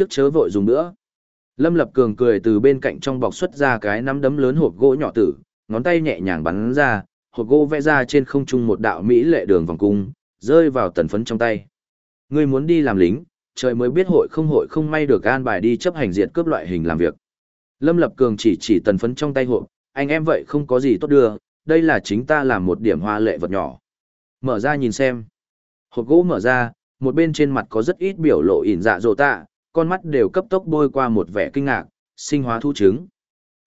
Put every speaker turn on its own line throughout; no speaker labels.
Trước chớ vội dùng nữa. Lâm Lập Cường cười từ bên cạnh trong bọc xuất ra cái nắm đấm lớn hộp gỗ nhỏ tử, ngón tay nhẹ nhàng bắn ra, hộp gỗ vẽ ra trên không trung một đạo mỹ lệ đường vòng cung, rơi vào tần phấn trong tay. Ngươi muốn đi làm lính, trời mới biết hội không hội không may được an bài đi chấp hành diệt cướp loại hình làm việc. Lâm Lập Cường chỉ chỉ tần phấn trong tay hộp, anh em vậy không có gì tốt đưa, đây là chính ta làm một điểm hoa lệ vật nhỏ. Mở ra nhìn xem. Hộp gỗ mở ra, một bên trên mặt có rất ít biểu lộ ỉn dạ dồ tạ, con mắt đều cấp tốc bôi qua một vẻ kinh ngạc, sinh hóa thú trứng.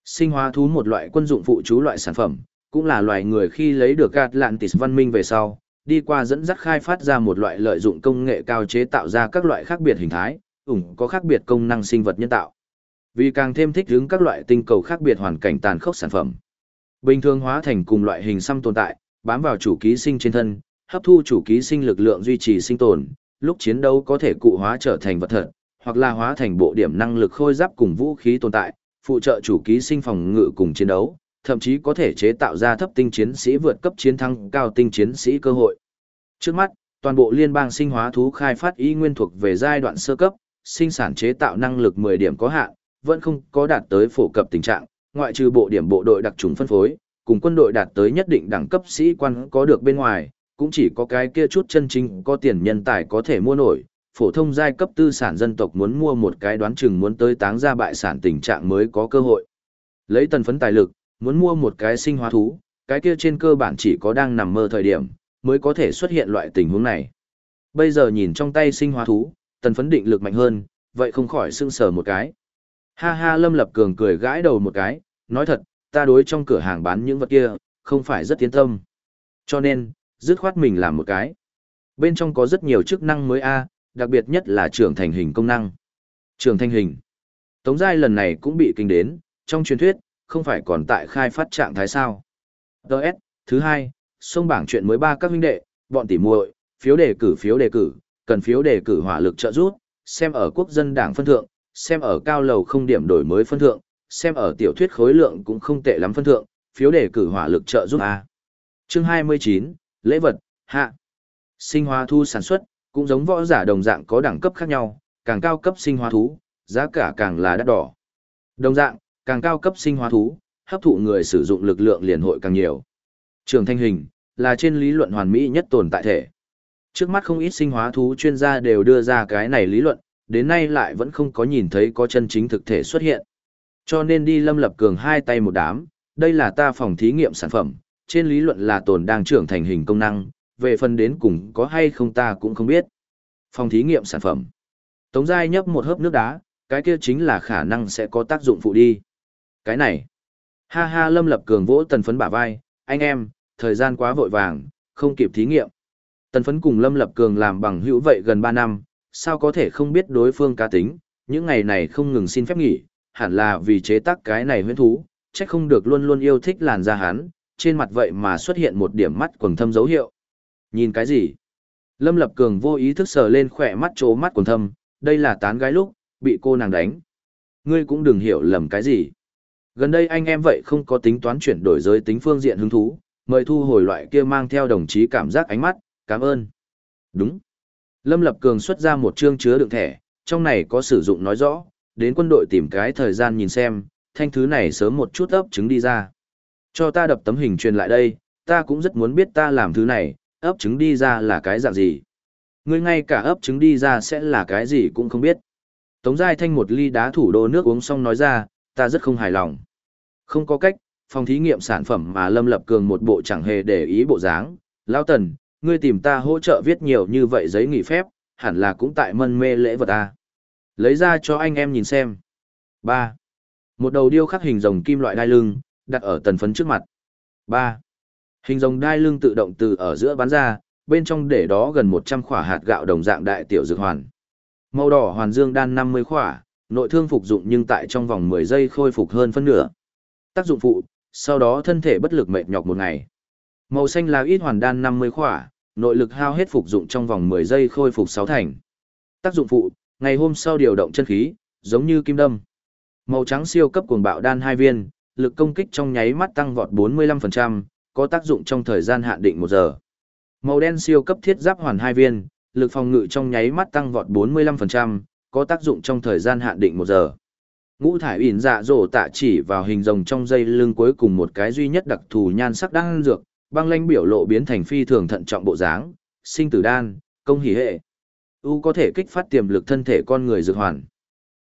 Sinh hóa thú một loại quân dụng phụ chú loại sản phẩm, cũng là loài người khi lấy được Atlantis văn minh về sau, đi qua dẫn dắt khai phát ra một loại lợi dụng công nghệ cao chế tạo ra các loại khác biệt hình thái, ủng có khác biệt công năng sinh vật nhân tạo. Vì càng thêm thích ứng các loại tinh cầu khác biệt hoàn cảnh tàn khốc sản phẩm. Bình thường hóa thành cùng loại hình xăm tồn tại, bám vào chủ ký sinh trên thân, hấp thu chủ ký sinh lực lượng duy trì sinh tồn, lúc chiến đấu có thể cụ hóa trở thành vật thật, hoặc là hóa thành bộ điểm năng lực khôi giáp cùng vũ khí tồn tại, phụ trợ chủ ký sinh phòng ngự cùng chiến đấu, thậm chí có thể chế tạo ra thấp tinh chiến sĩ vượt cấp chiến thắng cao tinh chiến sĩ cơ hội. Trước mắt, toàn bộ liên bang sinh hóa thú khai phát y nguyên thuộc về giai đoạn sơ cấp, sinh sản chế tạo năng lực 10 điểm có hạn, vẫn không có đạt tới phổ cập tình trạng, ngoại trừ bộ điểm bộ đội đặc trùng phân phối, cùng quân đội đạt tới nhất định đẳng cấp sĩ quan có được bên ngoài, cũng chỉ có cái kia chút chân chính có tiền nhân tài có thể mua nổi, phổ thông giai cấp tư sản dân tộc muốn mua một cái đoán chừng muốn tới táng ra bại sản tình trạng mới có cơ hội. Lấy tần phấn tài lực, muốn mua một cái sinh hóa thú, cái kia trên cơ bản chỉ có đang nằm mơ thời điểm, mới có thể xuất hiện loại tình huống này. Bây giờ nhìn trong tay sinh hóa thú, tần phấn định lực mạnh hơn, vậy không khỏi sưng sờ một cái. Ha ha Lâm Lập Cường cười gãi đầu một cái, nói thật, ta đối trong cửa hàng bán những vật kia, không phải rất tiến tâm. Cho nên, dứt khoát mình làm một cái. Bên trong có rất nhiều chức năng mới a, đặc biệt nhất là trưởng thành hình công năng. Trưởng thành hình. Tống giai lần này cũng bị kinh đến, trong truyền thuyết, không phải còn tại khai phát trạng thái sao. Đợt, thứ hai, sông bảng chuyện mới ba các huynh đệ, bọn tỉ muội, phiếu đề cử phiếu đề cử, cần phiếu đề cử hỏa lực trợ giúp, xem ở quốc dân đảng phân thượng, xem ở cao lầu không điểm đổi mới phân thượng, xem ở tiểu thuyết khối lượng cũng không tệ lắm phân thượng, phiếu đề cử hỏa lực trợ giúp A. Chương 29, lễ vật, hạ. Sinh hóa thu sản xuất, cũng giống võ giả đồng dạng có đẳng cấp khác nhau, càng cao cấp sinh hóa thú, giá cả càng là đắt đỏ. Đồng dạng, càng cao cấp sinh hóa thú, hấp thụ người sử dụng lực lượng liền hội càng nhiều. Trường thanh hình, là trên lý luận hoàn mỹ nhất tồn tại thể. Trước mắt không ít sinh hóa thú chuyên gia đều đưa ra cái này lý luận, đến nay lại vẫn không có nhìn thấy có chân chính thực thể xuất hiện. Cho nên đi lâm lập cường hai tay một đám, đây là ta phòng thí nghiệm sản phẩm, trên lý luận là tồn đang trưởng thành hình công năng, về phần đến cùng có hay không ta cũng không biết. Phòng thí nghiệm sản phẩm. Tống Giai nhấp một hớp nước đá, cái kia chính là khả năng sẽ có tác dụng phụ đi. Cái này. Ha ha lâm lập cường vỗ tần phấn bả vai, anh em, thời gian quá vội vàng, không kịp thí nghiệm. Tần phấn cùng lâm lập cường làm bằng hữu vậy gần 3 năm, sao có thể không biết đối phương cá tính, những ngày này không ngừng xin phép nghỉ, hẳn là vì chế tác cái này huyễn thú, chắc không được luôn luôn yêu thích làn da hắn, trên mặt vậy mà xuất hiện một điểm mắt quầng thâm dấu hiệu. Nhìn cái gì? Lâm Lập Cường vô ý thức sờ lên khỏe mắt chỗ mắt quầng thâm, đây là tán gái lúc, bị cô nàng đánh. Ngươi cũng đừng hiểu lầm cái gì. Gần đây anh em vậy không có tính toán chuyển đổi giới tính phương diện hứng thú, mời thu hồi loại kia mang theo đồng chí cảm giác ánh mắt, cảm ơn. Đúng. Lâm Lập Cường xuất ra một chương chứa đựng thẻ, trong này có sử dụng nói rõ, đến quân đội tìm cái thời gian nhìn xem, thanh thứ này sớm một chút ấp trứng đi ra. Cho ta đập tấm hình truyền lại đây, ta cũng rất muốn biết ta làm thứ này, ấp trứng đi ra là cái dạng gì. Ngươi ngay cả ấp trứng đi ra sẽ là cái gì cũng không biết. Tống Giai Thanh một ly đá thủ đô nước uống xong nói ra, ta rất không hài lòng. Không có cách, phòng thí nghiệm sản phẩm mà Lâm Lập Cường một bộ chẳng hề để ý bộ dáng. Lão Tần, ngươi tìm ta hỗ trợ viết nhiều như vậy giấy nghỉ phép, hẳn là cũng tại mân mê lễ vật ta. Lấy ra cho anh em nhìn xem. 3. Một đầu điêu khắc hình rồng kim loại đai lưng, đặt ở tần phấn trước mặt. 3. Hình rồng đai lưng tự động từ ở giữa bắn ra, bên trong để đó gần 100 khỏa hạt gạo đồng dạng đại tiểu dược hoàn. Màu đỏ hoàn dương đan 50 khỏa, nội thương phục dụng nhưng tại trong vòng 10 giây khôi phục hơn phân nửa. Tác dụng phụ, sau đó thân thể bất lực mệt nhọc một ngày. Màu xanh là ít hoàn đan 50 khỏa, nội lực hao hết phục dụng trong vòng 10 giây khôi phục 6 thành. Tác dụng phụ, ngày hôm sau điều động chân khí, giống như kim đâm. Màu trắng siêu cấp cuồng bạo đan 2 viên, lực công kích trong nháy mắt tăng vọt 45%, có tác dụng trong thời gian hạn định 1 giờ. Màu đen siêu cấp thiết giáp hoàn 2 viên, lực phòng ngự trong nháy mắt tăng vọt 45%, có tác dụng trong thời gian hạn định một giờ. Ngũ thải ỉn dạ dỗ tạ chỉ vào hình rồng trong dây lưng cuối cùng một cái duy nhất đặc thù nhan sắc đang dược, băng lãnh biểu lộ biến thành phi thường thận trọng bộ dáng, sinh tử đan, công hỷ hệ. U có thể kích phát tiềm lực thân thể con người dược hoàn.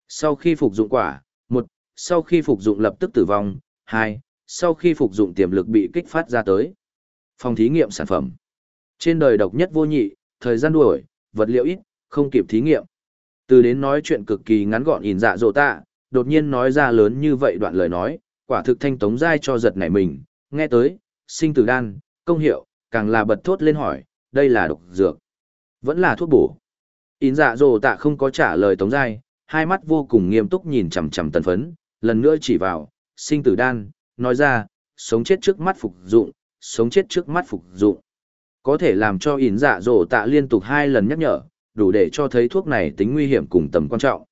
Sau khi phục dụng quả, một, sau khi phục dụng lập tức tử vong, hai, sau khi phục dụng tiềm lực bị kích phát ra tới. Phòng thí nghiệm sản phẩm. Trên đời độc nhất vô nhị, thời gian đuổi, vật liệu ít, không kịp thí nghiệm. Từ đến nói chuyện cực kỳ ngắn gọn ỉn dạ dỗ tạ, đột nhiên nói ra lớn như vậy đoạn lời nói, quả thực thanh tống dai cho giật nảy mình, nghe tới, sinh tử đan, công hiệu, càng là bật thốt lên hỏi, đây là độc dược, vẫn là thuốc bổ. Ín dạ dồ tạ không có trả lời tống giai, hai mắt vô cùng nghiêm túc nhìn chằm chằm tần phấn, lần nữa chỉ vào, sinh tử đan, nói ra, sống chết trước mắt phục dụng, sống chết trước mắt phục dụng. Có thể làm cho ỉn dạ dỗ tạ liên tục hai lần nhắc nhở, đủ để cho thấy thuốc này tính nguy hiểm cùng tầm quan trọng.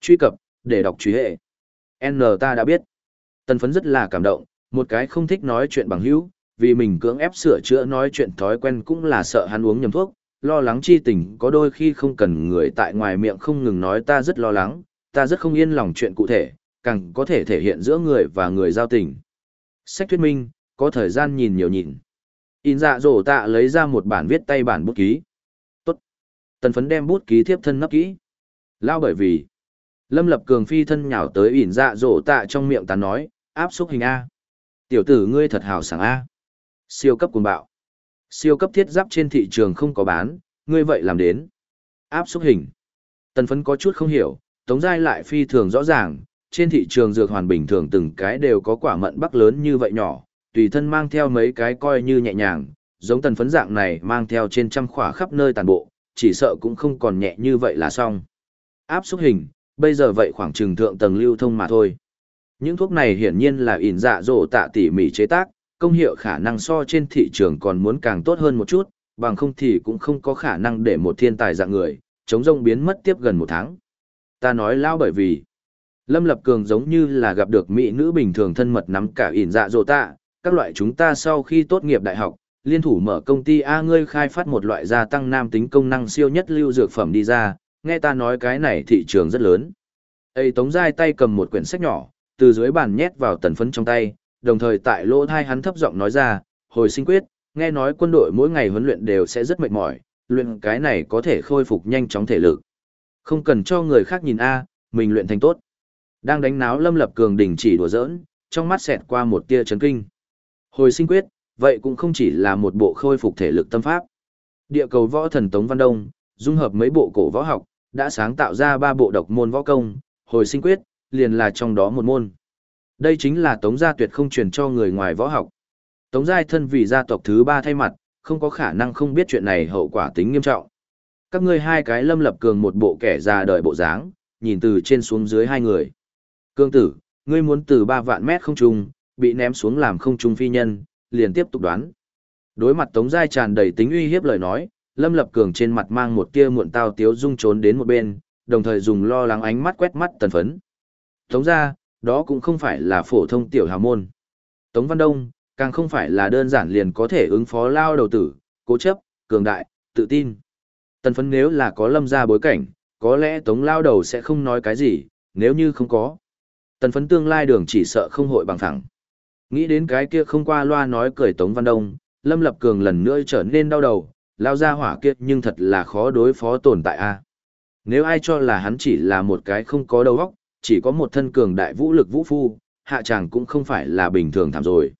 Truy cập, để đọc truy hệ. N ta đã biết. Tần phấn rất là cảm động, một cái không thích nói chuyện bằng hữu, vì mình cưỡng ép sửa chữa nói chuyện thói quen cũng là sợ hắn uống nhầm thuốc, lo lắng chi tình có đôi khi không cần người tại ngoài miệng không ngừng nói ta rất lo lắng, ta rất không yên lòng chuyện cụ thể, càng có thể thể hiện giữa người và người giao tình. Sách thuyết minh, có thời gian nhìn nhiều nhìn. In dạ dỗ tạ lấy ra một bản viết tay bản bút ký. Tốt. Tần phấn đem bút ký thiếp thân nấp kỹ. Lao bởi vì. Lâm lập cường phi thân nhào tới ỉn dạ dỗ tạ trong miệng ta nói, áp xúc hình A. Tiểu tử ngươi thật hào sảng A. Siêu cấp cuồng bạo. Siêu cấp thiết giáp trên thị trường không có bán, ngươi vậy làm đến. Áp xúc hình. Tần phấn có chút không hiểu, tống giai lại phi thường rõ ràng, trên thị trường dược hoàn bình thường từng cái đều có quả mận bắc lớn như vậy nhỏ, tùy thân mang theo mấy cái coi như nhẹ nhàng, giống tần phấn dạng này mang theo trên trăm khỏa khắp nơi tàn bộ, chỉ sợ cũng không còn nhẹ như vậy là xong. Áp xúc hình, bây giờ vậy khoảng trừng thượng tầng lưu thông mà thôi. Những thuốc này hiển nhiên là ỉn dạ dỗ tạ tỉ mỉ chế tác, công hiệu khả năng so trên thị trường còn muốn càng tốt hơn một chút, bằng không thì cũng không có khả năng để một thiên tài dạng người, chống rông biến mất tiếp gần một tháng. Ta nói lao bởi vì, Lâm Lập Cường giống như là gặp được mỹ nữ bình thường thân mật nắm cả ỉn dạ dỗ tạ, các loại chúng ta sau khi tốt nghiệp đại học, liên thủ mở công ty A ngươi khai phát một loại gia tăng nam tính công năng siêu nhất lưu dược phẩm đi ra, nghe ta nói cái này thị trường rất lớn. Ây Tống Giai tay cầm một quyển sách nhỏ, từ dưới bàn nhét vào tần phấn trong tay, đồng thời tại lỗ thai hắn thấp giọng nói ra, hồi sinh quyết, nghe nói quân đội mỗi ngày huấn luyện đều sẽ rất mệt mỏi, luyện cái này có thể khôi phục nhanh chóng thể lực. Không cần cho người khác nhìn A, mình luyện thành tốt. Đang đánh náo lâm lập cường đình chỉ đùa giỡn, trong mắt xẹt qua một tia chấn kinh. Hồi sinh quyết, vậy cũng không chỉ là một bộ khôi phục thể lực tâm pháp. Địa cầu võ thần Tống Văn Đông, dung hợp mấy bộ cổ võ học, đã sáng tạo ra ba bộ độc môn võ công, hồi sinh quyết, liền là trong đó một môn. Đây chính là Tống gia tuyệt không truyền cho người ngoài võ học. Tống giai thân vì gia tộc thứ ba thay mặt, không có khả năng không biết chuyện này hậu quả tính nghiêm trọng. Các ngươi hai cái lâm lập cường một bộ kẻ già đời bộ dáng, nhìn từ trên xuống dưới hai người. Cương tử, ngươi muốn từ ba vạn mét không trung, bị ném xuống làm không trung phi nhân, liền tiếp tục đoán. Đối mặt Tống Giai tràn đầy tính uy hiếp lời nói, Lâm Lập Cường trên mặt mang một tia muộn tao tiếu dung trốn đến một bên, đồng thời dùng lo lắng ánh mắt quét mắt tần phấn. Tống ra, đó cũng không phải là phổ thông tiểu hào môn. Tống Văn Đông, càng không phải là đơn giản liền có thể ứng phó lao đầu tử, cố chấp, cường đại, tự tin. Tần phấn nếu là có lâm ra bối cảnh, có lẽ Tống lao đầu sẽ không nói cái gì, nếu như không có. Tần phấn tương lai đường chỉ sợ không hội bằng thẳng. Nghĩ đến cái kia không qua loa nói cười Tống Văn Đông, Lâm Lập Cường lần nữa trở nên đau đầu, lao ra hỏa kiệt nhưng thật là khó đối phó tồn tại a. Nếu ai cho là hắn chỉ là một cái không có đầu óc, chỉ có một thân cường đại vũ lực vũ phu, hạ chàng cũng không phải là bình thường thảm rồi.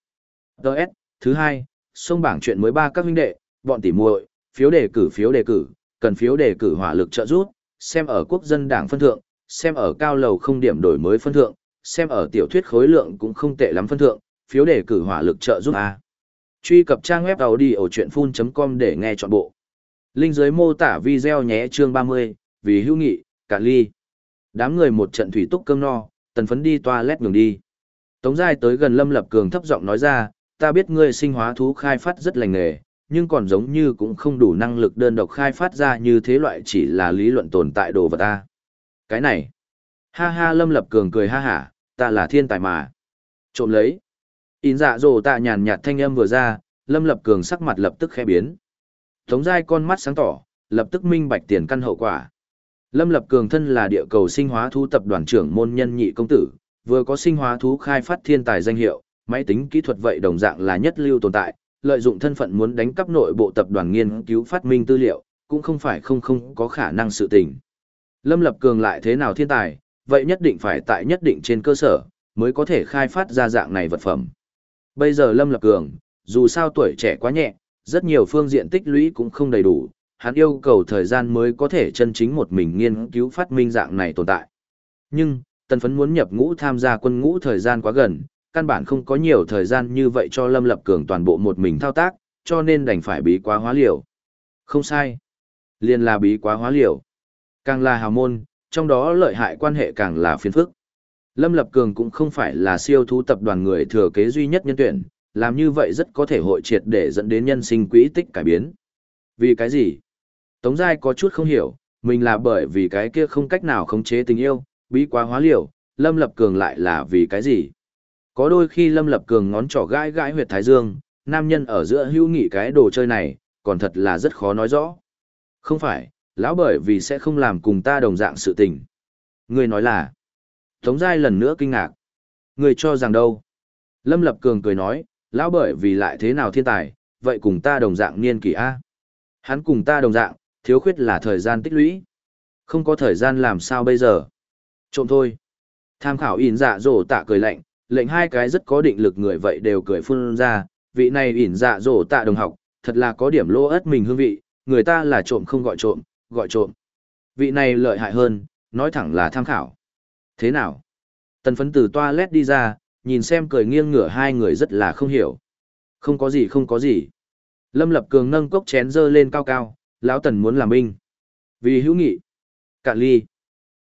Đợt, thứ hai, sông bảng chuyện mới ba các huynh đệ, bọn tỉ muội, phiếu đề cử phiếu đề cử, cần phiếu đề cử hỏa lực trợ giúp, xem ở quốc dân đảng phân thượng, xem ở cao lầu không điểm đổi mới phân thượng, xem ở tiểu thuyết khối lượng cũng không tệ lắm phân thượng, phiếu đề cử hỏa lực trợ giúp a. Truy cập trang web audiochuyenphun.com để nghe trọn bộ. Linh dưới mô tả video nhé chương 30, vì hữu nghị, cả ly. Đám người một trận thủy túc cơm no, tần phấn đi toilet ngừng đi. Tống Giai tới gần Lâm Lập Cường thấp giọng nói ra, ta biết ngươi sinh hóa thú khai phát rất lành nghề, nhưng còn giống như cũng không đủ năng lực đơn độc khai phát ra như thế loại chỉ là lý luận tồn tại đồ vật ta. Cái này. Ha ha Lâm Lập Cường cười ha hả, ta là thiên tài mà. Trộm lấy. In dạ dồ tạ nhàn nhạt thanh âm vừa ra, Lâm Lập Cường sắc mặt lập tức khẽ biến. Tống Giai con mắt sáng tỏ, lập tức minh bạch tiền căn hậu quả. Lâm Lập Cường thân là địa cầu sinh hóa thú tập đoàn trưởng môn nhân nhị công tử, vừa có sinh hóa thú khai phát thiên tài danh hiệu, máy tính kỹ thuật vậy đồng dạng là nhất lưu tồn tại, lợi dụng thân phận muốn đánh cắp nội bộ tập đoàn nghiên cứu phát minh tư liệu, cũng không phải không không có khả năng sự tình. Lâm Lập Cường lại thế nào thiên tài, vậy nhất định phải tại nhất định trên cơ sở, mới có thể khai phát ra dạng này vật phẩm. Bây giờ Lâm Lập Cường, dù sao tuổi trẻ quá nhẹ, rất nhiều phương diện tích lũy cũng không đầy đủ, hắn yêu cầu thời gian mới có thể chân chính một mình nghiên cứu phát minh dạng này tồn tại. Nhưng, tần phấn muốn nhập ngũ tham gia quân ngũ thời gian quá gần, căn bản không có nhiều thời gian như vậy cho Lâm Lập Cường toàn bộ một mình thao tác, cho nên đành phải bí quá hóa liều. Không sai. Liên là bí quá hóa liều. Càng là hào môn, trong đó lợi hại quan hệ càng là phiền phức. Lâm Lập Cường cũng không phải là siêu thú tập đoàn người thừa kế duy nhất nhân tuyển, làm như vậy rất có thể hội triệt để dẫn đến nhân sinh quỹ tích cải biến. Vì cái gì? Tống Giai có chút không hiểu, mình là bởi vì cái kia không cách nào khống chế tình yêu, bí quá hóa liều, Lâm Lập Cường lại là vì cái gì? Có đôi khi Lâm Lập Cường ngón trỏ gãi gãi huyệt thái dương, nam nhân ở giữa hữu nghị cái đồ chơi này, còn thật là rất khó nói rõ. Không phải, lão bởi vì sẽ không làm cùng ta đồng dạng sự tình. Người nói là, Tống Giai lần nữa kinh ngạc. Người cho rằng đâu? Lâm Lập Cường cười nói, lão bởi vì lại thế nào thiên tài, vậy cùng ta đồng dạng niên kỷ A. Hắn cùng ta đồng dạng, thiếu khuyết là thời gian tích lũy. Không có thời gian làm sao bây giờ. Trộm thôi. Tham khảo ỉn dạ dỗ tạ cười lạnh, lệnh hai cái rất có định lực người vậy đều cười phun ra, vị này ỉn dạ dỗ tạ đồng học, thật là có điểm lô ớt mình hương vị, người ta là trộm không gọi trộm, gọi trộm. Vị này lợi hại hơn, nói thẳng là tham khảo. Thế nào? Tần phấn từ toilet đi ra, nhìn xem cười nghiêng ngửa hai người rất là không hiểu. Không có gì không có gì. Lâm Lập Cường nâng cốc chén dơ lên cao cao, lão tần muốn làm binh. Vì hữu nghị. Cạn ly.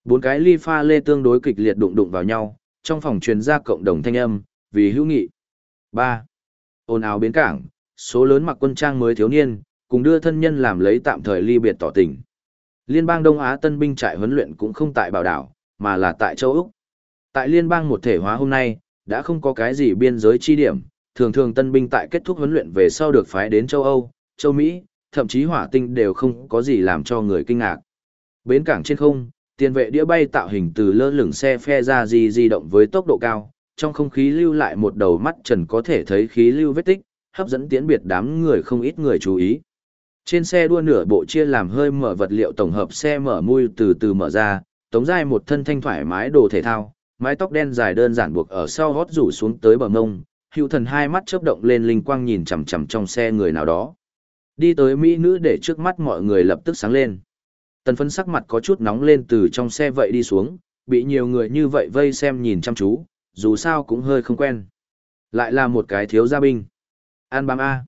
Bốn cái ly pha lê tương đối kịch liệt đụng đụng vào nhau, trong phòng truyền ra cộng đồng thanh âm, vì hữu nghị. ba Ồn ào bến cảng, số lớn mặc quân trang mới thiếu niên, cùng đưa thân nhân làm lấy tạm thời ly biệt tỏ tình. Liên bang Đông Á tân binh trại huấn luyện cũng không tại bảo đảo, mà là tại châu Úc. Tại liên bang một thể hóa hôm nay, đã không có cái gì biên giới chi điểm, thường thường tân binh tại kết thúc huấn luyện về sau được phái đến châu Âu, châu Mỹ, thậm chí hỏa tinh đều không có gì làm cho người kinh ngạc. Bến cảng trên không, tiền vệ đĩa bay tạo hình từ lơ lửng xe phe ra di di động với tốc độ cao, trong không khí lưu lại một đầu mắt trần có thể thấy khí lưu vết tích, hấp dẫn tiến biệt đám người không ít người chú ý. Trên xe đua nửa bộ chia làm hơi mở vật liệu tổng hợp xe mở mui từ từ mở ra, tống dài một thân thanh thoải mái đồ thể thao, mái tóc đen dài đơn giản buộc ở sau hót rủ xuống tới bờ ngông, hữu thần hai mắt chớp động lên linh quang nhìn chằm chằm trong xe người nào đó. Đi tới mỹ nữ để trước mắt mọi người lập tức sáng lên. Tần phấn sắc mặt có chút nóng lên từ trong xe vậy đi xuống, bị nhiều người như vậy vây xem nhìn chăm chú, dù sao cũng hơi không quen. Lại là một cái thiếu gia binh. An bám A.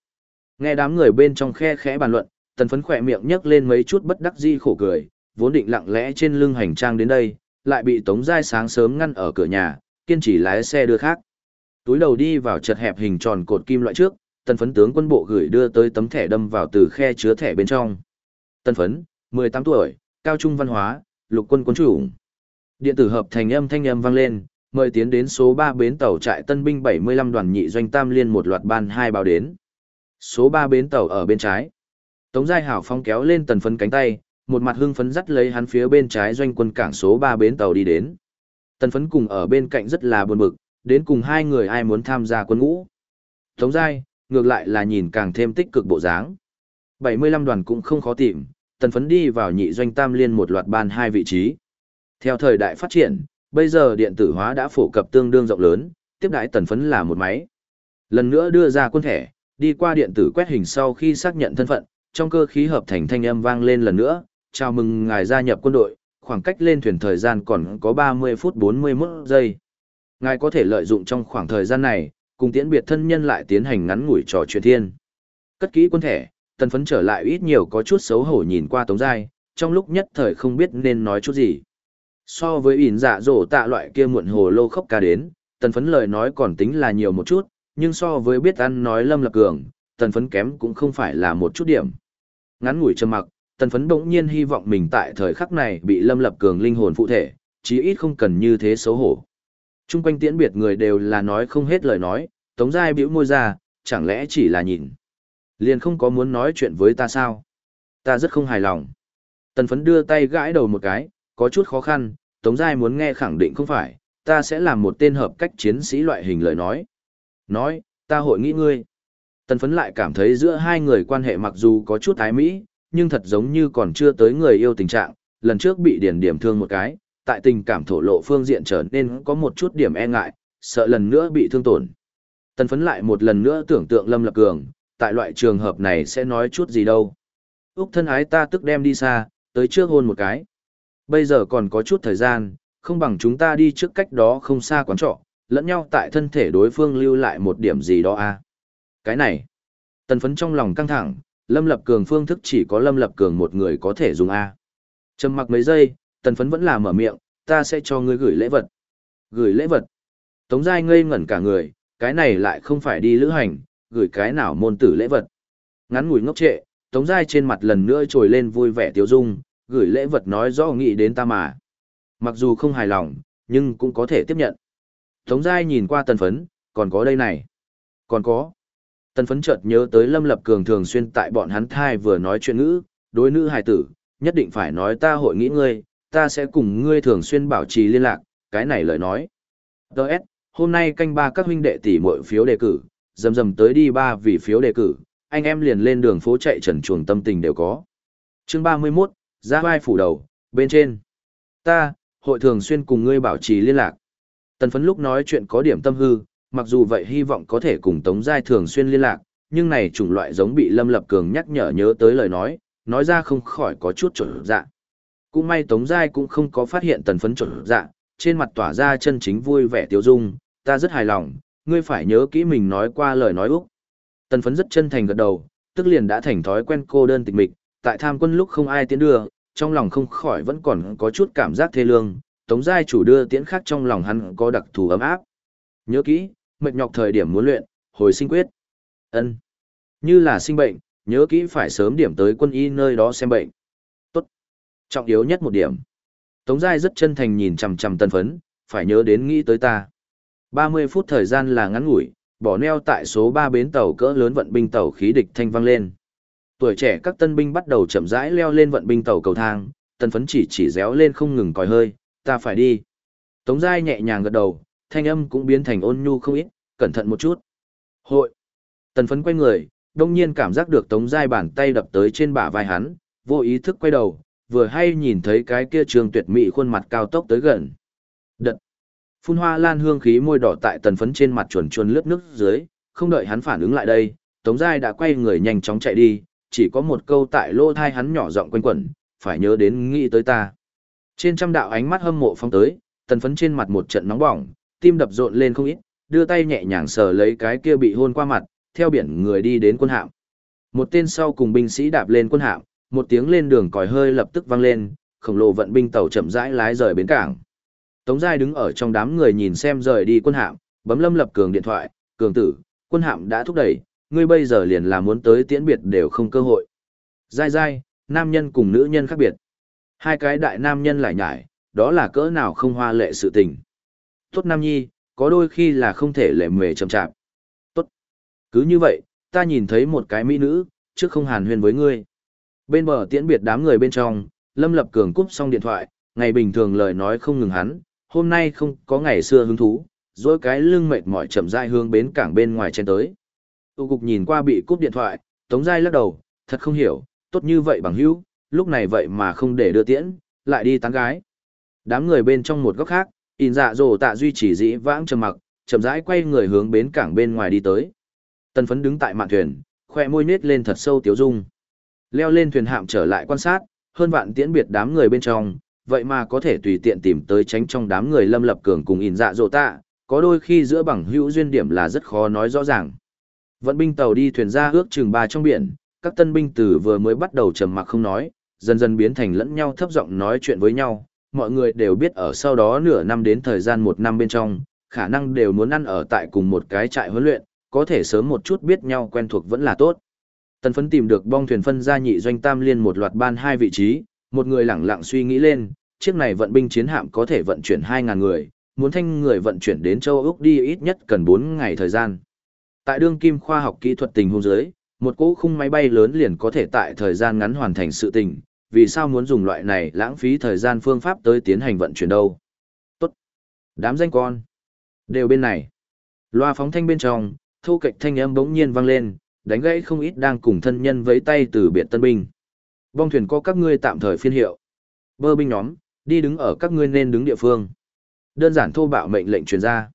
Nghe đám người bên trong khe khẽ bàn luận, tần phấn khỏe miệng nhấc lên mấy chút bất đắc di khổ cười, vốn định lặng lẽ trên lưng hành trang đến đây, lại bị Tống Giai sáng sớm ngăn ở cửa nhà, kiên trì lái xe đưa khác. Túi đầu đi vào chật hẹp hình tròn cột kim loại trước, tần phấn tướng quân bộ gửi đưa tới tấm thẻ đâm vào từ khe chứa thẻ bên trong. Tần phấn, 18 tuổi, cao trung văn hóa, lục quân quân chủ. Điện tử hợp thành âm thanh âm vang lên, mời tiến đến số 3 bến tàu trại tân binh 75 đoàn nhị doanh tam liên một loạt ban hai báo đến. Số 3 bến tàu ở bên trái. Tống Giai Hảo phong kéo lên tần phấn cánh tay, một mặt hưng phấn dắt lấy hắn phía bên trái doanh quân cảng số 3 bến tàu đi đến. Tần phấn cùng ở bên cạnh rất là buồn bực, đến cùng hai người ai muốn tham gia quân ngũ. Tống Giai, ngược lại là nhìn càng thêm tích cực bộ dáng. 75 đoàn cũng không khó tìm, tần phấn đi vào nhị doanh tam liên một loạt ban hai vị trí. Theo thời đại phát triển, bây giờ điện tử hóa đã phổ cập tương đương rộng lớn, tiếp đãi tần phấn là một máy. Lần nữa đưa ra quân thẻ, đi qua điện tử quét hình sau khi xác nhận thân phận, trong cơ khí hợp thành thanh âm vang lên lần nữa, chào mừng ngài gia nhập quân đội, khoảng cách lên thuyền thời gian còn có 30 phút 41 giây. Ngài có thể lợi dụng trong khoảng thời gian này, cùng tiễn biệt thân nhân lại tiến hành ngắn ngủi trò chuyện thiên. Cất kỹ quân thẻ, tần phấn trở lại ít nhiều có chút xấu hổ nhìn qua tống giai, trong lúc nhất thời không biết nên nói chút gì. So với ỉn dạ dỗ tạ loại kia muộn hồ lô khóc ca đến, tần phấn lời nói còn tính là nhiều một chút, nhưng so với biết ăn nói lâm lập cường, tần phấn kém cũng không phải là một chút điểm. Ngắn ngủi trầm mặc, tần phấn đỗng nhiên hy vọng mình tại thời khắc này bị lâm lập cường linh hồn phụ thể, chí ít không cần như thế xấu hổ. Trung quanh tiễn biệt người đều là nói không hết lời nói, tống giai bĩu môi ra, chẳng lẽ chỉ là nhìn. Liền không có muốn nói chuyện với ta sao? Ta rất không hài lòng. Tần Tần phấn đưa tay gãi đầu một cái, có chút khó khăn, Tống Giai muốn nghe khẳng định không phải, ta sẽ làm một tên hợp cách chiến sĩ loại hình lời nói. Nói, ta hội nghĩ ngươi. Tần phấn lại cảm thấy giữa hai người quan hệ mặc dù có chút thái mỹ, nhưng thật giống như còn chưa tới người yêu tình trạng, lần trước bị điển điểm thương một cái, tại tình cảm thổ lộ phương diện trở nên có một chút điểm e ngại, sợ lần nữa bị thương tổn. Tần phấn lại một lần nữa tưởng tượng Lâm Lập Cường, tại loại trường hợp này sẽ nói chút gì đâu. Úc thân ái ta tức đem đi xa, tới trước hôn một cái. Bây giờ còn có chút thời gian, không bằng chúng ta đi trước cách đó không xa quán trọ, lẫn nhau tại thân thể đối phương lưu lại một điểm gì đó a à? Cái này, tần phấn trong lòng căng thẳng, Lâm Lập Cường phương thức chỉ có Lâm Lập Cường một người có thể dùng a Trầm mặc mấy giây, tần phấn vẫn là mở miệng, ta sẽ cho ngươi gửi lễ vật. Gửi lễ vật. Tống Giai ngây ngẩn cả người, cái này lại không phải đi lữ hành, gửi cái nào môn tử lễ vật. Ngắn ngủi ngốc trệ, Tống Giai trên mặt lần nữa trồi lên vui vẻ tiêu dung, gửi lễ vật nói rõ nghĩ đến ta mà. Mặc dù không hài lòng, nhưng cũng có thể tiếp nhận. Tống Giai nhìn qua tần phấn, còn có đây này. Còn có. Tần phấn chợt nhớ tới Lâm Lập Cường thường xuyên tại bọn hắn thai vừa nói chuyện ngữ, đối nữ hài tử, nhất định phải nói ta hội nghĩ ngươi, ta sẽ cùng ngươi thường xuyên bảo trì liên lạc, cái này lời nói. Đợt, hôm nay canh ba các huynh đệ tỷ muội phiếu đề cử, dầm dầm tới đi ba vì phiếu đề cử, anh em liền lên đường phố chạy trần chuồng tâm tình đều có. Chương 31, ra vai phủ đầu, bên trên. Ta, hội thường xuyên cùng ngươi bảo trì liên lạc. Tần phấn lúc nói chuyện có điểm tâm hư, mặc dù vậy hy vọng có thể cùng Tống Giai thường xuyên liên lạc, nhưng này chủng loại giống bị Lâm Lập Cường nhắc nhở nhớ tới lời nói, nói ra không khỏi có chút trở dạ. Cũng may Tống Giai cũng không có phát hiện tần phấn trở dạ, trên mặt tỏa ra chân chính vui vẻ tiêu dung, ta rất hài lòng, ngươi phải nhớ kỹ mình nói qua lời nói Úc. Tần phấn rất chân thành gật đầu, tức liền đã thành thói quen cô đơn tịch mịch, tại tham quân lúc không ai tiến đưa, trong lòng không khỏi vẫn còn có chút cảm giác thê lương, tống giai chủ đưa tiễn khác trong lòng hắn có đặc thù ấm áp. Nhớ kỹ, mệt nhọc thời điểm muốn luyện, hồi sinh quyết. ân Như là sinh bệnh, nhớ kỹ phải sớm điểm tới quân y nơi đó xem bệnh. Tốt. Trọng yếu nhất một điểm. Tống giai rất chân thành nhìn chằm chằm tân phấn, phải nhớ đến nghĩ tới ta. 30 phút thời gian là ngắn ngủi, bỏ neo tại số 3 bến tàu cỡ lớn vận binh tàu khí địch thanh vang lên. Tuổi trẻ các tân binh bắt đầu chậm rãi leo lên vận binh tàu cầu thang, tân phấn chỉ chỉ réo lên không ngừng còi hơi, ta phải đi. Tống Giai nhẹ nhàng gật đầu, thanh âm cũng biến thành ôn nhu không ít, cẩn thận một chút. Hội. Tần phấn quay người, đông nhiên cảm giác được Tống Giai bàn tay đập tới trên bả vai hắn, vô ý thức quay đầu, vừa hay nhìn thấy cái kia trường tuyệt mỹ khuôn mặt cao tốc tới gần. Đật. Phun hoa lan hương khí môi đỏ tại tần phấn trên mặt chuồn chuồn lướt nước dưới, không đợi hắn phản ứng lại đây, Tống Giai đã quay người nhanh chóng chạy đi, chỉ có một câu tại lô thai hắn nhỏ giọng quanh quẩn, phải nhớ đến nghĩ tới ta. Trên trăm đạo ánh mắt hâm mộ phong tới, tần phấn trên mặt một trận nóng bỏng, tim đập rộn lên không ít, đưa tay nhẹ nhàng sờ lấy cái kia bị hôn qua mặt, theo biển người đi đến quân hạm. Một tên sau cùng binh sĩ đạp lên quân hạm, một tiếng lên đường còi hơi lập tức vang lên, khổng lồ vận binh tàu chậm rãi lái rời bến cảng. Tống Giai đứng ở trong đám người nhìn xem rời đi quân hạm, bấm Lâm Lập Cường điện thoại, "Cường tử, quân hạm đã thúc đẩy, ngươi bây giờ liền là muốn tới tiễn biệt đều không cơ hội." Giai Giai, nam nhân cùng nữ nhân khác biệt. Hai cái đại nam nhân lại nhải, đó là cỡ nào không hoa lệ sự tình. Tốt Nam Nhi, có đôi khi là không thể lệ mề chậm chạp. Tốt. Cứ như vậy, ta nhìn thấy một cái mỹ nữ, trước không hàn huyên với ngươi. Bên bờ tiễn biệt đám người bên trong, Lâm Lập Cường cúp xong điện thoại, ngày bình thường lời nói không ngừng hắn, hôm nay không có ngày xưa hứng thú, rồi cái lưng mệt mỏi chậm rãi hướng bến cảng bên ngoài trên tới. Tu cục nhìn qua bị cúp điện thoại, Tống Giai lắc đầu, thật không hiểu, tốt như vậy bằng hữu, lúc này vậy mà không để đưa tiễn, lại đi tán gái. Đám người bên trong một góc khác, in dạ dồ tạ duy trì dĩ vãng trầm mặc, chậm rãi quay người hướng bến cảng bên ngoài đi tới. Tân phấn đứng tại mạn thuyền, khoe môi nết lên thật sâu tiếu dung. Leo lên thuyền hạm trở lại quan sát, hơn vạn tiễn biệt đám người bên trong, vậy mà có thể tùy tiện tìm tới tránh trong đám người lâm lập cường cùng in dạ dỗ tạ, có đôi khi giữa bằng hữu duyên điểm là rất khó nói rõ ràng. Vận binh tàu đi thuyền ra ước chừng ba trong biển, các tân binh tử vừa mới bắt đầu trầm mặc không nói, dần dần biến thành lẫn nhau thấp giọng nói chuyện với nhau, mọi người đều biết ở sau đó nửa năm đến thời gian một năm bên trong, khả năng đều muốn ăn ở tại cùng một cái trại huấn luyện, có thể sớm một chút biết nhau quen thuộc vẫn là tốt. Tần phấn tìm được bong thuyền phân gia nhị doanh tam liên một loạt ban hai vị trí, một người lẳng lặng suy nghĩ lên, chiếc này vận binh chiến hạm có thể vận chuyển 2.000 người, muốn thanh người vận chuyển đến châu Úc đi ít nhất cần 4 ngày thời gian. Tại đương kim khoa học kỹ thuật tình huống dưới, một cỗ khung máy bay lớn liền có thể tại thời gian ngắn hoàn thành sự tình, vì sao muốn dùng loại này lãng phí thời gian phương pháp tới tiến hành vận chuyển đâu. Tốt. Đám danh con. Đều bên này. Loa phóng thanh bên trong, thu kịch thanh âm bỗng nhiên vang lên, đánh gãy không ít đang cùng thân nhân với tay từ biệt tân binh. Bong thuyền có các ngươi tạm thời phiên hiệu. Bơ binh nhóm, đi đứng ở các ngươi nên đứng địa phương. Đơn giản thô bạo mệnh lệnh truyền ra.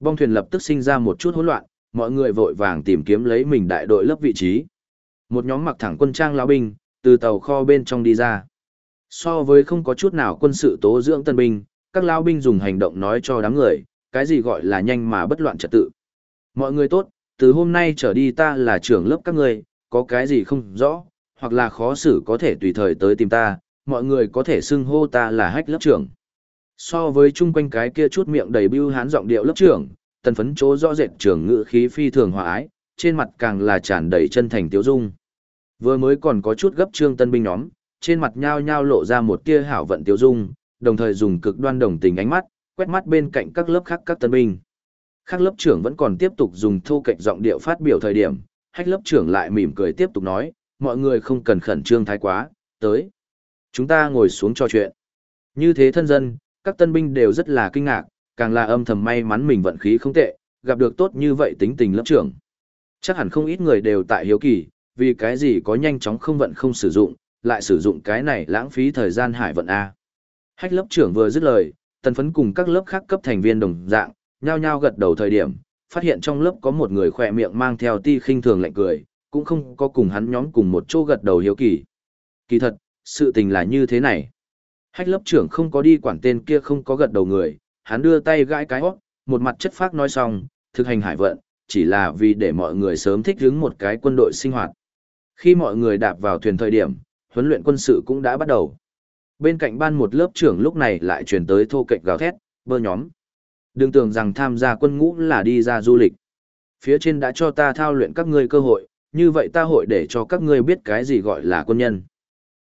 Bong thuyền lập tức sinh ra một chút hỗn loạn, mọi người vội vàng tìm kiếm lấy mình đại đội lớp vị trí. Một nhóm mặc thẳng quân trang lão binh, từ tàu kho bên trong đi ra. So với không có chút nào quân sự tố dưỡng tân binh, các lao binh dùng hành động nói cho đám người, cái gì gọi là nhanh mà bất loạn trật tự. Mọi người tốt, từ hôm nay trở đi ta là trưởng lớp các người có cái gì không rõ, hoặc là khó xử có thể tùy thời tới tìm ta, mọi người có thể xưng hô ta là hách lớp trưởng. So với chung quanh cái kia chút miệng đầy bưu hán giọng điệu lớp trưởng, tần phấn chỗ rõ rệt trưởng ngữ khí phi thường hòa ái, trên mặt càng là tràn đầy chân thành tiếu dung. Vừa mới còn có chút gấp trương tân binh nhóm, trên mặt nhao nhao lộ ra một tia hảo vận tiêu dung, đồng thời dùng cực đoan đồng tình ánh mắt, quét mắt bên cạnh các lớp khác các tân binh. Khác lớp trưởng vẫn còn tiếp tục dùng thu cạnh giọng điệu phát biểu thời điểm, hách lớp trưởng lại mỉm cười tiếp tục nói, mọi người không cần khẩn trương thái quá, tới. Chúng ta ngồi xuống trò chuyện. Như thế thân dân, các tân binh đều rất là kinh ngạc, càng là âm thầm may mắn mình vận khí không tệ, gặp được tốt như vậy tính tình lớp trưởng. Chắc hẳn không ít người đều tại hiếu kỳ, vì cái gì có nhanh chóng không vận không sử dụng, lại sử dụng cái này lãng phí thời gian hải vận A. Hách lớp trưởng vừa dứt lời, tần phấn cùng các lớp khác cấp thành viên đồng dạng, nhao nhao gật đầu thời điểm, phát hiện trong lớp có một người khỏe miệng mang theo ti khinh thường lạnh cười, cũng không có cùng hắn nhóm cùng một chỗ gật đầu hiếu kỳ. Kỳ thật, sự tình là như thế này. Hách lớp trưởng không có đi quản tên kia không có gật đầu người, hắn đưa tay gãi cái hót, một mặt chất phác nói xong, thực hành hải vận, chỉ là vì để mọi người sớm thích ứng một cái quân đội sinh hoạt. Khi mọi người đạp vào thuyền thời điểm, huấn luyện quân sự cũng đã bắt đầu. Bên cạnh ban một lớp trưởng lúc này lại chuyển tới thô kệch gào thét, bơ nhóm. Đừng tưởng rằng tham gia quân ngũ là đi ra du lịch. Phía trên đã cho ta thao luyện các ngươi cơ hội, như vậy ta hội để cho các ngươi biết cái gì gọi là quân nhân.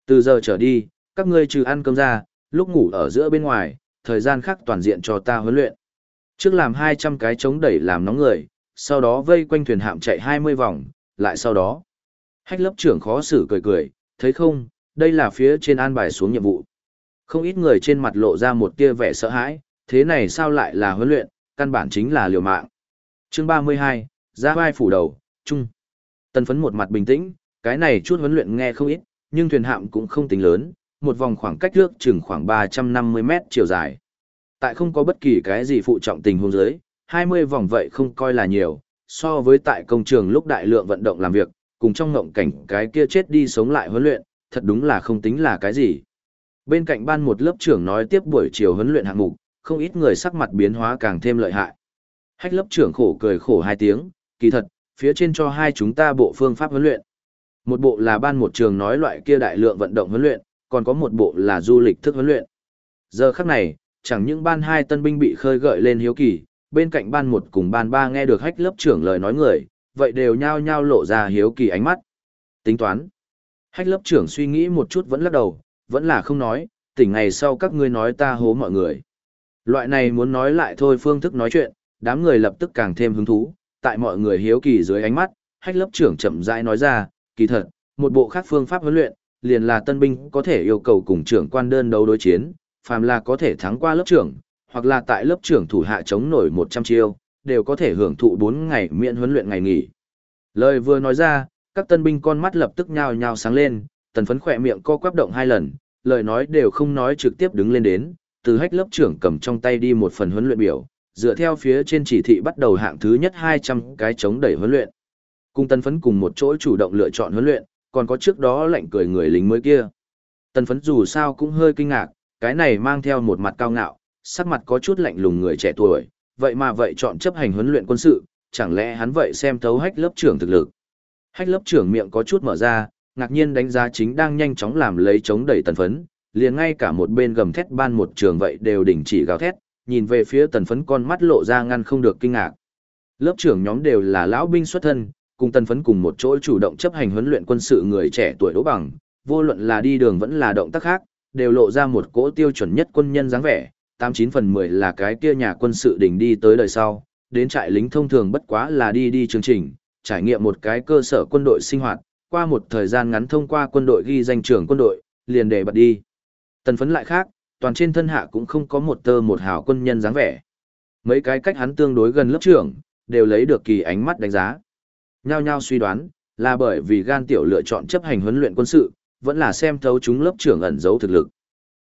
Từ giờ trở đi, các ngươi trừ ăn cơm ra, lúc ngủ ở giữa bên ngoài, thời gian khác toàn diện cho ta huấn luyện. Trước làm 200 cái chống đẩy làm nóng người, sau đó vây quanh thuyền hạm chạy 20 vòng, lại sau đó. Hách lớp trưởng khó xử cười cười, thấy không, đây là phía trên an bài xuống nhiệm vụ. Không ít người trên mặt lộ ra một tia vẻ sợ hãi, thế này sao lại là huấn luyện, căn bản chính là liều mạng. Chương 32, ra vai phủ đầu, chung. Tân phấn một mặt bình tĩnh, cái này chút huấn luyện nghe không ít, nhưng thuyền hạm cũng không tính lớn, một vòng khoảng cách nước chừng khoảng 350 mét chiều dài. Tại không có bất kỳ cái gì phụ trọng tình huống dưới, 20 vòng vậy không coi là nhiều, so với tại công trường lúc đại lượng vận động làm việc, cùng trong ngộng cảnh cái kia chết đi sống lại huấn luyện, thật đúng là không tính là cái gì. Bên cạnh ban một lớp trưởng nói tiếp buổi chiều huấn luyện hạng mục, không ít người sắc mặt biến hóa càng thêm lợi hại. Hách lớp trưởng khổ cười khổ hai tiếng, kỳ thật, phía trên cho hai chúng ta bộ phương pháp huấn luyện. Một bộ là ban một trường nói loại kia đại lượng vận động huấn luyện, còn có một bộ là du lịch thức huấn luyện. Giờ khắc này, chẳng những ban hai tân binh bị khơi gợi lên hiếu kỳ, bên cạnh ban một cùng ban ba nghe được hách lớp trưởng lời nói người, vậy đều nhao nhao lộ ra hiếu kỳ ánh mắt. Tính toán. Hách lớp trưởng suy nghĩ một chút vẫn lắc đầu, vẫn là không nói, tỉnh ngày sau các ngươi nói ta hố mọi người. Loại này muốn nói lại thôi phương thức nói chuyện, đám người lập tức càng thêm hứng thú, tại mọi người hiếu kỳ dưới ánh mắt, hách lớp trưởng chậm rãi nói ra, kỳ thật, một bộ khác phương pháp huấn luyện, liền là tân binh có thể yêu cầu cùng trưởng quan đơn đấu đối chiến, phàm là có thể thắng qua lớp trưởng, hoặc là tại lớp trưởng thủ hạ chống nổi 100 chiêu, đều có thể hưởng thụ 4 ngày miễn huấn luyện ngày nghỉ. Lời vừa nói ra, các tân binh con mắt lập tức nhao nhao sáng lên, tần phấn khỏe miệng co quắp động hai lần, lời nói đều không nói trực tiếp đứng lên đến, từ hách lớp trưởng cầm trong tay đi một phần huấn luyện biểu, dựa theo phía trên chỉ thị bắt đầu hạng thứ nhất 200 cái chống đẩy huấn luyện. Cùng tân phấn cùng một chỗ chủ động lựa chọn huấn luyện, còn có trước đó lạnh cười người lính mới kia. Tân phấn dù sao cũng hơi kinh ngạc, cái này mang theo một mặt cao ngạo, sắc mặt có chút lạnh lùng người trẻ tuổi, vậy mà vậy chọn chấp hành huấn luyện quân sự, chẳng lẽ hắn vậy xem thấu hách lớp trưởng thực lực. Hách lớp trưởng miệng có chút mở ra, ngạc nhiên đánh giá chính đang nhanh chóng làm lấy chống đẩy tần phấn, liền ngay cả một bên gầm thét ban một trường vậy đều đình chỉ gào thét, nhìn về phía tần phấn con mắt lộ ra ngăn không được kinh ngạc. Lớp trưởng nhóm đều là lão binh xuất thân, cùng tần phấn cùng một chỗ chủ động chấp hành huấn luyện quân sự người trẻ tuổi đỗ bằng, vô luận là đi đường vẫn là động tác khác, đều lộ ra một cỗ tiêu chuẩn nhất quân nhân dáng vẻ, 89 phần 10 là cái kia nhà quân sự đỉnh đi tới đời sau, đến trại lính thông thường bất quá là đi đi chương trình, trải nghiệm một cái cơ sở quân đội sinh hoạt, qua một thời gian ngắn thông qua quân đội ghi danh trưởng quân đội, liền để bật đi. Tần phấn lại khác, toàn trên thân hạ cũng không có một tơ một hào quân nhân dáng vẻ. Mấy cái cách hắn tương đối gần lớp trưởng, đều lấy được kỳ ánh mắt đánh giá. Nhao nhao suy đoán, là bởi vì gan tiểu lựa chọn chấp hành huấn luyện quân sự, vẫn là xem thấu chúng lớp trưởng ẩn giấu thực lực.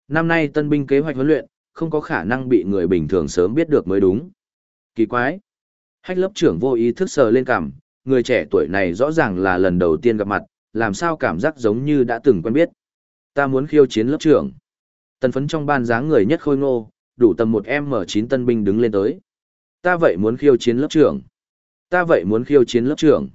Năm nay tân binh kế hoạch huấn luyện, không có khả năng bị người bình thường sớm biết được mới đúng. Kỳ quái. Hách lớp trưởng vô ý thức sờ lên cằm, người trẻ tuổi này rõ ràng là lần đầu tiên gặp mặt, làm sao cảm giác giống như đã từng quen biết. Ta muốn khiêu chiến lớp trưởng. Tần phấn trong ban dáng người nhất khôi ngô, đủ tầm một M9 tân binh đứng lên tới. Ta vậy muốn khiêu chiến lớp trưởng. Ta vậy muốn khiêu chiến lớp trưởng.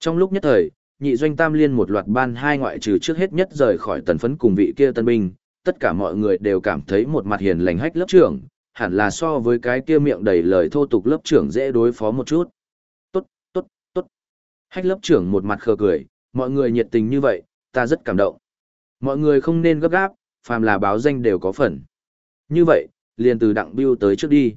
Trong lúc nhất thời, nhị doanh tam liên một loạt ban hai ngoại trừ trước hết nhất rời khỏi tần phấn cùng vị kia tân binh, tất cả mọi người đều cảm thấy một mặt hiền lành hách lớp trưởng, hẳn là so với cái kia miệng đầy lời thô tục lớp trưởng dễ đối phó một chút. Tốt, tốt, tốt. Hách lớp trưởng một mặt khờ cười, mọi người nhiệt tình như vậy, ta rất cảm động. Mọi người không nên gấp gáp, phàm là báo danh đều có phần. Như vậy, liền từ đặng biêu tới trước đi.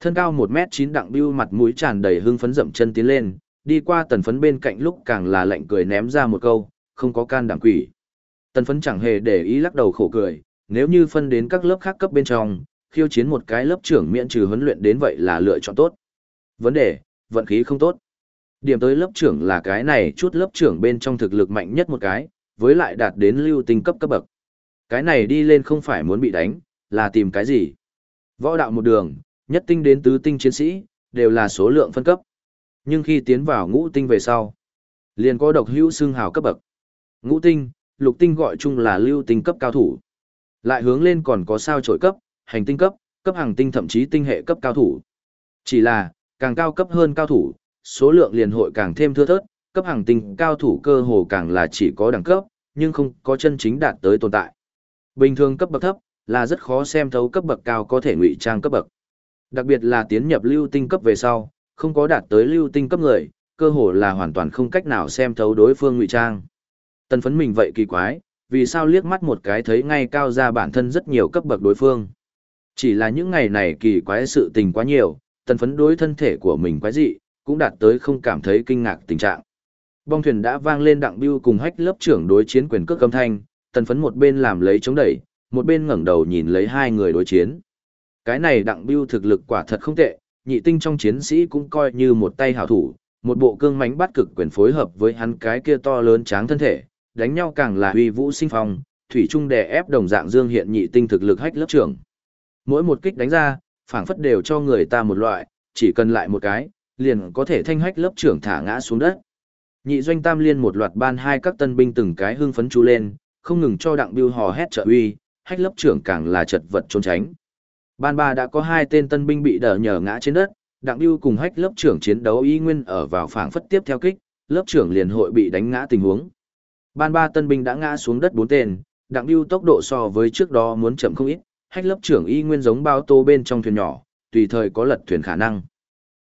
Thân cao 1m9 đặng biêu mặt mũi tràn đầy hưng phấn dậm chân tiến lên, đi qua tần phấn bên cạnh lúc càng là lạnh cười ném ra một câu, không có can đảm quỷ. Tần phấn chẳng hề để ý lắc đầu khổ cười, nếu như phân đến các lớp khác cấp bên trong, khiêu chiến một cái lớp trưởng miễn trừ huấn luyện đến vậy là lựa chọn tốt. Vấn đề, vận khí không tốt. Điểm tới lớp trưởng là cái này chút lớp trưởng bên trong thực lực mạnh nhất một cái, với lại đạt đến lưu tinh cấp cấp bậc. Cái này đi lên không phải muốn bị đánh, là tìm cái gì. Võ đạo một đường, nhất tinh đến tứ tinh chiến sĩ, đều là số lượng phân cấp. Nhưng khi tiến vào ngũ tinh về sau, liền có độc hữu xương hào cấp bậc. Ngũ tinh, lục tinh gọi chung là lưu tinh cấp cao thủ. Lại hướng lên còn có sao trổi cấp, hành tinh cấp, cấp hàng tinh thậm chí tinh hệ cấp cao thủ. Chỉ là, càng cao cấp hơn cao thủ, số lượng liền hội càng thêm thưa thớt, cấp hàng tinh cao thủ cơ hồ càng là chỉ có đẳng cấp, nhưng không có chân chính đạt tới tồn tại. Bình thường cấp bậc thấp, là rất khó xem thấu cấp bậc cao có thể ngụy trang cấp bậc. Đặc biệt là tiến nhập lưu tinh cấp về sau, không có đạt tới lưu tinh cấp người, cơ hồ là hoàn toàn không cách nào xem thấu đối phương ngụy trang. Tần phấn mình vậy kỳ quái, vì sao liếc mắt một cái thấy ngay cao ra bản thân rất nhiều cấp bậc đối phương. Chỉ là những ngày này kỳ quái sự tình quá nhiều, tần phấn đối thân thể của mình quái dị, cũng đạt tới không cảm thấy kinh ngạc tình trạng. Bong thuyền đã vang lên đặng bưu cùng hách lớp trưởng đối chiến quyền cước âm thanh, tần phấn một bên làm lấy chống đẩy, một bên ngẩng đầu nhìn lấy hai người đối chiến. Cái này đặng bưu thực lực quả thật không tệ, nhị tinh trong chiến sĩ cũng coi như một tay hảo thủ, một bộ cương mánh bắt cực quyền phối hợp với hắn cái kia to lớn tráng thân thể, đánh nhau càng là uy vũ sinh phong, thủy trung đè ép đồng dạng dương hiện nhị tinh thực lực hách lớp trưởng. Mỗi một kích đánh ra, phảng phất đều cho người ta một loại, chỉ cần lại một cái, liền có thể thanh hách lớp trưởng thả ngã xuống đất. Nhị doanh tam liên một loạt ban hai các tân binh từng cái hưng phấn chú lên, không ngừng cho đặng biêu hò hét trợ uy, hách lớp trưởng càng là chật vật trốn tránh. Ban ba đã có hai tên tân binh bị đỡ nhờ ngã trên đất, đặng biêu cùng hách lớp trưởng chiến đấu y nguyên ở vào phảng phất tiếp theo kích, lớp trưởng liền hội bị đánh ngã tình huống. Ban ba tân binh đã ngã xuống đất bốn tên, đặng lưu tốc độ so với trước đó muốn chậm không ít, hách lớp trưởng y nguyên giống bao tô bên trong thuyền nhỏ, tùy thời có lật thuyền khả năng.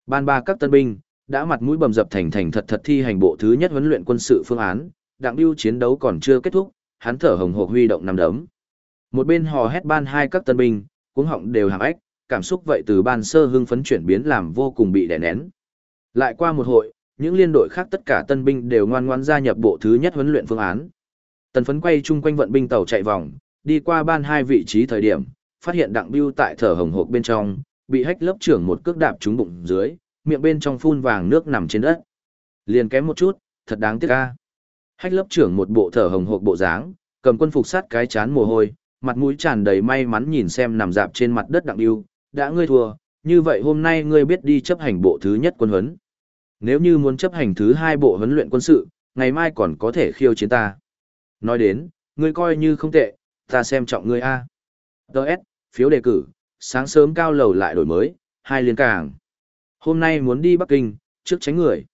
Ban ba các tân binh, đã mặt mũi bầm dập thành thành thật thật thi hành bộ thứ nhất huấn luyện quân sự phương án, đặng lưu chiến đấu còn chưa kết thúc, hắn thở hồng hộc huy động năm đấm. Một bên hò hét ban hai các tân binh, cuống họng đều hàm ếch, cảm xúc vậy từ ban sơ hưng phấn chuyển biến làm vô cùng bị đè nén. Lại qua một hội, những liên đội khác tất cả tân binh đều ngoan ngoãn gia nhập bộ thứ nhất huấn luyện phương án. Tần phấn quay chung quanh vận binh tàu chạy vòng, đi qua ban hai vị trí thời điểm, phát hiện đặng bưu tại thở hồng hộc bên trong, bị hách lớp trưởng một cước đạp trúng bụng dưới, miệng bên trong phun vàng nước nằm trên đất. Liền kém một chút, thật đáng tiếc ca. Hách lớp trưởng một bộ thở hồng hộc bộ dáng, cầm quân phục sát cái chán mồ hôi, mặt mũi tràn đầy may mắn nhìn xem nằm dạp trên mặt đất đặng bưu, đã ngươi thua, như vậy hôm nay ngươi biết đi chấp hành bộ thứ nhất quân huấn. Nếu như muốn chấp hành thứ hai bộ huấn luyện quân sự, ngày mai còn có thể khiêu chiến ta. Nói đến, ngươi coi như không tệ, ta xem trọng ngươi A. Đợt, phiếu đề cử, sáng sớm cao lầu lại đổi mới, hai liên càng. Hôm nay muốn đi Bắc Kinh, trước tránh người.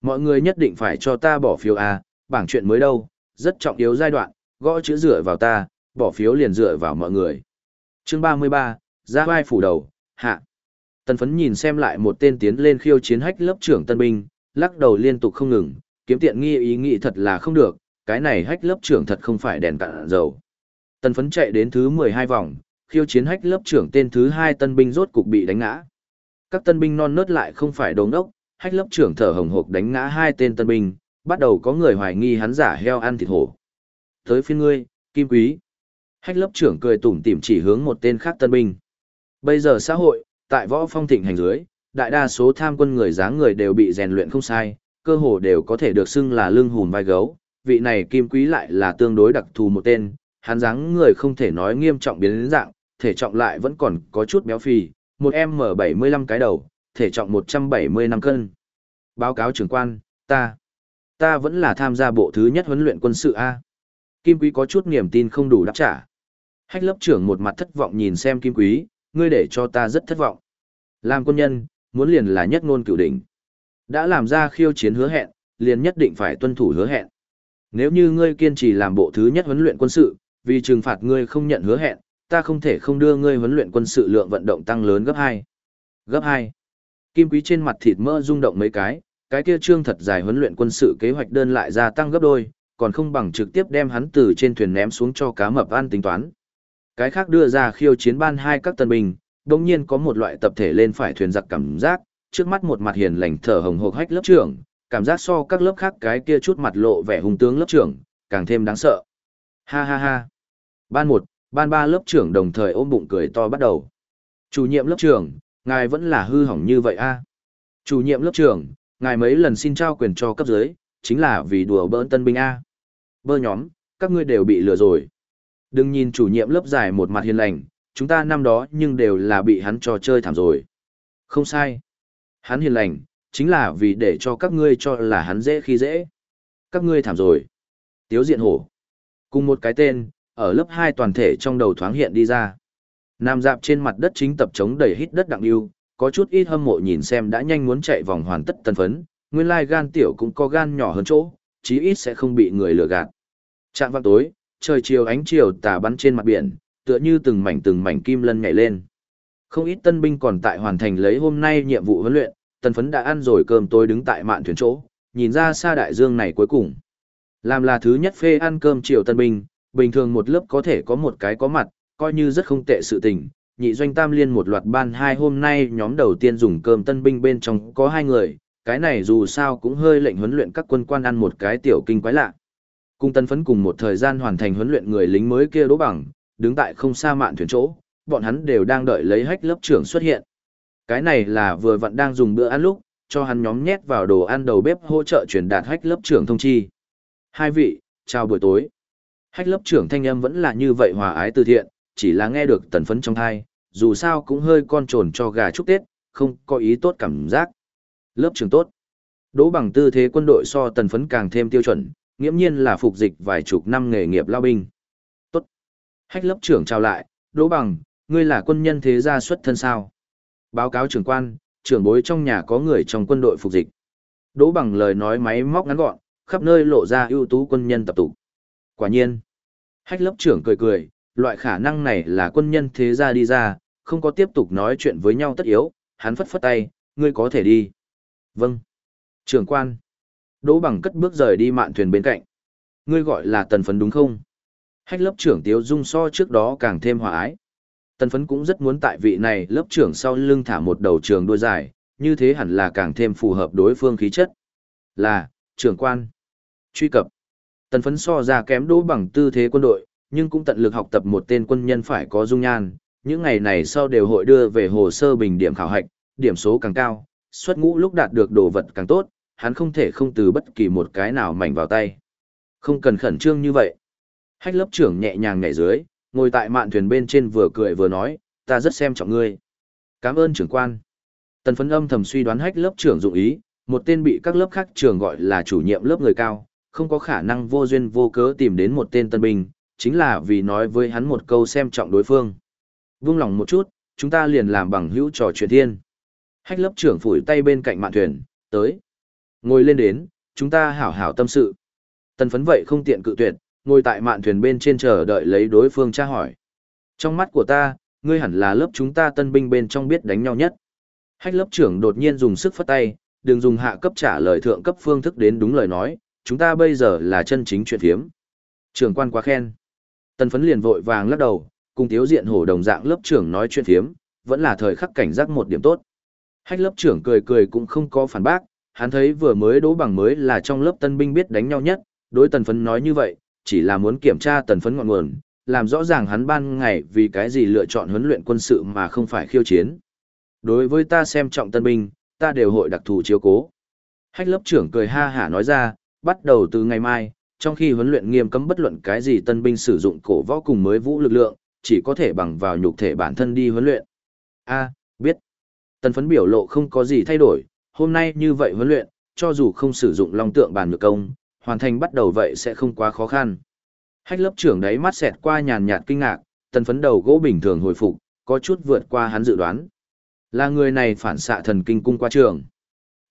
Mọi người nhất định phải cho ta bỏ phiếu A, bảng chuyện mới đâu, rất trọng yếu giai đoạn, gõ chữ dựa vào ta, bỏ phiếu liền dựa vào mọi người. Chương 33, ra vai phủ đầu, hạ. Tần phấn nhìn xem lại một tên tiến lên khiêu chiến hách lớp trưởng tân binh, lắc đầu liên tục không ngừng, kiếm tiện nghi ý nghĩ thật là không được, cái này hách lớp trưởng thật không phải đèn cạn dầu. Tần phấn chạy đến thứ 12 vòng, khiêu chiến hách lớp trưởng tên thứ 2 tân binh rốt cục bị đánh ngã. Các tân binh non nớt lại không phải đống đốc, hách lớp trưởng thở hồng hộc đánh ngã hai tên tân binh, bắt đầu có người hoài nghi hắn giả heo ăn thịt hổ. Tới phiên ngươi, Kim Quý. Hách lớp trưởng cười tủm tỉm chỉ hướng một tên khác tân binh. Bây giờ xã hội, tại võ phong thịnh hành dưới, đại đa số tham quân người dáng người đều bị rèn luyện không sai, cơ hồ đều có thể được xưng là lưng hùm vai gấu. Vị này Kim Quý lại là tương đối đặc thù một tên, hắn dáng người không thể nói nghiêm trọng biến đến dạng, thể trọng lại vẫn còn có chút béo phì, một M75 cái đầu, thể trọng 175 cân. Báo cáo trưởng quan, ta, ta vẫn là tham gia bộ thứ nhất huấn luyện quân sự A. Kim Quý có chút niềm tin không đủ đáp trả. Hách lớp trưởng một mặt thất vọng nhìn xem Kim Quý, ngươi để cho ta rất thất vọng. Làm quân nhân, muốn liền là nhất ngôn cửu đỉnh. Đã làm ra khiêu chiến hứa hẹn, liền nhất định phải tuân thủ hứa hẹn. Nếu như ngươi kiên trì làm bộ thứ nhất huấn luyện quân sự, vì trừng phạt ngươi không nhận hứa hẹn, ta không thể không đưa ngươi huấn luyện quân sự lượng vận động tăng lớn gấp 2. Gấp 2. Kim Quý trên mặt thịt mỡ rung động mấy cái, cái kia trương thật dài huấn luyện quân sự kế hoạch đơn lại gia tăng gấp đôi, còn không bằng trực tiếp đem hắn từ trên thuyền ném xuống cho cá mập ăn tính toán. Cái khác đưa ra khiêu chiến ban hai các tân binh, đồng nhiên có một loại tập thể lên phải thuyền giặc cảm giác, trước mắt một mặt hiền lành thở hồng hộc hách lớp trưởng, cảm giác so các lớp khác cái kia chút mặt lộ vẻ hung tướng lớp trưởng, càng thêm đáng sợ. Ha ha ha. Ban một, ban ba lớp trưởng đồng thời ôm bụng cười to bắt đầu. Chủ nhiệm lớp trưởng, ngài vẫn là hư hỏng như vậy a. Chủ nhiệm lớp trưởng, ngài mấy lần xin trao quyền cho cấp dưới, chính là vì đùa bỡn tân binh a. Bơ nhóm, các ngươi đều bị lừa rồi. Đừng nhìn chủ nhiệm lớp dài một mặt hiền lành, chúng ta năm đó nhưng đều là bị hắn trò chơi thảm rồi. Không sai. Hắn hiền lành, chính là vì để cho các ngươi cho là hắn dễ khi dễ. Các ngươi thảm rồi. Tiếu diện hổ. Cùng một cái tên, ở lớp 2 toàn thể trong đầu thoáng hiện đi ra. Nam dạp trên mặt đất chính tập chống đầy hít đất đặng yêu, có chút ít hâm mộ nhìn xem đã nhanh muốn chạy vòng hoàn tất tân phấn, nguyên lai gan tiểu cũng có gan nhỏ hơn chỗ, chí ít sẽ không bị người lừa gạt. Trạng vang tối, trời chiều ánh chiều tà bắn trên mặt biển, tựa như từng mảnh từng mảnh kim lân nhảy lên. Không ít tân binh còn tại hoàn thành lấy hôm nay nhiệm vụ huấn luyện, tân phấn đã ăn rồi cơm tối đứng tại mạn thuyền chỗ, nhìn ra xa đại dương này cuối cùng. Làm là thứ nhất phê ăn cơm chiều tân binh, bình thường một lớp có thể có một cái có mặt, coi như rất không tệ sự tình. Nhị doanh tam liên một loạt ban hai hôm nay nhóm đầu tiên dùng cơm tân binh bên trong có hai người, cái này dù sao cũng hơi lệnh huấn luyện các quân quan ăn một cái tiểu kinh quái lạ. Cung tân phấn cùng một thời gian hoàn thành huấn luyện người lính mới kia đỗ bằng, đứng tại không xa mạn thuyền chỗ, bọn hắn đều đang đợi lấy hách lớp trưởng xuất hiện. Cái này là vừa vặn đang dùng bữa ăn lúc, cho hắn nhóm nhét vào đồ ăn đầu bếp hỗ trợ truyền đạt hách lớp trưởng thông chi. Hai vị, chào buổi tối. Hách lớp trưởng thanh âm vẫn là như vậy hòa ái từ thiện, chỉ là nghe được tần phấn trong thai, dù sao cũng hơi con trồn cho gà chúc Tết, không có ý tốt cảm giác. Lớp trưởng tốt. Đỗ bằng tư thế quân đội so tần phấn càng thêm tiêu chuẩn, nghiễm nhiên là phục dịch vài chục năm nghề nghiệp lao binh. Hách lớp trưởng chào lại, Đỗ bằng, ngươi là quân nhân thế gia xuất thân sao? Báo cáo trưởng quan, trưởng bối trong nhà có người trong quân đội phục dịch. Đỗ bằng lời nói máy móc ngắn gọn, khắp nơi lộ ra ưu tú quân nhân tập tụ. Quả nhiên. Hách lớp trưởng cười cười, loại khả năng này là quân nhân thế gia đi ra, không có tiếp tục nói chuyện với nhau tất yếu, hắn phất phất tay, ngươi có thể đi. Vâng. Trưởng quan. Đỗ bằng cất bước rời đi mạn thuyền bên cạnh. Ngươi gọi là tần phấn đúng không? Hách lớp trưởng Tiếu Dung so trước đó càng thêm hòa ái. Tần phấn cũng rất muốn tại vị này lớp trưởng sau lưng thả một đầu trường đuôi dài, như thế hẳn là càng thêm phù hợp đối phương khí chất. Là, trưởng quan. Truy cập. Tần phấn so ra kém đỗ bằng tư thế quân đội, nhưng cũng tận lực học tập một tên quân nhân phải có dung nhan. Những ngày này sau đều hội đưa về hồ sơ bình điểm khảo hạch, điểm số càng cao, xuất ngũ lúc đạt được đồ vật càng tốt, hắn không thể không từ bất kỳ một cái nào mảnh vào tay. Không cần khẩn trương như vậy. Hách lớp trưởng nhẹ nhàng nhảy dưới, ngồi tại mạn thuyền bên trên vừa cười vừa nói, ta rất xem trọng ngươi. Cảm ơn trưởng quan. Tần phấn âm thầm suy đoán hách lớp trưởng dụng ý, một tên bị các lớp khác trường gọi là chủ nhiệm lớp người cao, không có khả năng vô duyên vô cớ tìm đến một tên tân binh, chính là vì nói với hắn một câu xem trọng đối phương. Vung lòng một chút, chúng ta liền làm bằng hữu trò chuyện thiên. Hách lớp trưởng phủi tay bên cạnh mạn thuyền, tới. Ngồi lên đến, chúng ta hảo hảo tâm sự. Tần phấn vậy không tiện cự tuyệt, ngồi tại mạn thuyền bên trên chờ đợi lấy đối phương tra hỏi. Trong mắt của ta, ngươi hẳn là lớp chúng ta tân binh bên trong biết đánh nhau nhất. Hách lớp trưởng đột nhiên dùng sức phất tay, đừng dùng hạ cấp trả lời thượng cấp phương thức đến đúng lời nói, chúng ta bây giờ là chân chính chuyện thiếm. Trưởng quan quá khen. Tần phấn liền vội vàng lắc đầu, cùng thiếu diện hổ đồng dạng lớp trưởng nói chuyện thiếm, vẫn là thời khắc cảnh giác một điểm tốt. Hách lớp trưởng cười cười cũng không có phản bác, hắn thấy vừa mới đố bằng mới là trong lớp tân binh biết đánh nhau nhất, đối tần phấn nói như vậy, chỉ là muốn kiểm tra tần phấn ngọn nguồn, làm rõ ràng hắn ban ngày vì cái gì lựa chọn huấn luyện quân sự mà không phải khiêu chiến. Đối với ta xem trọng tân binh, ta đều hội đặc thù chiếu cố. Hách lớp trưởng cười ha hả nói ra, bắt đầu từ ngày mai, trong khi huấn luyện nghiêm cấm bất luận cái gì tân binh sử dụng cổ võ cùng mới vũ lực lượng, chỉ có thể bằng vào nhục thể bản thân đi huấn luyện. A, biết. Tần phấn biểu lộ không có gì thay đổi, hôm nay như vậy huấn luyện, cho dù không sử dụng long tượng bàn nhược công, hoàn thành bắt đầu vậy sẽ không quá khó khăn. Hách lớp trưởng đấy mắt xẹt qua nhàn nhạt kinh ngạc, tần phấn đầu gỗ bình thường hồi phục, có chút vượt qua hắn dự đoán. Là người này phản xạ thần kinh cung qua trường.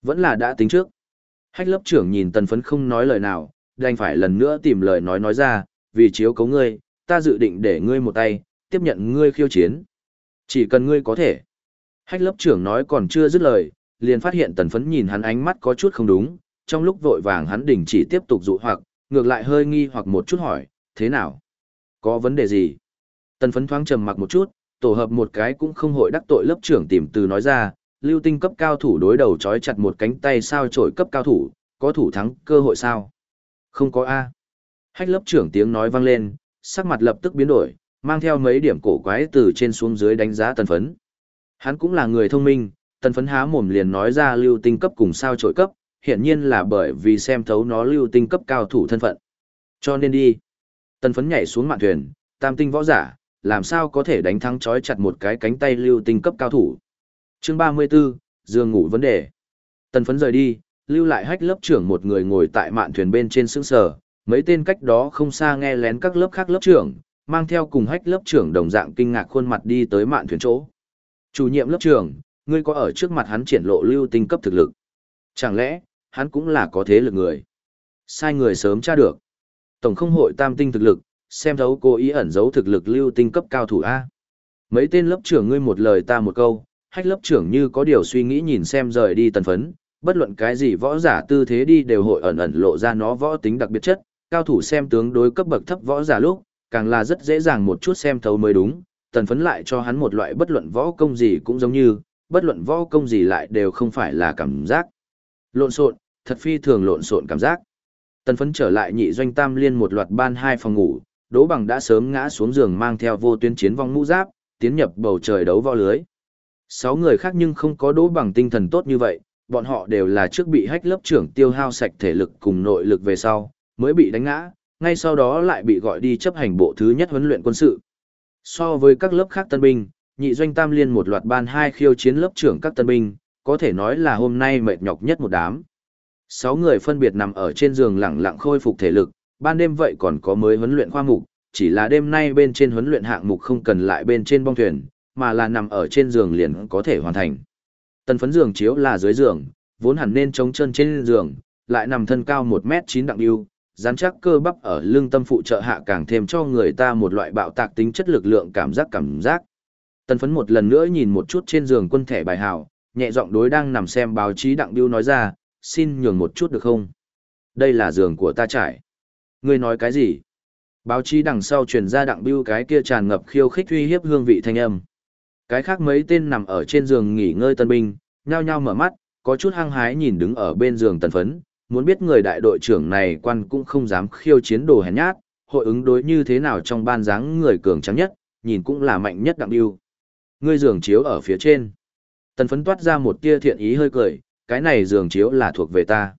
Vẫn là đã tính trước. Hách lớp trưởng nhìn tần phấn không nói lời nào, đành phải lần nữa tìm lời nói nói ra, vì chiếu cấu ngươi, ta dự định để ngươi một tay, tiếp nhận ngươi khiêu chiến. Chỉ cần ngươi có thể. Hách lớp trưởng nói còn chưa dứt lời, liền phát hiện tần phấn nhìn hắn ánh mắt có chút không đúng, trong lúc vội vàng hắn đình chỉ tiếp tục dụ hoặc, ngược lại hơi nghi hoặc một chút hỏi, thế nào? Có vấn đề gì? Tần phấn thoáng trầm mặc một chút, tổ hợp một cái cũng không hội đắc tội lớp trưởng tìm từ nói ra, lưu tinh cấp cao thủ đối đầu trói chặt một cánh tay sao trổi cấp cao thủ, có thủ thắng cơ hội sao? Không có A. Hách lớp trưởng tiếng nói vang lên, sắc mặt lập tức biến đổi, mang theo mấy điểm cổ quái từ trên xuống dưới đánh giá tần phấn. Hắn cũng là người thông minh, tần phấn há mồm liền nói ra lưu tinh cấp cùng sao trội cấp, hiển nhiên là bởi vì xem thấu nó lưu tinh cấp cao thủ thân phận. Cho nên đi. Tần phấn nhảy xuống mạn thuyền, tam tinh võ giả, làm sao có thể đánh thắng chói chặt một cái cánh tay lưu tinh cấp cao thủ. chương 34, giường ngủ vấn đề. Tần phấn rời đi, lưu lại hách lớp trưởng một người ngồi tại mạn thuyền bên trên sững sở, mấy tên cách đó không xa nghe lén các lớp khác lớp trưởng, mang theo cùng hách lớp trưởng đồng dạng kinh ngạc khuôn mặt đi tới mạn thuyền chỗ. Chủ nhiệm lớp trưởng, ngươi có ở trước mặt hắn triển lộ lưu tinh cấp thực lực. Chẳng lẽ, hắn cũng là có thế lực người. Sai người sớm tra được. Tổng không hội tam tinh thực lực, xem thấu cố ý ẩn giấu thực lực lưu tinh cấp cao thủ A. Mấy tên lớp trưởng ngươi một lời ta một câu, hách lớp trưởng như có điều suy nghĩ nhìn xem rời đi tần phấn, bất luận cái gì võ giả tư thế đi đều hội ẩn ẩn lộ ra nó võ tính đặc biệt chất, cao thủ xem tướng đối cấp bậc thấp võ giả lúc, càng là rất dễ dàng một chút xem thấu mới đúng, tần phấn lại cho hắn một loại bất luận võ công gì cũng giống như, bất luận võ công gì lại đều không phải là cảm giác. Lộn xộn, thật phi thường lộn xộn cảm giác. Tần phấn trở lại nhị doanh tam liên một loạt ban hai phòng ngủ, Đỗ Bằng đã sớm ngã xuống giường mang theo vô tuyến chiến vong mũ giáp, tiến nhập bầu trời đấu võ lưới. Sáu người khác nhưng không có Đỗ Bằng tinh thần tốt như vậy, bọn họ đều là trước bị hách lớp trưởng tiêu hao sạch thể lực cùng nội lực về sau, mới bị đánh ngã, ngay sau đó lại bị gọi đi chấp hành bộ thứ nhất huấn luyện quân sự. So với các lớp khác tân binh, nhị doanh tam liên một loạt ban hai khiêu chiến lớp trưởng các tân binh, có thể nói là hôm nay mệt nhọc nhất một đám. Sáu người phân biệt nằm ở trên giường lẳng lặng khôi phục thể lực, ban đêm vậy còn có mới huấn luyện khoa mục, chỉ là đêm nay bên trên huấn luyện hạng mục không cần lại bên trên bong thuyền, mà là nằm ở trên giường liền có thể hoàn thành. Tần phấn giường chiếu là dưới giường, vốn hẳn nên trống chân trên giường, lại nằm thân cao 1m9 đặng yêu, rắn chắc cơ bắp ở lưng tâm phụ trợ hạ càng thêm cho người ta một loại bạo tạc tính chất lực lượng cảm giác cảm giác. Tần phấn một lần nữa nhìn một chút trên giường quân thẻ bài hào, nhẹ giọng đối đang nằm xem báo chí đặng biêu nói ra, xin nhường một chút được không? Đây là giường của ta trải. Ngươi nói cái gì? Báo chí đằng sau truyền ra đặng biêu cái kia tràn ngập khiêu khích uy hiếp hương vị thanh âm. Cái khác mấy tên nằm ở trên giường nghỉ ngơi tân binh, nhao nhao mở mắt, có chút hăng hái nhìn đứng ở bên giường tần phấn, muốn biết người đại đội trưởng này quan cũng không dám khiêu chiến đồ hèn nhát, hội ứng đối như thế nào trong ban dáng người cường trắng nhất, nhìn cũng là mạnh nhất đặng biêu. Ngươi giường chiếu ở phía trên. Tần phấn toát ra một tia thiện ý hơi cười, cái này giường chiếu là thuộc về ta.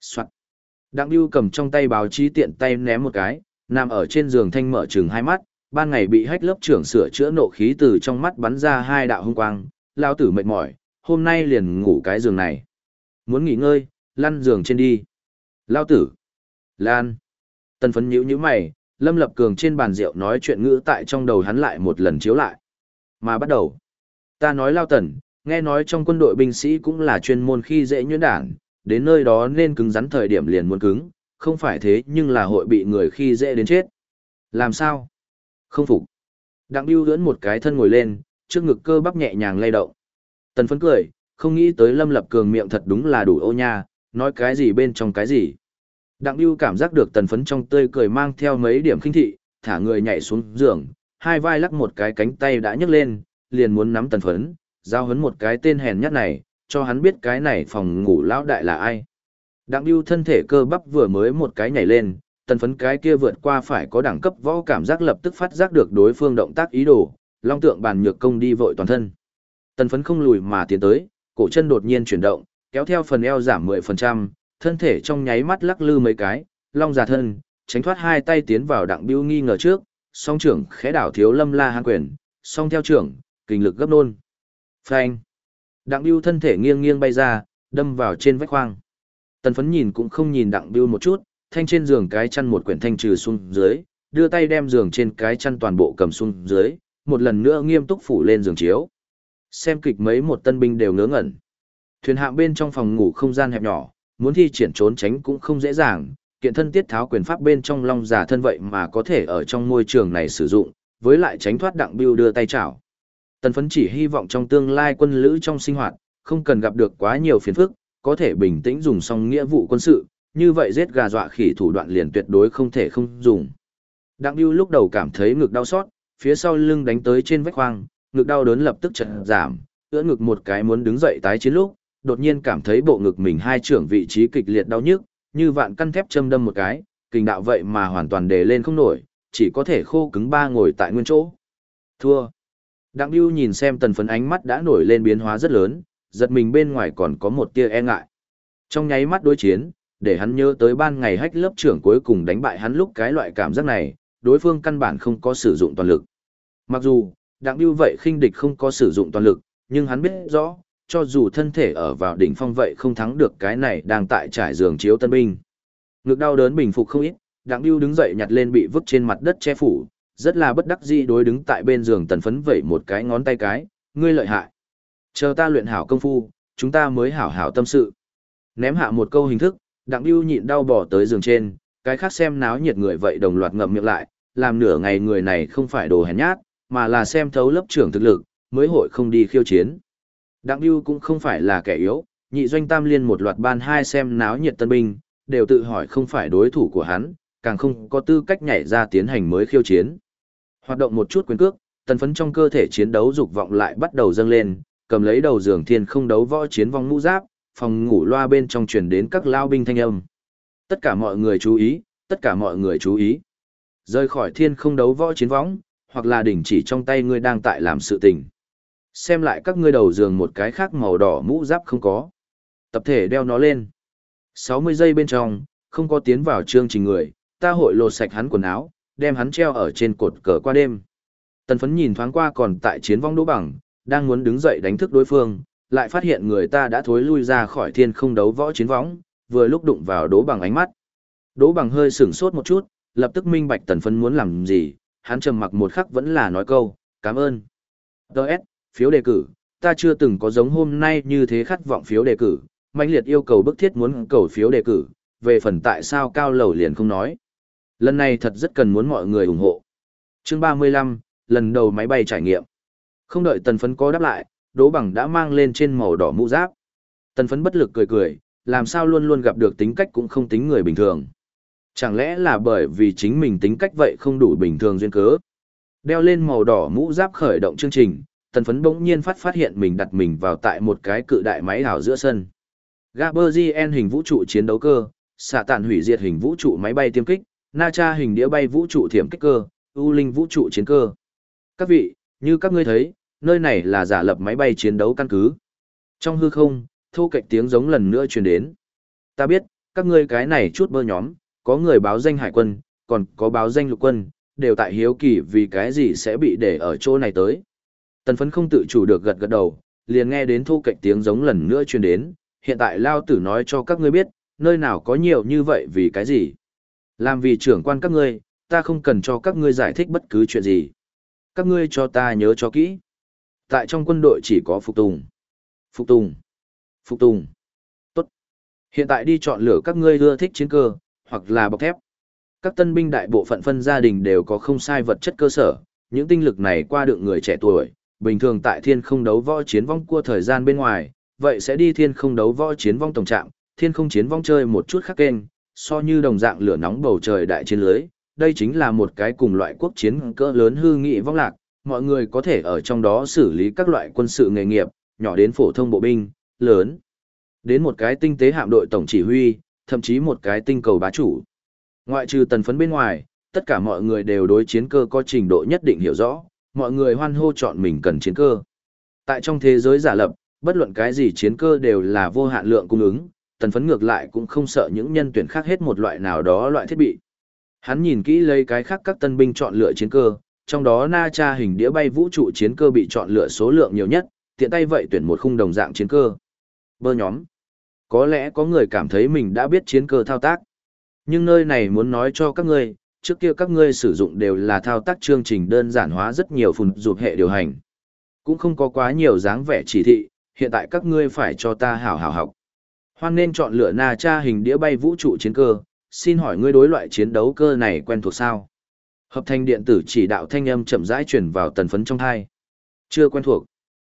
Soạn. Đặng biêu cầm trong tay báo chí tiện tay ném một cái, nằm ở trên giường thanh mở trừng hai mắt, ban ngày bị hách lớp trưởng sửa chữa nộ khí từ trong mắt bắn ra hai đạo hung quang, lao tử mệt mỏi, hôm nay liền ngủ cái giường này. Muốn nghỉ ngơi, lăn giường trên đi. Lao tử. Lan. Tần phấn nhữ như mày, Lâm Lập Cường trên bàn rượu nói chuyện ngữ tại trong đầu hắn lại một lần chiếu lại. Mà bắt đầu. Ta nói Lao Tần, nghe nói trong quân đội binh sĩ cũng là chuyên môn khi dễ nhuyễn đản, đến nơi đó nên cứng rắn thời điểm liền muốn cứng, không phải thế nhưng là hội bị người khi dễ đến chết. Làm sao? Không phục. Đặng Biêu lưỡn một cái thân ngồi lên, trước ngực cơ bắp nhẹ nhàng lay động. Tần phấn cười, không nghĩ tới Lâm Lập Cường miệng thật đúng là đủ ô nha, nói cái gì bên trong cái gì. Đặng Biêu cảm giác được tần phấn trong tươi cười mang theo mấy điểm khinh thị, thả người nhảy xuống giường, hai vai lắc một cái cánh tay đã nhấc lên, liền muốn nắm tần phấn, giao hấn một cái tên hèn nhát này, cho hắn biết cái này phòng ngủ lão đại là ai. Đặng Biêu thân thể cơ bắp vừa mới một cái nhảy lên, tần phấn cái kia vượt qua phải có đẳng cấp võ cảm giác lập tức phát giác được đối phương động tác ý đồ, long tượng bàn nhược công đi vội toàn thân. Tần phấn không lùi mà tiến tới, cổ chân đột nhiên chuyển động, kéo theo phần eo giảm 10%, thân thể trong nháy mắt lắc lư mấy cái, long giả thân, tránh thoát hai tay tiến vào đặng biêu nghi ngờ trước, song trưởng khẽ đảo thiếu lâm la hang quyền, song theo trưởng, kinh lực gấp nôn. Phanh. Đặng biêu thân thể nghiêng nghiêng bay ra, đâm vào trên vách khoang. Tần phấn nhìn cũng không nhìn đặng biêu một chút, thanh trên giường cái chăn một quyển thanh trừ xuống dưới, đưa tay đem giường trên cái chăn toàn bộ cầm xuống dưới, một lần nữa nghiêm túc phủ lên giường chiếu. Xem kịch mấy một tân binh đều ngớ ngẩn. Thuyền hạng bên trong phòng ngủ không gian hẹp nhỏ, muốn thi triển trốn tránh cũng không dễ dàng, kiện thân tiết tháo quyền pháp bên trong long giả thân vậy mà có thể ở trong môi trường này sử dụng, với lại tránh thoát đặng biêu đưa tay chảo. Tần phấn chỉ hy vọng trong tương lai quân lữ trong sinh hoạt, không cần gặp được quá nhiều phiền phức, có thể bình tĩnh dùng xong nghĩa vụ quân sự, như vậy giết gà dọa khỉ thủ đoạn liền tuyệt đối không thể không dùng. Đặng Biêu lúc đầu cảm thấy ngực đau xót, phía sau lưng đánh tới trên vách khoang, ngực đau đớn lập tức chợt giảm, ưỡn ngực một cái muốn đứng dậy tái chiến lúc, đột nhiên cảm thấy bộ ngực mình hai trưởng vị trí kịch liệt đau nhức, như vạn căn thép châm đâm một cái, kình đạo vậy mà hoàn toàn đề lên không nổi, chỉ có thể khô cứng ba ngồi tại nguyên chỗ. Thua. Đặng Lưu nhìn xem tần phấn ánh mắt đã nổi lên biến hóa rất lớn, giật mình bên ngoài còn có một tia e ngại. Trong nháy mắt đối chiến, để hắn nhớ tới ban ngày hách lớp trưởng cuối cùng đánh bại hắn lúc cái loại cảm giác này, đối phương căn bản không có sử dụng toàn lực. Mặc dù, đặng Lưu vậy khinh địch không có sử dụng toàn lực, nhưng hắn biết rõ, cho dù thân thể ở vào đỉnh phong vậy không thắng được cái này đang tại trải giường chiếu tân binh. Ngực đau đớn bình phục không ít, đặng Lưu đứng dậy nhặt lên bị vứt trên mặt đất che phủ, rất là bất đắc dĩ đối đứng tại bên giường tần phấn vẩy một cái ngón tay cái, ngươi lợi hại. Chờ ta luyện hảo công phu, chúng ta mới hảo hảo tâm sự. Ném hạ một câu hình thức, đặng biêu nhịn đau bỏ tới giường trên, cái khác xem náo nhiệt người vậy đồng loạt ngậm miệng lại, làm nửa ngày người này không phải đồ hèn nhát, mà là xem thấu lớp trưởng thực lực, mới hội không đi khiêu chiến. Đặng biêu cũng không phải là kẻ yếu, nhị doanh tam liên một loạt ban hai xem náo nhiệt tân binh, đều tự hỏi không phải đối thủ của hắn, càng không có tư cách nhảy ra tiến hành mới khiêu chiến. Hoạt động một chút quyền cước, tần phấn trong cơ thể chiến đấu dục vọng lại bắt đầu dâng lên, cầm lấy đầu giường thiên không đấu võ chiến vong mũ giáp, phòng ngủ loa bên trong truyền đến các lao binh thanh âm. Tất cả mọi người chú ý, tất cả mọi người chú ý. Rời khỏi thiên không đấu võ chiến võng, hoặc là đỉnh chỉ trong tay ngươi đang tại làm sự tình. Xem lại các ngươi đầu giường một cái khác màu đỏ mũ giáp không có. Tập thể đeo nó lên. 60 giây bên trong, không có tiến vào chương trình người, ta hội lột sạch hắn quần áo, đem hắn treo ở trên cột cờ qua đêm. Tần phấn nhìn thoáng qua còn tại chiến vong đỗ bằng, đang muốn đứng dậy đánh thức đối phương, lại phát hiện người ta đã thối lui ra khỏi thiên không đấu võ chiến võng, vừa lúc đụng vào đỗ bằng ánh mắt. Đỗ bằng hơi sửng sốt một chút, lập tức minh bạch tần phấn muốn làm gì, hắn trầm mặc một khắc vẫn là nói câu, cảm ơn. Đợt, phiếu đề cử, ta chưa từng có giống hôm nay như thế khát vọng phiếu đề cử, mãnh liệt yêu cầu bức thiết muốn cầu phiếu đề cử, về phần tại sao cao lầu liền không nói. Lần này thật rất cần muốn mọi người ủng hộ. Chương 35, lần đầu máy bay trải nghiệm. Không đợi tần phấn có đáp lại, Đỗ Bằng đã mang lên trên màu đỏ mũ giáp. Tần phấn bất lực cười cười, làm sao luôn luôn gặp được tính cách cũng không tính người bình thường. Chẳng lẽ là bởi vì chính mình tính cách vậy không đủ bình thường duyên cớ. Đeo lên màu đỏ mũ giáp khởi động chương trình, tần phấn bỗng nhiên phát phát hiện mình đặt mình vào tại một cái cự đại máy đảo giữa sân. Gaberzien hình vũ trụ chiến đấu cơ, xạ tàn hủy diệt hình vũ trụ máy bay tiêm kích, Na Cha hình đĩa bay vũ trụ thiểm kích cơ, U Linh vũ trụ chiến cơ. Các vị, như các ngươi thấy, nơi này là giả lập máy bay chiến đấu căn cứ. Trong hư không, thô cạnh tiếng giống lần nữa truyền đến. Ta biết, các ngươi cái này chút bơ nhóm, có người báo danh hải quân, còn có báo danh lục quân, đều tại hiếu kỳ vì cái gì sẽ bị để ở chỗ này tới. Tần phấn không tự chủ được gật gật đầu, liền nghe đến thô cạnh tiếng giống lần nữa truyền đến, hiện tại Lao Tử nói cho các ngươi biết, nơi nào có nhiều như vậy vì cái gì. Làm vì trưởng quan các ngươi, ta không cần cho các ngươi giải thích bất cứ chuyện gì. Các ngươi cho ta nhớ cho kỹ. Tại trong quân đội chỉ có phục tùng. Phục tùng. Phục tùng. Tốt. Hiện tại đi chọn lựa các ngươi ưa thích chiến cơ, hoặc là bọc thép. Các tân binh đại bộ phận phân gia đình đều có không sai vật chất cơ sở, những tinh lực này qua được người trẻ tuổi, bình thường tại thiên không đấu võ chiến vong cua thời gian bên ngoài, vậy sẽ đi thiên không đấu võ chiến vong tổng trạm, thiên không chiến vong chơi một chút khác kênh, so như đồng dạng lửa nóng bầu trời đại chiến lưới, đây chính là một cái cùng loại quốc chiến cỡ lớn hư nghị vong lạc, mọi người có thể ở trong đó xử lý các loại quân sự nghề nghiệp, nhỏ đến phổ thông bộ binh, lớn đến một cái tinh tế hạm đội tổng chỉ huy, thậm chí một cái tinh cầu bá chủ. Ngoại trừ tần phấn bên ngoài, tất cả mọi người đều đối chiến cơ có trình độ nhất định hiểu rõ, mọi người hoan hô chọn mình cần chiến cơ. Tại trong thế giới giả lập, bất luận cái gì chiến cơ đều là vô hạn lượng cung ứng, tần phấn ngược lại cũng không sợ những nhân tuyển khác hết một loại nào đó loại thiết bị. Hắn nhìn kỹ lấy cái khác các tân binh chọn lựa chiến cơ, trong đó Na Cha hình đĩa bay vũ trụ chiến cơ bị chọn lựa số lượng nhiều nhất, tiện tay vậy tuyển một khung đồng dạng chiến cơ. Bơ nhóm. Có lẽ có người cảm thấy mình đã biết chiến cơ thao tác. Nhưng nơi này muốn nói cho các ngươi, trước kia các ngươi sử dụng đều là thao tác chương trình đơn giản hóa rất nhiều phùn dụp hệ điều hành. Cũng không có quá nhiều dáng vẻ chỉ thị, hiện tại các ngươi phải cho ta hảo hảo học. Hoan nên chọn lựa Na Cha hình đĩa bay vũ trụ chiến cơ, xin hỏi ngươi đối loại chiến đấu cơ này quen thuộc sao? Hợp thành điện tử chỉ đạo thanh âm chậm rãi truyền vào tần phấn trong thai. Chưa quen thuộc.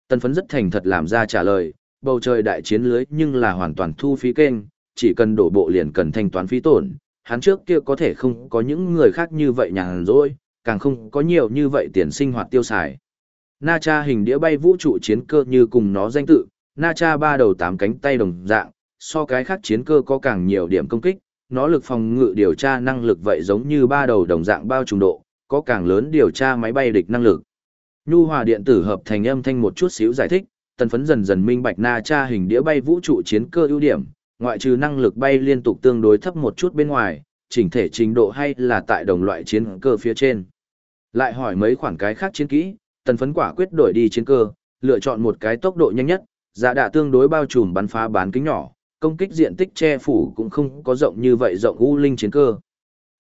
Tần phấn rất thành thật làm ra trả lời, bầu trời đại chiến lưới nhưng là hoàn toàn thu phí kênh, chỉ cần đổ bộ liền cần thanh toán phí tổn. Hắn trước kia có thể không có những người khác như vậy nhàn rỗi, càng không có nhiều như vậy tiền sinh hoạt tiêu xài. Na Cha hình đĩa bay vũ trụ chiến cơ như cùng nó danh tự, Na Cha ba đầu tám cánh tay đồng dạng, so cái khác chiến cơ có càng nhiều điểm công kích, nó lực phòng ngự điều tra năng lực vậy giống như ba đầu đồng dạng bao trùng độ, có càng lớn điều tra máy bay địch năng lực. Nhu hòa điện tử hợp thành âm thanh một chút xíu giải thích, tần phấn dần dần minh bạch na tra hình đĩa bay vũ trụ chiến cơ ưu điểm, ngoại trừ năng lực bay liên tục tương đối thấp một chút bên ngoài, chỉnh thể trình độ hay là tại đồng loại chiến cơ phía trên. Lại hỏi mấy khoản cái khác chiến kỹ, tần phấn quả quyết đổi đi chiến cơ, lựa chọn một cái tốc độ nhanh nhất, giá đạ tương đối bao trùm bắn phá bán kính nhỏ, công kích diện tích che phủ cũng không có rộng như vậy rộng u linh chiến cơ.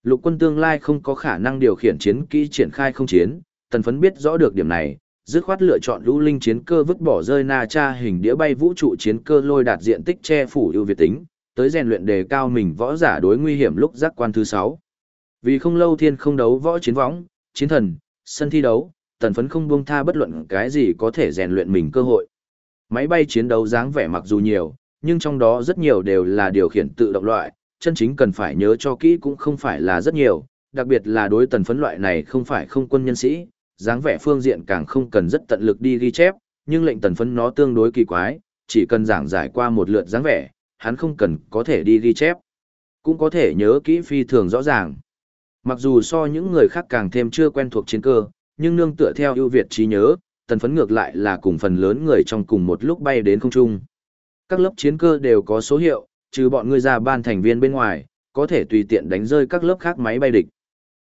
Lục quân tương lai không có khả năng điều khiển chiến kỹ triển khai không chiến, tần phấn biết rõ được điểm này, dứt khoát lựa chọn u linh chiến cơ vứt bỏ rơi na cha hình đĩa bay vũ trụ chiến cơ lôi đạt diện tích che phủ ưu việt tính, tới rèn luyện đề cao mình võ giả đối nguy hiểm lúc giác quan thứ 6. Vì không lâu thiên không đấu võ chiến võng, chiến thần, sân thi đấu, tần phấn không buông tha bất luận cái gì có thể rèn luyện mình cơ hội. Máy bay chiến đấu dáng vẻ mặc dù nhiều, nhưng trong đó rất nhiều đều là điều khiển tự động loại, chân chính cần phải nhớ cho kỹ cũng không phải là rất nhiều, đặc biệt là đối tần phấn loại này không phải không quân nhân sĩ, dáng vẻ phương diện càng không cần rất tận lực đi ghi chép, nhưng lệnh tần phấn nó tương đối kỳ quái, chỉ cần giảng giải qua một lượt dáng vẻ, hắn không cần có thể đi ghi chép, cũng có thể nhớ kỹ phi thường rõ ràng. Mặc dù so những người khác càng thêm chưa quen thuộc chiến cơ, nhưng nương tựa theo ưu việt trí nhớ, tần phấn ngược lại là cùng phần lớn người trong cùng một lúc bay đến không trung. Các lớp chiến cơ đều có số hiệu, trừ bọn ngươi ra ban thành viên bên ngoài, có thể tùy tiện đánh rơi các lớp khác máy bay địch.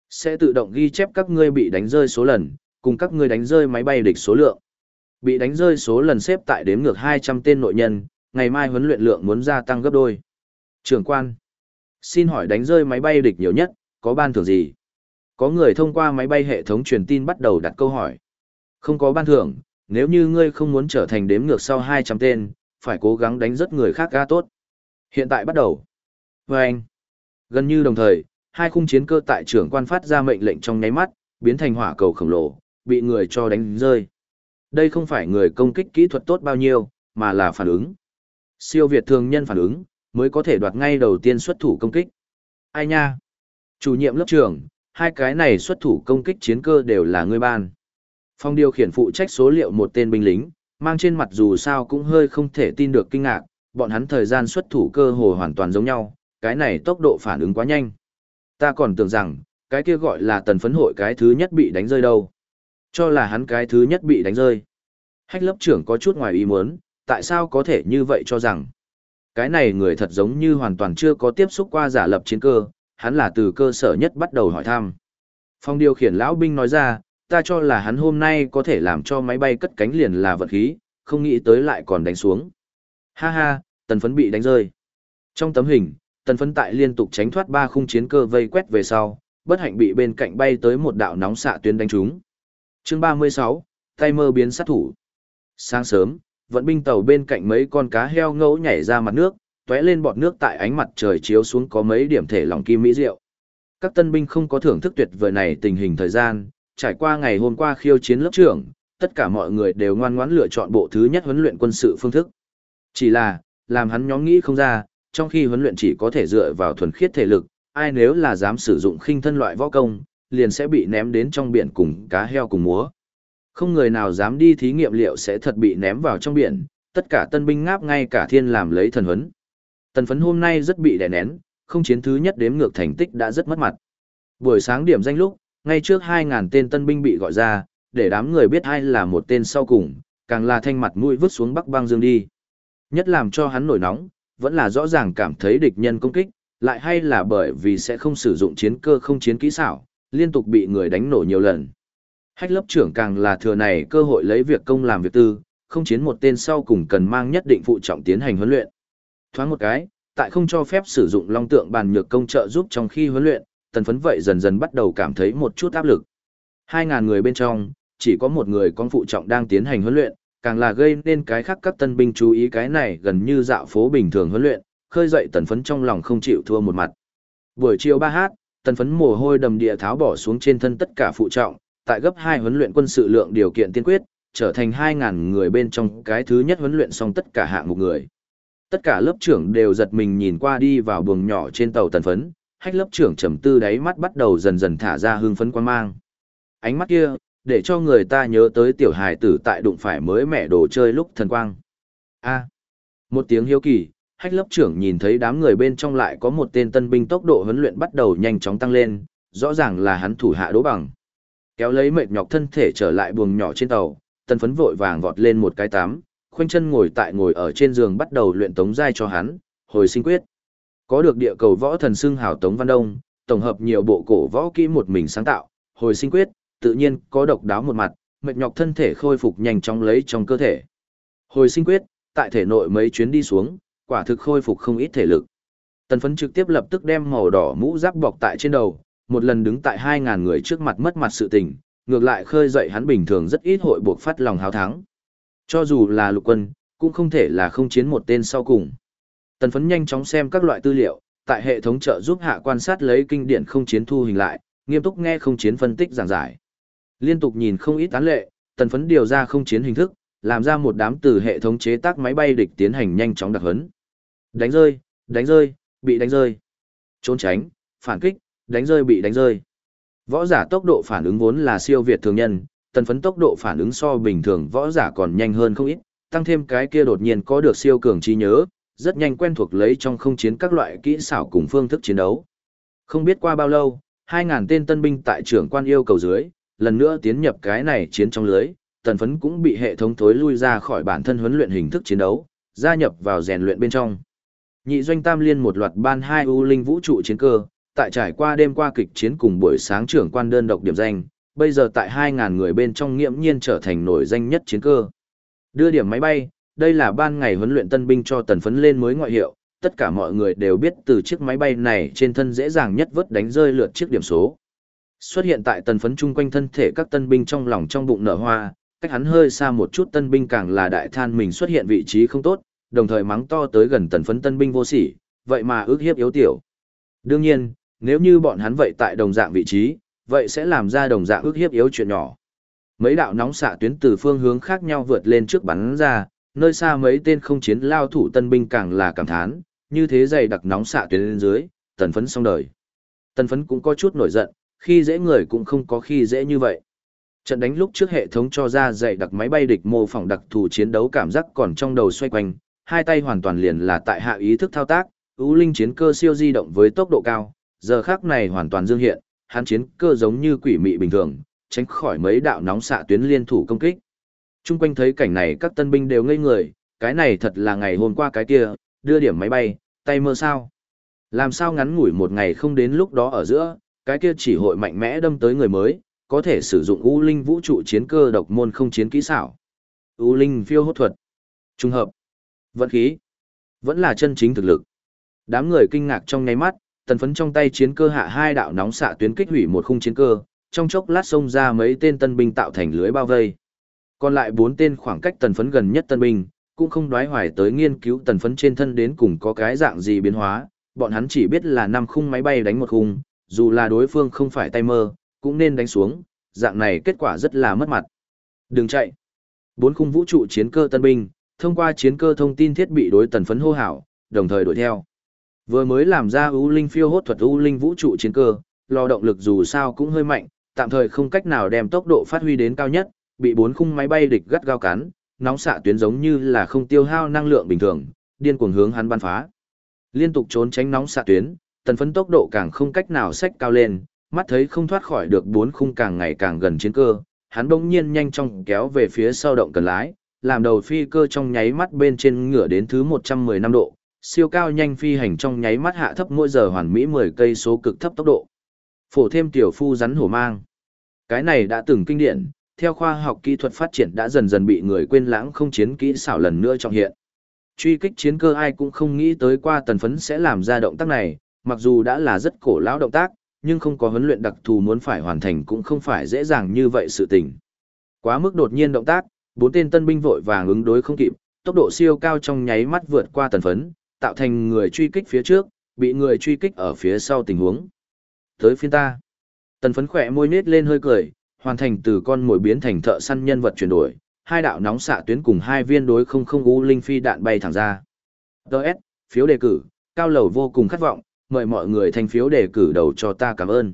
Sẽ tự động ghi chép các ngươi bị đánh rơi số lần, cùng các ngươi đánh rơi máy bay địch số lượng. Bị đánh rơi số lần xếp tại đếm ngược 200 tên nội nhân, ngày mai huấn luyện lượng muốn gia tăng gấp đôi. Trưởng quan, xin hỏi đánh rơi máy bay địch nhiều nhất, có ban thưởng gì? Có người thông qua máy bay hệ thống truyền tin bắt đầu đặt câu hỏi. Không có ban thưởng, nếu như ngươi không muốn trở thành đếm ngược sau 200 tên, phải cố gắng đánh rất người khác ga tốt. Hiện tại bắt đầu. Và anh, gần như đồng thời, hai khung chiến cơ tại trưởng quan phát ra mệnh lệnh trong nháy mắt, biến thành hỏa cầu khổng lồ, bị người cho đánh rơi. Đây không phải người công kích kỹ thuật tốt bao nhiêu, mà là phản ứng. Siêu Việt thường nhân phản ứng, mới có thể đoạt ngay đầu tiên xuất thủ công kích. Ai nha? Chủ nhiệm lớp trưởng, hai cái này xuất thủ công kích chiến cơ đều là người ban. Phong điều khiển phụ trách số liệu một tên binh lính, mang trên mặt dù sao cũng hơi không thể tin được kinh ngạc, bọn hắn thời gian xuất thủ cơ hồ hoàn toàn giống nhau, cái này tốc độ phản ứng quá nhanh. Ta còn tưởng rằng, cái kia gọi là tần phấn hội cái thứ nhất bị đánh rơi đâu. Cho là hắn cái thứ nhất bị đánh rơi. Hách lớp trưởng có chút ngoài ý muốn, tại sao có thể như vậy cho rằng. Cái này người thật giống như hoàn toàn chưa có tiếp xúc qua giả lập chiến cơ, hắn là từ cơ sở nhất bắt đầu hỏi thăm. Phong điều khiển lão binh nói ra, ta cho là hắn hôm nay có thể làm cho máy bay cất cánh liền là vật khí, không nghĩ tới lại còn đánh xuống. Ha ha, tần phấn bị đánh rơi. Trong tấm hình, tần phấn tại liên tục tránh thoát ba khung chiến cơ vây quét về sau, bất hạnh bị bên cạnh bay tới một đạo nóng xạ tuyến đánh trúng. chương 36, tay mơ biến sát thủ. Sáng sớm, vận binh tàu bên cạnh mấy con cá heo ngẫu nhảy ra mặt nước, tóe lên bọt nước tại ánh mặt trời chiếu xuống có mấy điểm thể lỏng kim mỹ rượu. Các tân binh không có thưởng thức tuyệt vời này tình hình thời gian, trải qua ngày hôm qua khiêu chiến lớp trưởng, tất cả mọi người đều ngoan ngoãn lựa chọn bộ thứ nhất huấn luyện quân sự phương thức. Chỉ là, làm hắn nhóm nghĩ không ra, trong khi huấn luyện chỉ có thể dựa vào thuần khiết thể lực, ai nếu là dám sử dụng khinh thân loại võ công, liền sẽ bị ném đến trong biển cùng cá heo cùng múa. Không người nào dám đi thí nghiệm liệu sẽ thật bị ném vào trong biển, tất cả tân binh ngáp ngay cả thiên làm lấy thần huấn. Tần phấn hôm nay rất bị đè nén, không chiến thứ nhất đếm ngược thành tích đã rất mất mặt. Buổi sáng điểm danh lúc, ngay trước 2.000 tên tân binh bị gọi ra, để đám người biết ai là một tên sau cùng, càng là thanh mặt mũi vứt xuống bắc băng dương đi. Nhất làm cho hắn nổi nóng, vẫn là rõ ràng cảm thấy địch nhân công kích, lại hay là bởi vì sẽ không sử dụng chiến cơ không chiến kỹ xảo, liên tục bị người đánh nổ nhiều lần. Hách lớp trưởng càng là thừa này cơ hội lấy việc công làm việc tư, không chiến một tên sau cùng cần mang nhất định phụ trọng tiến hành huấn luyện. Thoáng một cái, tại không cho phép sử dụng long tượng bàn nhược công trợ giúp trong khi huấn luyện, tần phấn vậy dần dần bắt đầu cảm thấy một chút áp lực. 2.000 người bên trong, chỉ có một người con phụ trọng đang tiến hành huấn luyện, càng là gây nên cái khác các tân binh chú ý cái này gần như dạo phố bình thường huấn luyện, khơi dậy tần phấn trong lòng không chịu thua một mặt. Buổi chiều ba hát, tần phấn mồ hôi đầm địa tháo bỏ xuống trên thân tất cả phụ trọng, tại gấp 2 huấn luyện quân sự lượng điều kiện tiên quyết, trở thành 2.000 người bên trong cái thứ nhất huấn luyện xong tất cả hạng mục người. Tất cả lớp trưởng đều giật mình nhìn qua đi vào buồng nhỏ trên tàu tần phấn, hách lớp trưởng trầm tư đáy mắt bắt đầu dần dần thả ra hương phấn quan mang. Ánh mắt kia, để cho người ta nhớ tới tiểu hài tử tại đụng phải mới mẹ đồ chơi lúc thần quang. A. À, một tiếng hiếu kỳ, hách lớp trưởng nhìn thấy đám người bên trong lại có một tên tân binh tốc độ huấn luyện bắt đầu nhanh chóng tăng lên, rõ ràng là hắn thủ hạ đỗ bằng. Kéo lấy mệt nhọc thân thể trở lại buồng nhỏ trên tàu, tân phấn vội vàng vọt lên một cái tám, khoanh chân ngồi tại ngồi ở trên giường bắt đầu luyện tống giai cho hắn, hồi sinh quyết. Có được địa cầu võ thần xưng hào Tống Văn Đông, tổng hợp nhiều bộ cổ võ kỹ một mình sáng tạo, hồi sinh quyết, tự nhiên có độc đáo một mặt, mệt nhọc thân thể khôi phục nhanh chóng lấy trong cơ thể. Hồi sinh quyết, tại thể nội mấy chuyến đi xuống, quả thực khôi phục không ít thể lực. Tần phấn trực tiếp lập tức đem màu đỏ mũ giáp bọc tại trên đầu, một lần đứng tại 2.000 người trước mặt mất mặt sự tình, ngược lại khơi dậy hắn bình thường rất ít hội buộc phát lòng hào thắng. Cho dù là lục quân, cũng không thể là không chiến một tên sau cùng. Tần phấn nhanh chóng xem các loại tư liệu, tại hệ thống trợ giúp hạ quan sát lấy kinh điển không chiến thu hình lại, nghiêm túc nghe không chiến phân tích giảng giải. Liên tục nhìn không ít tán lệ, tần phấn điều ra không chiến hình thức, làm ra một đám từ hệ thống chế tác máy bay địch tiến hành nhanh chóng đặc hấn. Đánh rơi, đánh rơi, bị đánh rơi. Trốn tránh, phản kích, đánh rơi bị đánh rơi. Võ giả tốc độ phản ứng vốn là siêu việt thường nhân, tần phấn tốc độ phản ứng so bình thường võ giả còn nhanh hơn không ít, tăng thêm cái kia đột nhiên có được siêu cường trí nhớ, rất nhanh quen thuộc lấy trong không chiến các loại kỹ xảo cùng phương thức chiến đấu. Không biết qua bao lâu, 2.000 tên tân binh tại trưởng quan yêu cầu dưới, lần nữa tiến nhập cái này chiến trong lưới, tần phấn cũng bị hệ thống thối lui ra khỏi bản thân huấn luyện hình thức chiến đấu, gia nhập vào rèn luyện bên trong. Nhị doanh tam liên một loạt ban hai u linh vũ trụ chiến cơ, tại trải qua đêm qua kịch chiến cùng buổi sáng trưởng quan đơn độc điểm danh, bây giờ tại 2.000 người bên trong nghiễm nhiên trở thành nổi danh nhất chiến cơ. Đưa điểm máy bay, đây là ban ngày huấn luyện tân binh cho tần phấn lên mới ngoại hiệu, tất cả mọi người đều biết từ chiếc máy bay này trên thân dễ dàng nhất vớt đánh rơi lượt chiếc điểm số. Xuất hiện tại tần phấn chung quanh thân thể các tân binh trong lòng trong bụng nở hoa, cách hắn hơi xa một chút tân binh càng là đại than mình xuất hiện vị trí không tốt, đồng thời mắng to tới gần tần phấn tân binh vô sỉ, vậy mà ước hiếp yếu tiểu. Đương nhiên, nếu như bọn hắn vậy tại đồng dạng vị trí, vậy sẽ làm ra đồng dạng ước hiếp yếu chuyện nhỏ. Mấy đạo nóng xạ tuyến từ phương hướng khác nhau vượt lên trước bắn ra, nơi xa mấy tên không chiến lao thủ tân binh càng là cảm thán, như thế dày đặc nóng xạ tuyến lên dưới, tần phấn xong đời. Tần phấn cũng có chút nổi giận, khi dễ người cũng không có khi dễ như vậy. Trận đánh lúc trước hệ thống cho ra dạy đặc máy bay địch mô phỏng đặc thù chiến đấu cảm giác còn trong đầu xoay quanh, hai tay hoàn toàn liền là tại hạ ý thức thao tác, ưu linh chiến cơ siêu di động với tốc độ cao, giờ khác này hoàn toàn dương hiện, hắn chiến cơ giống như quỷ mị bình thường, tránh khỏi mấy đạo nóng xạ tuyến liên thủ công kích. Trung quanh thấy cảnh này các tân binh đều ngây người, cái này thật là ngày hôm qua cái kia, đưa điểm máy bay, tay mơ sao. Làm sao ngắn ngủi một ngày không đến lúc đó ở giữa, cái kia chỉ hội mạnh mẽ đâm tới người mới, có thể sử dụng U Linh vũ trụ chiến cơ độc môn không chiến kỹ xảo. U Linh phiêu hốt thuật. Trung hợp. Vận khí. Vẫn là chân chính thực lực. Đám người kinh ngạc trong nháy mắt, tần phấn trong tay chiến cơ hạ hai đạo nóng xạ tuyến kích hủy một khung chiến cơ, trong chốc lát xông ra mấy tên tân binh tạo thành lưới bao vây. Còn lại bốn tên khoảng cách tần phấn gần nhất tân binh, cũng không đoái hoài tới nghiên cứu tần phấn trên thân đến cùng có cái dạng gì biến hóa, bọn hắn chỉ biết là năm khung máy bay đánh một khung, dù là đối phương không phải tay mơ, cũng nên đánh xuống, dạng này kết quả rất là mất mặt. Đừng chạy. Bốn khung vũ trụ chiến cơ tân binh, thông qua chiến cơ thông tin thiết bị đối tần phấn hô hảo, đồng thời đuổi theo. Vừa mới làm ra U Linh phiêu hốt thuật U Linh vũ trụ chiến cơ, lò động lực dù sao cũng hơi mạnh, tạm thời không cách nào đem tốc độ phát huy đến cao nhất, bị bốn khung máy bay địch gắt gao cắn, nóng xạ tuyến giống như là không tiêu hao năng lượng bình thường, điên cuồng hướng hắn bắn phá. Liên tục trốn tránh nóng xạ tuyến, tần phấn tốc độ càng không cách nào sách cao lên, mắt thấy không thoát khỏi được bốn khung càng ngày càng gần chiến cơ, hắn bỗng nhiên nhanh chóng kéo về phía sau động cần lái, làm đầu phi cơ trong nháy mắt bên trên ngửa đến thứ 115 độ, siêu cao nhanh phi hành trong nháy mắt hạ thấp mỗi giờ hoàn mỹ 10 cây số cực thấp tốc độ. Phổ thêm tiểu phu rắn hổ mang. Cái này đã từng kinh điển, theo khoa học kỹ thuật phát triển đã dần dần bị người quên lãng không chiến kỹ xảo lần nữa trong hiện. Truy kích chiến cơ ai cũng không nghĩ tới qua tần phấn sẽ làm ra động tác này, mặc dù đã là rất cổ lão động tác, nhưng không có huấn luyện đặc thù muốn phải hoàn thành cũng không phải dễ dàng như vậy sự tình. Quá mức đột nhiên động tác, bốn tên tân binh vội vàng ứng đối không kịp, tốc độ siêu cao trong nháy mắt vượt qua tần phấn, tạo thành người truy kích phía trước, bị người truy kích ở phía sau tình huống. Tới phiên ta. Tần phấn khỏe môi nết lên hơi cười, hoàn thành từ con mồi biến thành thợ săn nhân vật chuyển đổi, hai đạo nóng xạ tuyến cùng hai viên đối không không u linh phi đạn bay thẳng ra. DS, phiếu đề cử, cao lầu vô cùng khát vọng, mời mọi người thành phiếu đề cử đầu cho ta cảm ơn.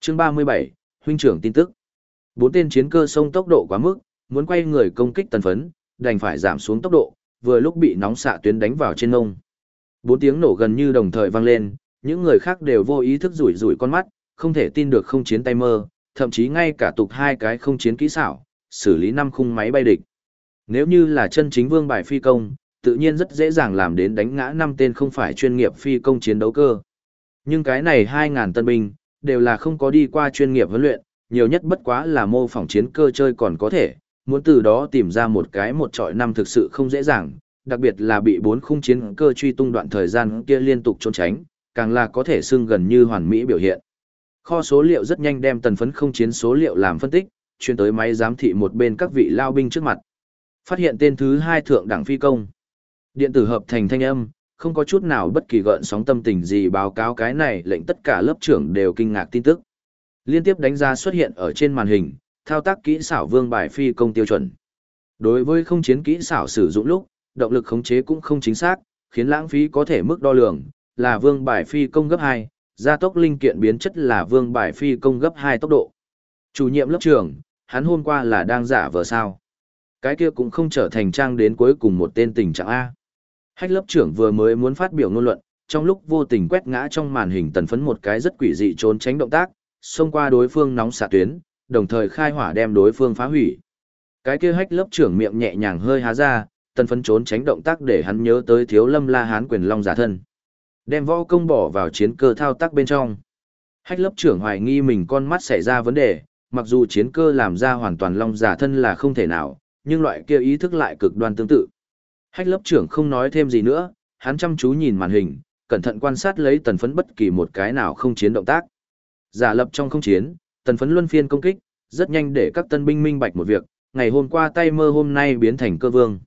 Chương 37, huynh trưởng tin tức. Bốn tên chiến cơ sông tốc độ quá mức, muốn quay người công kích tần phấn, đành phải giảm xuống tốc độ, vừa lúc bị nóng xạ tuyến đánh vào trên ngông. Bốn tiếng nổ gần như đồng thời vang lên, những người khác đều vô ý thức rủi rủi con mắt, không thể tin được không chiến tay mơ, thậm chí ngay cả tục hai cái không chiến kỹ xảo, xử lý năm khung máy bay địch. Nếu như là chân chính vương bài phi công, tự nhiên rất dễ dàng làm đến đánh ngã năm tên không phải chuyên nghiệp phi công chiến đấu cơ. Nhưng cái này 2.000 tân binh, đều là không có đi qua chuyên nghiệp huấn luyện, nhiều nhất bất quá là mô phỏng chiến cơ chơi còn có thể, muốn từ đó tìm ra một cái một trọi năm thực sự không dễ dàng, đặc biệt là bị bốn khung chiến cơ truy tung đoạn thời gian kia liên tục trốn tránh, càng là có thể xưng gần như hoàn mỹ biểu hiện. Kho số liệu rất nhanh đem tần phấn không chiến số liệu làm phân tích, chuyển tới máy giám thị một bên các vị lao binh trước mặt. Phát hiện tên thứ hai thượng đẳng phi công. Điện tử hợp thành thanh âm, không có chút nào bất kỳ gợn sóng tâm tình gì báo cáo cái này lệnh tất cả lớp trưởng đều kinh ngạc tin tức. Liên tiếp đánh giá xuất hiện ở trên màn hình, thao tác kỹ xảo vương bài phi công tiêu chuẩn. Đối với không chiến kỹ xảo sử dụng lúc, động lực khống chế cũng không chính xác, khiến lãng phí có thể mức đo lường, là vương bài phi công gấp 2, gia tốc linh kiện biến chất là vương bài phi công gấp 2 tốc độ. Chủ nhiệm lớp trưởng, hắn hôm qua là đang giả vờ sao. Cái kia cũng không trở thành trang đến cuối cùng một tên tình trạng A. Hách lớp trưởng vừa mới muốn phát biểu ngôn luận, trong lúc vô tình quét ngã trong màn hình tần phấn một cái rất quỷ dị trốn tránh động tác, xông qua đối phương nóng xạ tuyến, đồng thời khai hỏa đem đối phương phá hủy. Cái kia hách lớp trưởng miệng nhẹ nhàng hơi há ra, tần phấn trốn tránh động tác để hắn nhớ tới thiếu lâm la hán quyền long giả thân. Đem võ công bỏ vào chiến cơ thao tác bên trong. Hách lớp trưởng hoài nghi mình con mắt xảy ra vấn đề, mặc dù chiến cơ làm ra hoàn toàn long giả thân là không thể nào, nhưng loại kia ý thức lại cực đoan tương tự. Hách lớp trưởng không nói thêm gì nữa, hắn chăm chú nhìn màn hình, cẩn thận quan sát lấy tần phấn bất kỳ một cái nào không chiến động tác. Giả lập trong không chiến, tần phấn luân phiên công kích, rất nhanh để các tân binh minh bạch một việc, ngày hôm qua tay mơ hôm nay biến thành cơ vương.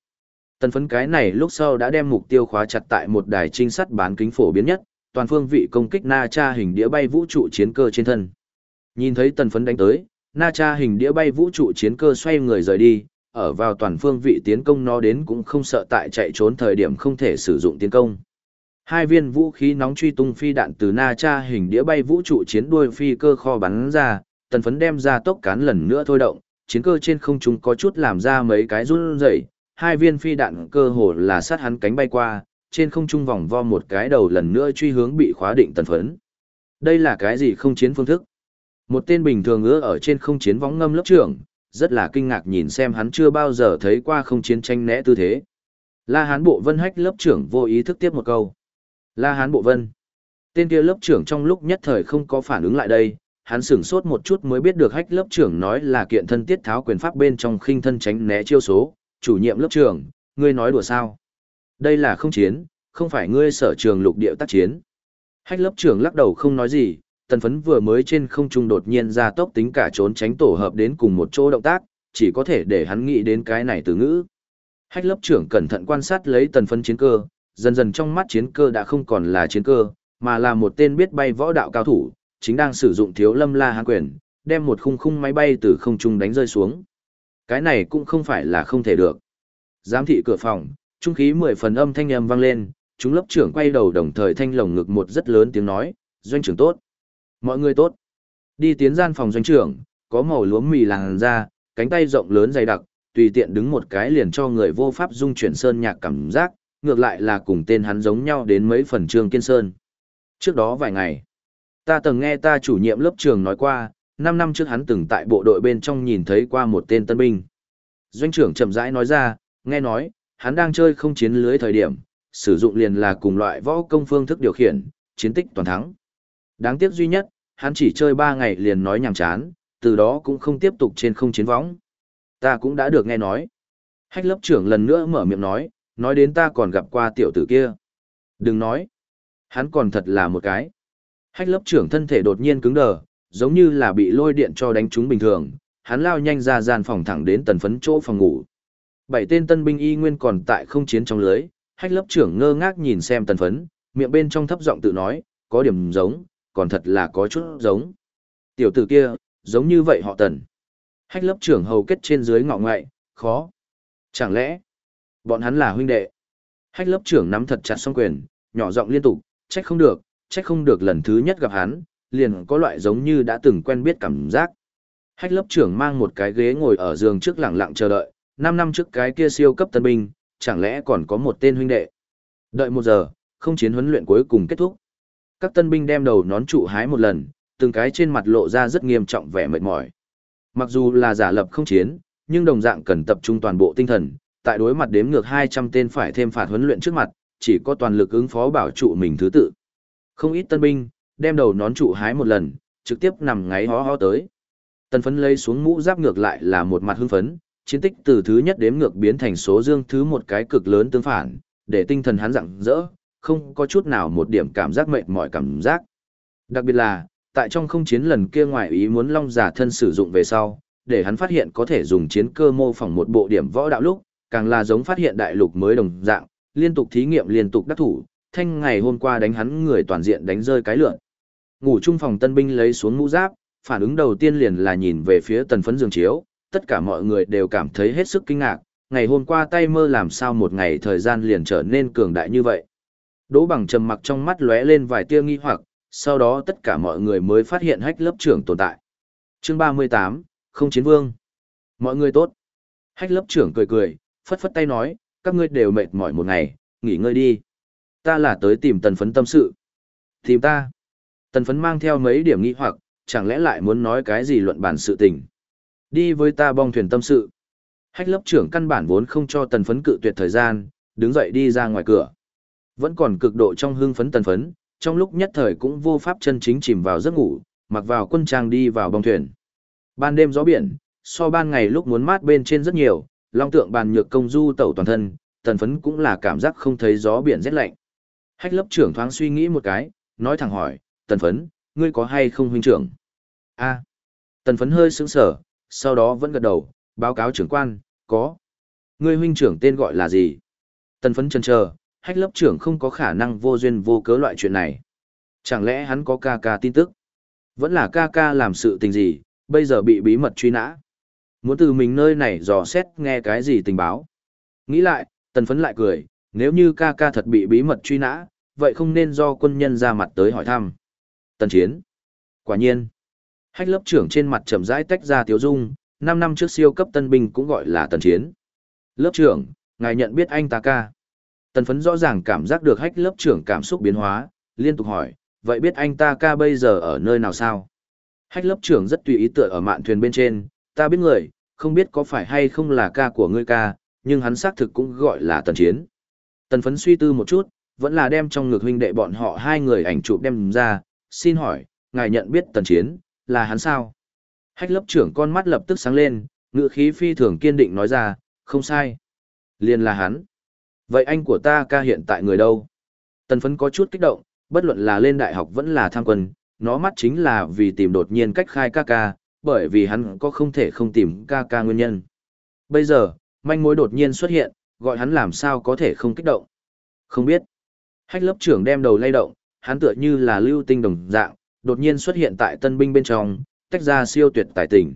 Tần phấn cái này lúc sau đã đem mục tiêu khóa chặt tại một đài trinh sát bán kính phổ biến nhất, toàn phương vị công kích Na Cha hình đĩa bay vũ trụ chiến cơ trên thân. Nhìn thấy tần phấn đánh tới, Na Cha hình đĩa bay vũ trụ chiến cơ xoay người rời đi, ở vào toàn phương vị tiến công nó đến cũng không sợ tại chạy trốn thời điểm không thể sử dụng tiến công. Hai viên vũ khí nóng truy tung phi đạn từ Na Cha hình đĩa bay vũ trụ chiến đuôi phi cơ kho bắn ra, tần phấn đem ra tốc cán lần nữa thôi động, chiến cơ trên không trung có chút làm ra mấy cái run rẩy, hai viên phi đạn cơ hồ là sát hắn cánh bay qua, trên không trung vòng vo một cái đầu lần nữa truy hướng bị khóa định tần phấn. Đây là cái gì không chiến phương thức? Một tên bình thường ngứa ở trên không chiến võng ngâm lớp trưởng, rất là kinh ngạc nhìn xem hắn chưa bao giờ thấy qua không chiến tranh né tư thế. La Hán Bộ Vân hách lớp trưởng vô ý thức tiếp một câu. La Hán Bộ Vân. Tên kia lớp trưởng trong lúc nhất thời không có phản ứng lại đây, hắn sửng sốt một chút mới biết được hách lớp trưởng nói là kiện thân tiết tháo quyền pháp bên trong khinh thân tránh né chiêu số, chủ nhiệm lớp trưởng, ngươi nói đùa sao? Đây là không chiến, không phải ngươi sở trường lục địa tác chiến. Hách lớp trưởng lắc đầu không nói gì, tần phấn vừa mới trên không trung đột nhiên ra tốc tính cả trốn tránh tổ hợp đến cùng một chỗ động tác, chỉ có thể để hắn nghĩ đến cái này từ ngữ. Hách lớp trưởng cẩn thận quan sát lấy tần phấn chiến cơ, dần dần trong mắt chiến cơ đã không còn là chiến cơ, mà là một tên biết bay võ đạo cao thủ, chính đang sử dụng thiếu lâm la hán quyền, đem một khung khung máy bay từ không trung đánh rơi xuống. Cái này cũng không phải là không thể được. Giám thị cửa phòng, trung khí mười phần âm thanh âm vang lên, chúng lớp trưởng quay đầu đồng thời thanh lồng ngực một rất lớn tiếng nói, doanh trưởng tốt. Mọi người tốt. Đi tiến gian phòng doanh trưởng, có màu lúa mì làng ra, cánh tay rộng lớn dày đặc, tùy tiện đứng một cái liền cho người vô pháp dung chuyển sơn nhạc cảm giác, ngược lại là cùng tên hắn giống nhau đến mấy phần trương kiên sơn. Trước đó vài ngày, ta từng nghe ta chủ nhiệm lớp trường nói qua, 5 năm trước hắn từng tại bộ đội bên trong nhìn thấy qua một tên tân binh. Doanh trưởng chậm rãi nói ra, nghe nói, hắn đang chơi không chiến lưới thời điểm, sử dụng liền là cùng loại võ công phương thức điều khiển, chiến tích toàn thắng. Đáng tiếc duy nhất, hắn chỉ chơi 3 ngày liền nói nhàm chán, từ đó cũng không tiếp tục trên không chiến võng. Ta cũng đã được nghe nói. Hách lớp trưởng lần nữa mở miệng nói, nói đến ta còn gặp qua tiểu tử kia. Đừng nói. Hắn còn thật là một cái. Hách lớp trưởng thân thể đột nhiên cứng đờ, giống như là bị lôi điện cho đánh trúng bình thường. Hắn lao nhanh ra gian phòng thẳng đến tần phấn chỗ phòng ngủ. Bảy tên tân binh y nguyên còn tại không chiến trong lưới. Hách lớp trưởng ngơ ngác nhìn xem tần phấn, miệng bên trong thấp giọng tự nói, có điểm giống, còn thật là có chút giống. Tiểu tử kia, giống như vậy họ tần. Hách lớp trưởng hầu kết trên dưới ngọ ngoại, khó. Chẳng lẽ, bọn hắn là huynh đệ? Hách lớp trưởng nắm thật chặt song quyền, nhỏ giọng liên tục, trách không được, trách không được lần thứ nhất gặp hắn, liền có loại giống như đã từng quen biết cảm giác. Hách lớp trưởng mang một cái ghế ngồi ở giường trước lặng lặng chờ đợi, 5 năm trước cái kia siêu cấp tân binh, chẳng lẽ còn có một tên huynh đệ. Đợi một giờ, không chiến huấn luyện cuối cùng kết thúc. Các tân binh đem đầu nón trụ hái một lần, từng cái trên mặt lộ ra rất nghiêm trọng vẻ mệt mỏi. Mặc dù là giả lập không chiến, nhưng đồng dạng cần tập trung toàn bộ tinh thần, tại đối mặt đếm ngược 200 tên phải thêm phạt huấn luyện trước mặt, chỉ có toàn lực ứng phó bảo trụ mình thứ tự. Không ít tân binh, đem đầu nón trụ hái một lần, trực tiếp nằm ngáy hó hó tới. Tần phấn lấy xuống mũ giáp ngược lại là một mặt hưng phấn, chiến tích từ thứ nhất đếm ngược biến thành số dương thứ một cái cực lớn tương phản, để tinh thần hắn rạng rỡ, không có chút nào một điểm cảm giác mệt mỏi cảm giác. Đặc biệt là, tại trong không chiến lần kia ngoài ý muốn long giả thân sử dụng về sau, để hắn phát hiện có thể dùng chiến cơ mô phỏng một bộ điểm võ đạo lúc, càng là giống phát hiện đại lục mới đồng dạng, liên tục thí nghiệm liên tục đắc thủ, thanh ngày hôm qua đánh hắn người toàn diện đánh rơi cái lượn. Ngủ chung phòng tân binh lấy xuống mũ giáp, phản ứng đầu tiên liền là nhìn về phía tần phấn giường chiếu, tất cả mọi người đều cảm thấy hết sức kinh ngạc, ngày hôm qua tay mơ làm sao một ngày thời gian liền trở nên cường đại như vậy. Đỗ bằng trầm mặc trong mắt lóe lên vài tia nghi hoặc, sau đó tất cả mọi người mới phát hiện hách lớp trưởng tồn tại. Chương 38, không chiến vương. Mọi người tốt. Hách lớp trưởng cười cười, phất phất tay nói, các ngươi đều mệt mỏi một ngày, nghỉ ngơi đi. Ta là tới tìm tần phấn tâm sự. Tìm ta. Tần phấn mang theo mấy điểm nghi hoặc, chẳng lẽ lại muốn nói cái gì luận bản sự tình. Đi với ta bong thuyền tâm sự. Hách lớp trưởng căn bản vốn không cho tần phấn cự tuyệt thời gian, đứng dậy đi ra ngoài cửa. Vẫn còn cực độ trong hưng phấn tần phấn, trong lúc nhất thời cũng vô pháp chân chính chìm vào giấc ngủ, mặc vào quân trang đi vào bong thuyền. Ban đêm gió biển, so ban ngày lúc muốn mát bên trên rất nhiều, long tượng bàn nhược công du tẩu toàn thân, tần phấn cũng là cảm giác không thấy gió biển rét lạnh. Hách lớp trưởng thoáng suy nghĩ một cái, nói thẳng hỏi, tần phấn, ngươi có hay không huynh trưởng? a tần phấn hơi sững sở, sau đó vẫn gật đầu, báo cáo trưởng quan, có. Ngươi huynh trưởng tên gọi là gì? Tần phấn chần chờ, hách lớp trưởng không có khả năng vô duyên vô cớ loại chuyện này. Chẳng lẽ hắn có ca ca tin tức? Vẫn là ca ca làm sự tình gì, bây giờ bị bí mật truy nã. Muốn từ mình nơi này dò xét nghe cái gì tình báo. Nghĩ lại, tần phấn lại cười, nếu như ca ca thật bị bí mật truy nã, vậy không nên do quân nhân ra mặt tới hỏi thăm. Tần chiến. Quả nhiên. Hách lớp trưởng trên mặt chậm rãi tách ra tiếu dung, 5 năm trước siêu cấp tân binh cũng gọi là tần chiến. Lớp trưởng, ngài nhận biết anh ta ca. Tần phấn rõ ràng cảm giác được hách lớp trưởng cảm xúc biến hóa, liên tục hỏi, vậy biết anh ta ca bây giờ ở nơi nào sao? Hách lớp trưởng rất tùy ý tựa ở mạn thuyền bên trên, ta biết người, không biết có phải hay không là ca của ngươi ca, nhưng hắn xác thực cũng gọi là tần chiến. Tần phấn suy tư một chút, vẫn là đem trong ngực huynh đệ bọn họ hai người ảnh chụp đem ra, xin hỏi, ngài nhận biết tần chiến, là hắn sao? Hách lớp trưởng con mắt lập tức sáng lên, ngựa khí phi thường kiên định nói ra, không sai. Liền là hắn. Vậy anh của ta ca hiện tại người đâu? Tần phấn có chút kích động, bất luận là lên đại học vẫn là tham quân, nó mắt chính là vì tìm đột nhiên cách khai ca ca, bởi vì hắn có không thể không tìm ca ca nguyên nhân. Bây giờ, manh mối đột nhiên xuất hiện, gọi hắn làm sao có thể không kích động. Không biết. Hách lớp trưởng đem đầu lay động, hắn tựa như là lưu tinh đồng dạng, đột nhiên xuất hiện tại tân binh bên trong, tách ra siêu tuyệt tài tình.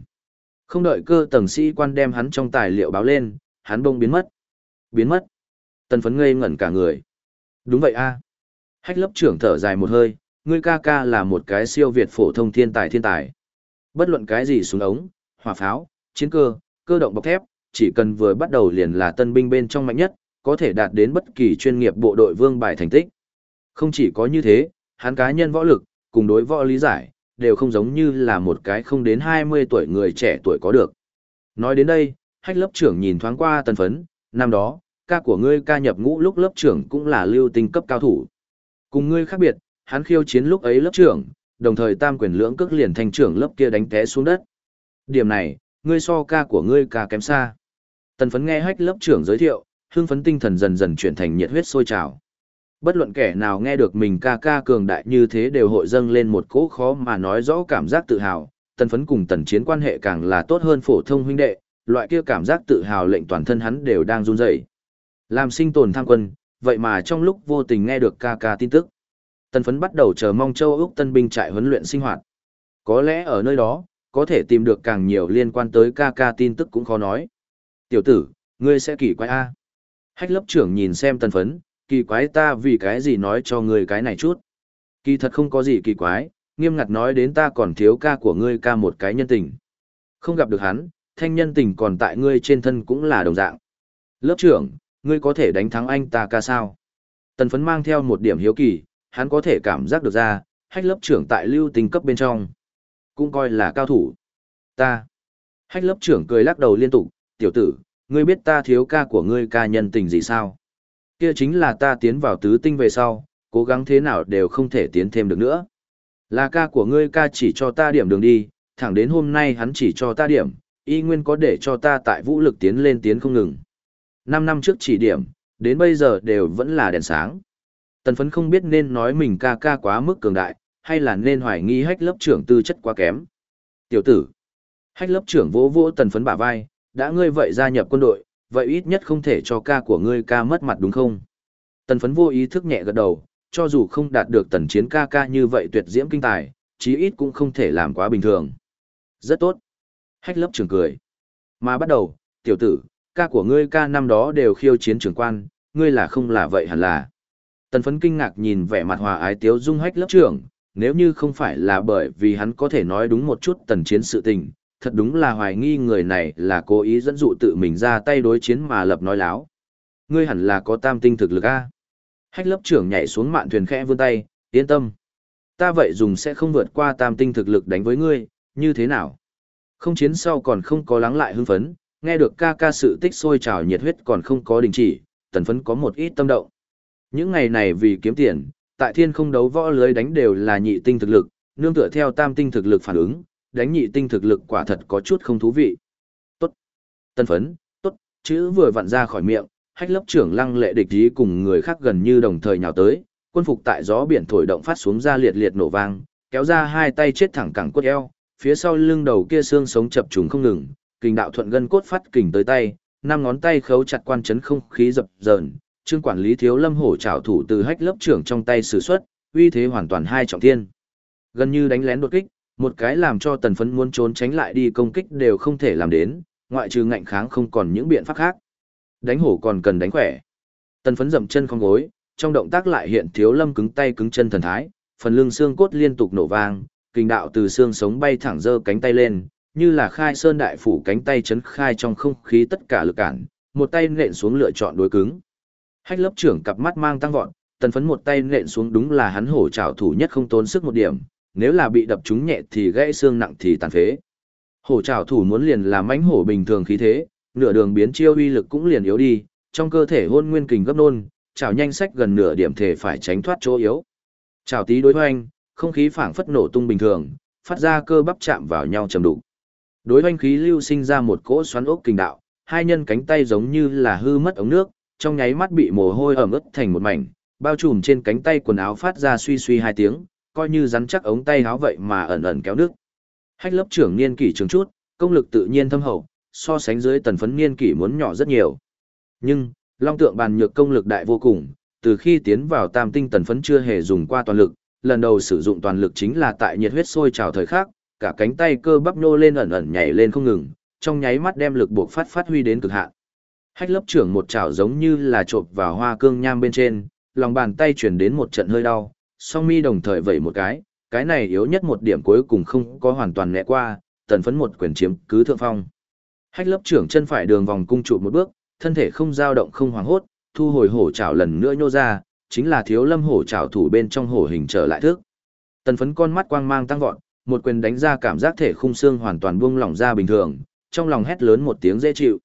Không đợi cơ tầng sĩ quan đem hắn trong tài liệu báo lên, hắn bông biến mất. Biến mất. Tân phấn ngây ngẩn cả người. Đúng vậy a Hách lớp trưởng thở dài một hơi, ngươi ca ca là một cái siêu việt phổ thông thiên tài thiên tài. Bất luận cái gì súng ống, hỏa pháo, chiến cơ, cơ động bọc thép, chỉ cần vừa bắt đầu liền là tân binh bên trong mạnh nhất, có thể đạt đến bất kỳ chuyên nghiệp bộ đội vương bài thành tích. Không chỉ có như thế, hắn cá nhân võ lực, cùng đối võ lý giải, đều không giống như là một cái không đến 20 tuổi người trẻ tuổi có được. Nói đến đây, hách lớp trưởng nhìn thoáng qua tần phấn, năm đó, ca của ngươi ca nhập ngũ lúc lớp trưởng cũng là lưu tinh cấp cao thủ. Cùng ngươi khác biệt, hắn khiêu chiến lúc ấy lớp trưởng, đồng thời tam quyền lưỡng cước liền thành trưởng lớp kia đánh té xuống đất. Điểm này, ngươi so ca của ngươi ca kém xa. Tần phấn nghe hách lớp trưởng giới thiệu, hương phấn tinh thần dần dần chuyển thành nhiệt huyết sôi trào. Bất luận kẻ nào nghe được mình ca ca cường đại như thế đều hội dâng lên một cỗ khó mà nói rõ cảm giác tự hào, tần phấn cùng tần chiến quan hệ càng là tốt hơn phổ thông huynh đệ, loại kia cảm giác tự hào lệnh toàn thân hắn đều đang run rẩy. Làm sinh tồn tham quân, vậy mà trong lúc vô tình nghe được ca ca tin tức. Tần phấn bắt đầu chờ mong châu Úc tân binh trại huấn luyện sinh hoạt. Có lẽ ở nơi đó, có thể tìm được càng nhiều liên quan tới ca ca tin tức cũng khó nói. Tiểu tử, ngươi sẽ kỳ quái A. Hách lớp trưởng nhìn xem tần phấn, kỳ quái ta vì cái gì nói cho ngươi cái này chút. Kỳ thật không có gì kỳ quái, nghiêm ngặt nói đến ta còn thiếu ca của ngươi ca một cái nhân tình. Không gặp được hắn, thanh nhân tình còn tại ngươi trên thân cũng là đồng dạng. Lớp trưởng, ngươi có thể đánh thắng anh ta ca sao? Tần phấn mang theo một điểm hiếu kỳ, hắn có thể cảm giác được ra, hách lớp trưởng tại lưu tình cấp bên trong. Cũng coi là cao thủ. Ta. Hách lớp trưởng cười lắc đầu liên tục, tiểu tử, ngươi biết ta thiếu ca của ngươi ca nhân tình gì sao? Kia chính là ta tiến vào tứ tinh về sau, cố gắng thế nào đều không thể tiến thêm được nữa. Là ca của ngươi ca chỉ cho ta điểm đường đi, thẳng đến hôm nay hắn chỉ cho ta điểm, y nguyên có để cho ta tại vũ lực tiến lên tiến không ngừng. Năm năm trước chỉ điểm, đến bây giờ đều vẫn là đèn sáng. Tần phấn không biết nên nói mình ca ca quá mức cường đại, hay là nên hoài nghi hách lớp trưởng tư chất quá kém. Tiểu tử, hách lớp trưởng vỗ vỗ tần phấn bả vai, đã ngươi vậy gia nhập quân đội, vậy ít nhất không thể cho ca của ngươi ca mất mặt đúng không? Tần phấn vô ý thức nhẹ gật đầu, cho dù không đạt được tần chiến ca ca như vậy tuyệt diễm kinh tài, chí ít cũng không thể làm quá bình thường. Rất tốt. Hách lớp trưởng cười. Mà bắt đầu, tiểu tử, ca của ngươi ca năm đó đều khiêu chiến trưởng quan, ngươi là không là vậy hẳn là. Tần phấn kinh ngạc nhìn vẻ mặt hòa ái tiếu dung hách lớp trưởng, nếu như không phải là bởi vì hắn có thể nói đúng một chút tần chiến sự tình, thật đúng là hoài nghi người này là cố ý dẫn dụ tự mình ra tay đối chiến mà lập nói láo. Ngươi hẳn là có tam tinh thực lực a. Hách lớp trưởng nhảy xuống mạn thuyền khẽ vươn tay, yên tâm. Ta vậy dùng sẽ không vượt qua tam tinh thực lực đánh với ngươi, như thế nào? Không chiến sau còn không có lắng lại hưng phấn, nghe được ca ca sự tích sôi trào nhiệt huyết còn không có đình chỉ, tần phấn có một ít tâm động. Những ngày này vì kiếm tiền, tại thiên không đấu võ lưới đánh đều là nhị tinh thực lực, nương tựa theo tam tinh thực lực phản ứng, đánh nhị tinh thực lực quả thật có chút không thú vị. Tốt. Tân phấn, tốt, chữ vừa vặn ra khỏi miệng, hách lớp trưởng lăng lệ địch ý cùng người khác gần như đồng thời nhào tới, quân phục tại gió biển thổi động phát xuống ra liệt liệt nổ vang, kéo ra hai tay chết thẳng cẳng cốt eo, phía sau lưng đầu kia xương sống chập trùng không ngừng, kình đạo thuận gân cốt phát kình tới tay, năm ngón tay khấu chặt quan chấn không khí dập dờn, trương quản lý thiếu lâm hổ trảo thủ từ hách lớp trưởng trong tay sử xuất, uy thế hoàn toàn hai trọng thiên. Gần như đánh lén đột kích, một cái làm cho tần phấn muốn trốn tránh lại đi công kích đều không thể làm đến, ngoại trừ ngạnh kháng không còn những biện pháp khác. Đánh hổ còn cần đánh khỏe. Tần phấn dậm chân không gối, trong động tác lại hiện thiếu lâm cứng tay cứng chân thần thái, phần lưng xương cốt liên tục nổ vang, kinh đạo từ xương sống bay thẳng dơ cánh tay lên, như là khai sơn đại phủ cánh tay chấn khai trong không khí tất cả lực cản, một tay nện xuống lựa chọn đối cứng. Hách lớp trưởng cặp mắt mang tăng vọt, tần phấn một tay nện xuống đúng là hắn hổ trảo thủ nhất không tốn sức một điểm, nếu là bị đập trúng nhẹ thì gãy xương nặng thì tàn phế. Hổ trảo thủ muốn liền làm mãnh hổ bình thường khí thế, nửa đường biến chiêu uy lực cũng liền yếu đi, trong cơ thể hôn nguyên kình gấp nôn, chảo nhanh sách gần nửa điểm thể phải tránh thoát chỗ yếu. Chảo tí đối hoanh, không khí phảng phất nổ tung bình thường, phát ra cơ bắp chạm vào nhau trầm đủ. Đối hoanh khí lưu sinh ra một cỗ xoắn ốc kình đạo, hai nhân cánh tay giống như là hư mất ống nước, trong nháy mắt bị mồ hôi ẩm ướt thành một mảnh, bao trùm trên cánh tay quần áo phát ra suy suy hai tiếng, coi như rắn chắc ống tay áo vậy mà ẩn ẩn kéo nước. Hách lớp trưởng niên kỷ trường chút, công lực tự nhiên thâm hậu, so sánh dưới tần phấn niên kỷ muốn nhỏ rất nhiều. Nhưng, long tượng bàn nhược công lực đại vô cùng, từ khi tiến vào tam tinh tần phấn chưa hề dùng qua toàn lực, lần đầu sử dụng toàn lực chính là tại nhiệt huyết sôi trào thời khắc, cả cánh tay cơ bắp nô lên ẩn ẩn nhảy lên không ngừng, trong nháy mắt đem lực buộc phát phát huy đến cực hạn. Hách lớp trưởng một chảo giống như là trộn vào hoa cương nham bên trên, lòng bàn tay chuyển đến một trận hơi đau, song mi đồng thời vẩy một cái, cái này yếu nhất một điểm cuối cùng không có hoàn toàn nẹ qua, tần phấn một quyền chiếm cứ thượng phong. Hách lớp trưởng chân phải đường vòng cung trụ một bước, thân thể không dao động không hoảng hốt, thu hồi hổ chảo lần nữa nhô ra, chính là thiếu lâm hổ trảo thủ bên trong hổ hình trở lại thức. Tần phấn con mắt quang mang tăng vọt, một quyền đánh ra cảm giác thể khung xương hoàn toàn buông lỏng ra bình thường, trong lòng hét lớn một tiếng dễ chịu.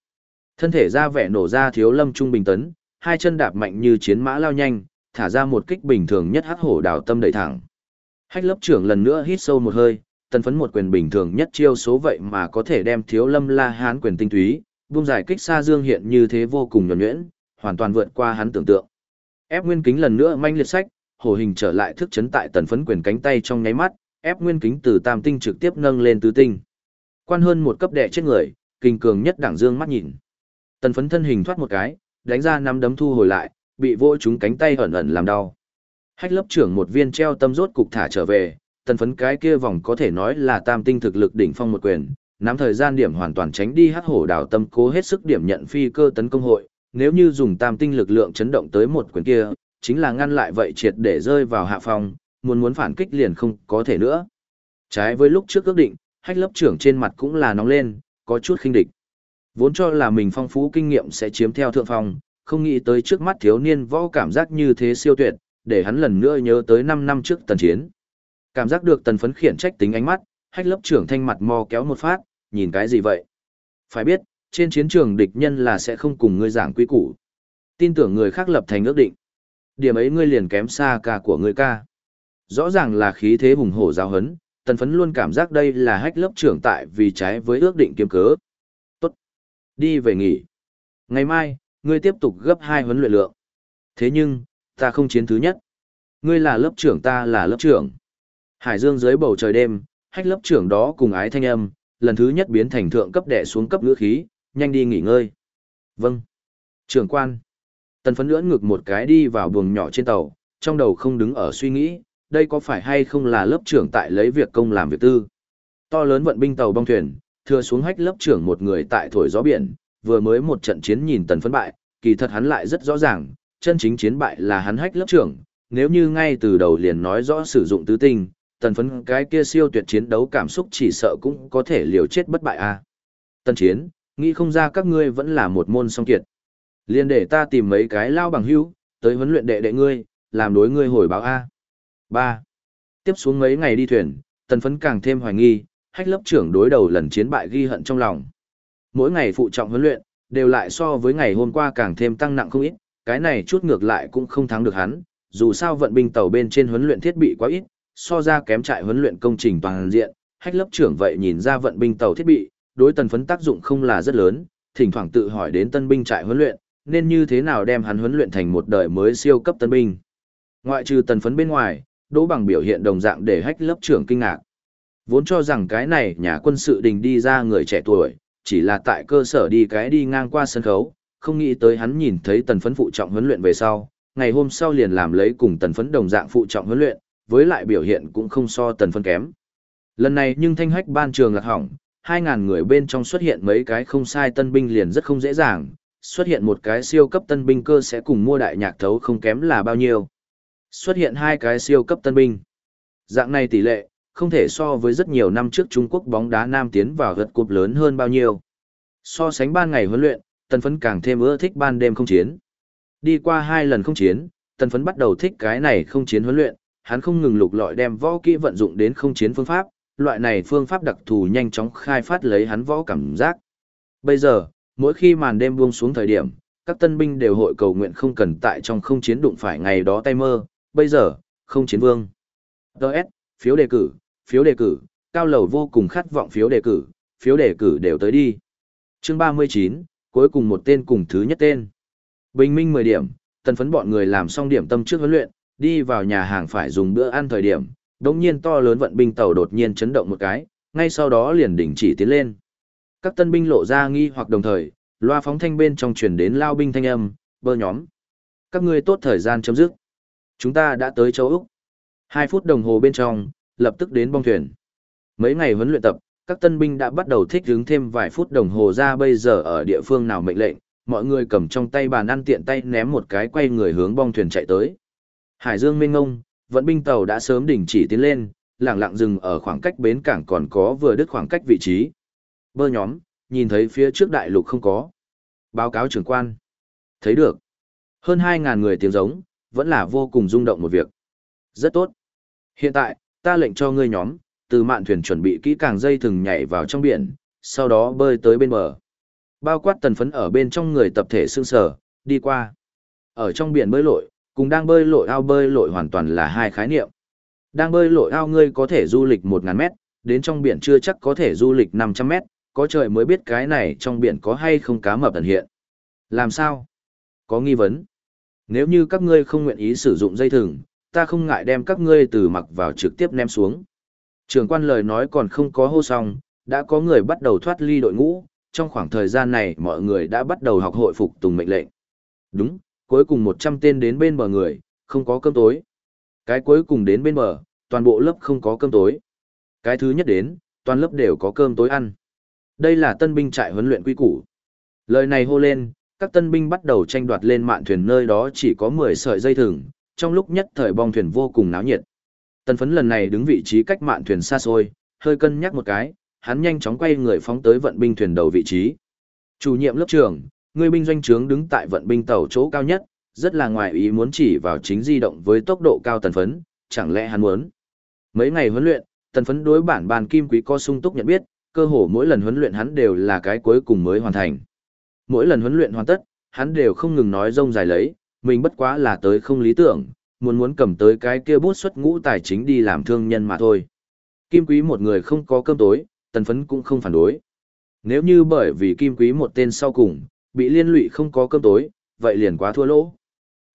Thân thể ra vẻ nổ ra thiếu lâm trung bình tấn, hai chân đạp mạnh như chiến mã lao nhanh, thả ra một kích bình thường nhất hắc hổ đào tâm đẩy thẳng. Hách lớp trưởng lần nữa hít sâu một hơi, tần phấn một quyền bình thường nhất chiêu số vậy mà có thể đem thiếu lâm la hán quyền tinh túy, buông giải kích xa dương hiện như thế vô cùng nhuẩn nhuyễn, hoàn toàn vượt qua hắn tưởng tượng. Ép nguyên kính lần nữa manh liệt sách, hổ hình trở lại thức chấn tại tần phấn quyền cánh tay trong nháy mắt, ép nguyên kính từ tam tinh trực tiếp nâng lên tứ tinh. Quan hơn một cấp đệ chết người, kinh cường nhất đảng dương mắt nhìn. Tần phấn thân hình thoát một cái, đánh ra năm đấm thu hồi lại, bị vô chúng cánh tay ẩn ẩn làm đau. Hách lớp trưởng một viên treo tâm rốt cục thả trở về, tần phấn cái kia vòng có thể nói là tam tinh thực lực đỉnh phong một quyền, nắm thời gian điểm hoàn toàn tránh đi hắc hổ đảo tâm cố hết sức điểm nhận phi cơ tấn công hội, nếu như dùng tam tinh lực lượng chấn động tới một quyền kia, chính là ngăn lại vậy triệt để rơi vào hạ phòng, muốn muốn phản kích liền không có thể nữa. Trái với lúc trước ước định, hách lớp trưởng trên mặt cũng là nóng lên, có chút khinh địch. Vốn cho là mình phong phú kinh nghiệm sẽ chiếm theo thượng phong, không nghĩ tới trước mắt thiếu niên võ cảm giác như thế siêu tuyệt, để hắn lần nữa nhớ tới 5 năm trước tần chiến. Cảm giác được tần phấn khiển trách tính ánh mắt, hách lớp trưởng thanh mặt mò kéo một phát, nhìn cái gì vậy? Phải biết, trên chiến trường địch nhân là sẽ không cùng ngươi giảng quy củ. Tin tưởng người khác lập thành ước định. Điểm ấy ngươi liền kém xa cả của ngươi ca. Rõ ràng là khí thế hùng hổ giao hấn, tần phấn luôn cảm giác đây là hách lớp trưởng tại vì trái với ước định kiếm cớ. Tốt. Đi về nghỉ. Ngày mai, ngươi tiếp tục gấp hai huấn luyện lượng. Thế nhưng, ta không chiến thứ nhất. Ngươi là lớp trưởng ta là lớp trưởng. Hải dương dưới bầu trời đêm, hách lớp trưởng đó cùng ái thanh âm, lần thứ nhất biến thành thượng cấp đệ xuống cấp ngữ khí, nhanh đi nghỉ ngơi. Vâng. Trưởng quan. Tần phấn lưỡn ngực một cái đi vào buồng nhỏ trên tàu, trong đầu không đứng ở suy nghĩ, đây có phải hay không là lớp trưởng tại lấy việc công làm việc tư. To lớn vận binh tàu bong thuyền, thừa xuống hách lớp trưởng một người tại thổi gió biển, vừa mới một trận chiến nhìn tần phấn bại, kỳ thật hắn lại rất rõ ràng, chân chính chiến bại là hắn hách lớp trưởng, nếu như ngay từ đầu liền nói rõ sử dụng tứ tinh, tần phấn cái kia siêu tuyệt chiến đấu cảm xúc chỉ sợ cũng có thể liều chết bất bại a à. Tần chiến, nghĩ không ra các ngươi vẫn là một môn song kiệt. Liên để ta tìm mấy cái lao bằng hữu, tới huấn luyện đệ đệ ngươi, làm đối ngươi hồi báo A. 3. Tiếp xuống mấy ngày đi thuyền, tần phấn càng thêm hoài nghi, hách lớp trưởng đối đầu lần chiến bại ghi hận trong lòng. Mỗi ngày phụ trọng huấn luyện, đều lại so với ngày hôm qua càng thêm tăng nặng không ít, cái này chút ngược lại cũng không thắng được hắn, dù sao vận binh tàu bên trên huấn luyện thiết bị quá ít, so ra kém trại huấn luyện công trình toàn diện, hách lớp trưởng vậy nhìn ra vận binh tàu thiết bị, đối tần phấn tác dụng không là rất lớn, thỉnh thoảng tự hỏi đến tân binh trại huấn luyện, nên như thế nào đem hắn huấn luyện thành một đời mới siêu cấp tân binh. Ngoại trừ tần phấn bên ngoài, đỗ bằng biểu hiện đồng dạng để hách lớp trưởng kinh ngạc. Vốn cho rằng cái này nhà quân sự đình đi ra người trẻ tuổi, chỉ là tại cơ sở đi cái đi ngang qua sân khấu, không nghĩ tới hắn nhìn thấy tần phấn phụ trọng huấn luyện về sau, ngày hôm sau liền làm lấy cùng tần phấn đồng dạng phụ trọng huấn luyện, với lại biểu hiện cũng không so tần phấn kém. Lần này nhưng thanh hách ban trường lạc hỏng, 2.000 người bên trong xuất hiện mấy cái không sai tân binh liền rất không dễ dàng, xuất hiện một cái siêu cấp tân binh cơ sẽ cùng mua đại nhạc thấu không kém là bao nhiêu. Xuất hiện hai cái siêu cấp tân binh. Dạng này tỷ lệ, không thể so với rất nhiều năm trước Trung Quốc bóng đá nam tiến vào gật cục lớn hơn bao nhiêu. So sánh ban ngày huấn luyện, tần phấn càng thêm ưa thích ban đêm không chiến. Đi qua hai lần không chiến, tần phấn bắt đầu thích cái này không chiến huấn luyện, hắn không ngừng lục lọi đem võ kỹ vận dụng đến không chiến phương pháp, loại này phương pháp đặc thù nhanh chóng khai phát lấy hắn võ cảm giác. Bây giờ, mỗi khi màn đêm buông xuống thời điểm, các tân binh đều hội cầu nguyện không cần tại trong không chiến đụng phải ngày đó tay mơ, bây giờ, không chiến vương. Đợt, phiếu đề cử, phiếu đề cử, cao lầu vô cùng khát vọng phiếu đề cử, phiếu đề cử đều tới đi. Chương 39, cuối cùng một tên cùng thứ nhất tên. Bình minh 10 điểm, tần phấn bọn người làm xong điểm tâm trước huấn luyện, đi vào nhà hàng phải dùng bữa ăn thời điểm, đống nhiên to lớn vận binh tàu đột nhiên chấn động một cái, ngay sau đó liền đỉnh chỉ tiến lên. Các tân binh lộ ra nghi hoặc đồng thời, loa phóng thanh bên trong truyền đến lao binh thanh âm, bơ nhóm. Các ngươi tốt thời gian chấm dứt. Chúng ta đã tới châu Úc. Hai phút đồng hồ bên trong, lập tức đến bong thuyền. Mấy ngày huấn luyện tập, các tân binh đã bắt đầu thích ứng thêm vài phút đồng hồ ra bây giờ ở địa phương nào mệnh lệnh, mọi người cầm trong tay bàn ăn tiện tay ném một cái quay người hướng bong thuyền chạy tới. Hải Dương Minh Ngông, vận binh tàu đã sớm đình chỉ tiến lên, lặng lặng dừng ở khoảng cách bến cảng còn có vừa đứt khoảng cách vị trí. Bơ nhóm, nhìn thấy phía trước đại lục không có. Báo cáo trưởng quan. Thấy được. Hơn 2.000 người tiếng giống, vẫn là vô cùng rung động một việc. Rất tốt. Hiện tại, ta lệnh cho ngươi nhóm, từ mạn thuyền chuẩn bị kỹ càng dây thừng nhảy vào trong biển, sau đó bơi tới bên bờ. Bao quát tần phấn ở bên trong người tập thể xương sở, đi qua. Ở trong biển bơi lội, cùng đang bơi lội ao bơi lội hoàn toàn là hai khái niệm. Đang bơi lội ao ngươi có thể du lịch 1.000 mét, đến trong biển chưa chắc có thể du lịch 500 mét, có trời mới biết cái này trong biển có hay không cá mập ẩn hiện. Làm sao? Có nghi vấn. Nếu như các ngươi không nguyện ý sử dụng dây thừng, ta không ngại đem các ngươi từ mặc vào trực tiếp ném xuống. Trường quan lời nói còn không có hô xong, đã có người bắt đầu thoát ly đội ngũ, trong khoảng thời gian này mọi người đã bắt đầu học hội phục tùng mệnh lệnh. Đúng, cuối cùng 100 tên đến bên bờ người, không có cơm tối. Cái cuối cùng đến bên bờ, toàn bộ lớp không có cơm tối. Cái thứ nhất đến, toàn lớp đều có cơm tối ăn. Đây là tân binh trại huấn luyện quy củ. Lời này hô lên, các tân binh bắt đầu tranh đoạt lên mạn thuyền nơi đó chỉ có 10 sợi dây thừng, trong lúc nhất thời bong thuyền vô cùng náo nhiệt. Tần phấn lần này đứng vị trí cách mạn thuyền xa xôi, hơi cân nhắc một cái, hắn nhanh chóng quay người phóng tới vận binh thuyền đầu vị trí. Chủ nhiệm lớp trưởng, người binh doanh trướng đứng tại vận binh tàu chỗ cao nhất, rất là ngoài ý muốn chỉ vào chính di động với tốc độ cao tần phấn, chẳng lẽ hắn muốn. Mấy ngày huấn luyện, tần phấn đối bản bàn kim quý co sung túc nhận biết, cơ hồ mỗi lần huấn luyện hắn đều là cái cuối cùng mới hoàn thành. Mỗi lần huấn luyện hoàn tất, hắn đều không ngừng nói rông dài lấy, mình bất quá là tới không lý tưởng, muốn muốn cầm tới cái kia bút xuất ngũ tài chính đi làm thương nhân mà thôi. Kim quý một người không có cơm tối, tần phấn cũng không phản đối. Nếu như bởi vì kim quý một tên sau cùng, bị liên lụy không có cơm tối, vậy liền quá thua lỗ.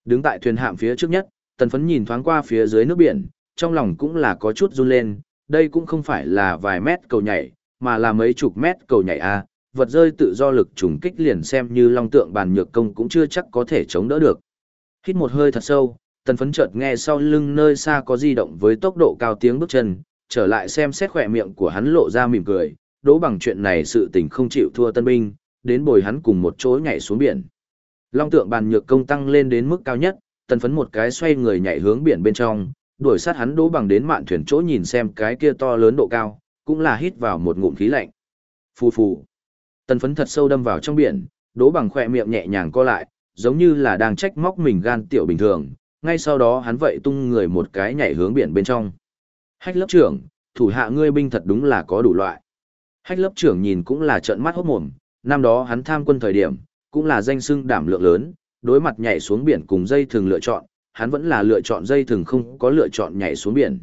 Đứng tại thuyền hạm phía trước nhất, tần phấn nhìn thoáng qua phía dưới nước biển, trong lòng cũng là có chút run lên, đây cũng không phải là vài mét cầu nhảy, mà là mấy chục mét cầu nhảy a vật rơi tự do lực trùng kích liền xem như long tượng bàn nhược công cũng chưa chắc có thể chống đỡ được. Hít một hơi thật sâu, tần phấn chợt nghe sau lưng nơi xa có di động với tốc độ cao tiếng bước chân, trở lại xem xét khỏe miệng của hắn lộ ra mỉm cười, Đố bằng chuyện này sự tình không chịu thua tân binh, đến bồi hắn cùng một chỗ nhảy xuống biển. Long tượng bàn nhược công tăng lên đến mức cao nhất, tần phấn một cái xoay người nhảy hướng biển bên trong, đuổi sát hắn đố bằng đến mạn thuyền chỗ nhìn xem cái kia to lớn độ cao, cũng là hít vào một ngụm khí lạnh. Phù phù. Tần phấn thật sâu đâm vào trong biển, đố bằng khỏe miệng nhẹ nhàng co lại, giống như là đang trách móc mình gan tiểu bình thường, ngay sau đó hắn vậy tung người một cái nhảy hướng biển bên trong. Hách lớp trưởng, thủ hạ ngươi binh thật đúng là có đủ loại. Hách lớp trưởng nhìn cũng là trợn mắt hốt mồm, năm đó hắn tham quân thời điểm, cũng là danh xưng đảm lượng lớn, đối mặt nhảy xuống biển cùng dây thường lựa chọn, hắn vẫn là lựa chọn dây thường không có lựa chọn nhảy xuống biển.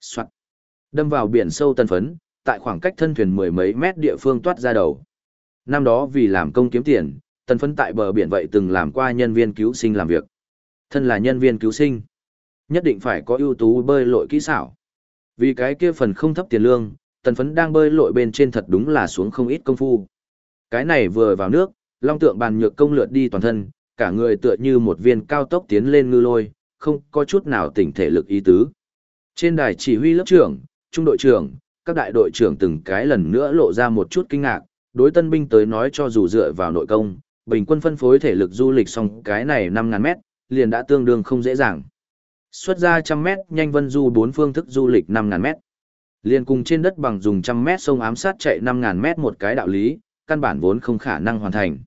Soạn. Đâm vào biển sâu tân phấn, tại khoảng cách thân thuyền mười mấy mét địa phương toát ra đầu. Năm đó vì làm công kiếm tiền, tân phấn tại bờ biển vậy từng làm qua nhân viên cứu sinh làm việc. Thân là nhân viên cứu sinh, nhất định phải có ưu tú bơi lội kỹ xảo. Vì cái kia phần không thấp tiền lương, tần phấn đang bơi lội bên trên thật đúng là xuống không ít công phu. Cái này vừa vào nước, long tượng bàn nhược công lượt đi toàn thân, cả người tựa như một viên cao tốc tiến lên ngư lôi, không có chút nào tỉnh thể lực ý tứ. Trên đài chỉ huy lớp trưởng, trung đội trưởng, các đại đội trưởng từng cái lần nữa lộ ra một chút kinh ngạc, đối tân binh tới nói cho dù dựa vào nội công, bình quân phân phối thể lực du lịch xong cái này 5.000 mét, liền đã tương đương không dễ dàng. Xuất ra trăm mét nhanh vân du bốn phương thức du lịch 5.000 mét. Liền cùng trên đất bằng dùng trăm mét sông ám sát chạy 5.000 mét một cái đạo lý, căn bản vốn không khả năng hoàn thành.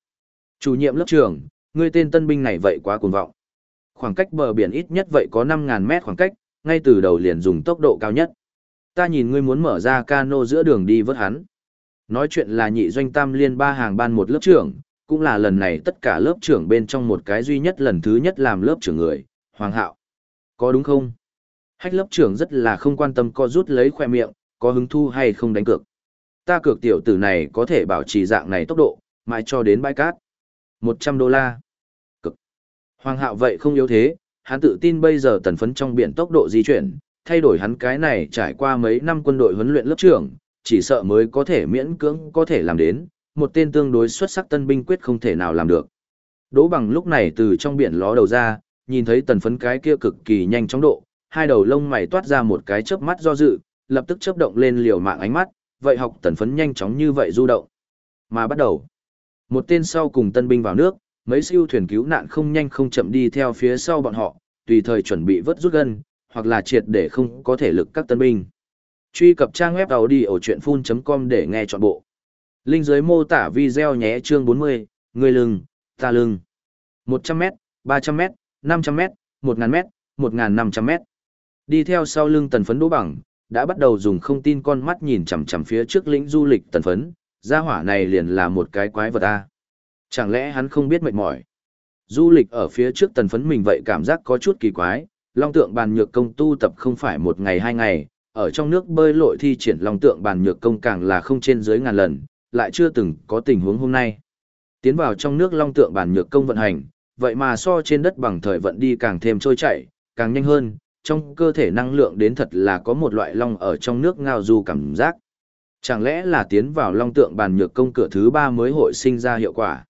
Chủ nhiệm lớp trưởng, ngươi tên tân binh này vậy quá cuồng vọng. Khoảng cách bờ biển ít nhất vậy có 5.000 mét khoảng cách, ngay từ đầu liền dùng tốc độ cao nhất. Ta nhìn ngươi muốn mở ra cano giữa đường đi vớt hắn. Nói chuyện là nhị doanh tam liên ba hàng ban một lớp trưởng, cũng là lần này tất cả lớp trưởng bên trong một cái duy nhất lần thứ nhất làm lớp trưởng người, Hoàng Hạo. Có đúng không? Hách lớp trưởng rất là không quan tâm co rút lấy khoe miệng, có hứng thu hay không đánh cược. Ta cược tiểu tử này có thể bảo trì dạng này tốc độ, mãi cho đến bãi cát. 100 đô la. Cực. Hoàng hạo vậy không yếu thế, hắn tự tin bây giờ tần phấn trong biển tốc độ di chuyển, thay đổi hắn cái này trải qua mấy năm quân đội huấn luyện lớp trưởng, chỉ sợ mới có thể miễn cưỡng có thể làm đến, một tên tương đối xuất sắc tân binh quyết không thể nào làm được. Đỗ bằng lúc này từ trong biển ló đầu ra, nhìn thấy tần phấn cái kia cực kỳ nhanh chóng độ, hai đầu lông mày toát ra một cái chớp mắt do dự, lập tức chớp động lên liều mạng ánh mắt, vậy học tần phấn nhanh chóng như vậy du động. Mà bắt đầu, một tên sau cùng tân binh vào nước, mấy siêu thuyền cứu nạn không nhanh không chậm đi theo phía sau bọn họ, tùy thời chuẩn bị vớt rút gân, hoặc là triệt để không có thể lực các tân binh. Truy cập trang web audio chuyện full.com để nghe trọn bộ. Linh dưới mô tả video nhé chương 40, người lưng, ta lưng. 100m, 300m, 500m, 1000m, 1500m. Đi theo sau lưng tần phấn đỗ bằng, đã bắt đầu dùng không tin con mắt nhìn chằm chằm phía trước lĩnh du lịch tần phấn, gia hỏa này liền là một cái quái vật ta. Chẳng lẽ hắn không biết mệt mỏi? Du lịch ở phía trước tần phấn mình vậy cảm giác có chút kỳ quái, long tượng bàn nhược công tu tập không phải một ngày hai ngày, ở trong nước bơi lội thi triển long tượng bàn nhược công càng là không trên dưới ngàn lần, lại chưa từng có tình huống hôm nay. Tiến vào trong nước long tượng bàn nhược công vận hành, vậy mà so trên đất bằng thời vận đi càng thêm trôi chảy, càng nhanh hơn, trong cơ thể năng lượng đến thật là có một loại long ở trong nước ngao du cảm giác. Chẳng lẽ là tiến vào long tượng bàn nhược công cửa thứ ba mới hội sinh ra hiệu quả?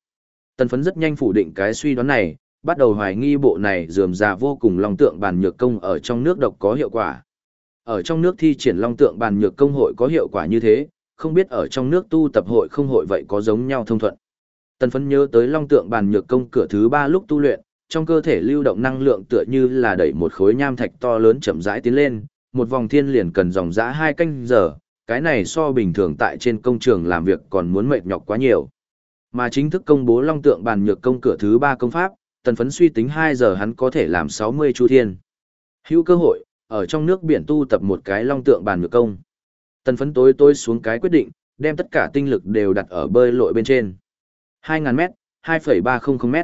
Tần phấn rất nhanh phủ định cái suy đoán này, bắt đầu hoài nghi bộ này dườm già vô cùng long tượng bàn nhược công ở trong nước độc có hiệu quả. Ở trong nước thi triển long tượng bàn nhược công hội có hiệu quả như thế, không biết ở trong nước tu tập hội không hội vậy có giống nhau thông thuận. Tần phấn nhớ tới long tượng bàn nhược công cửa thứ ba lúc tu luyện, trong cơ thể lưu động năng lượng tựa như là đẩy một khối nham thạch to lớn chậm rãi tiến lên, một vòng thiên liền cần dòng dã hai canh giờ, cái này so bình thường tại trên công trường làm việc còn muốn mệt nhọc quá nhiều. Mà chính thức công bố long tượng bàn nhược công cửa thứ ba công pháp, tần phấn suy tính 2 giờ hắn có thể làm 60 chu thiên. Hữu cơ hội, ở trong nước biển tu tập một cái long tượng bàn nhược công. Tần phấn tối tối xuống cái quyết định, đem tất cả tinh lực đều đặt ở bơi lội bên trên. 2.000 m 2,300 m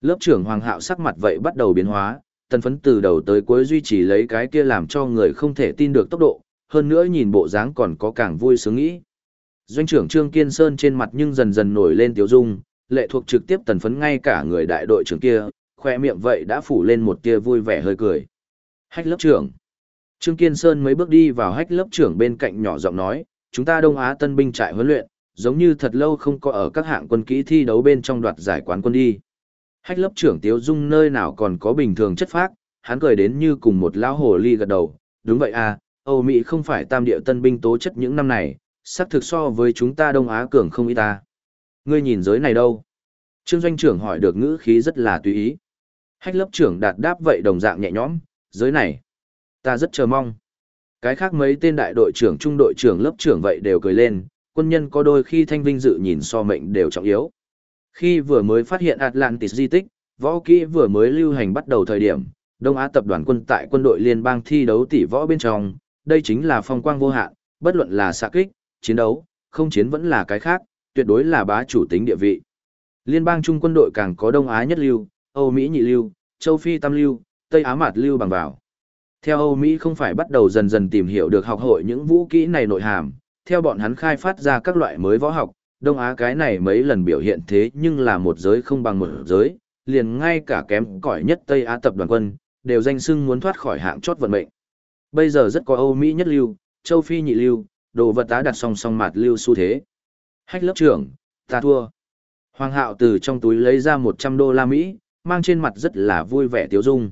Lớp trưởng Hoàng Hạo sắc mặt vậy bắt đầu biến hóa, tần phấn từ đầu tới cuối duy trì lấy cái kia làm cho người không thể tin được tốc độ, hơn nữa nhìn bộ dáng còn có càng vui sướng nghĩ. Doanh trưởng Trương Kiên Sơn trên mặt nhưng dần dần nổi lên tiếu dung, lệ thuộc trực tiếp tần phấn ngay cả người đại đội trưởng kia, khoe miệng vậy đã phủ lên một tia vui vẻ hơi cười. Hách lớp trưởng. Trương Kiên Sơn mấy bước đi vào hách lớp trưởng bên cạnh nhỏ giọng nói, chúng ta Đông Á tân binh trại huấn luyện, giống như thật lâu không có ở các hạng quân kỹ thi đấu bên trong đoạt giải quán quân đi. Hách lớp trưởng Tiếu Dung nơi nào còn có bình thường chất phác, hắn cười đến như cùng một lão hồ ly gật đầu, đúng vậy à, Âu Mỹ không phải tam địa tân binh tố chất những năm này, sắc thực so với chúng ta Đông Á cường không ít ta. Ngươi nhìn giới này đâu? Trương doanh trưởng hỏi được ngữ khí rất là tùy ý. Hách lớp trưởng đạt đáp vậy đồng dạng nhẹ nhõm, giới này. Ta rất chờ mong. Cái khác mấy tên đại đội trưởng trung đội trưởng lớp trưởng vậy đều cười lên, quân nhân có đôi khi thanh vinh dự nhìn so mệnh đều trọng yếu. Khi vừa mới phát hiện Atlantis di tích, võ kỹ vừa mới lưu hành bắt đầu thời điểm, Đông Á tập đoàn quân tại quân đội liên bang thi đấu tỷ võ bên trong, đây chính là phong quang vô hạn, bất luận là xạ kích, chiến đấu, không chiến vẫn là cái khác, tuyệt đối là bá chủ tính địa vị. Liên bang trung quân đội càng có Đông Á nhất lưu, Âu Mỹ nhị lưu, Châu Phi tam lưu, Tây Á mạt lưu bằng vào. Theo Âu Mỹ không phải bắt đầu dần dần tìm hiểu được học hội những vũ kỹ này nội hàm, theo bọn hắn khai phát ra các loại mới võ học, Đông Á cái này mấy lần biểu hiện thế nhưng là một giới không bằng một giới, liền ngay cả kém cỏi nhất Tây Á tập đoàn quân, đều danh xưng muốn thoát khỏi hạng chót vận mệnh. Bây giờ rất có Âu Mỹ nhất lưu, Châu Phi nhị lưu, đồ vật tá đặt song song mặt lưu xu thế. Hách lớp trưởng, ta thua. Hoàng hạo từ trong túi lấy ra 100 đô la Mỹ, mang trên mặt rất là vui vẻ tiếu dung.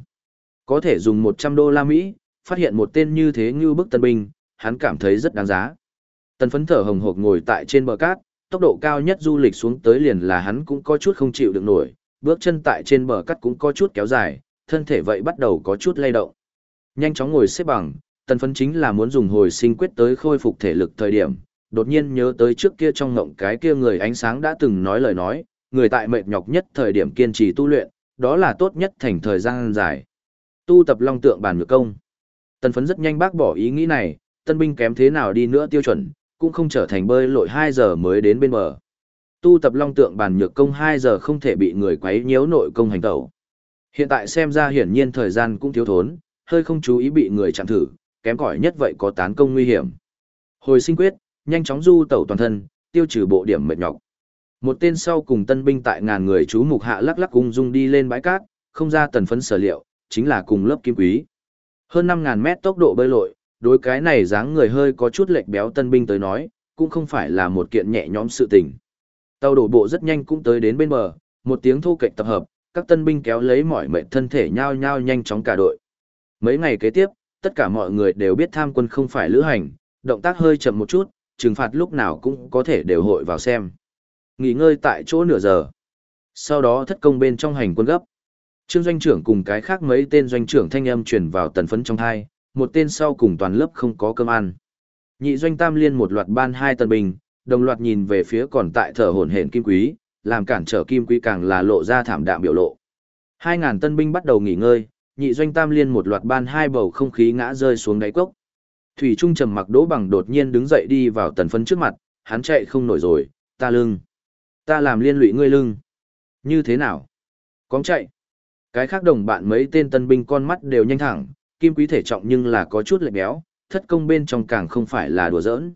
Có thể dùng 100 đô la Mỹ, phát hiện một tên như thế như bức tân binh, hắn cảm thấy rất đáng giá. Tần phấn thở hồng hộc ngồi tại trên bờ cát, tốc độ cao nhất du lịch xuống tới liền là hắn cũng có chút không chịu được nổi, bước chân tại trên bờ cát cũng có chút kéo dài, thân thể vậy bắt đầu có chút lay động. Nhanh chóng ngồi xếp bằng, tần phấn chính là muốn dùng hồi sinh quyết tới khôi phục thể lực thời điểm, đột nhiên nhớ tới trước kia trong ngộng cái kia người ánh sáng đã từng nói lời nói, người tại mệt nhọc nhất thời điểm kiên trì tu luyện, đó là tốt nhất thành thời gian dài. Tu tập long tượng bàn nhược công. Tần phấn rất nhanh bác bỏ ý nghĩ này, tân binh kém thế nào đi nữa tiêu chuẩn, cũng không trở thành bơi lội 2 giờ mới đến bên bờ. Tu tập long tượng bàn nhược công 2 giờ không thể bị người quấy nhiễu nội công hành tẩu. Hiện tại xem ra hiển nhiên thời gian cũng thiếu thốn, hơi không chú ý bị người chạm thử, kém cỏi nhất vậy có tán công nguy hiểm. Hồi sinh quyết, nhanh chóng du tẩu toàn thân, tiêu trừ bộ điểm mệt nhọc. Một tên sau cùng tân binh tại ngàn người chú mục hạ lắc lắc cung dung đi lên bãi cát, không ra tần phấn sở liệu, chính là cùng lớp kim quý. Hơn 5.000 mét tốc độ bơi lội, đối cái này dáng người hơi có chút lệch béo tân binh tới nói, cũng không phải là một kiện nhẹ nhõm sự tình. Tàu đổ bộ rất nhanh cũng tới đến bên bờ, một tiếng thu kịch tập hợp, các tân binh kéo lấy mỏi mệt thân thể nhao nhao nhanh chóng cả đội. Mấy ngày kế tiếp, tất cả mọi người đều biết tham quân không phải lữ hành, động tác hơi chậm một chút, trừng phạt lúc nào cũng có thể đều hội vào xem. Nghỉ ngơi tại chỗ nửa giờ. Sau đó thất công bên trong hành quân gấp. Trương doanh trưởng cùng cái khác mấy tên doanh trưởng thanh âm truyền vào tần phấn trong thai, một tên sau cùng toàn lớp không có cơm ăn. Nhị doanh tam liên một loạt ban hai tần bình, đồng loạt nhìn về phía còn tại thở hổn hển kim quý, làm cản trở kim quý càng là lộ ra thảm đạm biểu lộ. Hai ngàn tân binh bắt đầu nghỉ ngơi, nhị doanh tam liên một loạt ban hai bầu không khí ngã rơi xuống đáy cốc. Thủy Trung trầm mặc đỗ bằng đột nhiên đứng dậy đi vào tần phấn trước mặt, hắn chạy không nổi rồi, ta lưng. Ta làm liên lụy ngươi lưng. Như thế nào? Cóng chạy. Cái khác đồng bạn mấy tên tân binh con mắt đều nhanh thẳng, kim quý thể trọng nhưng là có chút lệch béo, thất công bên trong càng không phải là đùa giỡn.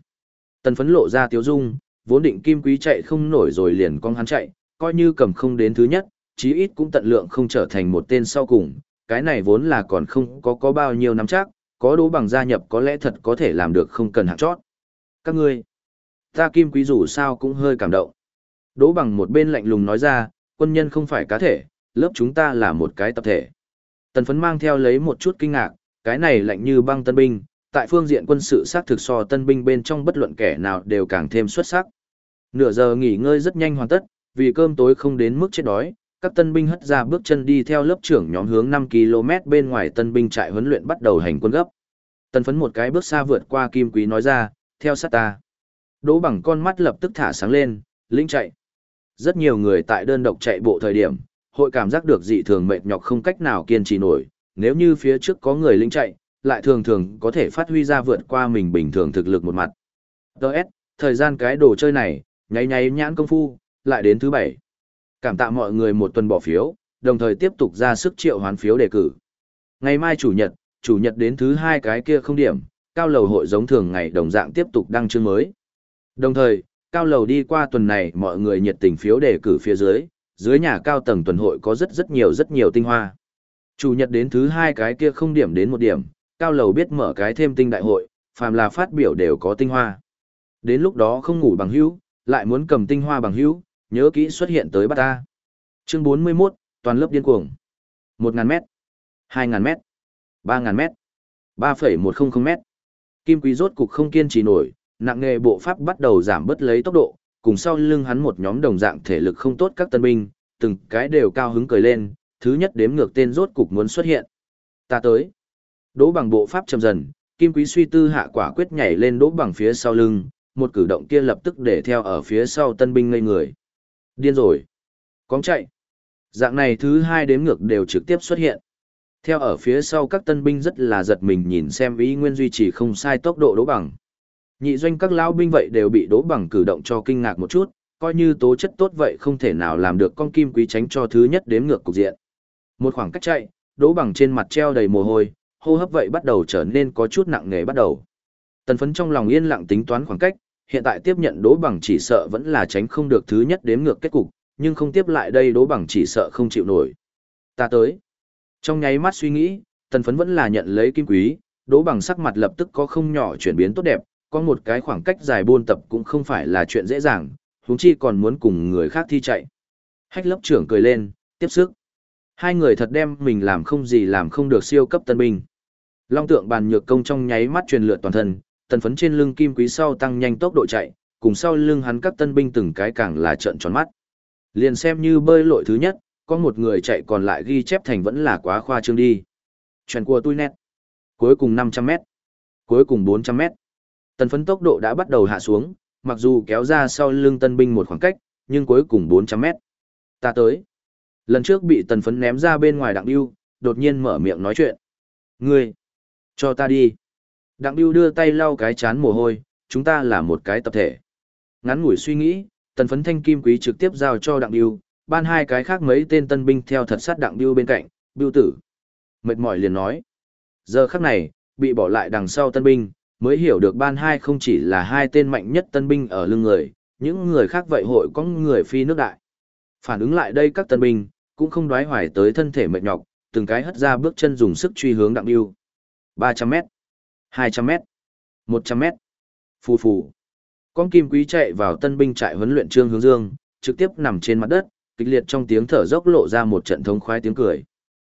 Tần phấn lộ ra tiếu dung, vốn định kim quý chạy không nổi rồi liền con hắn chạy, coi như cầm không đến thứ nhất, chí ít cũng tận lượng không trở thành một tên sau cùng, cái này vốn là còn không có có bao nhiêu năm chắc, có đố bằng gia nhập có lẽ thật có thể làm được không cần hạng chót. Các ngươi, ta kim quý dù sao cũng hơi cảm động. Đố bằng một bên lạnh lùng nói ra, quân nhân không phải cá thể, lớp chúng ta là một cái tập thể. Tần phấn mang theo lấy một chút kinh ngạc, cái này lạnh như băng tân binh, tại phương diện quân sự xác thực so tân binh bên trong bất luận kẻ nào đều càng thêm xuất sắc. Nửa giờ nghỉ ngơi rất nhanh hoàn tất, vì cơm tối không đến mức chết đói, các tân binh hất ra bước chân đi theo lớp trưởng nhóm hướng 5 km bên ngoài tân binh trại huấn luyện bắt đầu hành quân gấp. Tần phấn một cái bước xa vượt qua Kim Quý nói ra, theo sát ta. Đỗ bằng con mắt lập tức thả sáng lên, lĩnh chạy. Rất nhiều người tại đơn độc chạy bộ thời điểm, hội cảm giác được dị thường mệt nhọc không cách nào kiên trì nổi, nếu như phía trước có người linh chạy, lại thường thường có thể phát huy ra vượt qua mình bình thường thực lực một mặt. Đợt, thời gian cái đồ chơi này, nháy nháy nhãn công phu, lại đến thứ bảy. Cảm tạ mọi người một tuần bỏ phiếu, đồng thời tiếp tục ra sức triệu hoán phiếu đề cử. Ngày mai chủ nhật, chủ nhật đến thứ hai cái kia không điểm, cao lầu hội giống thường ngày đồng dạng tiếp tục đăng chương mới. Đồng thời, cao lầu đi qua tuần này mọi người nhiệt tình phiếu đề cử phía dưới, dưới nhà cao tầng tuần hội có rất rất nhiều rất nhiều tinh hoa. Chủ nhật đến thứ hai cái kia không điểm đến một điểm, cao lầu biết mở cái thêm tinh đại hội, phàm là phát biểu đều có tinh hoa. Đến lúc đó không ngủ bằng hữu, lại muốn cầm tinh hoa bằng hữu, nhớ kỹ xuất hiện tới bắt ta. Chương 41, toàn lớp điên cuồng. 1000 m 2000 m 3000 m 3.100 m Kim Quý rốt cục không kiên trì nổi, nặng nghề bộ pháp bắt đầu giảm bớt lấy tốc độ, cùng sau lưng hắn một nhóm đồng dạng thể lực không tốt các tân binh, từng cái đều cao hứng cười lên, thứ nhất đếm ngược tên rốt cục muốn xuất hiện. Ta tới. Đỗ bằng bộ pháp chậm dần, Kim Quý suy tư hạ quả quyết nhảy lên đỗ bằng phía sau lưng, một cử động kia lập tức để theo ở phía sau tân binh ngây người. Điên rồi. Cóng chạy. Dạng này thứ hai đếm ngược đều trực tiếp xuất hiện. Theo ở phía sau các tân binh rất là giật mình nhìn xem ý nguyên duy trì không sai tốc độ đỗ bằng. Nhị doanh các lão binh vậy đều bị đỗ bằng cử động cho kinh ngạc một chút, coi như tố chất tốt vậy không thể nào làm được con kim quý tránh cho thứ nhất đếm ngược cục diện. Một khoảng cách chạy, đỗ bằng trên mặt treo đầy mồ hôi, hô hấp vậy bắt đầu trở nên có chút nặng nề bắt đầu. Tần phấn trong lòng yên lặng tính toán khoảng cách, hiện tại tiếp nhận đỗ bằng chỉ sợ vẫn là tránh không được thứ nhất đếm ngược kết cục, nhưng không tiếp lại đây đỗ bằng chỉ sợ không chịu nổi. Ta tới. Trong nháy mắt suy nghĩ, tần phấn vẫn là nhận lấy kim quý, đỗ bằng sắc mặt lập tức có không nhỏ chuyển biến tốt đẹp, có một cái khoảng cách dài buôn tập cũng không phải là chuyện dễ dàng, huống chi còn muốn cùng người khác thi chạy. Hách lớp trưởng cười lên, tiếp sức. Hai người thật đem mình làm không gì làm không được siêu cấp tân binh. Long tượng bàn nhược công trong nháy mắt truyền lượt toàn thân, tần phấn trên lưng kim quý sau tăng nhanh tốc độ chạy, cùng sau lưng hắn các tân binh từng cái càng là trợn tròn mắt. Liền xem như bơi lội thứ nhất, có một người chạy còn lại ghi chép thành vẫn là quá khoa trương đi. Chuyện của tôi nét. Cuối cùng 500 mét. Cuối cùng 400 mét. Tần phấn tốc độ đã bắt đầu hạ xuống, mặc dù kéo ra sau lưng tân binh một khoảng cách, nhưng cuối cùng 400 mét. Ta tới. Lần trước bị tần phấn ném ra bên ngoài đặng điêu, đột nhiên mở miệng nói chuyện. Ngươi, cho ta đi. Đặng điêu đưa tay lau cái chán mồ hôi, chúng ta là một cái tập thể. Ngắn ngủi suy nghĩ, tần phấn thanh kim quý trực tiếp giao cho đặng điêu, ban hai cái khác mấy tên tân binh theo thật sát đặng điêu bên cạnh, biêu tử. Mệt mỏi liền nói. Giờ khắc này, bị bỏ lại đằng sau tân binh, mới hiểu được ban hai không chỉ là hai tên mạnh nhất tân binh ở lưng người, những người khác vậy hội có người phi nước đại. Phản ứng lại đây các tân binh, cũng không đoái hoài tới thân thể mệt nhọc, từng cái hất ra bước chân dùng sức truy hướng đặng yêu. 300m, 200m, 100m. Phù phù. Con kim quý chạy vào tân binh trại huấn luyện trương hướng dương, trực tiếp nằm trên mặt đất, kịch liệt trong tiếng thở dốc lộ ra một trận thống khoái tiếng cười.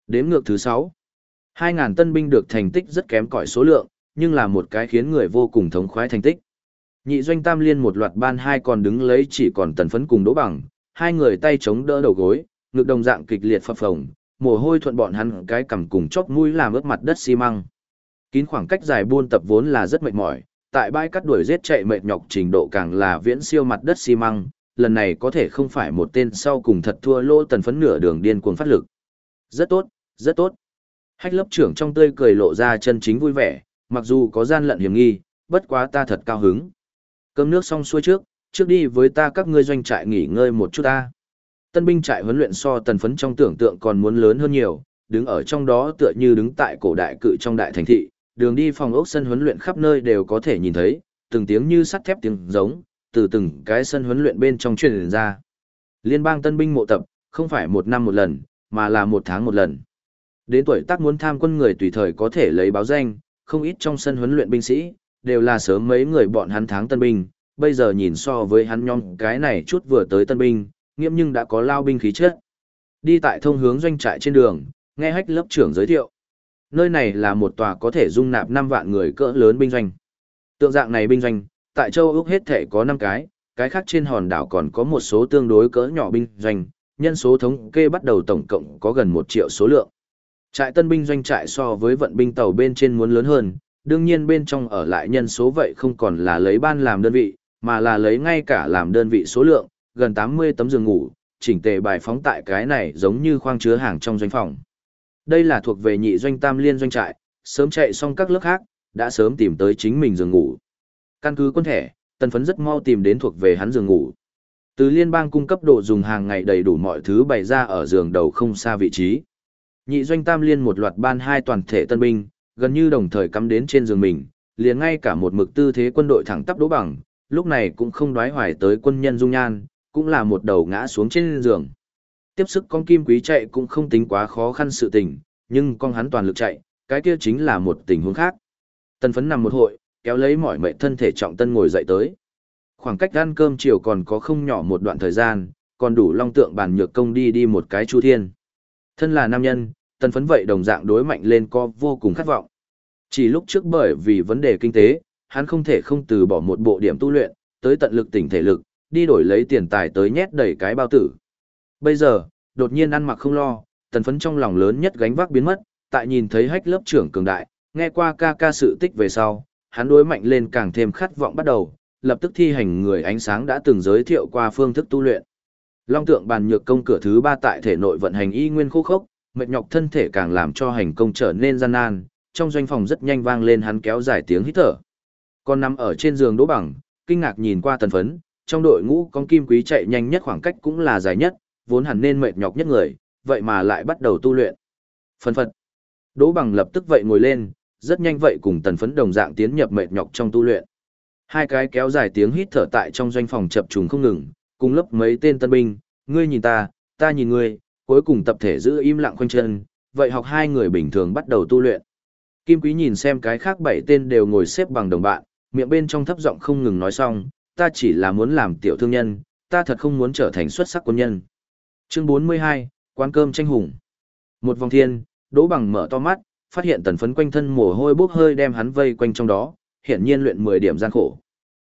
Đếm ngược thứ 6. 2.000 tân binh được thành tích rất kém cỏi số lượng, nhưng là một cái khiến người vô cùng thống khoái thành tích. Nhị doanh tam liên một loạt ban hai còn đứng lấy chỉ còn tần phấn cùng đỗ bằng, hai người tay chống đỡ đầu gối, ngực đồng dạng kịch liệt phập phồng, mồ hôi thuận bọn hắn cái cầm cùng chóp mũi làm ướt mặt đất xi măng. Kín khoảng cách dài buôn tập vốn là rất mệt mỏi, tại bãi cắt đuổi giết chạy mệt nhọc trình độ càng là viễn siêu mặt đất xi măng, lần này có thể không phải một tên sau cùng thật thua lô tần phấn nửa đường điên cuồng phát lực. Rất tốt, rất tốt. Hách lớp trưởng trong tươi cười lộ ra chân chính vui vẻ, mặc dù có gian lận hiểm nghi, bất quá ta thật cao hứng. Cơm nước xong xuôi trước, trước đi với ta các ngươi doanh trại nghỉ ngơi một chút ta. Tân binh trại huấn luyện so tần phấn trong tưởng tượng còn muốn lớn hơn nhiều, đứng ở trong đó tựa như đứng tại cổ đại cự trong đại thành thị, đường đi phòng ốc sân huấn luyện khắp nơi đều có thể nhìn thấy, từng tiếng như sắt thép tiếng giống, từ từng cái sân huấn luyện bên trong truyền ra. Liên bang tân binh mộ tập, không phải một năm một lần, mà là một tháng một lần. Đến tuổi tác muốn tham quân người tùy thời có thể lấy báo danh, không ít trong sân huấn luyện binh sĩ, đều là sớm mấy người bọn hắn tháng tân binh, bây giờ nhìn so với hắn nhóm cái này chút vừa tới tân binh, nghiêm nhưng đã có lao binh khí chất. Đi tại thông hướng doanh trại trên đường, nghe hách lớp trưởng giới thiệu. Nơi này là một tòa có thể dung nạp 5 vạn người cỡ lớn binh doanh. Tượng dạng này binh doanh, tại châu Úc hết thể có 5 cái, cái khác trên hòn đảo còn có một số tương đối cỡ nhỏ binh doanh, nhân số thống kê bắt đầu tổng cộng có gần 1 triệu số lượng. Trại tân binh doanh trại so với vận binh tàu bên trên muốn lớn hơn, đương nhiên bên trong ở lại nhân số vậy không còn là lấy ban làm đơn vị, mà là lấy ngay cả làm đơn vị số lượng, gần 80 tấm giường ngủ, chỉnh tề bài phóng tại cái này giống như khoang chứa hàng trong doanh phòng. Đây là thuộc về nhị doanh tam liên doanh trại, sớm chạy xong các lớp khác, đã sớm tìm tới chính mình giường ngủ. Căn cứ quân thẻ, tần phấn rất mau tìm đến thuộc về hắn giường ngủ. Từ liên bang cung cấp đồ dùng hàng ngày đầy đủ mọi thứ bày ra ở giường đầu không xa vị trí. Nhị doanh tam liên một loạt ban hai toàn thể tân binh, gần như đồng thời cắm đến trên giường mình, liền ngay cả một mực tư thế quân đội thẳng tắp đỗ bằng, lúc này cũng không đoái hoài tới quân nhân dung nhan, cũng là một đầu ngã xuống trên giường. Tiếp sức con kim quý chạy cũng không tính quá khó khăn sự tình, nhưng con hắn toàn lực chạy, cái kia chính là một tình huống khác. Tân phấn nằm một hội, kéo lấy mỏi mệt thân thể trọng tân ngồi dậy tới. Khoảng cách ăn cơm chiều còn có không nhỏ một đoạn thời gian, còn đủ long tượng bàn nhược công đi đi một cái chu thiên. Thân là nam nhân, tần phấn vậy đồng dạng đối mạnh lên có vô cùng khát vọng. Chỉ lúc trước bởi vì vấn đề kinh tế, hắn không thể không từ bỏ một bộ điểm tu luyện, tới tận lực tỉnh thể lực, đi đổi lấy tiền tài tới nhét đầy cái bao tử. Bây giờ, đột nhiên ăn mặc không lo, tần phấn trong lòng lớn nhất gánh vác biến mất, tại nhìn thấy hách lớp trưởng cường đại, nghe qua ca ca sự tích về sau, hắn đối mạnh lên càng thêm khát vọng bắt đầu, lập tức thi hành người ánh sáng đã từng giới thiệu qua phương thức tu luyện. Long tượng bàn nhược công cửa thứ ba tại thể nội vận hành y nguyên khô khốc, mệt nhọc thân thể càng làm cho hành công trở nên gian nan, trong doanh phòng rất nhanh vang lên hắn kéo dài tiếng hít thở. Còn nằm ở trên giường đỗ bằng, kinh ngạc nhìn qua tần phấn, trong đội ngũ con kim quý chạy nhanh nhất khoảng cách cũng là dài nhất, vốn hẳn nên mệt nhọc nhất người, vậy mà lại bắt đầu tu luyện. Phân phật. Đỗ bằng lập tức vậy ngồi lên, rất nhanh vậy cùng tần phấn đồng dạng tiến nhập mệt nhọc trong tu luyện. Hai cái kéo dài tiếng hít thở tại trong doanh phòng chập trùng không ngừng, cùng lớp mấy tên tân binh, ngươi nhìn ta, ta nhìn ngươi, cuối cùng tập thể giữ im lặng khoanh chân, vậy học hai người bình thường bắt đầu tu luyện. Kim Quý nhìn xem cái khác bảy tên đều ngồi xếp bằng đồng bạn, miệng bên trong thấp giọng không ngừng nói xong, ta chỉ là muốn làm tiểu thương nhân, ta thật không muốn trở thành xuất sắc quân nhân. Chương 42, quán cơm tranh hùng. Một vòng thiên, Đỗ Bằng mở to mắt, phát hiện tần phấn quanh thân mồ hôi bốc hơi đem hắn vây quanh trong đó, hiển nhiên luyện 10 điểm gian khổ.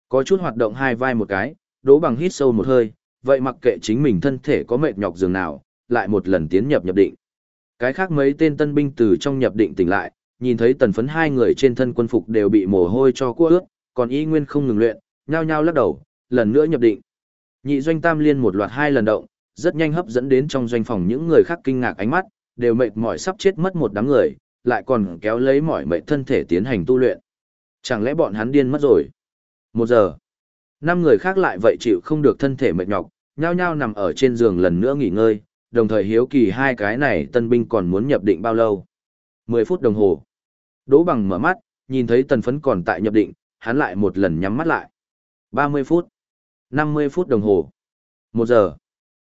Có chút hoạt động hai vai một cái, Đỗ Bằng hít sâu một hơi, vậy mặc kệ chính mình thân thể có mệt nhọc giường nào, lại một lần tiến nhập nhập định. Cái khác mấy tên tân binh từ trong nhập định tỉnh lại, nhìn thấy tần phấn hai người trên thân quân phục đều bị mồ hôi cho cua ướt, còn y nguyên không ngừng luyện, nhao nhao lắc đầu, lần nữa nhập định. Nhị doanh tam liên một loạt hai lần động, rất nhanh hấp dẫn đến trong doanh phòng những người khác kinh ngạc ánh mắt, đều mệt mỏi sắp chết mất một đám người, lại còn kéo lấy mỏi mệt thân thể tiến hành tu luyện. Chẳng lẽ bọn hắn điên mất rồi? Một giờ. Năm người khác lại vậy chịu không được thân thể mệt nhọc, nhao nhao nằm ở trên giường lần nữa nghỉ ngơi, đồng thời hiếu kỳ hai cái này tân binh còn muốn nhập định bao lâu. 10 phút đồng hồ. Đỗ bằng mở mắt, nhìn thấy tần phấn còn tại nhập định, hắn lại một lần nhắm mắt lại. 30 phút. 50 phút đồng hồ. 1 giờ.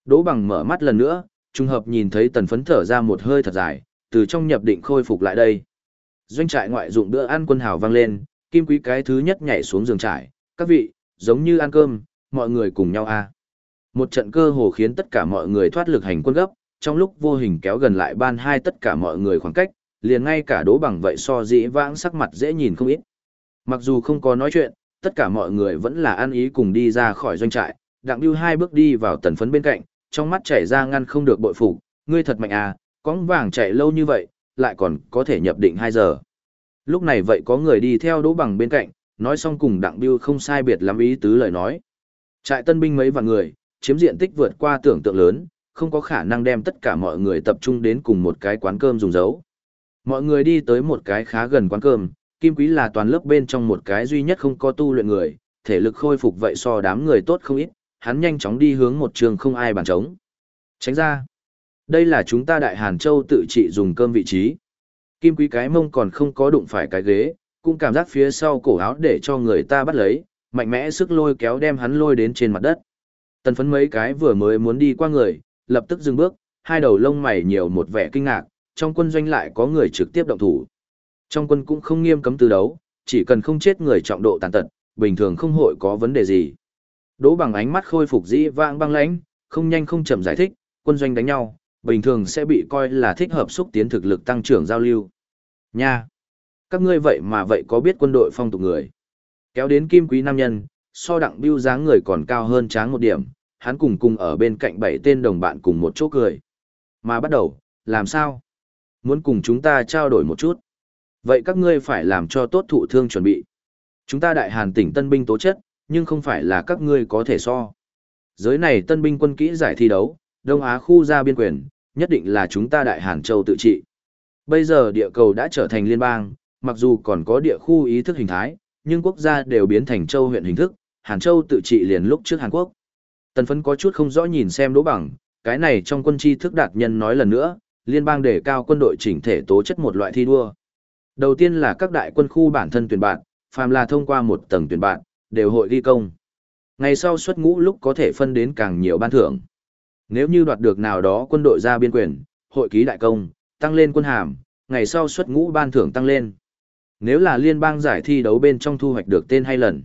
Đỗ bằng mở mắt lần nữa, trùng hợp nhìn thấy tần phấn thở ra một hơi thật dài, từ trong nhập định khôi phục lại đây. Doanh trại ngoại dụng bữa ăn quân hào vang lên, kim quý cái thứ nhất nhảy xuống giường trại, các vị, giống như ăn cơm, mọi người cùng nhau a. À. Một trận cơ hồ khiến tất cả mọi người thoát lực hành quân gấp, trong lúc vô hình kéo gần lại ban hai tất cả mọi người khoảng cách, liền ngay cả đố bằng vậy so dĩ vãng sắc mặt dễ nhìn không ít. Mặc dù không có nói chuyện, tất cả mọi người vẫn là ăn ý cùng đi ra khỏi doanh trại, đặng điêu hai bước đi vào tần phấn bên cạnh, trong mắt chảy ra ngăn không được bội phục ngươi thật mạnh à, cóng vàng chạy lâu như vậy, lại còn có thể nhập định 2 giờ. Lúc này vậy có người đi theo đỗ bằng bên cạnh, nói xong cùng đặng biêu không sai biệt lắm ý tứ lời nói. Trại tân binh mấy vạn người, chiếm diện tích vượt qua tưởng tượng lớn, không có khả năng đem tất cả mọi người tập trung đến cùng một cái quán cơm dùng dấu. Mọi người đi tới một cái khá gần quán cơm, Kim Quý là toàn lớp bên trong một cái duy nhất không có tu luyện người, thể lực khôi phục vậy so đám người tốt không ít, hắn nhanh chóng đi hướng một trường không ai bàn trống. Tránh ra. Đây là chúng ta Đại Hàn Châu tự trị dùng cơm vị trí. Kim Quý cái mông còn không có đụng phải cái ghế, cũng cảm giác phía sau cổ áo để cho người ta bắt lấy, mạnh mẽ sức lôi kéo đem hắn lôi đến trên mặt đất. Tần phấn mấy cái vừa mới muốn đi qua người, lập tức dừng bước, hai đầu lông mày nhiều một vẻ kinh ngạc, trong quân doanh lại có người trực tiếp động thủ. Trong quân cũng không nghiêm cấm từ đấu, chỉ cần không chết người trọng độ tàn tật, bình thường không hội có vấn đề gì. Đỗ bằng ánh mắt khôi phục dĩ vãng băng lãnh, không nhanh không chậm giải thích, quân doanh đánh nhau, bình thường sẽ bị coi là thích hợp xúc tiến thực lực tăng trưởng giao lưu. Nha! Các ngươi vậy mà vậy có biết quân đội phong tục người. Kéo đến kim quý nam nhân, so đặng biêu dáng người còn cao hơn tráng một điểm, hắn cùng cùng ở bên cạnh bảy tên đồng bạn cùng một chỗ cười. Mà bắt đầu, làm sao? Muốn cùng chúng ta trao đổi một chút. Vậy các ngươi phải làm cho tốt thụ thương chuẩn bị. Chúng ta đại hàn tỉnh tân binh tố chất, nhưng không phải là các ngươi có thể so. Giới này tân binh quân kỹ giải thi đấu, Đông Á khu ra biên quyền, nhất định là chúng ta đại hàn châu tự trị. Bây giờ địa cầu đã trở thành liên bang, mặc dù còn có địa khu ý thức hình thái, nhưng quốc gia đều biến thành châu huyện hình thức, Hàn Châu tự trị liền lúc trước Hàn Quốc. Tần phấn có chút không rõ nhìn xem đỗ bằng, cái này trong quân chi thức đạt nhân nói lần nữa, liên bang đề cao quân đội chỉnh thể tố chất một loại thi đua. Đầu tiên là các đại quân khu bản thân tuyển bạn, phàm là thông qua một tầng tuyển bạn, đều hội ghi công. Ngày sau xuất ngũ lúc có thể phân đến càng nhiều ban thưởng. Nếu như đoạt được nào đó quân đội ra biên quyền, hội ký đại công, tăng lên quân hàm, ngày sau xuất ngũ ban thưởng tăng lên. Nếu là liên bang giải thi đấu bên trong thu hoạch được tên hay lần.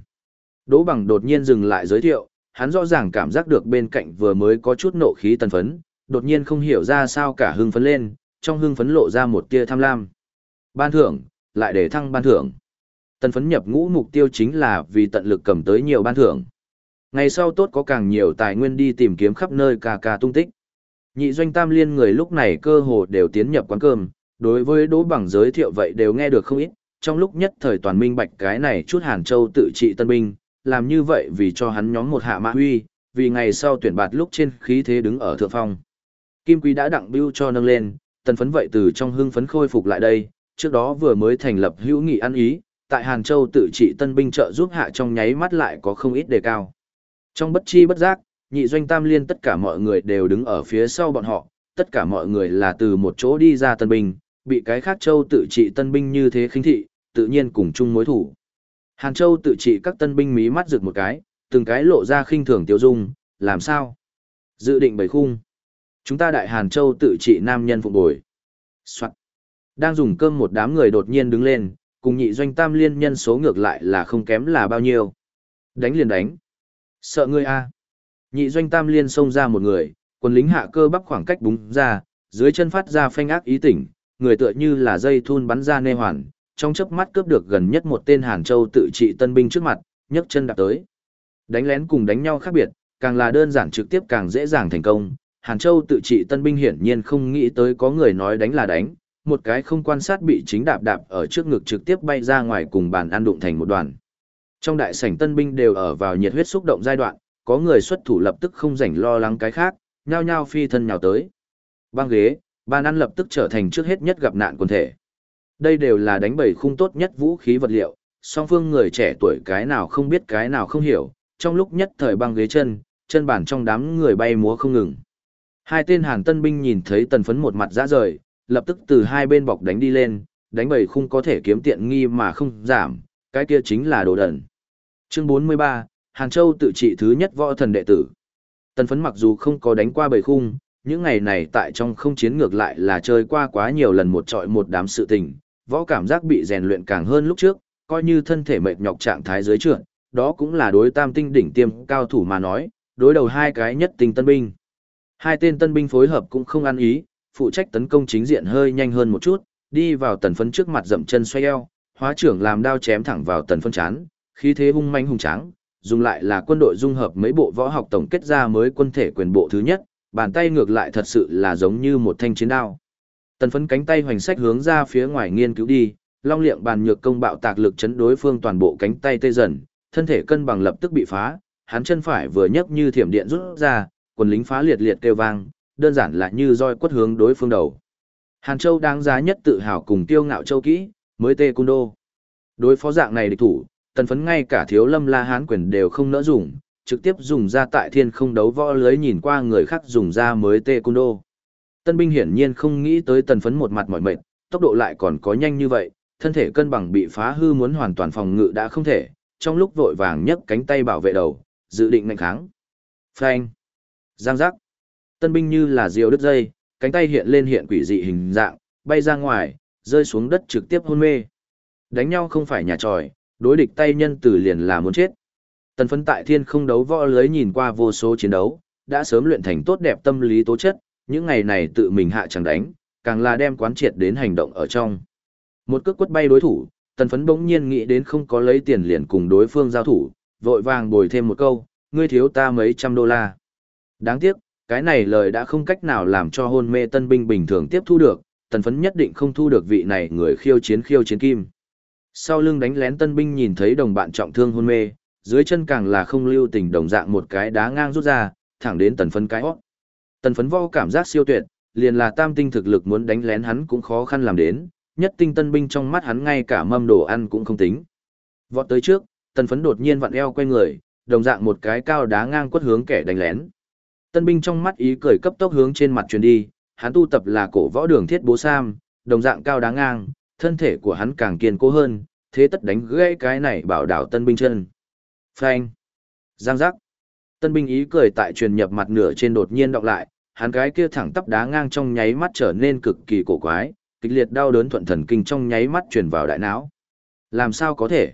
Đỗ bằng đột nhiên dừng lại giới thiệu, hắn rõ ràng cảm giác được bên cạnh vừa mới có chút nộ khí tần phấn, đột nhiên không hiểu ra sao cả hưng phấn lên, trong hưng phấn lộ ra một tia tham lam. Ban thưởng, lại để thăng ban thưởng. Tần phấn nhập ngũ mục tiêu chính là vì tận lực cầm tới nhiều ban thưởng. Ngày sau tốt có càng nhiều tài nguyên đi tìm kiếm khắp nơi ca ca tung tích. Nhị doanh tam liên người lúc này cơ hồ đều tiến nhập quán cơm, đối với đỗ bằng giới thiệu vậy đều nghe được không ít, trong lúc nhất thời toàn minh bạch cái này chút Hàn Châu tự trị tân binh, làm như vậy vì cho hắn nhóm một hạ mã huy, vì ngày sau tuyển bạt lúc trên khí thế đứng ở thượng phong. Kim Quý đã đặng bưu cho nâng lên, tần phấn vậy từ trong hưng phấn khôi phục lại đây, trước đó vừa mới thành lập hữu nghị ăn ý, tại Hàn Châu tự trị tân binh trợ giúp hạ trong nháy mắt lại có không ít đề cao. Trong bất chi bất giác, nhị doanh tam liên tất cả mọi người đều đứng ở phía sau bọn họ, tất cả mọi người là từ một chỗ đi ra tân binh, bị cái khác châu tự trị tân binh như thế khinh thị, tự nhiên cùng chung mối thủ. Hàn Châu tự trị các tân binh mí mắt rực một cái, từng cái lộ ra khinh thường tiêu dung, làm sao? Dự định bầy khung. Chúng ta đại Hàn Châu tự trị nam nhân phục bồi. Soạn. Đang dùng cơm một đám người đột nhiên đứng lên, cùng nhị doanh tam liên nhân số ngược lại là không kém là bao nhiêu. Đánh liền đánh. Sợ ngươi a Nhị doanh tam liên xông ra một người, quân lính hạ cơ bắp khoảng cách búng ra, dưới chân phát ra phanh ác ý tỉnh, người tựa như là dây thun bắn ra nê hoàn, trong chớp mắt cướp được gần nhất một tên Hàn Châu tự trị tân binh trước mặt, nhấc chân đạp tới. Đánh lén cùng đánh nhau khác biệt, càng là đơn giản trực tiếp càng dễ dàng thành công. Hàn Châu tự trị tân binh hiển nhiên không nghĩ tới có người nói đánh là đánh, một cái không quan sát bị chính đạp đạp ở trước ngực trực tiếp bay ra ngoài cùng bàn ăn đụng thành một đoàn. Trong đại sảnh tân binh đều ở vào nhiệt huyết xúc động giai đoạn, có người xuất thủ lập tức không rảnh lo lắng cái khác, nhao nhao phi thân nhào tới. Băng ghế, bàn ăn lập tức trở thành trước hết nhất gặp nạn quần thể. Đây đều là đánh bầy khung tốt nhất vũ khí vật liệu, song phương người trẻ tuổi cái nào không biết cái nào không hiểu, trong lúc nhất thời băng ghế chân, chân bản trong đám người bay múa không ngừng. Hai tên hàn tân binh nhìn thấy tần phấn một mặt dã rời, lập tức từ hai bên bọc đánh đi lên, đánh bầy khung có thể kiếm tiện nghi mà không giảm, cái kia chính là đồ đần. Chương 43, Hàn Châu tự trị thứ nhất võ thần đệ tử. Tần phấn mặc dù không có đánh qua bầy khung, những ngày này tại trong không chiến ngược lại là chơi qua quá nhiều lần một trọi một đám sự tình, võ cảm giác bị rèn luyện càng hơn lúc trước, coi như thân thể mệt nhọc trạng thái dưới trượt, đó cũng là đối tam tinh đỉnh tiêm cao thủ mà nói, đối đầu hai cái nhất tinh tân binh. Hai tên tân binh phối hợp cũng không ăn ý, phụ trách tấn công chính diện hơi nhanh hơn một chút, đi vào tần phấn trước mặt dậm chân xoay eo, hóa trưởng làm đao chém thẳng vào tần phấn chán, khí thế hung manh hùng tráng, dùng lại là quân đội dung hợp mấy bộ võ học tổng kết ra mới quân thể quyền bộ thứ nhất, bàn tay ngược lại thật sự là giống như một thanh chiến đao. Tần phấn cánh tay hoành sách hướng ra phía ngoài nghiên cứu đi, long liệng bàn nhược công bạo tạc lực chấn đối phương toàn bộ cánh tay tê dần, thân thể cân bằng lập tức bị phá, hắn chân phải vừa nhấc như thiểm điện rút ra, quần lính phá liệt liệt kêu vang, đơn giản là như roi quất hướng đối phương đầu. Hàn Châu đáng giá nhất tự hào cùng tiêu ngạo châu kỹ, mới tê cung đô. Đối phó dạng này địch thủ, tần phấn ngay cả thiếu lâm la hán quyền đều không nỡ dùng, trực tiếp dùng ra tại thiên không đấu võ lưới nhìn qua người khác dùng ra mới tê cung đô. Tân binh hiển nhiên không nghĩ tới tần phấn một mặt mỏi mệt, tốc độ lại còn có nhanh như vậy, thân thể cân bằng bị phá hư muốn hoàn toàn phòng ngự đã không thể, trong lúc vội vàng nhấc cánh tay bảo vệ đầu, dự định ngạnh kháng. Phanh. Giang giác. Tân binh như là diều đứt dây, cánh tay hiện lên hiện quỷ dị hình dạng, bay ra ngoài, rơi xuống đất trực tiếp hôn mê. Đánh nhau không phải nhà tròi, đối địch tay nhân tử liền là muốn chết. Tần phấn tại thiên không đấu võ lưới nhìn qua vô số chiến đấu, đã sớm luyện thành tốt đẹp tâm lý tố chất, những ngày này tự mình hạ chẳng đánh, càng là đem quán triệt đến hành động ở trong. Một cước quất bay đối thủ, tần phấn bỗng nhiên nghĩ đến không có lấy tiền liền cùng đối phương giao thủ, vội vàng bồi thêm một câu, ngươi thiếu ta mấy trăm đô la. Đáng tiếc, cái này lời đã không cách nào làm cho hôn mê tân binh bình thường tiếp thu được, tần phấn nhất định không thu được vị này người khiêu chiến khiêu chiến kim. Sau lưng đánh lén tân binh nhìn thấy đồng bạn trọng thương hôn mê, dưới chân càng là không lưu tình đồng dạng một cái đá ngang rút ra, thẳng đến tần phấn cái hót. Tần phấn vo cảm giác siêu tuyệt, liền là tam tinh thực lực muốn đánh lén hắn cũng khó khăn làm đến, nhất tinh tân binh trong mắt hắn ngay cả mâm đồ ăn cũng không tính. Vọt tới trước, tần phấn đột nhiên vặn eo quay người, đồng dạng một cái cao đá ngang quất hướng kẻ đánh lén. Tân binh trong mắt ý cười cấp tốc hướng trên mặt truyền đi, hắn tu tập là cổ võ đường thiết bố sam, đồng dạng cao đá ngang, thân thể của hắn càng kiên cố hơn, thế tất đánh gãy cái này bảo đảo tân binh chân. Phanh. Giang giác. Tân binh ý cười tại truyền nhập mặt nửa trên đột nhiên đọc lại, hắn cái kia thẳng tắp đá ngang trong nháy mắt trở nên cực kỳ cổ quái, kịch liệt đau đớn thuận thần kinh trong nháy mắt truyền vào đại não. Làm sao có thể?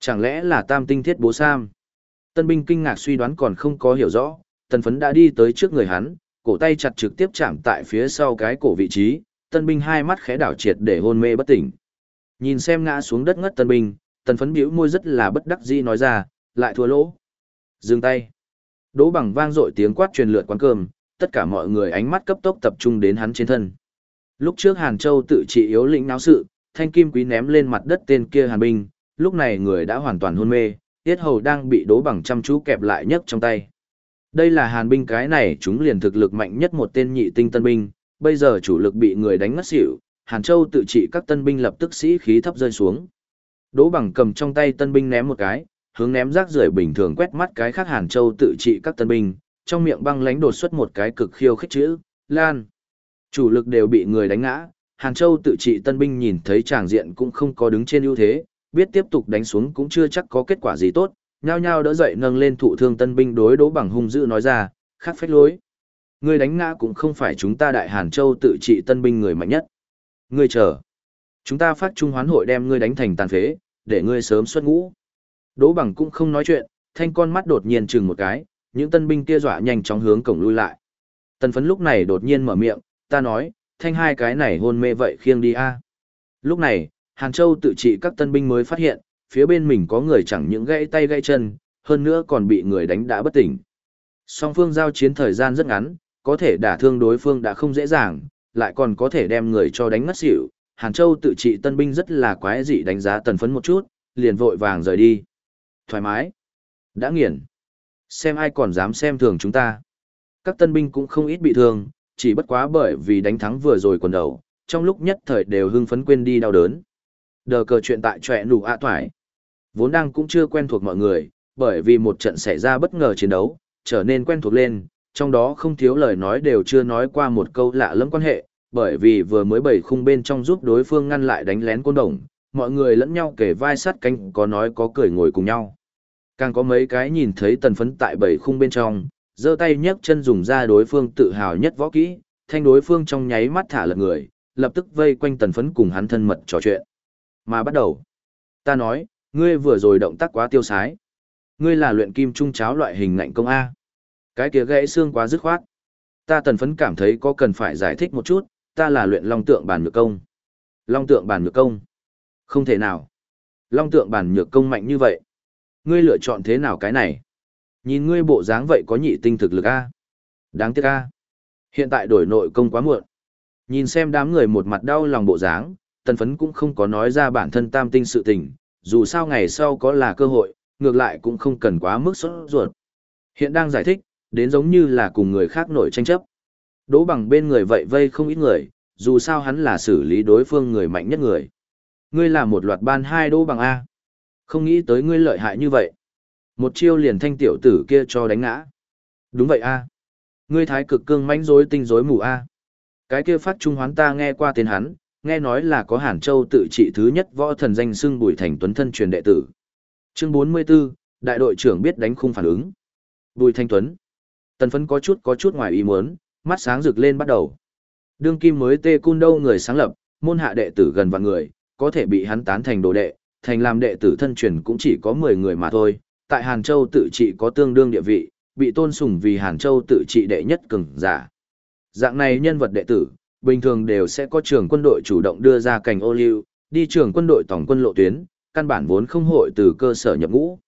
Chẳng lẽ là tam tinh thiết bố sam? Tân binh kinh ngạc suy đoán còn không có hiểu rõ, tần phấn đã đi tới trước người hắn, cổ tay chặt trực tiếp chạm tại phía sau cái cổ vị trí, tân binh hai mắt khẽ đảo triệt để hôn mê bất tỉnh. Nhìn xem ngã xuống đất ngất tân binh, tần phấn biểu môi rất là bất đắc dĩ nói ra, lại thua lỗ. Dừng tay. Đỗ bằng vang dội tiếng quát truyền lượt quán cơm, tất cả mọi người ánh mắt cấp tốc tập trung đến hắn trên thân. Lúc trước Hàn Châu tự trị yếu lĩnh náo sự, thanh kim quý ném lên mặt đất tên kia Hàn binh, lúc này người đã hoàn toàn hôn mê, tiết hầu đang bị đố bằng chăm chú kẹp lại nhấc trong tay. Đây là Hàn binh cái này chúng liền thực lực mạnh nhất một tên nhị tinh tân binh, bây giờ chủ lực bị người đánh ngất xỉu, Hàn Châu tự trị các tân binh lập tức sĩ khí thấp rơi xuống. đố bằng cầm trong tay tân binh ném một cái, hướng ném rác rưởi bình thường quét mắt cái khác Hàn Châu tự trị các tân binh, trong miệng băng lánh đột xuất một cái cực khiêu khích chữ, Lan. Chủ lực đều bị người đánh ngã, Hàn Châu tự trị tân binh nhìn thấy tràng diện cũng không có đứng trên ưu thế, biết tiếp tục đánh xuống cũng chưa chắc có kết quả gì tốt, nhao nhao đỡ dậy nâng lên thụ thương tân binh đối đỗ bằng hung dữ nói ra, khắc phách lối. Người đánh ngã cũng không phải chúng ta đại Hàn Châu tự trị tân binh người mạnh nhất. Ngươi chờ. Chúng ta phát trung hoán hội đem ngươi đánh thành tàn phế, để ngươi sớm xuất ngũ. Đỗ bằng cũng không nói chuyện, thanh con mắt đột nhiên chừng một cái, những tân binh kia dọa nhanh chóng hướng cổng lui lại. Tần phấn lúc này đột nhiên mở miệng, ta nói, thanh hai cái này hôn mê vậy khiêng đi a à. Lúc này, Hàn Châu tự trị các tân binh mới phát hiện, phía bên mình có người chẳng những gãy tay gãy chân, hơn nữa còn bị người đánh đã bất tỉnh. Song phương giao chiến thời gian rất ngắn, có thể đả thương đối phương đã không dễ dàng, lại còn có thể đem người cho đánh ngất xỉu. Hàn Châu tự trị tân binh rất là quái dị đánh giá tần phấn một chút, liền vội vàng rời đi. Thoải mái. Đã nghiền. Xem ai còn dám xem thường chúng ta. Các tân binh cũng không ít bị thương, chỉ bất quá bởi vì đánh thắng vừa rồi quần đầu, trong lúc nhất thời đều hưng phấn quên đi đau đớn. Đờ cờ chuyện tại trọe nụ ạ toải. Vốn đang cũng chưa quen thuộc mọi người, bởi vì một trận xảy ra bất ngờ chiến đấu, trở nên quen thuộc lên, trong đó không thiếu lời nói đều chưa nói qua một câu lạ lẫm quan hệ, bởi vì vừa mới bảy khung bên trong giúp đối phương ngăn lại đánh lén côn đồng, mọi người lẫn nhau kể vai sát cánh có nói có cười ngồi cùng nhau. Càng có mấy cái nhìn thấy tần phấn tại bảy khung bên trong, giơ tay nhấc chân dùng ra đối phương tự hào nhất võ kỹ, thanh đối phương trong nháy mắt thả lật người, lập tức vây quanh tần phấn cùng hắn thân mật trò chuyện. Mà bắt đầu, ta nói, ngươi vừa rồi động tác quá tiêu sái. Ngươi là luyện kim trung cháo loại hình ngạnh công A. Cái kia gãy xương quá dứt khoát. Ta tần phấn cảm thấy có cần phải giải thích một chút, ta là luyện long tượng bản nhược công. Long tượng bản nhược công. Không thể nào. Long tượng bản nhược công mạnh như vậy. Ngươi lựa chọn thế nào cái này? Nhìn ngươi bộ dáng vậy có nhị tinh thực lực A. Đáng tiếc A. Hiện tại đổi nội công quá muộn. Nhìn xem đám người một mặt đau lòng bộ dáng, tần phấn cũng không có nói ra bản thân tam tinh sự tình, dù sao ngày sau có là cơ hội, ngược lại cũng không cần quá mức sốt ruột. Hiện đang giải thích, đến giống như là cùng người khác nổi tranh chấp. Đỗ bằng bên người vậy vây không ít người, dù sao hắn là xử lý đối phương người mạnh nhất người. Ngươi là một loạt ban hai Đỗ bằng A. Không nghĩ tới ngươi lợi hại như vậy. Một chiêu liền thanh tiểu tử kia cho đánh ngã. Đúng vậy A. Ngươi thái cực cương mãnh rối tinh rối mù A. Cái kia phát trung hoán ta nghe qua tên hắn, nghe nói là có Hàn Châu tự trị thứ nhất võ thần danh xưng Bùi Thành Tuấn thân truyền đệ tử. Chương 44, đại đội trưởng biết đánh khung phản ứng. Bùi Thanh Tuấn. Tần phấn có chút có chút ngoài ý muốn, mắt sáng rực lên bắt đầu. Đương kim mới tê cun đâu người sáng lập, môn hạ đệ tử gần vạn người, có thể bị hắn tán thành đồ đệ, thành làm đệ tử thân truyền cũng chỉ có 10 người mà thôi. Tại Hàn Châu tự trị có tương đương địa vị, bị tôn sùng vì Hàn Châu tự trị đệ nhất cường giả. Dạng này nhân vật đệ tử, bình thường đều sẽ có trường quân đội chủ động đưa ra cảnh ô liu, đi trường quân đội tổng quân lộ tuyến, căn bản vốn không hội từ cơ sở nhập ngũ.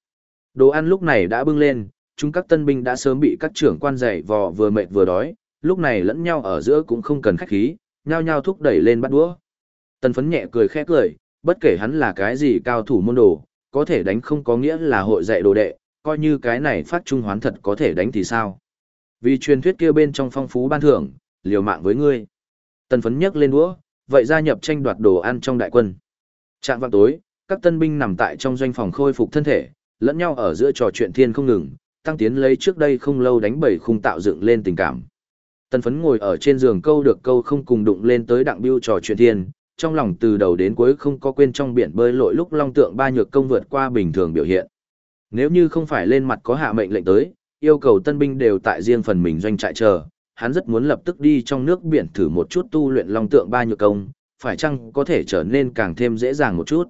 Đồ ăn lúc này đã bưng lên, chúng các tân binh đã sớm bị các trưởng quan dạy vò vừa mệt vừa đói, lúc này lẫn nhau ở giữa cũng không cần khách khí, nhao nhao thúc đẩy lên bắt đũa. Tần phấn nhẹ cười khẽ cười, bất kể hắn là cái gì cao thủ môn đồ, có thể đánh không có nghĩa là hội dạy đồ đệ, coi như cái này phát trung hoán thật có thể đánh thì sao. Vì truyền thuyết kia bên trong phong phú ban thưởng, liều mạng với ngươi. Tần phấn nhấc lên đũa, vậy gia nhập tranh đoạt đồ ăn trong đại quân. Trạng vào tối, các tân binh nằm tại trong doanh phòng khôi phục thân thể, lẫn nhau ở giữa trò chuyện thiên không ngừng, tăng tiến lấy trước đây không lâu đánh bầy khung tạo dựng lên tình cảm. Tần phấn ngồi ở trên giường câu được câu không cùng đụng lên tới đặng biêu trò chuyện thiên, trong lòng từ đầu đến cuối không có quên trong biển bơi lội lúc long tượng ba nhược công vượt qua bình thường biểu hiện. Nếu như không phải lên mặt có hạ mệnh lệnh tới, yêu cầu tân binh đều tại riêng phần mình doanh trại chờ, hắn rất muốn lập tức đi trong nước biển thử một chút tu luyện long tượng ba nhược công, phải chăng có thể trở nên càng thêm dễ dàng một chút.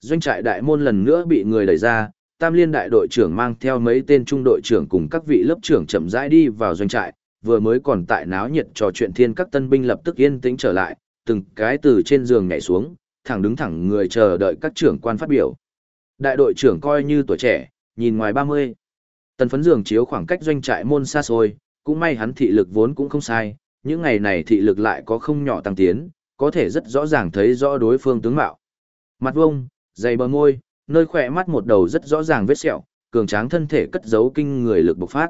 Doanh trại đại môn lần nữa bị người đẩy ra, Tam liên đại đội trưởng mang theo mấy tên trung đội trưởng cùng các vị lớp trưởng chậm rãi đi vào doanh trại, vừa mới còn tại náo nhiệt trò chuyện thiên các tân binh lập tức yên tĩnh trở lại, từng cái từ trên giường nhảy xuống, thẳng đứng thẳng người chờ đợi các trưởng quan phát biểu. Đại đội trưởng coi như tuổi trẻ, nhìn ngoài 30. Tần phấn giường chiếu khoảng cách doanh trại môn xa xôi, cũng may hắn thị lực vốn cũng không sai, những ngày này thị lực lại có không nhỏ tăng tiến, có thể rất rõ ràng thấy rõ đối phương tướng mạo. Mặt vông, dày bờ môi, nơi khỏe mắt một đầu rất rõ ràng vết sẹo, cường tráng thân thể cất giấu kinh người lực bộc phát.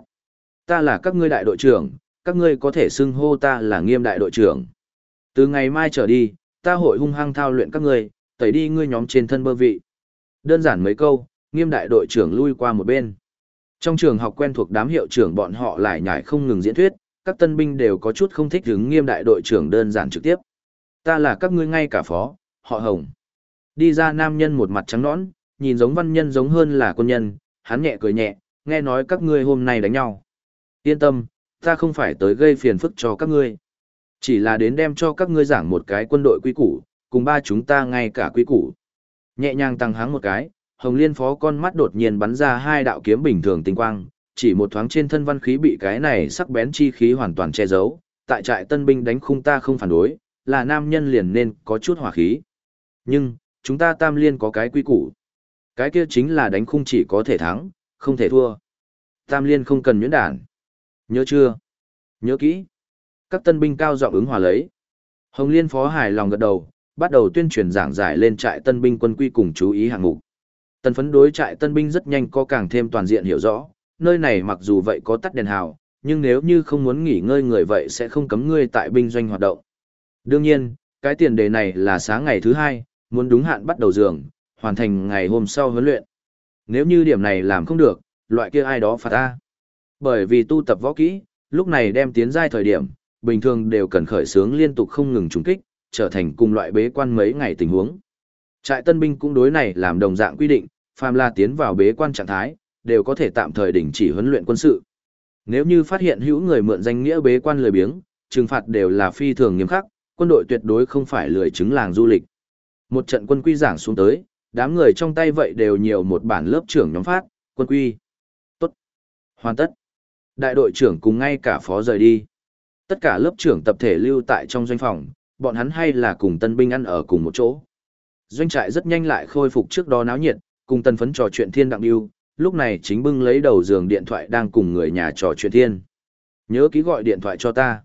Ta là các ngươi đại đội trưởng, các ngươi có thể xưng hô ta là nghiêm đại đội trưởng. Từ ngày mai trở đi, ta hội hung hăng thao luyện các ngươi, tẩy đi ngươi nhóm trên thân bơ vị. Đơn giản mấy câu, nghiêm đại đội trưởng lui qua một bên. Trong trường học quen thuộc đám hiệu trưởng bọn họ lại nhảy không ngừng diễn thuyết, các tân binh đều có chút không thích hứng nghiêm đại đội trưởng đơn giản trực tiếp. Ta là các ngươi ngay cả phó, họ hồng. Đi ra nam nhân một mặt trắng nõn, nhìn giống văn nhân giống hơn là quân nhân, hắn nhẹ cười nhẹ, nghe nói các ngươi hôm nay đánh nhau. Yên tâm, ta không phải tới gây phiền phức cho các ngươi. Chỉ là đến đem cho các ngươi giảng một cái quân đội quy củ, cùng ba chúng ta ngay cả quy củ. Nhẹ nhàng tăng háng một cái, Hồng Liên phó con mắt đột nhiên bắn ra hai đạo kiếm bình thường tinh quang, chỉ một thoáng trên thân văn khí bị cái này sắc bén chi khí hoàn toàn che giấu, tại trại tân binh đánh khung ta không phản đối, là nam nhân liền nên có chút hỏa khí. Nhưng, chúng ta tam liên có cái quy củ. Cái kia chính là đánh khung chỉ có thể thắng, không thể thua. Tam liên không cần nhuyễn đản. Nhớ chưa? Nhớ kỹ. Các tân binh cao giọng ứng hòa lấy. Hồng Liên phó hài lòng gật đầu, bắt đầu tuyên truyền giảng giải lên trại tân binh quân quy cùng chú ý hạng mục. Tân phấn đối trại tân binh rất nhanh có càng thêm toàn diện hiểu rõ, nơi này mặc dù vậy có tắt đèn hào, nhưng nếu như không muốn nghỉ ngơi người vậy sẽ không cấm ngươi tại binh doanh hoạt động. Đương nhiên, cái tiền đề này là sáng ngày thứ hai, muốn đúng hạn bắt đầu giường, hoàn thành ngày hôm sau huấn luyện. Nếu như điểm này làm không được, loại kia ai đó phạt ta. Bởi vì tu tập võ kỹ, lúc này đem tiến giai thời điểm, bình thường đều cần khởi sướng liên tục không ngừng trùng kích, trở thành cùng loại bế quan mấy ngày tình huống. Trại tân binh cũng đối này làm đồng dạng quy định, phàm là tiến vào bế quan trạng thái, đều có thể tạm thời đình chỉ huấn luyện quân sự. Nếu như phát hiện hữu người mượn danh nghĩa bế quan lười biếng, trừng phạt đều là phi thường nghiêm khắc, quân đội tuyệt đối không phải lười chứng làng du lịch. Một trận quân quy giảng xuống tới, đám người trong tay vậy đều nhiều một bản lớp trưởng nhóm phát, quân quy. Tốt. Hoàn tất. Đại đội trưởng cùng ngay cả phó rời đi. Tất cả lớp trưởng tập thể lưu tại trong doanh phòng, bọn hắn hay là cùng tân binh ăn ở cùng một chỗ. Doanh trại rất nhanh lại khôi phục trước đó náo nhiệt, cùng tân phấn trò chuyện thiên đặng yêu, lúc này chính bưng lấy đầu giường điện thoại đang cùng người nhà trò chuyện thiên. Nhớ ký gọi điện thoại cho ta.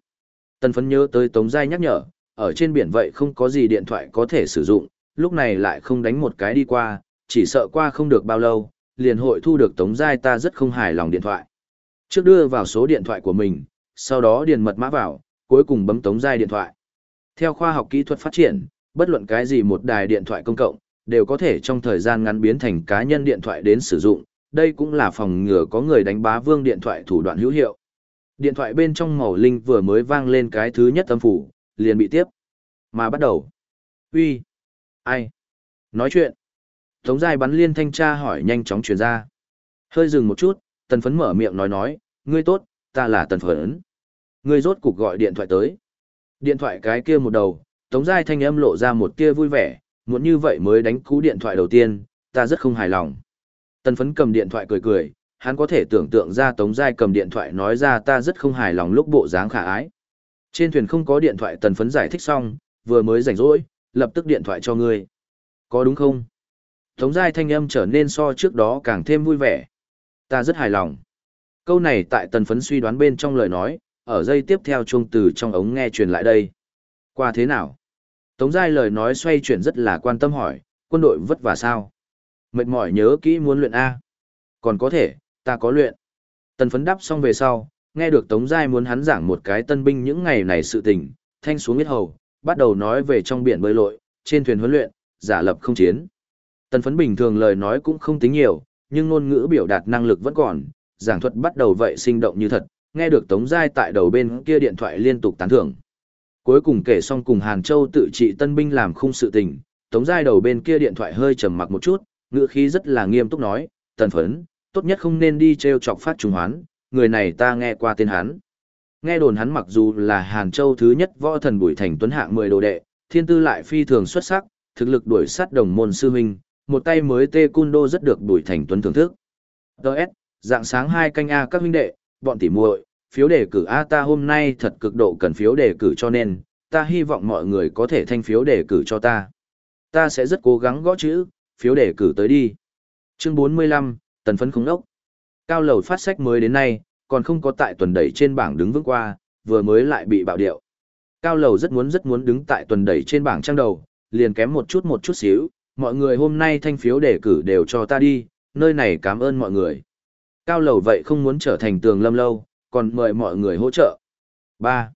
Tân phấn nhớ tới Tống Giai nhắc nhở, ở trên biển vậy không có gì điện thoại có thể sử dụng, lúc này lại không đánh một cái đi qua, chỉ sợ qua không được bao lâu, liền hội thu được Tống Giai ta rất không hài lòng điện thoại. Trước đưa vào số điện thoại của mình, sau đó điền mật mã vào, cuối cùng bấm Tống Giai điện thoại. Theo khoa học kỹ thuật phát triển, bất luận cái gì một đài điện thoại công cộng, đều có thể trong thời gian ngắn biến thành cá nhân điện thoại đến sử dụng, đây cũng là phòng ngừa có người đánh bá vương điện thoại thủ đoạn hữu hiệu. Điện thoại bên trong màu linh vừa mới vang lên cái thứ nhất âm phủ, liền bị tiếp. Mà bắt đầu. Uy, Ai? Nói chuyện. Tống giai bắn liên thanh tra hỏi nhanh chóng truyền ra. Hơi dừng một chút, tần phấn mở miệng nói nói, ngươi tốt, ta là tần phấn. Ngươi rốt cục gọi điện thoại tới. Điện thoại cái kia một đầu, tống giai thanh âm lộ ra một kia vui vẻ, muốn như vậy mới đánh cú điện thoại đầu tiên, ta rất không hài lòng. Tần phấn cầm điện thoại cười cười, hắn có thể tưởng tượng ra Tống Giai cầm điện thoại nói ra ta rất không hài lòng lúc bộ dáng khả ái. Trên thuyền không có điện thoại tần phấn giải thích xong, vừa mới rảnh rỗi, lập tức điện thoại cho ngươi. Có đúng không? Tống Giai thanh âm trở nên so trước đó càng thêm vui vẻ. Ta rất hài lòng. Câu này tại tần phấn suy đoán bên trong lời nói, ở dây tiếp theo chuông từ trong ống nghe truyền lại đây. Qua thế nào? Tống Giai lời nói xoay chuyển rất là quan tâm hỏi, quân đội vất vả sao? Mệt mỏi nhớ kỹ muốn luyện A. Còn có thể, ta có luyện. Tần phấn đáp xong về sau, nghe được Tống Giai muốn hắn giảng một cái tân binh những ngày này sự tình, thanh xuống huyết hầu, bắt đầu nói về trong biển bơi lội, trên thuyền huấn luyện, giả lập không chiến. Tần phấn bình thường lời nói cũng không tính nhiều, nhưng ngôn ngữ biểu đạt năng lực vẫn còn, giảng thuật bắt đầu vậy sinh động như thật, nghe được Tống Giai tại đầu bên kia điện thoại liên tục tán thưởng. Cuối cùng kể xong cùng Hàn Châu tự trị tân binh làm khung sự tình, Tống Giai đầu bên kia điện thoại hơi trầm mặc một chút, ngữ khí rất là nghiêm túc nói, tần phấn, tốt nhất không nên đi treo chọc phát trùng hoán, người này ta nghe qua tên hắn. Nghe đồn hắn mặc dù là Hàn Châu thứ nhất võ thần bùi thành tuấn hạng 10 đồ đệ, thiên tư lại phi thường xuất sắc, thực lực đuổi sát đồng môn sư huynh, một tay mới tê cun đô rất được bùi thành tuấn thưởng thức. Đợt, dạng sáng hai canh A các huynh đệ, bọn tỉ muội, phiếu đề cử A ta hôm nay thật cực độ cần phiếu đề cử cho nên, ta hy vọng mọi người có thể thanh phiếu đề cử cho ta. Ta sẽ rất cố gắng gõ chữ, phiếu đề cử tới đi. Chương 45, Tần phấn không đốc. Cao lầu phát sách mới đến nay, còn không có tại tuần đẩy trên bảng đứng vững qua, vừa mới lại bị bạo điệu. Cao lầu rất muốn rất muốn đứng tại tuần đẩy trên bảng trang đầu, liền kém một chút một chút xíu, mọi người hôm nay thanh phiếu đề cử đều cho ta đi, nơi này cảm ơn mọi người. Cao lầu vậy không muốn trở thành tường lâm lâu, còn mời mọi người hỗ trợ. 3.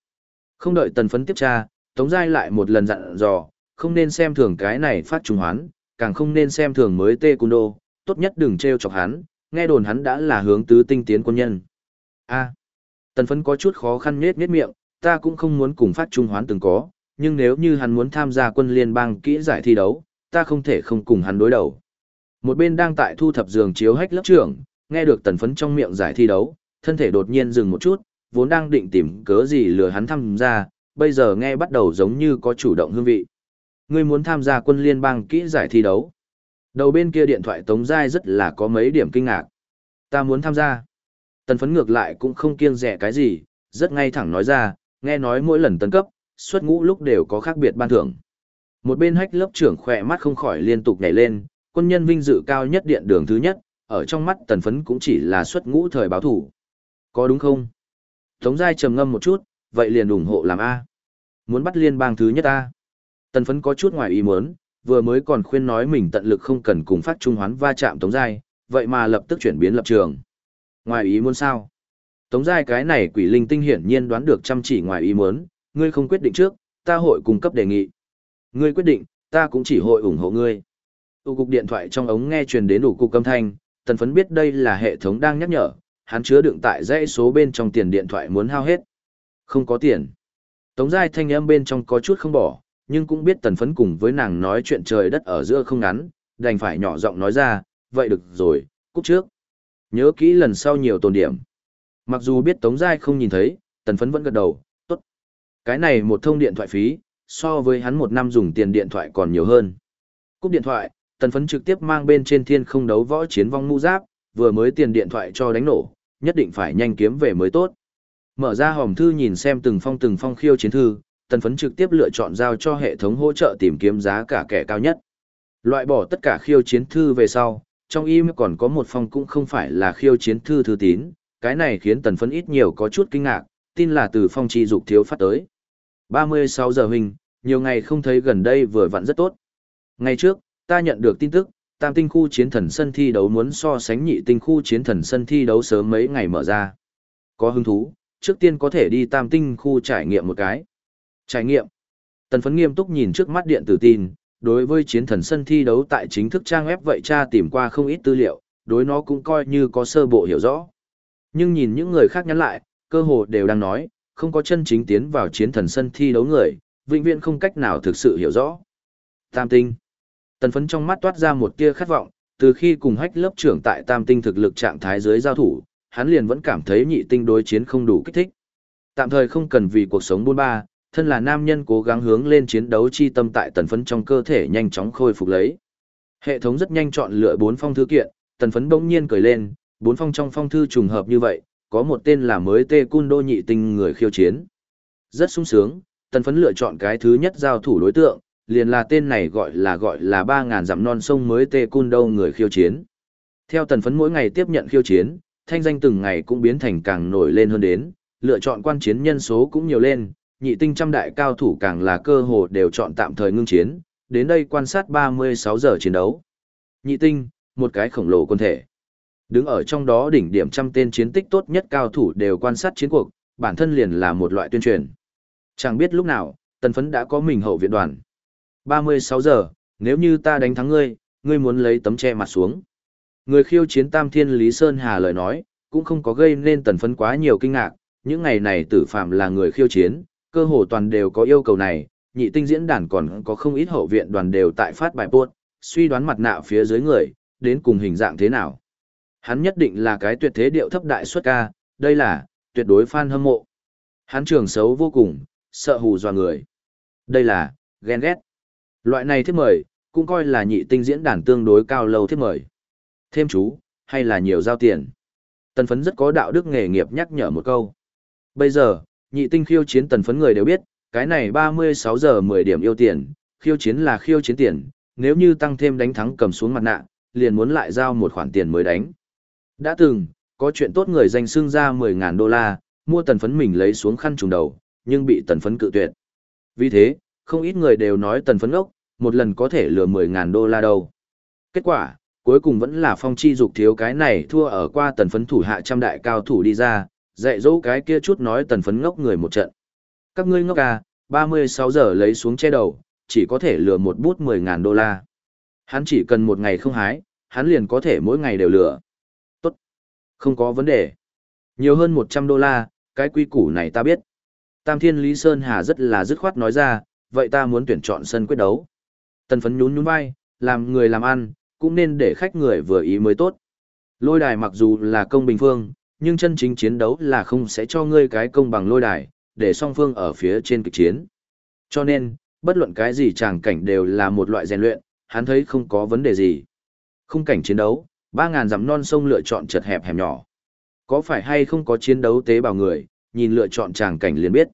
Không đợi tần phấn tiếp tra, Tống Giai lại một lần dặn dò, không nên xem thường cái này phát trùng hoán, càng không nên xem thường mới tê cung đô, tốt nhất đừng trêu chọc hắn, nghe đồn hắn đã là hướng tứ tinh tiến quân nhân. A. tần phấn có chút khó khăn nhết nhết miệng, ta cũng không muốn cùng phát trung hoán từng có, nhưng nếu như hắn muốn tham gia quân liên bang kỹ giải thi đấu, ta không thể không cùng hắn đối đầu. Một bên đang tại thu thập giường chiếu hách lớp trưởng, nghe được tần phấn trong miệng giải thi đấu, thân thể đột nhiên dừng một chút, vốn đang định tìm cớ gì lừa hắn tham gia, bây giờ nghe bắt đầu giống như có chủ động hương vị. Ngươi muốn tham gia quân liên bang kỹ giải thi đấu. Đầu bên kia điện thoại Tống Giai rất là có mấy điểm kinh ngạc. Ta muốn tham gia. Tần phấn ngược lại cũng không kiêng rẻ cái gì, rất ngay thẳng nói ra, nghe nói mỗi lần tấn cấp, xuất ngũ lúc đều có khác biệt ban thưởng. Một bên hách lớp trưởng khỏe mắt không khỏi liên tục nhảy lên, quân nhân vinh dự cao nhất điện đường thứ nhất, ở trong mắt tần phấn cũng chỉ là xuất ngũ thời báo thủ. Có đúng không? Tống Giai trầm ngâm một chút, vậy liền ủng hộ làm A. Muốn bắt liên bang thứ nhất A. Tần phấn có chút ngoài ý muốn, vừa mới còn khuyên nói mình tận lực không cần cùng phát trung hoán va chạm Tống Giai, vậy mà lập tức chuyển biến lập trường. Ngoài ý muốn sao? Tống Giai cái này quỷ linh tinh hiển nhiên đoán được chăm chỉ ngoài ý muốn, ngươi không quyết định trước, ta hội cung cấp đề nghị. Ngươi quyết định, ta cũng chỉ hội ủng hộ ngươi. Tụ cục điện thoại trong ống nghe truyền đến đủ cục âm thanh, tần phấn biết đây là hệ thống đang nhắc nhở, hắn chứa đựng tại dãy số bên trong tiền điện thoại muốn hao hết. Không có tiền. Tống Giai thanh âm bên trong có chút không bỏ, nhưng cũng biết tần phấn cùng với nàng nói chuyện trời đất ở giữa không ngắn, đành phải nhỏ giọng nói ra, vậy được rồi, cúp trước. Nhớ kỹ lần sau nhiều tồn điểm. Mặc dù biết Tống Giai không nhìn thấy, tần phấn vẫn gật đầu, tốt. Cái này một thông điện thoại phí, so với hắn một năm dùng tiền điện thoại còn nhiều hơn. Cúp điện thoại, tần phấn trực tiếp mang bên trên thiên không đấu võ chiến vong mũ giáp, vừa mới tiền điện thoại cho đánh nổ, nhất định phải nhanh kiếm về mới tốt. Mở ra hòm thư nhìn xem từng phong từng phong khiêu chiến thư, tần phấn trực tiếp lựa chọn giao cho hệ thống hỗ trợ tìm kiếm giá cả kẻ cao nhất. Loại bỏ tất cả khiêu chiến thư về sau, trong im còn có một phong cũng không phải là khiêu chiến thư thư tín, cái này khiến tần phấn ít nhiều có chút kinh ngạc, tin là từ phong chi dục thiếu phát tới. 36 giờ hình nhiều ngày không thấy gần đây vừa vặn rất tốt. Ngày trước, ta nhận được tin tức, tam tinh khu chiến thần sân thi đấu muốn so sánh nhị tinh khu chiến thần sân thi đấu sớm mấy ngày mở ra. Có hứng thú, trước tiên có thể đi tam tinh khu trải nghiệm một cái. Trải nghiệm. Tần phấn nghiêm túc nhìn trước mắt điện tử tin, đối với chiến thần sân thi đấu tại chính thức trang web vậy cha tìm qua không ít tư liệu, đối nó cũng coi như có sơ bộ hiểu rõ. Nhưng nhìn những người khác nhắn lại, cơ hồ đều đang nói, không có chân chính tiến vào chiến thần sân thi đấu người, vĩnh viễn không cách nào thực sự hiểu rõ. Tam tinh. Tần phấn trong mắt toát ra một tia khát vọng, từ khi cùng hách lớp trưởng tại tam tinh thực lực trạng thái dưới giao thủ, hắn liền vẫn cảm thấy nhị tinh đối chiến không đủ kích thích. Tạm thời không cần vì cuộc sống buôn ba, thân là nam nhân cố gắng hướng lên chiến đấu chi tâm tại tần phấn trong cơ thể nhanh chóng khôi phục lấy. Hệ thống rất nhanh chọn lựa bốn phong thư kiện, tần phấn bỗng nhiên cười lên, bốn phong trong phong thư trùng hợp như vậy, có một tên là mới tê cun đô nhị tinh người khiêu chiến. Rất sung sướng, tần phấn lựa chọn cái thứ nhất giao thủ đối tượng, liền là tên này gọi là gọi là ba ngàn dặm non sông mới tê cun đâu người khiêu chiến. Theo tần phấn mỗi ngày tiếp nhận khiêu chiến, thanh danh từng ngày cũng biến thành càng nổi lên hơn đến, lựa chọn quan chiến nhân số cũng nhiều lên, nhị tinh trăm đại cao thủ càng là cơ hồ đều chọn tạm thời ngưng chiến, đến đây quan sát 36 giờ chiến đấu. Nhị tinh, một cái khổng lồ quân thể. Đứng ở trong đó đỉnh điểm trăm tên chiến tích tốt nhất cao thủ đều quan sát chiến cuộc, bản thân liền là một loại tuyên truyền. Chẳng biết lúc nào, tần phấn đã có mình hậu viện đoàn. 36 giờ, nếu như ta đánh thắng ngươi, ngươi muốn lấy tấm che mặt xuống. Người khiêu chiến Tam Thiên Lý Sơn Hà lời nói, cũng không có gây nên tần phấn quá nhiều kinh ngạc, những ngày này tử phạm là người khiêu chiến, cơ hồ toàn đều có yêu cầu này, nhị tinh diễn đàn còn có không ít hậu viện đoàn đều tại phát bài buốt, suy đoán mặt nạ phía dưới người, đến cùng hình dạng thế nào. Hắn nhất định là cái tuyệt thế điệu thấp đại xuất ca, đây là, tuyệt đối fan hâm mộ. Hắn trường xấu vô cùng, sợ hù dọa người. Đây là, ghen ghét. Loại này thiết mời, cũng coi là nhị tinh diễn đàn tương đối cao lâu thiết mời. Thêm chú, hay là nhiều giao tiền. Tần phấn rất có đạo đức nghề nghiệp nhắc nhở một câu. Bây giờ, nhị tinh khiêu chiến tần phấn người đều biết, cái này 36 giờ 10 điểm yêu tiền, khiêu chiến là khiêu chiến tiền, nếu như tăng thêm đánh thắng cầm xuống mặt nạ, liền muốn lại giao một khoản tiền mới đánh. Đã từng, có chuyện tốt người danh xưng ra 10.000 đô la, mua tần phấn mình lấy xuống khăn trùng đầu, nhưng bị tần phấn cự tuyệt. Vì thế, không ít người đều nói tần phấn ốc, một lần có thể lừa 10.000 đô la đâu. Kết quả, cuối cùng vẫn là phong chi dục thiếu cái này thua ở qua tần phấn thủ hạ trăm đại cao thủ đi ra, dạy dỗ cái kia chút nói tần phấn ngốc người một trận. Các ngươi ngốc à, 36 giờ lấy xuống che đầu, chỉ có thể lừa một bút 10.000 đô la. Hắn chỉ cần một ngày không hái, hắn liền có thể mỗi ngày đều lừa. Tốt. Không có vấn đề. Nhiều hơn 100 đô la, cái quy củ này ta biết. Tam Thiên Lý Sơn Hà rất là dứt khoát nói ra, vậy ta muốn tuyển chọn sân quyết đấu. Tần phấn nhún nhún vai, làm người làm ăn, cũng nên để khách người vừa ý mới tốt. Lôi đài mặc dù là công bình phương, nhưng chân chính chiến đấu là không sẽ cho ngươi cái công bằng lôi đài, để song phương ở phía trên kịch chiến. Cho nên, bất luận cái gì tràng cảnh đều là một loại rèn luyện, hắn thấy không có vấn đề gì. Khung cảnh chiến đấu, 3.000 dặm non sông lựa chọn chật hẹp hẻm nhỏ. Có phải hay không có chiến đấu tế bào người, nhìn lựa chọn tràng cảnh liền biết.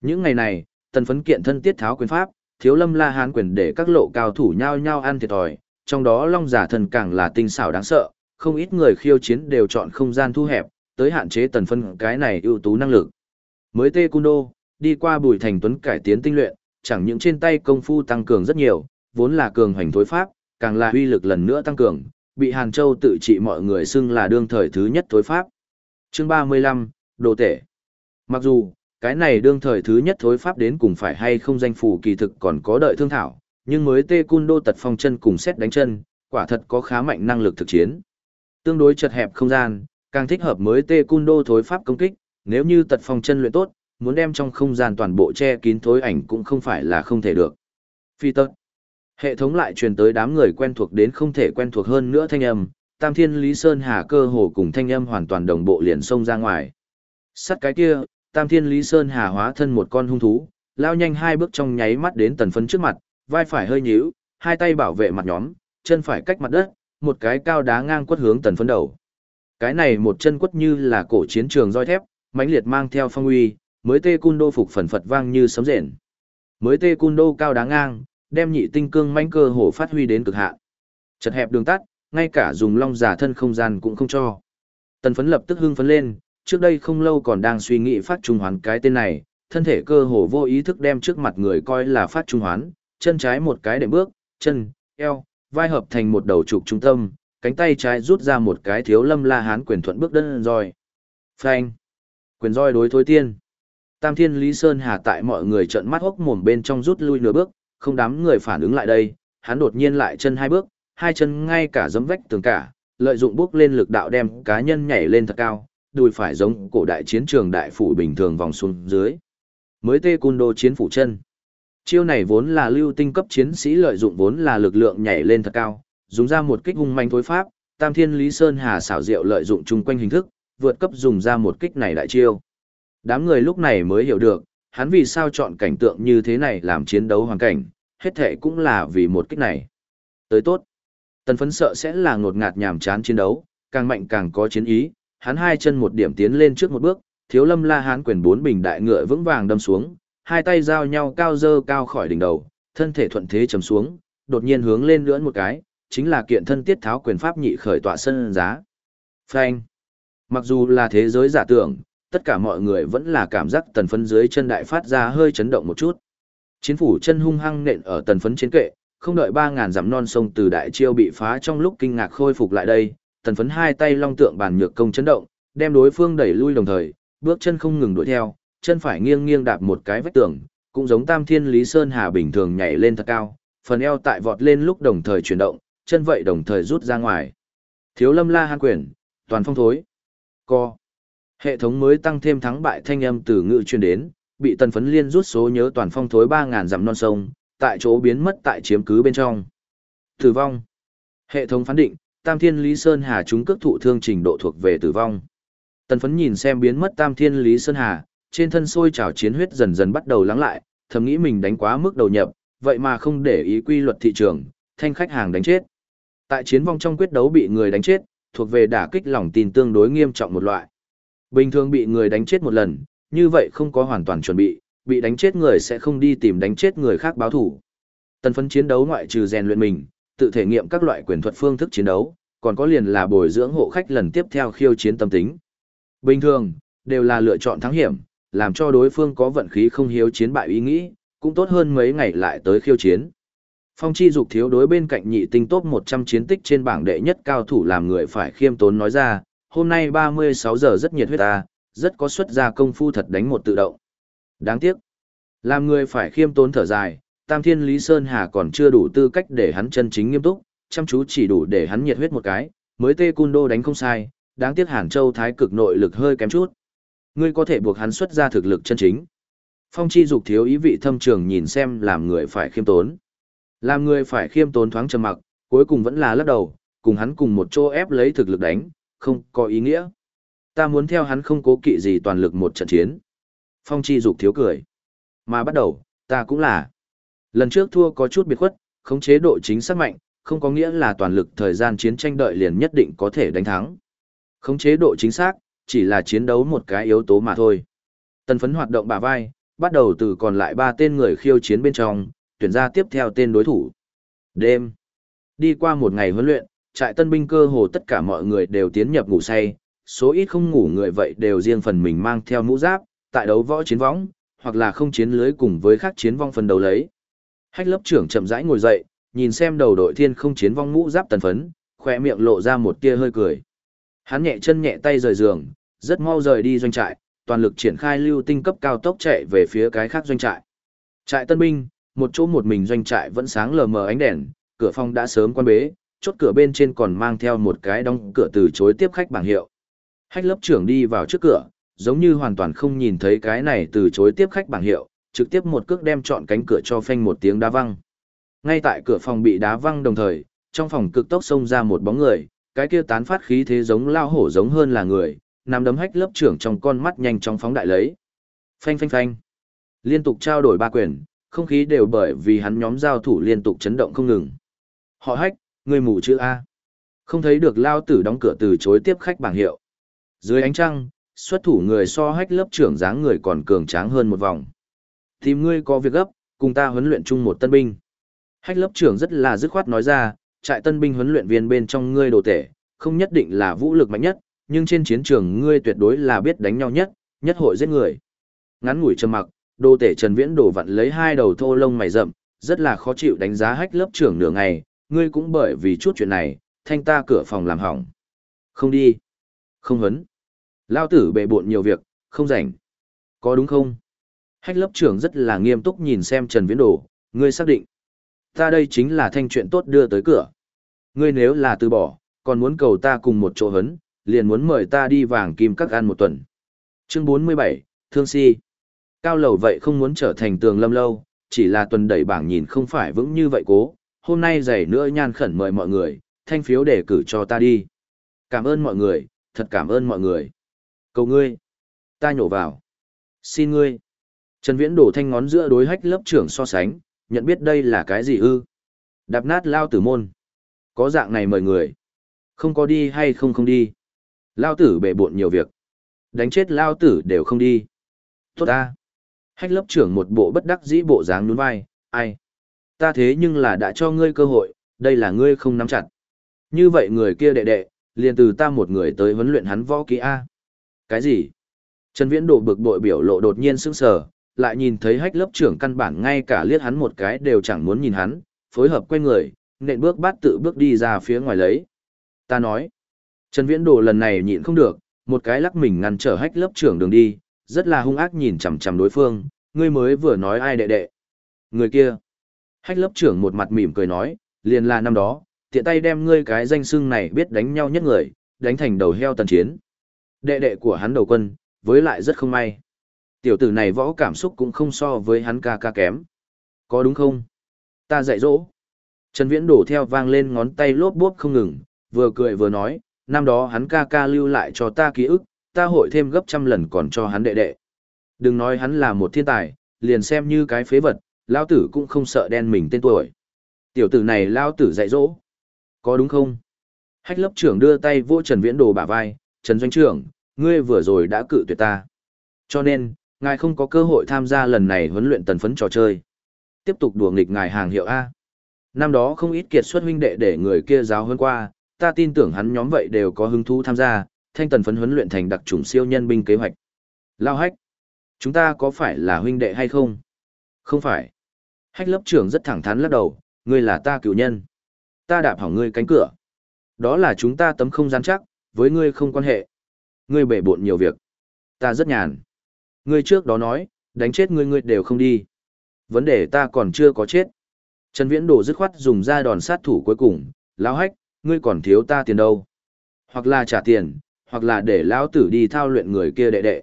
Những ngày này, tần phấn kiện thân tiết tháo quyền pháp, thiếu lâm la hán quyền để các lộ cao thủ nhau nhau ăn thiệt thòi, trong đó long giả thần càng là tinh xảo đáng sợ, không ít người khiêu chiến đều chọn không gian thu hẹp, tới hạn chế tần phân cái này ưu tú năng lực. Mới tê cung đô, đi qua bùi thành tuấn cải tiến tinh luyện, chẳng những trên tay công phu tăng cường rất nhiều, vốn là cường hành thối pháp, càng là uy lực lần nữa tăng cường, bị Hàn Châu tự trị mọi người xưng là đương thời thứ nhất thối pháp. Chương 35, Đồ tể. Mặc dù, cái này đương thời thứ nhất thối pháp đến cùng phải hay không danh phủ kỳ thực còn có đợi thương thảo, nhưng mới tê cun đô tật phong chân cùng xét đánh chân, quả thật có khá mạnh năng lực thực chiến. Tương đối chật hẹp không gian, càng thích hợp mới tê cun đô thối pháp công kích, nếu như tật phong chân luyện tốt, muốn đem trong không gian toàn bộ che kín thối ảnh cũng không phải là không thể được. Phi tật. Hệ thống lại truyền tới đám người quen thuộc đến không thể quen thuộc hơn nữa thanh âm, Tam Thiên Lý Sơn Hà cơ hồ cùng thanh âm hoàn toàn đồng bộ liền xông ra ngoài. Sắt cái kia, Tam Thiên Lý Sơn Hà hóa thân một con hung thú, lao nhanh hai bước trong nháy mắt đến tần phấn trước mặt, vai phải hơi nhíu, hai tay bảo vệ mặt nhóm, chân phải cách mặt đất, một cái cao đá ngang quất hướng tần phấn đầu. Cái này một chân quất như là cổ chiến trường roi thép, mãnh liệt mang theo phong uy, mới tê cun đô phục phần phật vang như sấm rền. Mới tê cun đô cao đá ngang, đem nhị tinh cương mãnh cơ hổ phát huy đến cực hạn. Chật hẹp đường tắt, ngay cả dùng long giả thân không gian cũng không cho. Tần phấn lập tức hưng phấn lên, trước đây không lâu còn đang suy nghĩ phát trung hoán cái tên này, thân thể cơ hồ vô ý thức đem trước mặt người coi là phát trung hoán, chân trái một cái để bước, chân, eo, vai hợp thành một đầu trục trung tâm, cánh tay trái rút ra một cái thiếu lâm la hán quyền thuận bước đơn rồi Phanh. Quyền roi đối thối tiên. Tam Thiên Lý Sơn Hà tại mọi người trợn mắt hốc mồm bên trong rút lui nửa bước, không đám người phản ứng lại đây, hắn đột nhiên lại chân hai bước, hai chân ngay cả giẫm vách tường cả, lợi dụng bước lên lực đạo đem cá nhân nhảy lên thật cao, đùi phải giống cổ đại chiến trường đại phủ bình thường vòng xuống dưới. Mới tê cun đô chiến phủ chân. Chiêu này vốn là lưu tinh cấp chiến sĩ lợi dụng vốn là lực lượng nhảy lên thật cao, dùng ra một kích hung manh thối pháp, Tam Thiên Lý Sơn Hà xảo diệu lợi dụng chung quanh hình thức, vượt cấp dùng ra một kích này đại chiêu. Đám người lúc này mới hiểu được, hắn vì sao chọn cảnh tượng như thế này làm chiến đấu hoàn cảnh, hết thệ cũng là vì một kích này. Tới tốt. Tần phấn sợ sẽ là ngột ngạt nhàm chán chiến đấu, càng mạnh càng có chiến ý, hắn hai chân một điểm tiến lên trước một bước, thiếu lâm la hán quyền bốn bình đại ngựa vững vàng đâm xuống, hai tay giao nhau cao dơ cao khỏi đỉnh đầu, thân thể thuận thế chầm xuống, đột nhiên hướng lên lưỡn một cái, chính là kiện thân tiết tháo quyền pháp nhị khởi tọa sân giá. Phanh. Mặc dù là thế giới giả tưởng, tất cả mọi người vẫn là cảm giác tần phấn dưới chân đại phát ra hơi chấn động một chút. Chiến phủ chân hung hăng nện ở tần phấn trên kệ, không đợi 3.000 dặm non sông từ đại chiêu bị phá trong lúc kinh ngạc khôi phục lại đây, tần phấn hai tay long tượng bàn nhược công chấn động, đem đối phương đẩy lui đồng thời, bước chân không ngừng đuổi theo, chân phải nghiêng nghiêng đạp một cái vách tường, cũng giống Tam Thiên Lý Sơn Hà bình thường nhảy lên thật cao, phần eo tại vọt lên lúc đồng thời chuyển động, chân vậy đồng thời rút ra ngoài. Thiếu Lâm La Hàn quyền, toàn phong thối. Co. Hệ thống mới tăng thêm thắng bại thanh âm từ ngữ truyền đến, bị tần phấn liên rút số nhớ toàn phong thối 3.000 dặm non sông, tại chỗ biến mất tại chiếm cứ bên trong. Tử vong. Hệ thống phán định, Tam Thiên Lý Sơn Hà chúng cước thụ thương trình độ thuộc về tử vong. Tần phấn nhìn xem biến mất Tam Thiên Lý Sơn Hà, trên thân sôi trào chiến huyết dần dần bắt đầu lắng lại, thầm nghĩ mình đánh quá mức đầu nhập, vậy mà không để ý quy luật thị trường, thanh khách hàng đánh chết. Tại chiến vong trong quyết đấu bị người đánh chết, thuộc về đả kích lòng tin tương đối nghiêm trọng một loại. Bình thường bị người đánh chết một lần, như vậy không có hoàn toàn chuẩn bị, bị đánh chết người sẽ không đi tìm đánh chết người khác báo thủ. Tần phấn chiến đấu ngoại trừ rèn luyện mình, tự thể nghiệm các loại quyền thuật phương thức chiến đấu, còn có liền là bồi dưỡng hộ khách lần tiếp theo khiêu chiến tâm tính. Bình thường, đều là lựa chọn thắng hiểm, làm cho đối phương có vận khí không hiếu chiến bại ý nghĩ, cũng tốt hơn mấy ngày lại tới khiêu chiến. Phong chi dục thiếu đối bên cạnh nhị tinh top 100 chiến tích trên bảng đệ nhất cao thủ làm người phải khiêm tốn nói ra, hôm nay 36 giờ rất nhiệt huyết ta, rất có xuất ra công phu thật đánh một tự động. Đáng tiếc, làm người phải khiêm tốn thở dài, Tam Thiên Lý Sơn Hà còn chưa đủ tư cách để hắn chân chính nghiêm túc, chăm chú chỉ đủ để hắn nhiệt huyết một cái, mới tê cun đô đánh không sai, đáng tiếc Hàn Châu thái cực nội lực hơi kém chút. Ngươi có thể buộc hắn xuất ra thực lực chân chính. Phong chi dục thiếu ý vị thâm trường nhìn xem làm người phải khiêm tốn. Làm người phải khiêm tốn thoáng trầm mặc, cuối cùng vẫn là lắc đầu, cùng hắn cùng một chỗ ép lấy thực lực đánh, không có ý nghĩa. Ta muốn theo hắn không cố kỵ gì toàn lực một trận chiến. Phong chi dục thiếu cười. Mà bắt đầu, ta cũng là. Lần trước thua có chút biệt khuất, không chế độ chính xác mạnh, không có nghĩa là toàn lực thời gian chiến tranh đợi liền nhất định có thể đánh thắng. Khống chế độ chính xác, chỉ là chiến đấu một cái yếu tố mà thôi. Tần phấn hoạt động bả vai, bắt đầu từ còn lại ba tên người khiêu chiến bên trong, tuyển ra tiếp theo tên đối thủ. Đêm. Đi qua một ngày huấn luyện, trại tân binh cơ hồ tất cả mọi người đều tiến nhập ngủ say, số ít không ngủ người vậy đều riêng phần mình mang theo mũ giáp, tại đấu võ chiến võng, hoặc là không chiến lưới cùng với khác chiến vong phần đầu lấy. Hách lớp trưởng chậm rãi ngồi dậy, nhìn xem đầu đội thiên không chiến vong mũ giáp tần phấn, khỏe miệng lộ ra một tia hơi cười. Hắn nhẹ chân nhẹ tay rời giường, rất mau rời đi doanh trại, toàn lực triển khai lưu tinh cấp cao tốc chạy về phía cái khác doanh trại. Trại tân binh, một chỗ một mình doanh trại vẫn sáng lờ mờ ánh đèn, cửa phòng đã sớm quan bế, chốt cửa bên trên còn mang theo một cái đóng cửa từ chối tiếp khách bảng hiệu. Hách lớp trưởng đi vào trước cửa, giống như hoàn toàn không nhìn thấy cái này từ chối tiếp khách bảng hiệu, trực tiếp một cước đem chọn cánh cửa cho phanh một tiếng đá văng. Ngay tại cửa phòng bị đá văng đồng thời, trong phòng cực tốc xông ra một bóng người, cái kia tán phát khí thế giống lao hổ giống hơn là người, nằm đấm hách lớp trưởng trong con mắt nhanh chóng phóng đại lấy. Phanh phanh phanh. Liên tục trao đổi ba quyền, không khí đều bởi vì hắn nhóm giao thủ liên tục chấn động không ngừng. Họ hách, người mù chữ A. Không thấy được lao tử đóng cửa từ chối tiếp khách bảng hiệu. Dưới ánh trăng, xuất thủ người so hách lớp trưởng dáng người còn cường tráng hơn một vòng. Tìm ngươi có việc gấp, cùng ta huấn luyện chung một tân binh. Hách lớp trưởng rất là dứt khoát nói ra, trại tân binh huấn luyện viên bên trong ngươi đồ tể, không nhất định là vũ lực mạnh nhất, nhưng trên chiến trường ngươi tuyệt đối là biết đánh nhau nhất, nhất hội giết người. Ngắn ngủi trầm mặc, đồ tể Trần Viễn đổ vặn lấy hai đầu thô lông mày rậm, rất là khó chịu đánh giá hách lớp trưởng nửa ngày, ngươi cũng bởi vì chút chuyện này, thanh ta cửa phòng làm hỏng. Không đi. Không hấn. Lao tử bệ bộn nhiều việc, không rảnh. Có đúng không, Hách lớp trưởng rất là nghiêm túc nhìn xem Trần Viễn Đồ, ngươi xác định. Ta đây chính là thanh chuyện tốt đưa tới cửa. Ngươi nếu là từ bỏ, còn muốn cầu ta cùng một chỗ hấn, liền muốn mời ta đi vàng kim các ăn một tuần. Chương 47, Thương Si. Cao lầu vậy không muốn trở thành tường lâm lâu, chỉ là tuần đẩy bảng nhìn không phải vững như vậy cố. Hôm nay dày nữa nhan khẩn mời mọi người, thanh phiếu để cử cho ta đi. Cảm ơn mọi người, thật cảm ơn mọi người. Cầu ngươi. Ta nhổ vào. Xin ngươi. Trần Viễn đổ thanh ngón giữa đối hách lớp trưởng so sánh, nhận biết đây là cái gì ư. Đạp nát lao tử môn. Có dạng này mời người. Không có đi hay không không đi. Lao tử bệ bộn nhiều việc. Đánh chết lao tử đều không đi. Tốt ta. Hách lớp trưởng một bộ bất đắc dĩ bộ dáng nhún vai, ai? Ta thế nhưng là đã cho ngươi cơ hội, đây là ngươi không nắm chặt. Như vậy người kia đệ đệ, liền từ ta một người tới huấn luyện hắn võ kỹ A. Cái gì? Trần Viễn đổ bực bội biểu lộ đột nhiên sững sờ, lại nhìn thấy hách lớp trưởng căn bản ngay cả liếc hắn một cái đều chẳng muốn nhìn hắn, phối hợp quay người, nện bước bát tự bước đi ra phía ngoài lấy. Ta nói, Trần Viễn Đồ lần này nhịn không được, một cái lắc mình ngăn trở hách lớp trưởng đường đi, rất là hung ác nhìn chằm chằm đối phương, ngươi mới vừa nói ai đệ đệ. Người kia. Hách lớp trưởng một mặt mỉm cười nói, liền là năm đó, tiện tay đem ngươi cái danh xưng này biết đánh nhau nhất người, đánh thành đầu heo tần chiến. Đệ đệ của hắn đầu quân, với lại rất không may. Tiểu tử này võ cảm xúc cũng không so với hắn ca ca kém. Có đúng không? Ta dạy dỗ. Trần Viễn đổ theo vang lên ngón tay lốp bốp không ngừng, vừa cười vừa nói, năm đó hắn ca ca lưu lại cho ta ký ức, ta hội thêm gấp trăm lần còn cho hắn đệ đệ. Đừng nói hắn là một thiên tài, liền xem như cái phế vật, lao tử cũng không sợ đen mình tên tuổi. Tiểu tử này lao tử dạy dỗ. Có đúng không? Hách lớp trưởng đưa tay vô Trần Viễn Đồ bả vai, Trần Doanh trưởng, ngươi vừa rồi đã cự tuyệt ta. Cho nên, ngài không có cơ hội tham gia lần này huấn luyện tần phấn trò chơi. Tiếp tục đùa nghịch ngài hàng hiệu A. Năm đó không ít kiệt xuất huynh đệ để người kia giáo hơn qua, ta tin tưởng hắn nhóm vậy đều có hứng thú tham gia, thanh tần phấn huấn luyện thành đặc chủng siêu nhân binh kế hoạch. Lao hách, chúng ta có phải là huynh đệ hay không? Không phải. Hách lớp trưởng rất thẳng thắn lắc đầu, ngươi là ta cựu nhân. Ta đạp hỏng ngươi cánh cửa. Đó là chúng ta tấm không gian chắc, với ngươi không quan hệ. Ngươi bể bộn nhiều việc. Ta rất nhàn. Ngươi trước đó nói, đánh chết ngươi ngươi đều không đi. Vấn đề ta còn chưa có chết. Trần Viễn Đồ dứt khoát dùng ra đòn sát thủ cuối cùng, lão hách, ngươi còn thiếu ta tiền đâu. Hoặc là trả tiền, hoặc là để lão tử đi thao luyện người kia đệ đệ.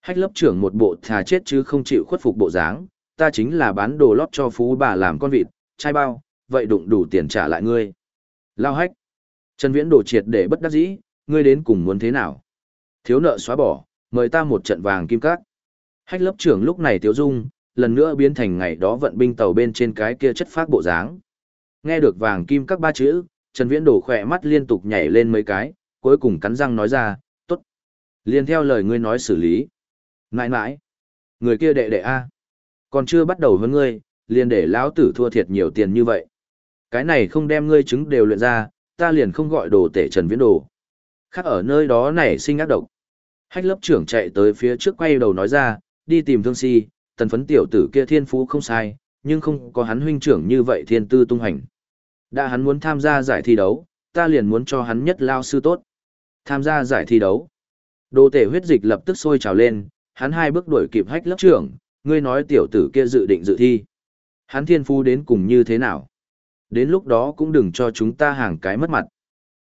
Hách lớp trưởng một bộ thà chết chứ không chịu khuất phục bộ dáng, ta chính là bán đồ lót cho phú bà làm con vịt, chai bao, vậy đụng đủ tiền trả lại ngươi. Lao hách. Trần Viễn đổ triệt để bất đắc dĩ, ngươi đến cùng muốn thế nào? Thiếu nợ xóa bỏ, mời ta một trận vàng kim cát. Hách lớp trưởng lúc này tiếu dung, lần nữa biến thành ngày đó vận binh tàu bên trên cái kia chất phát bộ dáng. Nghe được vàng kim các ba chữ, Trần Viễn đổ khỏe mắt liên tục nhảy lên mấy cái, cuối cùng cắn răng nói ra, tốt. Liên theo lời ngươi nói xử lý. Nãi nãi. Người kia đệ đệ A. Còn chưa bắt đầu với ngươi, liền để lão tử thua thiệt nhiều tiền như vậy. Cái này không đem ngươi chứng đều luyện ra, ta liền không gọi đồ tể Trần Viễn đồ. Khác ở nơi đó này sinh ác độc. Hách lớp trưởng chạy tới phía trước quay đầu nói ra, đi tìm thương si, tần phấn tiểu tử kia thiên phú không sai, nhưng không có hắn huynh trưởng như vậy thiên tư tung hành. Đã hắn muốn tham gia giải thi đấu, ta liền muốn cho hắn nhất lao sư tốt. Tham gia giải thi đấu. Đồ tể huyết dịch lập tức sôi trào lên, hắn hai bước đuổi kịp hách lớp trưởng, ngươi nói tiểu tử kia dự định dự thi. Hắn thiên phú đến cùng như thế nào? Đến lúc đó cũng đừng cho chúng ta hàng cái mất mặt.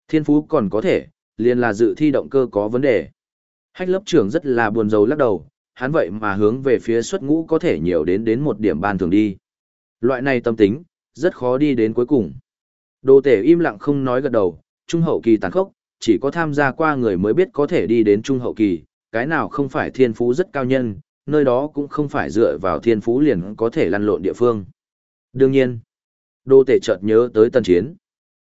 Thiên phú còn có thể, liền là dự thi động cơ có vấn đề. Hách lớp trưởng rất là buồn rầu lắc đầu, hắn vậy mà hướng về phía xuất ngũ có thể nhiều đến đến một điểm ban thường đi. Loại này tâm tính, rất khó đi đến cuối cùng. Đồ tể im lặng không nói gật đầu, trung hậu kỳ tàn khốc, chỉ có tham gia qua người mới biết có thể đi đến trung hậu kỳ, cái nào không phải thiên phú rất cao nhân, nơi đó cũng không phải dựa vào thiên phú liền có thể lăn lộn địa phương. Đương nhiên, đồ tể chợt nhớ tới tần chiến.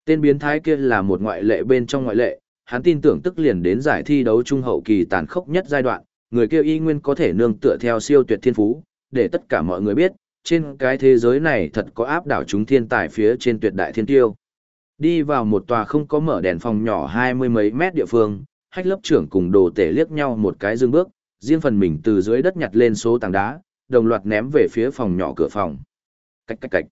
Tên biến thái kia là một ngoại lệ bên trong ngoại lệ, hắn tin tưởng tức liền đến giải thi đấu trung hậu kỳ tàn khốc nhất giai đoạn, người kia y nguyên có thể nương tựa theo siêu tuyệt thiên phú, để tất cả mọi người biết, trên cái thế giới này thật có áp đảo chúng thiên tài phía trên tuyệt đại thiên tiêu. Đi vào một tòa không có mở đèn phòng nhỏ hai mươi mấy mét địa phương, hách lớp trưởng cùng đồ tể liếc nhau một cái dương bước, riêng phần mình từ dưới đất nhặt lên số tảng đá, đồng loạt ném về phía phòng nhỏ cửa phòng. Cách cách cách.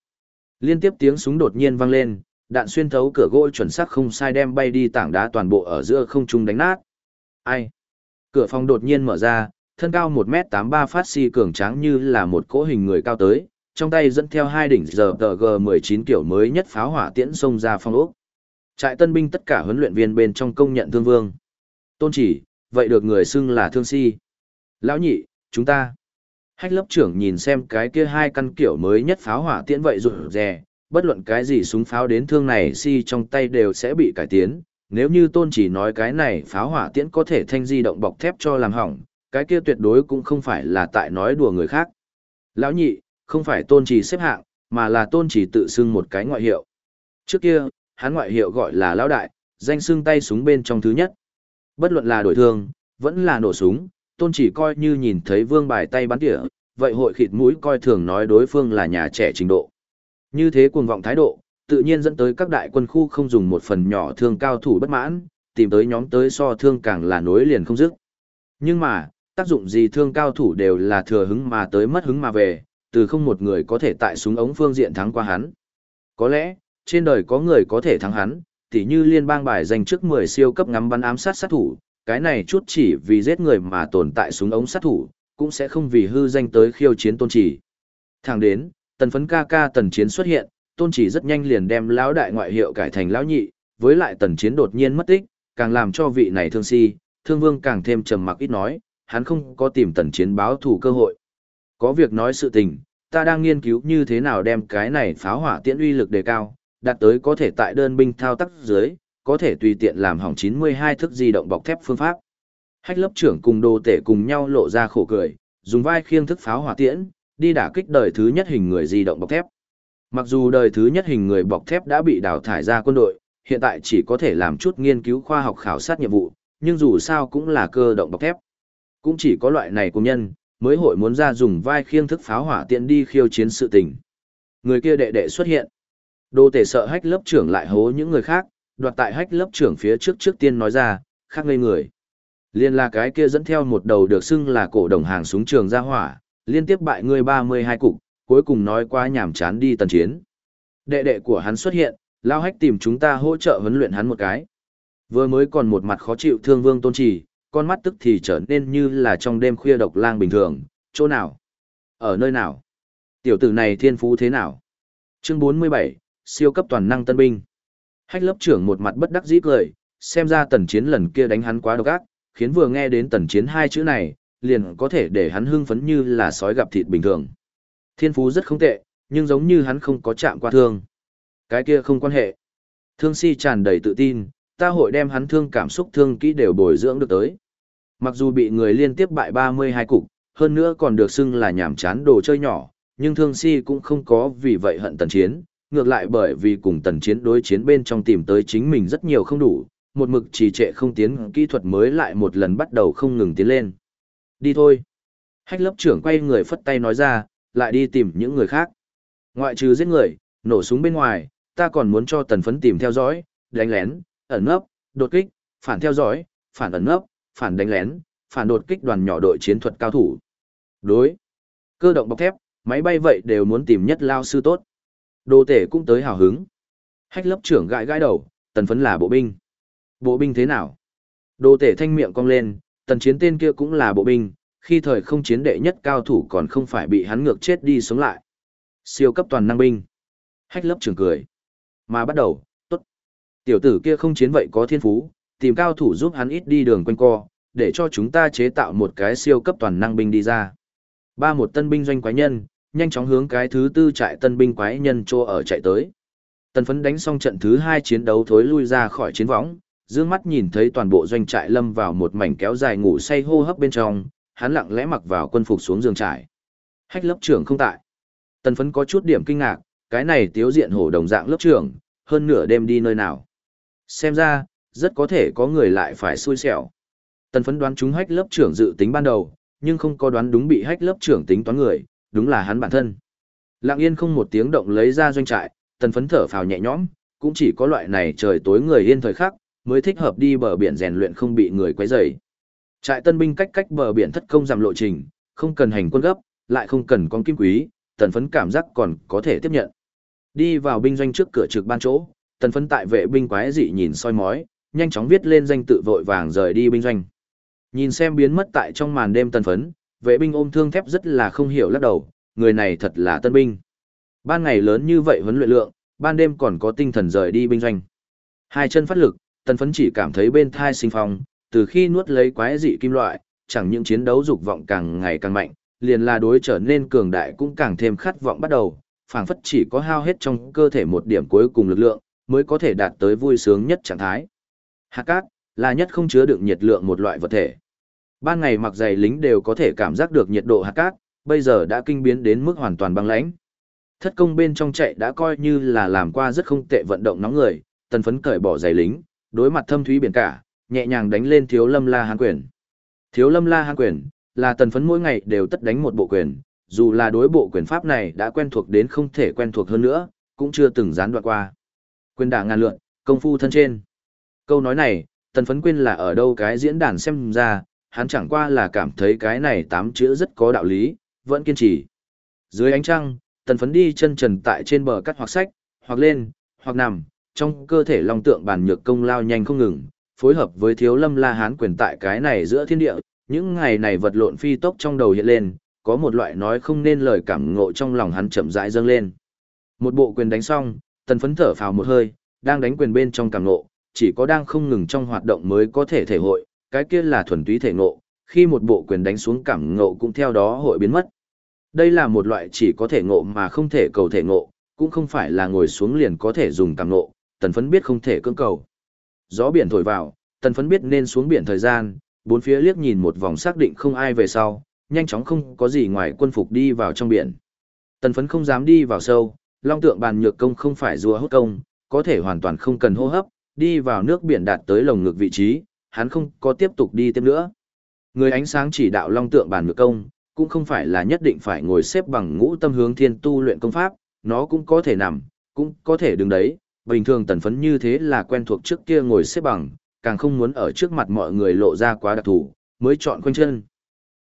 Liên tiếp tiếng súng đột nhiên vang lên, đạn xuyên thấu cửa gỗ chuẩn xác không sai đem bay đi tảng đá toàn bộ ở giữa không trung đánh nát. Ai? Cửa phòng đột nhiên mở ra, thân cao 1m83 phát si cường tráng như là một cỗ hình người cao tới, trong tay dẫn theo hai đỉnh giờ G19 kiểu mới nhất pháo hỏa tiễn xông ra phong ốc. Trại tân binh tất cả huấn luyện viên bên trong công nhận thương vương. Tôn chỉ, vậy được người xưng là thương si. Lão nhị, chúng ta. Hách lớp trưởng nhìn xem cái kia hai căn kiểu mới nhất pháo hỏa tiễn vậy rụt rè, bất luận cái gì súng pháo đến thương này si trong tay đều sẽ bị cải tiến. Nếu như tôn chỉ nói cái này pháo hỏa tiễn có thể thanh di động bọc thép cho làm hỏng, cái kia tuyệt đối cũng không phải là tại nói đùa người khác. Lão nhị, không phải tôn chỉ xếp hạng, mà là tôn chỉ tự xưng một cái ngoại hiệu. Trước kia, hắn ngoại hiệu gọi là lão đại, danh xưng tay súng bên trong thứ nhất. Bất luận là đổi thương, vẫn là nổ súng, tôn chỉ coi như nhìn thấy vương bài tay bắn tỉa, vậy hội khịt mũi coi thường nói đối phương là nhà trẻ trình độ. Như thế cuồng vọng thái độ, tự nhiên dẫn tới các đại quân khu không dùng một phần nhỏ thương cao thủ bất mãn, tìm tới nhóm tới so thương càng là nối liền không dứt. Nhưng mà, tác dụng gì thương cao thủ đều là thừa hứng mà tới mất hứng mà về, từ không một người có thể tại súng ống phương diện thắng qua hắn. Có lẽ, trên đời có người có thể thắng hắn, tỉ như liên bang bài dành trước 10 siêu cấp ngắm bắn ám sát sát thủ, cái này chút chỉ vì giết người mà tồn tại súng ống sát thủ, cũng sẽ không vì hư danh tới khiêu chiến tôn chỉ. Thẳng đến, tần phấn ca ca tần chiến xuất hiện, tôn chỉ rất nhanh liền đem lão đại ngoại hiệu cải thành lão nhị, với lại tần chiến đột nhiên mất tích, càng làm cho vị này thương si, thương vương càng thêm trầm mặc ít nói, hắn không có tìm tần chiến báo thù cơ hội. Có việc nói sự tình, ta đang nghiên cứu như thế nào đem cái này pháo hỏa tiễn uy lực đề cao, đạt tới có thể tại đơn binh thao tác dưới, có thể tùy tiện làm hỏng 92 thức di động bọc thép phương pháp. Hách lớp trưởng cùng đồ tể cùng nhau lộ ra khổ cười, dùng vai khiêng thức pháo hỏa tiễn, đi đả kích đời thứ nhất hình người di động bọc thép. Mặc dù đời thứ nhất hình người bọc thép đã bị đào thải ra quân đội, hiện tại chỉ có thể làm chút nghiên cứu khoa học khảo sát nhiệm vụ, nhưng dù sao cũng là cơ động bọc thép. Cũng chỉ có loại này công nhân, mới hội muốn ra dùng vai khiêng thức pháo hỏa tiện đi khiêu chiến sự tình. Người kia đệ đệ xuất hiện. Đô tể sợ hách lớp trưởng lại hố những người khác, đoạt tại hách lớp trưởng phía trước trước tiên nói ra, khác ngây người. Liên là cái kia dẫn theo một đầu được xưng là cổ đồng hàng súng trường ra hỏa, liên tiếp bại người 32 cục, cuối cùng nói qua nhảm chán đi tần chiến. Đệ đệ của hắn xuất hiện, lao hách tìm chúng ta hỗ trợ huấn luyện hắn một cái. Vừa mới còn một mặt khó chịu thương vương tôn trì, con mắt tức thì trở nên như là trong đêm khuya độc lang bình thường, chỗ nào? Ở nơi nào? Tiểu tử này thiên phú thế nào? Chương 47, siêu cấp toàn năng tân binh. Hách lớp trưởng một mặt bất đắc dĩ cười, xem ra tần chiến lần kia đánh hắn quá độc ác, khiến vừa nghe đến tần chiến hai chữ này, liền có thể để hắn hưng phấn như là sói gặp thịt bình thường. Thiên phú rất không tệ, nhưng giống như hắn không có chạm qua thương. Cái kia không quan hệ. Thương si tràn đầy tự tin, ta hội đem hắn thương cảm xúc thương kỹ đều bồi dưỡng được tới. Mặc dù bị người liên tiếp bại 32 cục, hơn nữa còn được xưng là nhảm chán đồ chơi nhỏ, nhưng thương si cũng không có vì vậy hận tần chiến, ngược lại bởi vì cùng tần chiến đối chiến bên trong tìm tới chính mình rất nhiều không đủ, một mực trì trệ không tiến kỹ thuật mới lại một lần bắt đầu không ngừng tiến lên. Đi thôi. Hách lớp trưởng quay người phất tay nói ra, lại đi tìm những người khác. Ngoại trừ giết người, nổ súng bên ngoài, ta còn muốn cho tần phấn tìm theo dõi, đánh lén, ẩn nấp, đột kích, phản theo dõi, phản ẩn nấp, phản đánh lén, phản đột kích đoàn nhỏ đội chiến thuật cao thủ. Đối. Cơ động bọc thép, máy bay vậy đều muốn tìm nhất lao sư tốt. Đồ tể cũng tới hào hứng. Hách lớp trưởng gãi gãi đầu, tần phấn là bộ binh. Bộ binh thế nào? Đồ tể thanh miệng cong lên, tần chiến tên kia cũng là bộ binh, khi thời không chiến đệ nhất cao thủ còn không phải bị hắn ngược chết đi sống lại. Siêu cấp toàn năng binh. Hách lớp trưởng cười. Mà bắt đầu, tốt. Tiểu tử kia không chiến vậy có thiên phú, tìm cao thủ giúp hắn ít đi đường quanh co, để cho chúng ta chế tạo một cái siêu cấp toàn năng binh đi ra. Ba một tân binh doanh quái nhân, nhanh chóng hướng cái thứ tư trại tân binh quái nhân trô ở chạy tới. Tần phấn đánh xong trận thứ hai chiến đấu thối lui ra khỏi chiến võng, dương mắt nhìn thấy toàn bộ doanh trại lâm vào một mảnh kéo dài ngủ say hô hấp bên trong, hắn lặng lẽ mặc vào quân phục xuống giường trải. Hách lớp trưởng không tại. Tần phấn có chút điểm kinh ngạc, cái này tiếu diện hổ đồng dạng lớp trưởng, hơn nửa đêm đi nơi nào. Xem ra, rất có thể có người lại phải xui xẻo. Tần phấn đoán chúng hách lớp trưởng dự tính ban đầu, nhưng không có đoán đúng bị hách lớp trưởng tính toán người, đúng là hắn bản thân. Lặng yên không một tiếng động lấy ra doanh trại, tần phấn thở phào nhẹ nhõm, cũng chỉ có loại này trời tối người yên thời khắc, mới thích hợp đi bờ biển rèn luyện không bị người quấy rầy. Trại tân binh cách cách bờ biển thất công giảm lộ trình, không cần hành quân gấp, lại không cần con kim quý, tần phấn cảm giác còn có thể tiếp nhận. Đi vào binh doanh trước cửa trực ban chỗ, tần phấn tại vệ binh quái dị nhìn soi mói, nhanh chóng viết lên danh tự vội vàng rời đi binh doanh. Nhìn xem biến mất tại trong màn đêm tần phấn, vệ binh ôm thương thép rất là không hiểu lắc đầu, người này thật là tân binh. Ban ngày lớn như vậy huấn luyện lượng, ban đêm còn có tinh thần rời đi binh doanh. Hai chân phát lực, tần phấn chỉ cảm thấy bên thai sinh phong, từ khi nuốt lấy quái dị kim loại, chẳng những chiến đấu dục vọng càng ngày càng mạnh, liền là đối trở nên cường đại cũng càng thêm khát vọng bắt đầu, phảng phất chỉ có hao hết trong cơ thể một điểm cuối cùng lực lượng, mới có thể đạt tới vui sướng nhất trạng thái. Hạt cát, là nhất không chứa được nhiệt lượng một loại vật thể. Ban ngày mặc giày lính đều có thể cảm giác được nhiệt độ hạt cát, bây giờ đã kinh biến đến mức hoàn toàn băng lãnh. Thất công bên trong chạy đã coi như là làm qua rất không tệ vận động nóng người, tần phấn cởi bỏ giày lính, đối mặt thâm thúy biển cả, nhẹ nhàng đánh lên thiếu lâm la hán quyền. Thiếu lâm la hán quyền, là tần phấn mỗi ngày đều tất đánh một bộ quyền, dù là đối bộ quyền pháp này đã quen thuộc đến không thể quen thuộc hơn nữa, cũng chưa từng gián đoạn qua. Quyền đả ngàn lượn, công phu thân trên. Câu nói này, tần phấn quên là ở đâu cái diễn đàn xem ra, hắn chẳng qua là cảm thấy cái này tám chữ rất có đạo lý, vẫn kiên trì. Dưới ánh trăng, tần phấn đi chân trần tại trên bờ cắt hoặc sách, hoặc lên, hoặc nằm, trong cơ thể long tượng bản nhược công lao nhanh không ngừng, phối hợp với thiếu lâm la hán quyền tại cái này giữa thiên địa, những ngày này vật lộn phi tốc trong đầu hiện lên, có một loại nói không nên lời cảm ngộ trong lòng hắn chậm rãi dâng lên. Một bộ quyền đánh xong, tần phấn thở phào một hơi, đang đánh quyền bên trong cảm ngộ, chỉ có đang không ngừng trong hoạt động mới có thể thể hội, cái kia là thuần túy thể ngộ, khi một bộ quyền đánh xuống cảm ngộ cũng theo đó hội biến mất. Đây là một loại chỉ có thể ngộ mà không thể cầu thể ngộ, cũng không phải là ngồi xuống liền có thể dùng cảm ngộ, tần phấn biết không thể cưỡng cầu. Gió biển thổi vào, tần phấn biết nên xuống biển thời gian, bốn phía liếc nhìn một vòng xác định không ai về sau, nhanh chóng không có gì ngoài quân phục đi vào trong biển. Tần phấn không dám đi vào sâu, long tượng bàn nhược công không phải rùa hút công, có thể hoàn toàn không cần hô hấp, đi vào nước biển đạt tới lồng ngực vị trí, hắn không có tiếp tục đi tiếp nữa. Người ánh sáng chỉ đạo long tượng bàn nhược công, cũng không phải là nhất định phải ngồi xếp bằng ngũ tâm hướng thiên tu luyện công pháp, nó cũng có thể nằm, cũng có thể đứng đấy, bình thường tần phấn như thế là quen thuộc trước kia ngồi xếp bằng, càng không muốn ở trước mặt mọi người lộ ra quá đặc thủ, mới chọn quanh chân.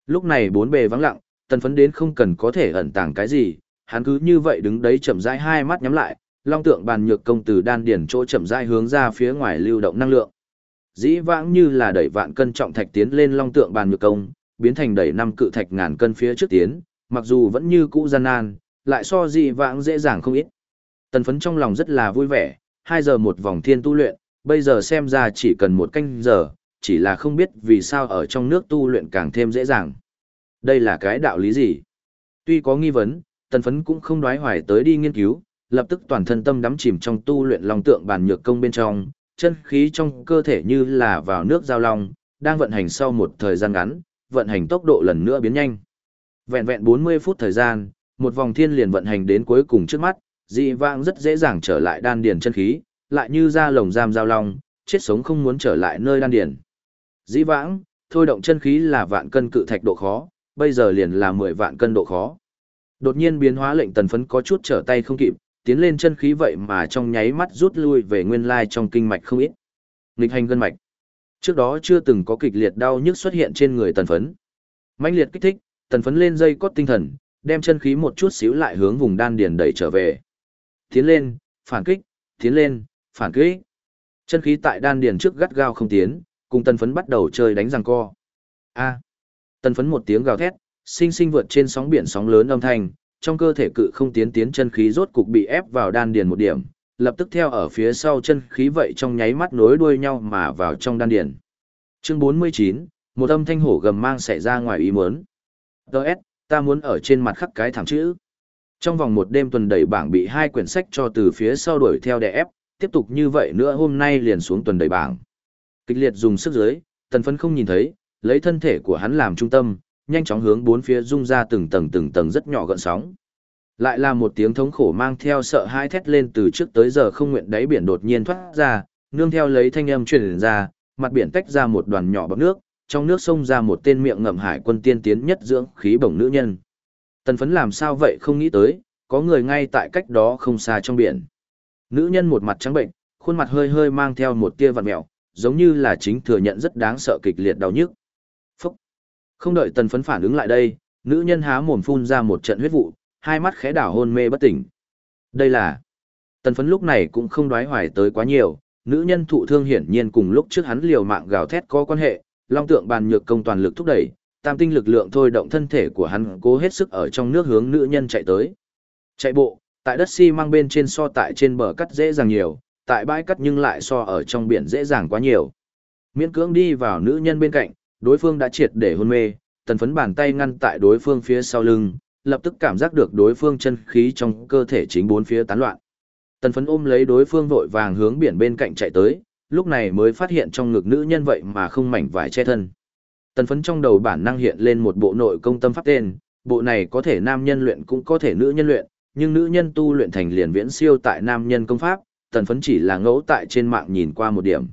Lúc này bốn bề vắng lặng, tần phấn đến không cần có thể ẩn tàng cái gì, hắn cứ như vậy đứng đấy chậm rãi hai mắt nhắm lại, long tượng bàn nhược công từ đan điển chỗ chậm rãi hướng ra phía ngoài lưu động năng lượng. Dĩ vãng như là đẩy vạn cân trọng thạch tiến lên long tượng bàn nhược công, biến thành đẩy năm cự thạch ngàn cân phía trước tiến, mặc dù vẫn như cũ gian nan, lại so dĩ vãng dễ dàng không ít. Tần phấn trong lòng rất là vui vẻ, 2 giờ một vòng thiên tu luyện, bây giờ xem ra chỉ cần một canh giờ, chỉ là không biết vì sao ở trong nước tu luyện càng thêm dễ dàng. Đây là cái đạo lý gì? Tuy có nghi vấn, tần phấn cũng không đoái hoài tới đi nghiên cứu, lập tức toàn thân tâm đắm chìm trong tu luyện lòng tượng bàn nhược công bên trong, chân khí trong cơ thể như là vào nước giao long, đang vận hành sau một thời gian ngắn, vận hành tốc độ lần nữa biến nhanh. Vẹn vẹn 40 phút thời gian, một vòng thiên liền vận hành đến cuối cùng trước mắt, dị vãng rất dễ dàng trở lại đan điền chân khí, lại như ra lồng giam giao long, chết sống không muốn trở lại nơi đan điền. Dĩ vãng, thôi động chân khí là vạn cân cự thạch độ khó, bây giờ liền là 10 vạn cân độ khó. Đột nhiên biến hóa lệnh tần phấn có chút trở tay không kịp, tiến lên chân khí vậy mà trong nháy mắt rút lui về nguyên lai trong kinh mạch không ít. Nghịch hành gân mạch. Trước đó chưa từng có kịch liệt đau nhức xuất hiện trên người tần phấn. mãnh liệt kích thích, tần phấn lên dây cốt tinh thần, đem chân khí một chút xíu lại hướng vùng đan điền đẩy trở về. Tiến lên, phản kích, tiến lên, phản kích. Chân khí tại đan điền trước gắt gao không tiến, cùng tần phấn bắt đầu chơi đánh răng co. A. Tần phấn một tiếng gào thét, sinh sinh vượt trên sóng biển sóng lớn âm thanh, trong cơ thể cự không tiến tiến chân khí rốt cục bị ép vào đan điền một điểm, lập tức theo ở phía sau chân khí vậy trong nháy mắt nối đuôi nhau mà vào trong đan điền. Chương 49, một âm thanh hổ gầm mang xảy ra ngoài ý muốn. Đợt, ta muốn ở trên mặt khắc cái thẳng chữ. Trong vòng một đêm tuần đẩy bảng bị hai quyển sách cho từ phía sau đuổi theo đè ép, tiếp tục như vậy nữa hôm nay liền xuống tuần đẩy bảng. Kịch liệt dùng sức dưới, tần phấn không nhìn thấy, lấy thân thể của hắn làm trung tâm, nhanh chóng hướng bốn phía rung ra từng tầng từng tầng rất nhỏ gợn sóng. Lại là một tiếng thống khổ mang theo sợ hãi thét lên từ trước tới giờ không nguyện đáy biển đột nhiên thoát ra, nương theo lấy thanh âm truyền ra, mặt biển tách ra một đoàn nhỏ bọt nước, trong nước sông ra một tên miệng ngậm hải quân tiên tiến nhất dưỡng khí bổng nữ nhân. Tần phấn làm sao vậy không nghĩ tới, có người ngay tại cách đó không xa trong biển. Nữ nhân một mặt trắng bệnh, khuôn mặt hơi hơi mang theo một tia vằn mẹo, giống như là chính thừa nhận rất đáng sợ kịch liệt đau nhức. Phúc! Không đợi tần phấn phản ứng lại đây, nữ nhân há mồm phun ra một trận huyết vụ, hai mắt khẽ đảo hôn mê bất tỉnh. Đây là... Tần phấn lúc này cũng không đoái hoài tới quá nhiều, nữ nhân thụ thương hiển nhiên cùng lúc trước hắn liều mạng gào thét có quan hệ, long tượng bàn nhược công toàn lực thúc đẩy, tam tinh lực lượng thôi động thân thể của hắn cố hết sức ở trong nước hướng nữ nhân chạy tới. Chạy bộ, tại đất xi si mang bên trên so tại trên bờ cắt dễ dàng nhiều, tại bãi cắt nhưng lại so ở trong biển dễ dàng quá nhiều. Miễn cưỡng đi vào nữ nhân bên cạnh, đối phương đã triệt để hôn mê, tần phấn bàn tay ngăn tại đối phương phía sau lưng, lập tức cảm giác được đối phương chân khí trong cơ thể chính bốn phía tán loạn. Tần phấn ôm lấy đối phương vội vàng hướng biển bên cạnh chạy tới, lúc này mới phát hiện trong ngực nữ nhân vậy mà không mảnh vải che thân. Tần phấn trong đầu bản năng hiện lên một bộ nội công tâm pháp tên, bộ này có thể nam nhân luyện cũng có thể nữ nhân luyện, nhưng nữ nhân tu luyện thành liền viễn siêu tại nam nhân công pháp, tần phấn chỉ là ngẫu tại trên mạng nhìn qua một điểm.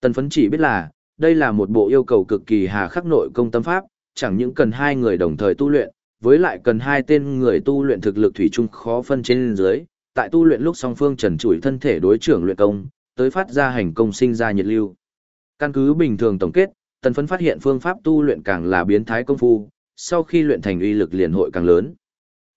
Tần phấn chỉ biết là, đây là một bộ yêu cầu cực kỳ hà khắc nội công tâm pháp, chẳng những cần hai người đồng thời tu luyện, với lại cần hai tên người tu luyện thực lực thủy chung khó phân trên dưới, tại tu luyện lúc song phương trần trụi thân thể đối trưởng luyện công, tới phát ra hành công sinh ra nhiệt lưu. Căn cứ bình thường tổng kết, tần phấn phát hiện phương pháp tu luyện càng là biến thái công phu, sau khi luyện thành uy lực liền hội càng lớn.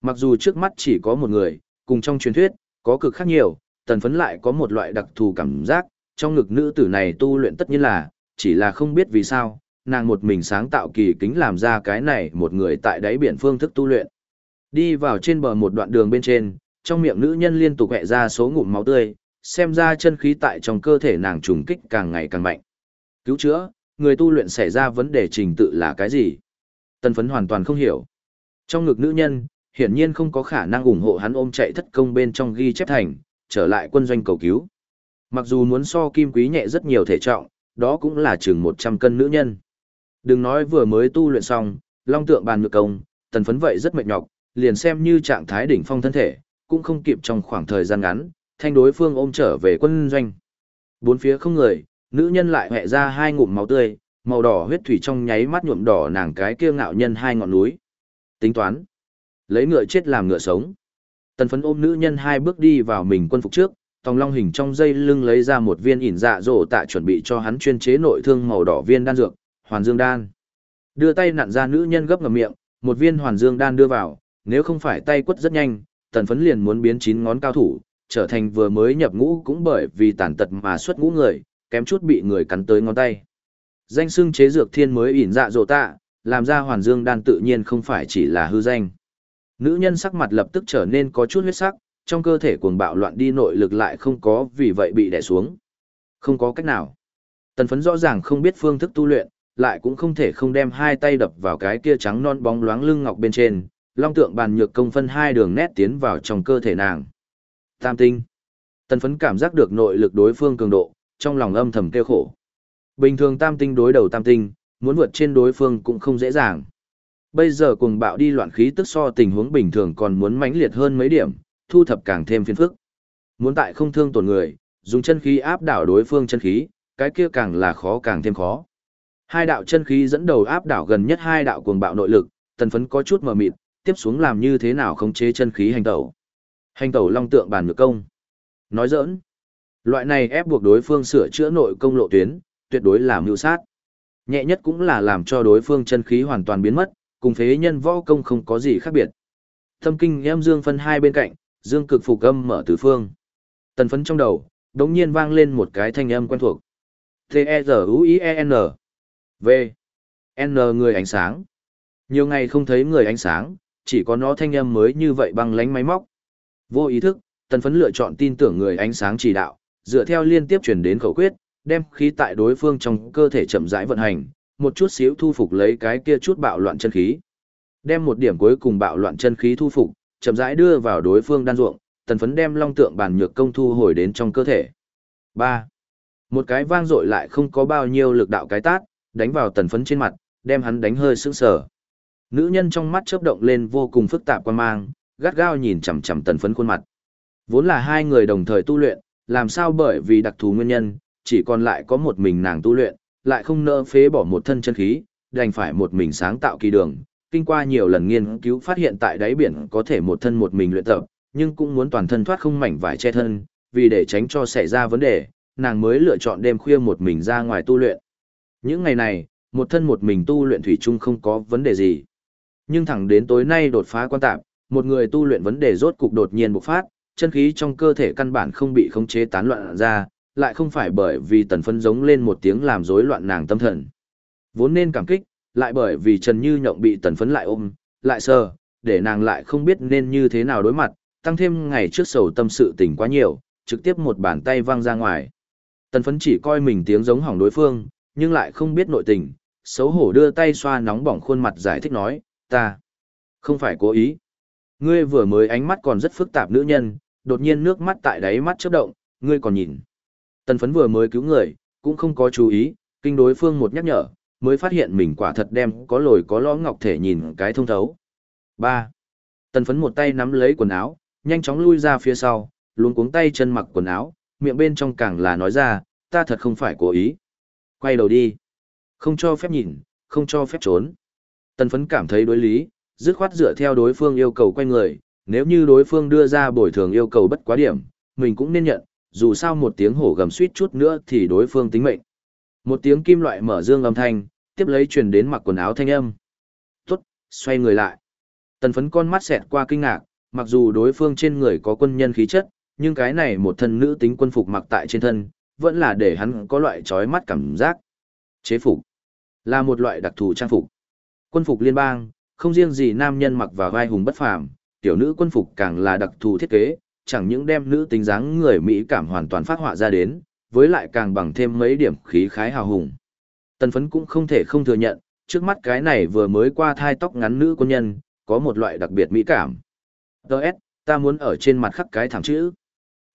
Mặc dù trước mắt chỉ có một người, cùng trong truyền thuyết, có cực khác nhiều, tần phấn lại có một loại đặc thù cảm giác, trong ngực nữ tử này tu luyện tất nhiên là, chỉ là không biết vì sao, nàng một mình sáng tạo kỳ kính làm ra cái này một người tại đáy biển phương thức tu luyện. Đi vào trên bờ một đoạn đường bên trên, trong miệng nữ nhân liên tục hẹ ra số ngụm máu tươi, xem ra chân khí tại trong cơ thể nàng trùng kích càng ngày càng mạnh. Cứu chữa, người tu luyện xảy ra vấn đề trình tự là cái gì? Tân phấn hoàn toàn không hiểu. Trong ngực nữ nhân, hiển nhiên không có khả năng ủng hộ hắn ôm chạy thất công bên trong ghi chép thành, trở lại quân doanh cầu cứu. Mặc dù muốn so kim quý nhẹ rất nhiều thể trọng, đó cũng là chừng 100 cân nữ nhân. Đừng nói vừa mới tu luyện xong, long tượng bàn ngược công, tần phấn vậy rất mệt nhọc, liền xem như trạng thái đỉnh phong thân thể, cũng không kịp trong khoảng thời gian ngắn, thanh đối phương ôm trở về quân doanh. Bốn phía không người, nữ nhân lại hẹ ra hai ngụm máu tươi, màu đỏ huyết thủy trong nháy mắt nhuộm đỏ nàng cái kia ngạo nhân hai ngọn núi. Tính toán, lấy ngựa chết làm ngựa sống. Tần phấn ôm nữ nhân hai bước đi vào mình quân phục trước, tòng long hình trong dây lưng lấy ra một viên ỉn dạ dỗ tạ chuẩn bị cho hắn chuyên chế nội thương màu đỏ viên đan dược, hoàn dương đan. Đưa tay nặn ra nữ nhân gấp ngầm miệng, một viên hoàn dương đan đưa vào, nếu không phải tay quất rất nhanh, tần phấn liền muốn biến chín ngón cao thủ, trở thành vừa mới nhập ngũ cũng bởi vì tàn tật mà xuất ngũ người, kém chút bị người cắn tới ngón tay. Danh xưng chế dược thiên mới ỉn dạ dỗ tạ, làm ra hoàn dương đan tự nhiên không phải chỉ là hư danh. Nữ nhân sắc mặt lập tức trở nên có chút huyết sắc, trong cơ thể cuồng bạo loạn đi nội lực lại không có vì vậy bị đè xuống. Không có cách nào. Tần phấn rõ ràng không biết phương thức tu luyện, lại cũng không thể không đem hai tay đập vào cái kia trắng non bóng loáng lưng ngọc bên trên, long tượng bàn nhược công phân hai đường nét tiến vào trong cơ thể nàng. Tam tinh. Tần phấn cảm giác được nội lực đối phương cường độ, trong lòng âm thầm kêu khổ. Bình thường tam tinh đối đầu tam tinh, muốn vượt trên đối phương cũng không dễ dàng. Bây giờ cuồng bạo đi loạn khí tức so tình huống bình thường còn muốn mãnh liệt hơn mấy điểm, thu thập càng thêm phiền phức. Muốn tại không thương tổn người, dùng chân khí áp đảo đối phương chân khí, cái kia càng là khó càng thêm khó. Hai đạo chân khí dẫn đầu áp đảo gần nhất hai đạo cuồng bạo nội lực, tần phấn có chút mờ mịt, tiếp xuống làm như thế nào khống chế chân khí hành tẩu. Hành tẩu long tượng bàn nhược công. Nói giỡn. Loại này ép buộc đối phương sửa chữa nội công lộ tuyến, tuyệt đối là mưu sát. Nhẹ nhất cũng là làm cho đối phương chân khí hoàn toàn biến mất, cùng phế nhân võ công không có gì khác biệt. Thâm kinh em dương phân hai bên cạnh, dương cực phục âm mở tứ phương. Tần phấn trong đầu, đống nhiên vang lên một cái thanh âm quen thuộc. T-E-Z-U-I-E-N. V. N người ánh sáng. Nhiều ngày không thấy người ánh sáng, chỉ có nó thanh âm mới như vậy bằng lánh máy móc. Vô ý thức, tần phấn lựa chọn tin tưởng người ánh sáng chỉ đạo, dựa theo liên tiếp chuyển đến khẩu quyết, đem khí tại đối phương trong cơ thể chậm rãi vận hành, một chút xíu thu phục lấy cái kia chút bạo loạn chân khí. Đem một điểm cuối cùng bạo loạn chân khí thu phục, chậm rãi đưa vào đối phương đan ruộng, tần phấn đem long tượng bản nhược công thu hồi đến trong cơ thể. 3. Một cái vang dội lại không có bao nhiêu lực đạo cái tát, đánh vào tần phấn trên mặt, đem hắn đánh hơi sững sờ. Nữ nhân trong mắt chớp động lên vô cùng phức tạp quan mang, gắt gao nhìn chằm chằm tần phấn khuôn mặt. Vốn là hai người đồng thời tu luyện, làm sao bởi vì đặc thù nguyên nhân, chỉ còn lại có một mình nàng tu luyện, lại không nỡ phế bỏ một thân chân khí, đành phải một mình sáng tạo kỳ đường. Kinh qua nhiều lần nghiên cứu phát hiện tại đáy biển có thể một thân một mình luyện tập, nhưng cũng muốn toàn thân thoát không mảnh vải che thân, vì để tránh cho xảy ra vấn đề, nàng mới lựa chọn đêm khuya một mình ra ngoài tu luyện. Những ngày này, một thân một mình tu luyện thủy chung không có vấn đề gì. Nhưng thẳng đến tối nay đột phá quan tạp, một người tu luyện vấn đề rốt cục đột nhiên bộc phát, chân khí trong cơ thể căn bản không bị khống chế tán loạn ra, lại không phải bởi vì tần phân giống lên một tiếng làm rối loạn nàng tâm thần. Vốn nên cảm kích, lại bởi vì Trần Như Nhộng bị tần phấn lại ôm, lại sờ, để nàng lại không biết nên như thế nào đối mặt, tăng thêm ngày trước sầu tâm sự tình quá nhiều, trực tiếp một bàn tay văng ra ngoài. Tần phấn chỉ coi mình tiếng giống hỏng đối phương, nhưng lại không biết nội tình, xấu hổ đưa tay xoa nóng bỏng khuôn mặt giải thích nói, ta không phải cố ý. Ngươi vừa mới ánh mắt còn rất phức tạp nữ nhân, đột nhiên nước mắt tại đáy mắt chớp động, ngươi còn nhìn. Tần phấn vừa mới cứu người, cũng không có chú ý, kinh đối phương một nhắc nhở, mới phát hiện mình quả thật đem có lồi có lõ ngọc thể nhìn cái thông thấu. 3. Tần phấn một tay nắm lấy quần áo, nhanh chóng lui ra phía sau, luôn cuống tay chân mặc quần áo, miệng bên trong càng là nói ra, ta thật không phải cố ý. Quay đầu đi. Không cho phép nhìn, không cho phép trốn. Tần phấn cảm thấy đối lý, dứt khoát dựa theo đối phương yêu cầu quay người, nếu như đối phương đưa ra bồi thường yêu cầu bất quá điểm, mình cũng nên nhận, dù sao một tiếng hổ gầm suýt chút nữa thì đối phương tính mệnh. Một tiếng kim loại mở dương âm thanh, tiếp lấy truyền đến mặc quần áo thanh âm. Tốt, xoay người lại. Tần phấn con mắt xẹt qua kinh ngạc, mặc dù đối phương trên người có quân nhân khí chất, nhưng cái này một thân nữ tính quân phục mặc tại trên thân, vẫn là để hắn có loại trói mắt cảm giác. Chế phục là một loại đặc thù trang phục. Quân phục liên bang, không riêng gì nam nhân mặc vào vai hùng bất phàm, tiểu nữ quân phục càng là đặc thù thiết kế, chẳng những đem nữ tính dáng người Mỹ cảm hoàn toàn phát họa ra đến, với lại càng bằng thêm mấy điểm khí khái hào hùng. Tần phấn cũng không thể không thừa nhận, trước mắt cái này vừa mới qua thai tóc ngắn nữ quân nhân, có một loại đặc biệt mỹ cảm. Đợt, ta muốn ở trên mặt khắc cái thẳng chữ.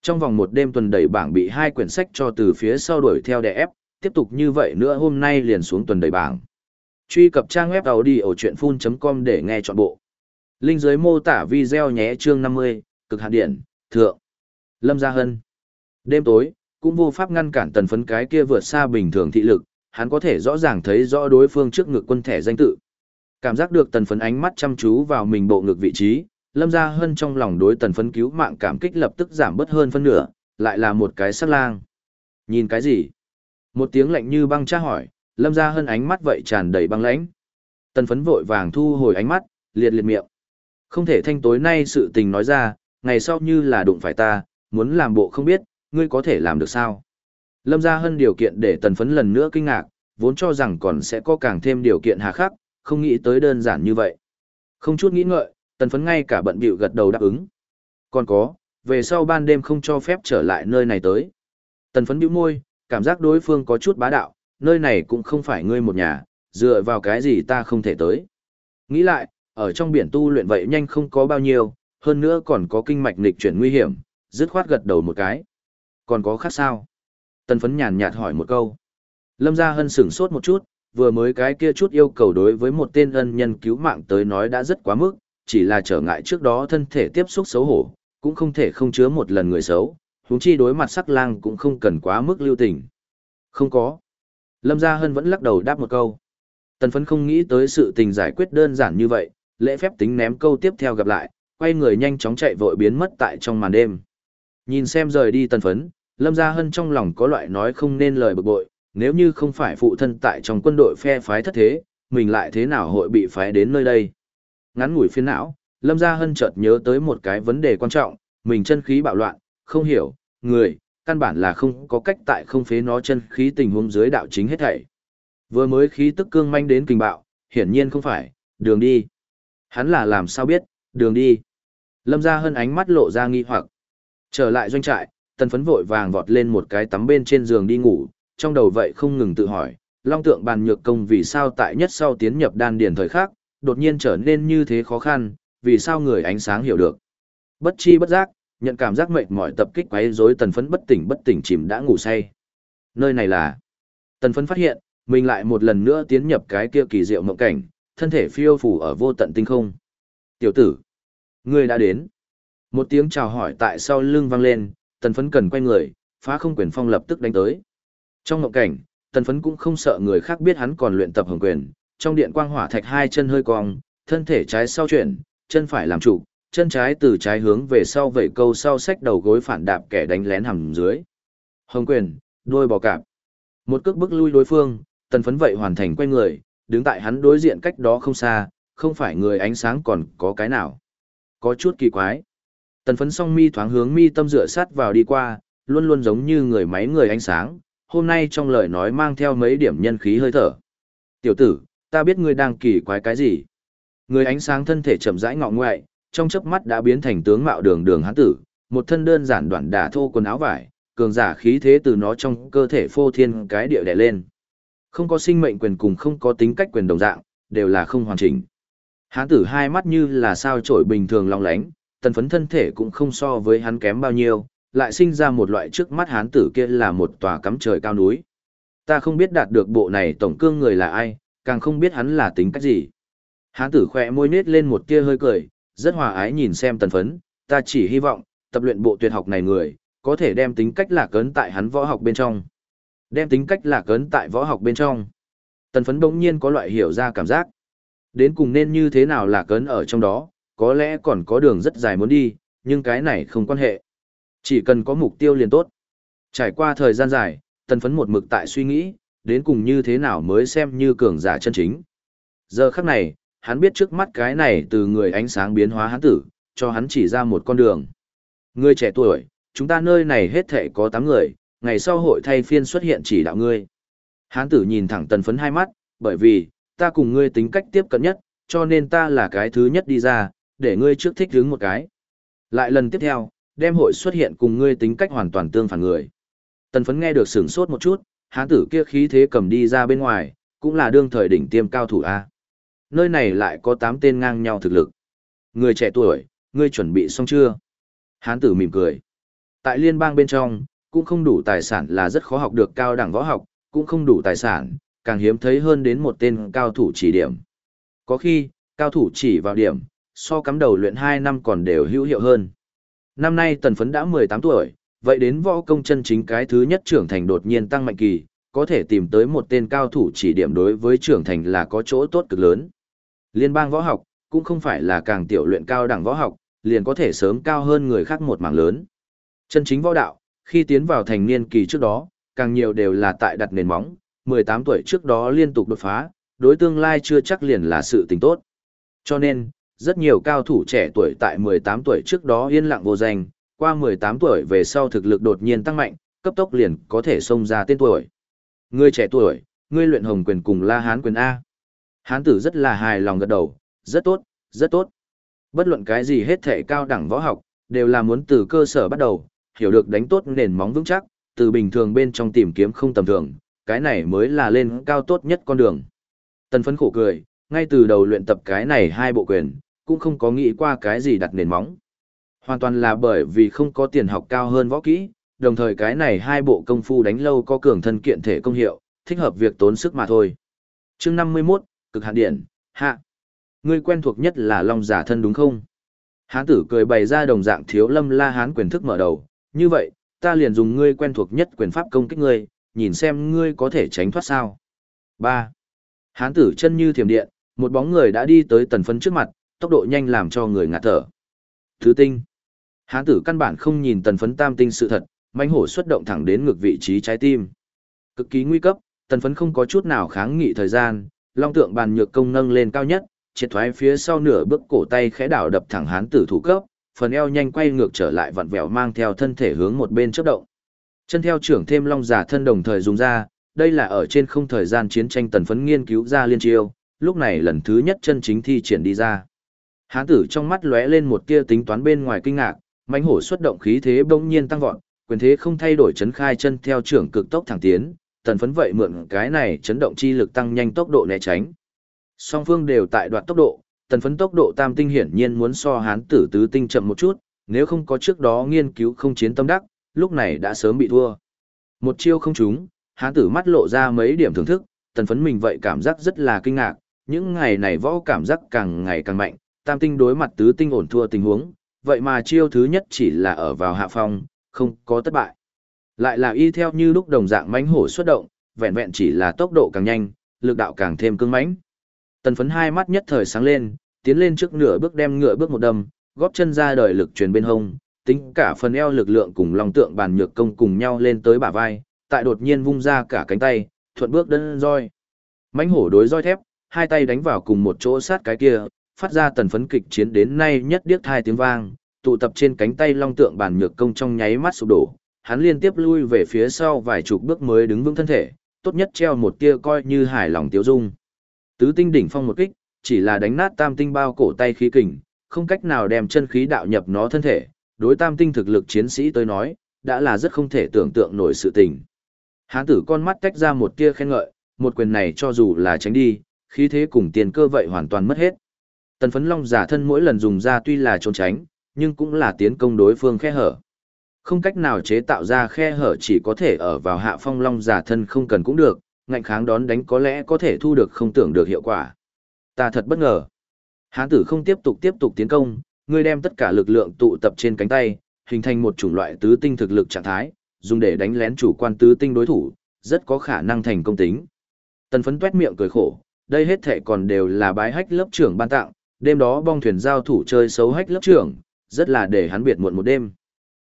Trong vòng một đêm tuần đẩy bảng bị hai quyển sách cho từ phía sau đuổi theo đè ép, tiếp tục như vậy nữa hôm nay liền xuống tuần đẩy bảng. Truy cập trang web audio chuyện full.com để nghe trọn bộ. Linh dưới mô tả video nhé chương 50, cực hạn điện, thượng. Lâm Gia Hân. Đêm tối, cũng vô pháp ngăn cản tần phấn cái kia vượt xa bình thường thị lực, hắn có thể rõ ràng thấy rõ đối phương trước ngực quân thẻ danh tự. Cảm giác được tần phấn ánh mắt chăm chú vào mình bộ ngực vị trí, Lâm Gia Hân trong lòng đối tần phấn cứu mạng cảm kích lập tức giảm bớt hơn phân nửa, lại là một cái sắc lang. Nhìn cái gì? Một tiếng lạnh như băng tra hỏi, Lâm Gia Hân ánh mắt vậy tràn đầy băng lãnh. Tần phấn vội vàng thu hồi ánh mắt, liệt liệt miệng. Không thể thanh tối nay sự tình nói ra, ngày sau như là đụng phải ta, muốn làm bộ không biết, ngươi có thể làm được sao? Lâm Gia Hân điều kiện để tần phấn lần nữa kinh ngạc, vốn cho rằng còn sẽ có càng thêm điều kiện hà khắc, không nghĩ tới đơn giản như vậy. Không chút nghĩ ngợi, tần phấn ngay cả bận bịu gật đầu đáp ứng. Còn có, về sau ban đêm không cho phép trở lại nơi này tới. Tần phấn bĩu môi, cảm giác đối phương có chút bá đạo, nơi này cũng không phải ngươi một nhà, dựa vào cái gì ta không thể tới. Nghĩ lại, ở trong biển tu luyện vậy nhanh không có bao nhiêu, hơn nữa còn có kinh mạch nghịch chuyển nguy hiểm, dứt khoát gật đầu một cái. Còn có khác sao? Tần phấn nhàn nhạt hỏi một câu. Lâm Gia Hân sửng sốt một chút, vừa mới cái kia chút yêu cầu đối với một tên ân nhân cứu mạng tới nói đã rất quá mức, chỉ là trở ngại trước đó thân thể tiếp xúc xấu hổ, cũng không thể không chứa một lần người xấu, huống chi đối mặt sắc lang cũng không cần quá mức lưu tình. Không có. Lâm Gia Hân vẫn lắc đầu đáp một câu. Tần phấn không nghĩ tới sự tình giải quyết đơn giản như vậy, lễ phép tính ném câu tiếp theo gặp lại, quay người nhanh chóng chạy vội biến mất tại trong màn đêm. Nhìn xem rời đi tần phấn, Lâm Gia Hân trong lòng có loại nói không nên lời bực bội, nếu như không phải phụ thân tại trong quân đội phe phái thất thế, mình lại thế nào hội bị phái đến nơi đây. Ngắn ngủi phiên não, Lâm Gia Hân chợt nhớ tới một cái vấn đề quan trọng, mình chân khí bạo loạn, không hiểu, người, căn bản là không có cách tại không phế nó chân khí tình huống dưới đạo chính hết thảy. Vừa mới khí tức cương manh đến kinh bạo, hiển nhiên không phải, đường đi. Hắn là làm sao biết, đường đi. Lâm Gia Hân ánh mắt lộ ra nghi hoặc. Trở lại doanh trại, tần phấn vội vàng vọt lên một cái tắm bên trên giường đi ngủ, trong đầu vậy không ngừng tự hỏi, long tượng bàn nhược công vì sao tại nhất sau tiến nhập đan điền thời khắc, đột nhiên trở nên như thế khó khăn, vì sao người ánh sáng hiểu được. Bất chi bất giác, nhận cảm giác mệt mỏi tập kích quấy rối tần phấn bất tỉnh bất tỉnh chìm đã ngủ say. Nơi này là Tần phấn phát hiện, mình lại một lần nữa tiến nhập cái kia kỳ diệu mộng cảnh, thân thể phiêu phù ở vô tận tinh không. Tiểu tử, ngươi đã đến. Một tiếng chào hỏi tại sau lưng vang lên, tần phấn cần quay người, phá không quyền phong lập tức đánh tới. Trong mộng cảnh, tần phấn cũng không sợ người khác biết hắn còn luyện tập hồng quyền, trong điện quang hỏa thạch hai chân hơi cong, thân thể trái sau chuyển, chân phải làm chủ, chân trái từ trái hướng về sau vẩy câu sau sách đầu gối phản đạp kẻ đánh lén hầm dưới. Hồng quyền, đôi bò cạp. Một cước bức lui đối phương, tần phấn vậy hoàn thành quay người, đứng tại hắn đối diện cách đó không xa, không phải người ánh sáng còn có cái nào. Có chút kỳ quái. Tần phấn song mi thoáng hướng mi tâm dựa sát vào đi qua, luôn luôn giống như người máy người ánh sáng, hôm nay trong lời nói mang theo mấy điểm nhân khí hơi thở. Tiểu tử, ta biết ngươi đang kỳ quái cái gì. Người ánh sáng thân thể chậm rãi ngọ ngoại, trong chớp mắt đã biến thành tướng mạo đường đường hán tử, một thân đơn giản đoạn đả thô quần áo vải, cường giả khí thế từ nó trong cơ thể phô thiên cái địa đè lên. Không có sinh mệnh quyền cùng không có tính cách quyền đồng dạng, đều là không hoàn chỉnh. Hán tử hai mắt như là sao trổi bình thường long lánh, tần phấn thân thể cũng không so với hắn kém bao nhiêu, lại sinh ra một loại trước mắt hán tử kia là một tòa cắm trời cao núi. Ta không biết đạt được bộ này tổng cương người là ai, càng không biết hắn là tính cách gì. Hán tử khỏe môi nết lên một tia hơi cười, rất hòa ái nhìn xem tần phấn, ta chỉ hy vọng, tập luyện bộ tuyệt học này người, có thể đem tính cách lạc ấn tại hắn võ học bên trong. Đem tính cách lạc ấn tại võ học bên trong. Tần phấn bỗng nhiên có loại hiểu ra cảm giác. Đến cùng nên như thế nào lạc ấn ở trong đó, có lẽ còn có đường rất dài muốn đi, nhưng cái này không quan hệ. Chỉ cần có mục tiêu liền tốt. Trải qua thời gian dài, tần phấn một mực tại suy nghĩ, đến cùng như thế nào mới xem như cường giả chân chính. Giờ khắc này, hắn biết trước mắt cái này từ người ánh sáng biến hóa hắn tử, cho hắn chỉ ra một con đường. Người trẻ tuổi, chúng ta nơi này hết thể có 8 người, ngày sau hội thay phiên xuất hiện chỉ đạo ngươi. Hán tử nhìn thẳng tần phấn hai mắt, bởi vì, ta cùng ngươi tính cách tiếp cận nhất, cho nên ta là cái thứ nhất đi ra, để ngươi trước thích hướng một cái. Lại lần tiếp theo, đem hội xuất hiện cùng ngươi tính cách hoàn toàn tương phản người. Tần phấn nghe được sửng sốt một chút, hán tử kia khí thế cầm đi ra bên ngoài, cũng là đương thời đỉnh tiêm cao thủ A. Nơi này lại có 8 tên ngang nhau thực lực. Người trẻ tuổi, ngươi chuẩn bị xong chưa? Hán tử mỉm cười. Tại liên bang bên trong, cũng không đủ tài sản là rất khó học được cao đẳng võ học, cũng không đủ tài sản, càng hiếm thấy hơn đến một tên cao thủ chỉ điểm. Có khi, cao thủ chỉ vào điểm, so cắm đầu luyện 2 năm còn đều hữu hiệu hơn. Năm nay tần phấn đã 18 tuổi, vậy đến võ công chân chính cái thứ nhất trưởng thành đột nhiên tăng mạnh kỳ, có thể tìm tới một tên cao thủ chỉ điểm đối với trưởng thành là có chỗ tốt cực lớn. Liên bang võ học, cũng không phải là càng tiểu luyện cao đẳng võ học, liền có thể sớm cao hơn người khác một mảng lớn. Chân chính võ đạo, khi tiến vào thành niên kỳ trước đó, càng nhiều đều là tại đặt nền móng, 18 tuổi trước đó liên tục đột phá, đối tương lai chưa chắc liền là sự tình tốt. Cho nên, rất nhiều cao thủ trẻ tuổi tại 18 tuổi trước đó yên lặng vô danh, qua 18 tuổi về sau thực lực đột nhiên tăng mạnh, cấp tốc liền có thể xông ra tên tuổi. Ngươi trẻ tuổi, ngươi luyện hồng quyền cùng La Hán quyền A. Hán tử rất là hài lòng gật đầu, rất tốt, rất tốt. Bất luận cái gì hết thể cao đẳng võ học, đều là muốn từ cơ sở bắt đầu, hiểu được đánh tốt nền móng vững chắc, từ bình thường bên trong tìm kiếm không tầm thường, cái này mới là lên cao tốt nhất con đường. Tần phấn khổ cười, ngay từ đầu luyện tập cái này hai bộ quyền, cũng không có nghĩ qua cái gì đặt nền móng. Hoàn toàn là bởi vì không có tiền học cao hơn võ kỹ, đồng thời cái này hai bộ công phu đánh lâu có cường thân kiện thể công hiệu, thích hợp việc tốn sức mà thôi. chương 51, cực hạn điện, hạ. người quen thuộc nhất là Long giả thân đúng không? Hán tử cười bày ra đồng dạng thiếu lâm la hán quyền thức mở đầu, như vậy, ta liền dùng ngươi quen thuộc nhất quyền pháp công kích ngươi, nhìn xem ngươi có thể tránh thoát sao. 3. Hán tử chân như thiểm điện, một bóng người đã đi tới tần phấn trước mặt, tốc độ nhanh làm cho người ngạt thở. Thứ tinh. Hán tử căn bản không nhìn tần phấn tam tinh sự thật, manh hổ xuất động thẳng đến ngược vị trí trái tim. Cực kỳ nguy cấp, tần phấn không có chút nào kháng nghị thời gian, long tượng bàn nhược công nâng lên cao nhất, triệt thoái phía sau nửa bước cổ tay khẽ đảo đập thẳng hán tử thủ cấp, phần eo nhanh quay ngược trở lại vặn vẹo mang theo thân thể hướng một bên chớp động. Chân theo trưởng thêm long giả thân đồng thời dùng ra, đây là ở trên không thời gian chiến tranh tần phấn nghiên cứu ra liên chiêu, lúc này lần thứ nhất chân chính thi triển đi ra. Hán tử trong mắt lóe lên một tia tính toán bên ngoài kinh ngạc, mãnh hổ xuất động khí thế bỗng nhiên tăng vọt, quyền thế không thay đổi chấn khai chân theo trưởng cực tốc thẳng tiến, tần phấn vậy mượn cái này chấn động chi lực tăng nhanh tốc độ né tránh. Song phương đều tại đoạn tốc độ, tần phấn tốc độ tam tinh hiển nhiên muốn so hán tử tứ tinh chậm một chút, nếu không có trước đó nghiên cứu không chiến tâm đắc, lúc này đã sớm bị thua. Một chiêu không trúng, hán tử mắt lộ ra mấy điểm thưởng thức, tần phấn mình vậy cảm giác rất là kinh ngạc, những ngày này võ cảm giác càng ngày càng mạnh, tam tinh đối mặt tứ tinh ổn thua tình huống, vậy mà chiêu thứ nhất chỉ là ở vào hạ phong, không có thất bại. Lại là y theo như lúc đồng dạng mãnh hổ xuất động, vẹn vẹn chỉ là tốc độ càng nhanh, lực đạo càng thêm cứng mãnh. Tần phấn hai mắt nhất thời sáng lên, tiến lên trước nửa bước đem ngựa bước một đâm, góp chân ra đời lực truyền bên hông, tính cả phần eo lực lượng cùng lòng tượng bàn nhược công cùng nhau lên tới bả vai, tại đột nhiên vung ra cả cánh tay, thuận bước đơn roi. mãnh hổ đối roi thép, hai tay đánh vào cùng một chỗ sát cái kia, phát ra tần phấn kịch chiến đến nay nhất điếc thai tiếng vang, tụ tập trên cánh tay long tượng bàn nhược công trong nháy mắt sụp đổ, hắn liên tiếp lui về phía sau vài chục bước mới đứng vững thân thể, tốt nhất treo một tia coi như hài lòng tiêu dung. Tứ tinh đỉnh phong một kích, chỉ là đánh nát tam tinh bao cổ tay khí kình, không cách nào đem chân khí đạo nhập nó thân thể, đối tam tinh thực lực chiến sĩ tới nói, đã là rất không thể tưởng tượng nổi sự tình. Hán tử con mắt tách ra một tia khen ngợi, một quyền này cho dù là tránh đi, khí thế cùng tiền cơ vậy hoàn toàn mất hết. Tần phấn long giả thân mỗi lần dùng ra tuy là trốn tránh, nhưng cũng là tiến công đối phương khe hở. Không cách nào chế tạo ra khe hở chỉ có thể ở vào hạ phong long giả thân không cần cũng được, ngạnh kháng đón đánh có lẽ có thể thu được không tưởng được hiệu quả. Ta thật bất ngờ. Hán tử không tiếp tục tiếp tục tiến công, ngươi đem tất cả lực lượng tụ tập trên cánh tay, hình thành một chủng loại tứ tinh thực lực trạng thái, dùng để đánh lén chủ quan tứ tinh đối thủ, rất có khả năng thành công tính. Tần phấn tuét miệng cười khổ, đây hết thể còn đều là bái hách lớp trưởng ban tặng, đêm đó bong thuyền giao thủ chơi xấu hách lớp trưởng, rất là để hắn biệt muộn một đêm.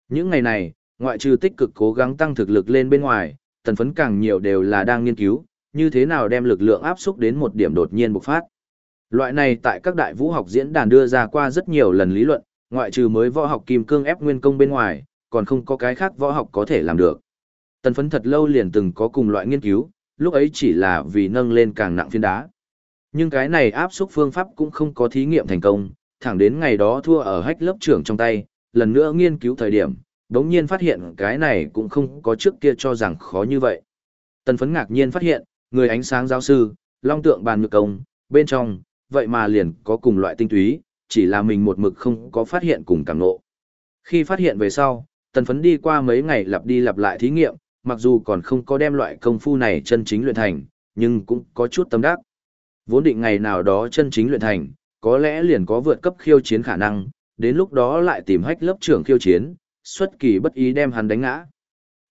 Những ngày này, ngoại trừ tích cực cố gắng tăng thực lực lên bên ngoài, tần phấn càng nhiều đều là đang nghiên cứu, như thế nào đem lực lượng áp xúc đến một điểm đột nhiên bộc phát. Loại này tại các đại vũ học diễn đàn đưa ra qua rất nhiều lần lý luận, ngoại trừ mới võ học kim cương ép nguyên công bên ngoài, còn không có cái khác võ học có thể làm được. Tần phấn thật lâu liền từng có cùng loại nghiên cứu, lúc ấy chỉ là vì nâng lên càng nặng phiên đá. Nhưng cái này áp xúc phương pháp cũng không có thí nghiệm thành công, thẳng đến ngày đó thua ở hách lớp trưởng trong tay, lần nữa nghiên cứu thời điểm, đống nhiên phát hiện cái này cũng không có trước kia cho rằng khó như vậy. Tần phấn ngạc nhiên phát hiện, người ánh sáng giáo sư, long tượng bàn nhược công, bên trong, vậy mà liền có cùng loại tinh túy, chỉ là mình một mực không có phát hiện cùng càng nộ. Khi phát hiện về sau, tần phấn đi qua mấy ngày lặp đi lặp lại thí nghiệm, mặc dù còn không có đem loại công phu này chân chính luyện thành, nhưng cũng có chút tâm đắc. Vốn định ngày nào đó chân chính luyện thành, có lẽ liền có vượt cấp khiêu chiến khả năng, đến lúc đó lại tìm hách lớp trưởng khiêu chiến, xuất kỳ bất ý đem hắn đánh ngã.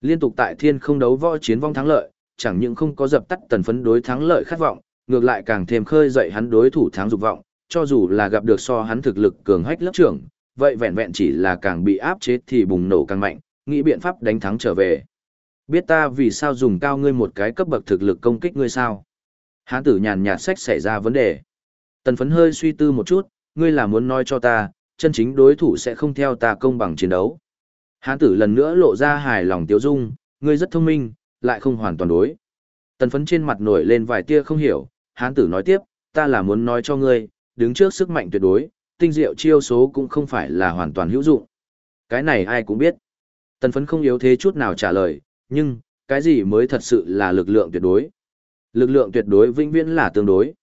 Liên tục tại thiên không đấu võ chiến vong thắng lợi, chẳng những không có dập tắt tần phấn đối thắng lợi khát vọng, ngược lại càng thêm khơi dậy hắn đối thủ thắng dục vọng, cho dù là gặp được so hắn thực lực cường hách lớp trưởng, vậy vẹn vẹn chỉ là càng bị áp chế thì bùng nổ càng mạnh, nghĩ biện pháp đánh thắng trở về. Biết ta vì sao dùng cao ngươi một cái cấp bậc thực lực công kích ngươi sao? Hán tử nhàn nhạt sách xảy ra vấn đề. Tần phấn hơi suy tư một chút, ngươi là muốn nói cho ta, chân chính đối thủ sẽ không theo ta công bằng chiến đấu. Hán tử lần nữa lộ ra hài lòng tiếu dung, ngươi rất thông minh, lại không hoàn toàn đối. Tần phấn trên mặt nổi lên vài tia không hiểu, hán tử nói tiếp, ta là muốn nói cho ngươi, đứng trước sức mạnh tuyệt đối, tinh diệu chiêu số cũng không phải là hoàn toàn hữu dụng. Cái này ai cũng biết. Tần phấn không yếu thế chút nào trả lời, nhưng, cái gì mới thật sự là lực lượng tuyệt đối? Lực lượng tuyệt đối vĩnh viễn là tương đối.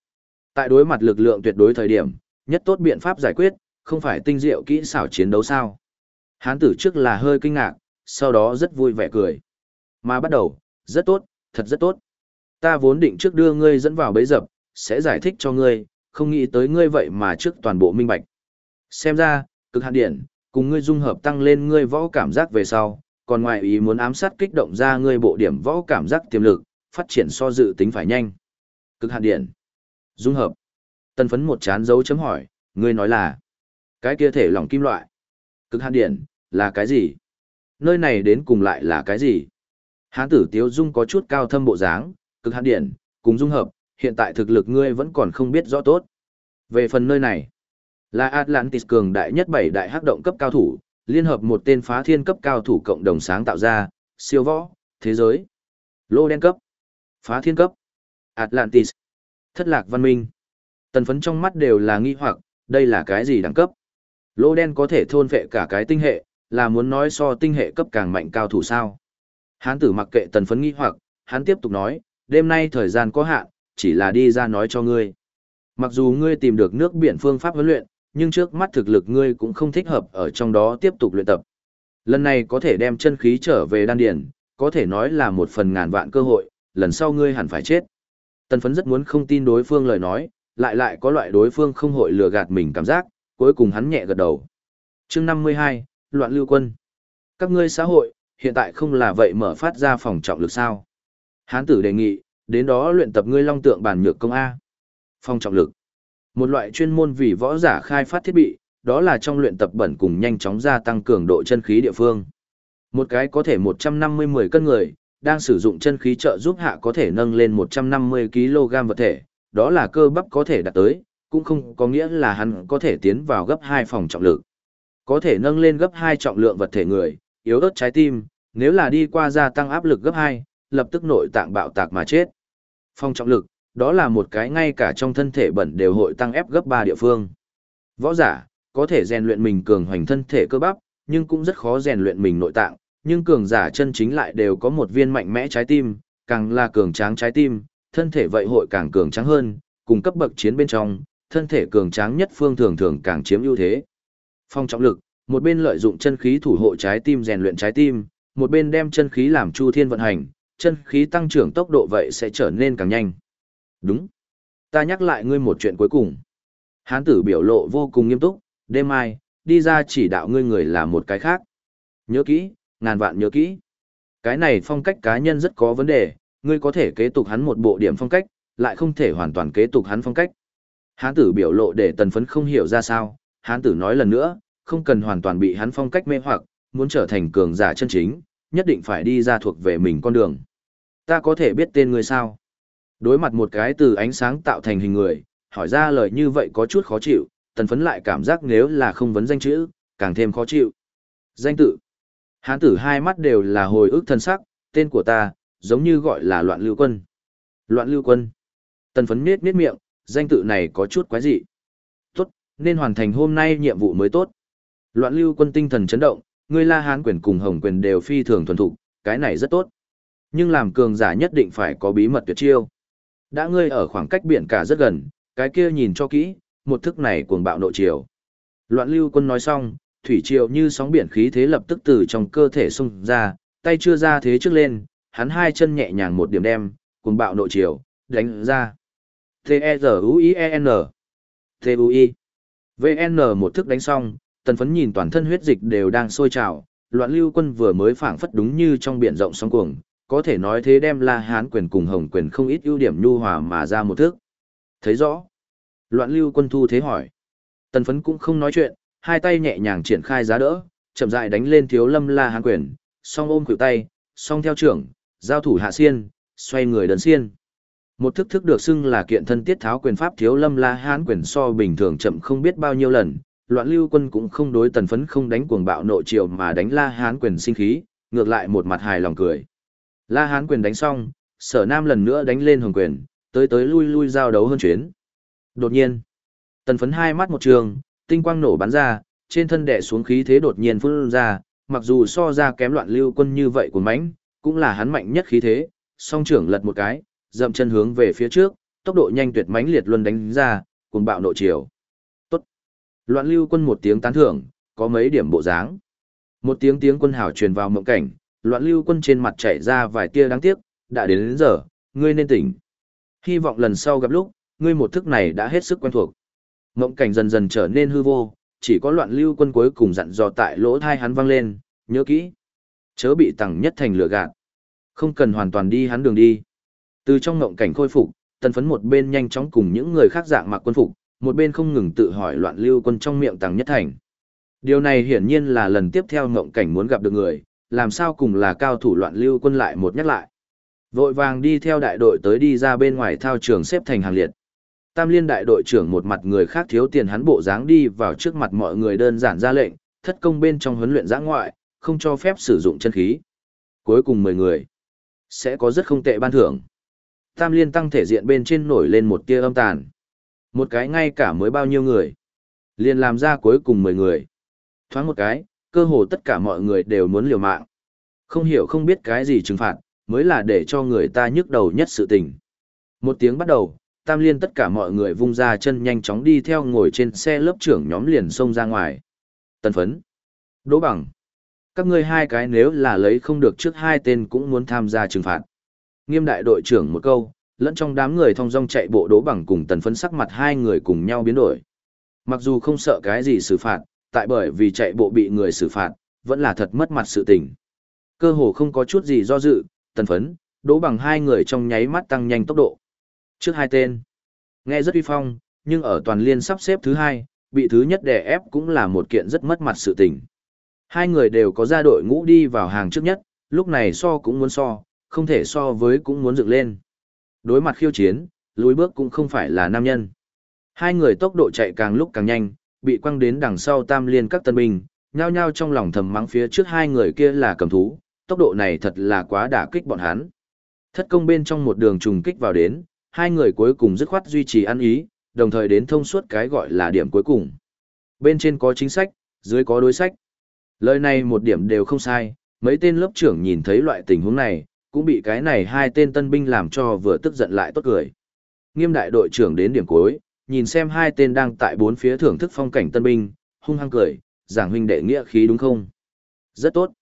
Tại đối mặt lực lượng tuyệt đối thời điểm, nhất tốt biện pháp giải quyết, không phải tinh diệu kỹ xảo chiến đấu sao. Hán tử trước là hơi kinh ngạc, sau đó rất vui vẻ cười. Mà bắt đầu, rất tốt, thật rất tốt. Ta vốn định trước đưa ngươi dẫn vào bấy dập, sẽ giải thích cho ngươi, không nghĩ tới ngươi vậy mà trước toàn bộ minh bạch. Xem ra, cực hạn điện, cùng ngươi dung hợp tăng lên ngươi võ cảm giác về sau, còn ngoài ý muốn ám sát kích động ra ngươi bộ điểm võ cảm giác tiềm lực, phát triển so dự tính phải nhanh. Cực hạn điện. Dung hợp. Tân phấn một chán dấu chấm hỏi, ngươi nói là cái kia thể lỏng kim loại. Cực hạn điện, là cái gì? Nơi này đến cùng lại là cái gì? Hán tử Tiếu Dung có chút cao thâm bộ dáng, cực hạn điện, cùng dung hợp, hiện tại thực lực ngươi vẫn còn không biết rõ tốt. Về phần nơi này, là Atlantis cường đại nhất bảy đại hắc động cấp cao thủ, liên hợp một tên phá thiên cấp cao thủ cộng đồng sáng tạo ra, siêu võ, thế giới, lô đen cấp, phá thiên cấp, Atlantis, thất lạc văn minh. Tần phấn trong mắt đều là nghi hoặc, đây là cái gì đẳng cấp? Lô đen có thể thôn vệ cả cái tinh hệ, là muốn nói so tinh hệ cấp càng mạnh cao thủ sao? Hán tử mặc kệ tần phấn nghi hoặc, hắn tiếp tục nói, đêm nay thời gian có hạn, chỉ là đi ra nói cho ngươi. Mặc dù ngươi tìm được nước biển phương pháp huấn luyện, nhưng trước mắt thực lực ngươi cũng không thích hợp ở trong đó tiếp tục luyện tập. Lần này có thể đem chân khí trở về đan điển, có thể nói là một phần ngàn vạn cơ hội, lần sau ngươi hẳn phải chết. Tần phấn rất muốn không tin đối phương lời nói, lại lại có loại đối phương không hội lừa gạt mình cảm giác, cuối cùng hắn nhẹ gật đầu. chương 52, Loạn lưu quân. Các ngươi xã hội, hiện tại không là vậy mở phát ra phòng trọng lực sao. Hán tử đề nghị, đến đó luyện tập ngươi long tượng bản nhược công A. Phòng trọng lực. Một loại chuyên môn vì võ giả khai phát thiết bị, đó là trong luyện tập bẩn cùng nhanh chóng gia tăng cường độ chân khí địa phương. Một cái có thể 150-10 cân người, đang sử dụng chân khí trợ giúp hạ có thể nâng lên 150 kg vật thể, đó là cơ bắp có thể đạt tới, cũng không có nghĩa là hắn có thể tiến vào gấp 2 phòng trọng lực. Có thể nâng lên gấp 2 trọng lượng vật thể người, yếu ớt trái tim, nếu là đi qua gia tăng áp lực gấp 2, lập tức nội tạng bạo tạc mà chết. Phòng trọng lực, đó là một cái ngay cả trong thân thể bẩn đều hội tăng ép gấp 3 địa phương. Võ giả, có thể rèn luyện mình cường hoành thân thể cơ bắp, nhưng cũng rất khó rèn luyện mình nội tạng, nhưng cường giả chân chính lại đều có một viên mạnh mẽ trái tim, càng là cường tráng trái tim, thân thể vậy hội càng cường tráng hơn, cùng cấp bậc chiến bên trong, thân thể cường tráng nhất phương thường thường càng chiếm ưu thế. Phong trọng lực, một bên lợi dụng chân khí thủ hộ trái tim rèn luyện trái tim, một bên đem chân khí làm chu thiên vận hành, chân khí tăng trưởng tốc độ vậy sẽ trở nên càng nhanh. Đúng. Ta nhắc lại ngươi một chuyện cuối cùng. Hán tử biểu lộ vô cùng nghiêm túc, đêm mai, đi ra chỉ đạo ngươi người là một cái khác. Nhớ kỹ, ngàn vạn nhớ kỹ. Cái này phong cách cá nhân rất có vấn đề, ngươi có thể kế tục hắn một bộ điểm phong cách, lại không thể hoàn toàn kế tục hắn phong cách. Hán tử biểu lộ để tần phấn không hiểu ra sao, hán tử nói lần nữa, không cần hoàn toàn bị hắn phong cách mê hoặc, muốn trở thành cường giả chân chính, nhất định phải đi ra thuộc về mình con đường. Ta có thể biết tên người sao? Đối mặt một cái từ ánh sáng tạo thành hình người, hỏi ra lời như vậy có chút khó chịu, tần phấn lại cảm giác nếu là không vấn danh chữ, càng thêm khó chịu. Danh tự. Hán tử hai mắt đều là hồi ức thân sắc, tên của ta, giống như gọi là loạn lưu quân. Loạn lưu quân. Tần phấn nết nết miệng, danh tự này có chút quái dị. Tốt, nên hoàn thành hôm nay nhiệm vụ mới tốt. Loạn lưu quân tinh thần chấn động, ngươi la hán quyền cùng hồng quyền đều phi thường thuần thục, cái này rất tốt. Nhưng làm cường giả nhất định phải có bí mật tuyệt chiêu. Đã ngươi ở khoảng cách biển cả rất gần, cái kia nhìn cho kỹ, một thức này cuồng bạo nội chiều. Loạn lưu quân nói xong, thủy triều như sóng biển khí thế lập tức từ trong cơ thể xung ra, tay chưa ra thế trước lên, hắn hai chân nhẹ nhàng một điểm đem, cuồng bạo nội chiều, đánh ra. T-E-Z-U-I-E-N T-U-I VN một thức đánh xong, tần phấn nhìn toàn thân huyết dịch đều đang sôi trào, loạn lưu quân vừa mới phản phất đúng như trong biển rộng sóng cuồng, có thể nói thế đem La Hán quyền cùng Hồng quyền không ít ưu điểm nhu hòa mà ra một thức. Thấy rõ. Loạn lưu quân thu thế hỏi. Tần phấn cũng không nói chuyện, hai tay nhẹ nhàng triển khai giá đỡ, chậm rãi đánh lên thiếu lâm La Hán quyền, song ôm khuỷu tay, song theo trưởng, giao thủ hạ xiên, xoay người đần xiên. Một thức thức được xưng là kiện thân tiết tháo quyền pháp thiếu lâm La Hán quyền so bình thường chậm không biết bao nhiêu lần, loạn lưu quân cũng không đối tần phấn không đánh cuồng bạo nội triều mà đánh La Hán quyền sinh khí, ngược lại một mặt hài lòng cười. La Hán quyền đánh xong, sở nam lần nữa đánh lên hồng quyền, tới tới lui lui giao đấu hơn chuyến. Đột nhiên, tần phấn hai mắt một trường, tinh quang nổ bắn ra, trên thân đẻ xuống khí thế đột nhiên phun ra, mặc dù so ra kém loạn lưu quân như vậy của mãnh, cũng là hắn mạnh nhất khí thế, song trưởng lật một cái, dậm chân hướng về phía trước, tốc độ nhanh tuyệt mãnh liệt luân đánh ra, cùng bạo nội chiều. Tốt. Loạn lưu quân một tiếng tán thưởng, có mấy điểm bộ dáng. Một tiếng tiếng quân hào truyền vào mộng cảnh, loạn lưu quân trên mặt chảy ra vài tia đáng tiếc, đã đến đến giờ, ngươi nên tỉnh. Hy vọng lần sau gặp lúc, ngươi một thức này đã hết sức quen thuộc. Mộng cảnh dần dần trở nên hư vô, chỉ có loạn lưu quân cuối cùng dặn dò tại lỗ thai hắn vang lên, nhớ kỹ. Chớ bị tặng nhất thành lửa gạt. Không cần hoàn toàn đi hắn đường đi. Từ trong ngộng cảnh khôi phục, tần phấn một bên nhanh chóng cùng những người khác dạng mặc quân phục, một bên không ngừng tự hỏi loạn lưu quân trong miệng tàng nhất thành. Điều này hiển nhiên là lần tiếp theo ngộng cảnh muốn gặp được người, làm sao cùng là cao thủ loạn lưu quân lại một nhắc lại. Vội vàng đi theo đại đội tới đi ra bên ngoài thao trường xếp thành hàng liệt. Tam liên đại đội trưởng một mặt người khác thiếu tiền hắn bộ dáng đi vào trước mặt mọi người đơn giản ra lệnh, thất công bên trong huấn luyện giã ngoại, không cho phép sử dụng chân khí. Cuối cùng 10 người, sẽ có rất không tệ ban thưởng. Tam liên tăng thể diện bên trên nổi lên một tia âm tàn. Một cái ngay cả mới bao nhiêu người. Liền làm ra cuối cùng 10 người. Thoáng một cái, cơ hồ tất cả mọi người đều muốn liều mạng. Không hiểu không biết cái gì trừng phạt, mới là để cho người ta nhức đầu nhất sự tình. Một tiếng bắt đầu, tam liên tất cả mọi người vung ra chân nhanh chóng đi theo ngồi trên xe lớp trưởng nhóm liền xông ra ngoài. Tần phấn. Đỗ bằng. Các ngươi hai cái nếu là lấy không được trước hai tên cũng muốn tham gia trừng phạt. Nghiêm đại đội trưởng một câu, lẫn trong đám người thong dong chạy bộ đố bằng cùng tần phấn sắc mặt hai người cùng nhau biến đổi. Mặc dù không sợ cái gì xử phạt, tại bởi vì chạy bộ bị người xử phạt, vẫn là thật mất mặt sự tình. Cơ hồ không có chút gì do dự, tần phấn, đố bằng hai người trong nháy mắt tăng nhanh tốc độ. Trước hai tên, nghe rất uy phong, nhưng ở toàn liên sắp xếp thứ hai, bị thứ nhất đè ép cũng là một kiện rất mất mặt sự tình. Hai người đều có ra đội ngũ đi vào hàng trước nhất, lúc này so cũng muốn so, không thể so với cũng muốn dựng lên. Đối mặt khiêu chiến, lùi bước cũng không phải là nam nhân. Hai người tốc độ chạy càng lúc càng nhanh, bị quăng đến đằng sau tam liên các tân binh, nhao nhao trong lòng thầm mắng phía trước hai người kia là cầm thú, tốc độ này thật là quá đả kích bọn hắn. Thất công bên trong một đường trùng kích vào đến, hai người cuối cùng dứt khoát duy trì ăn ý, đồng thời đến thông suốt cái gọi là điểm cuối cùng. Bên trên có chính sách, dưới có đối sách. Lời này một điểm đều không sai, mấy tên lớp trưởng nhìn thấy loại tình huống này, cũng bị cái này hai tên tân binh làm cho vừa tức giận lại tốt cười. Nghiêm đại đội trưởng đến điểm cuối, nhìn xem hai tên đang tại bốn phía thưởng thức phong cảnh tân binh, hung hăng cười, giảng huynh đệ nghĩa khí đúng không? Rất tốt.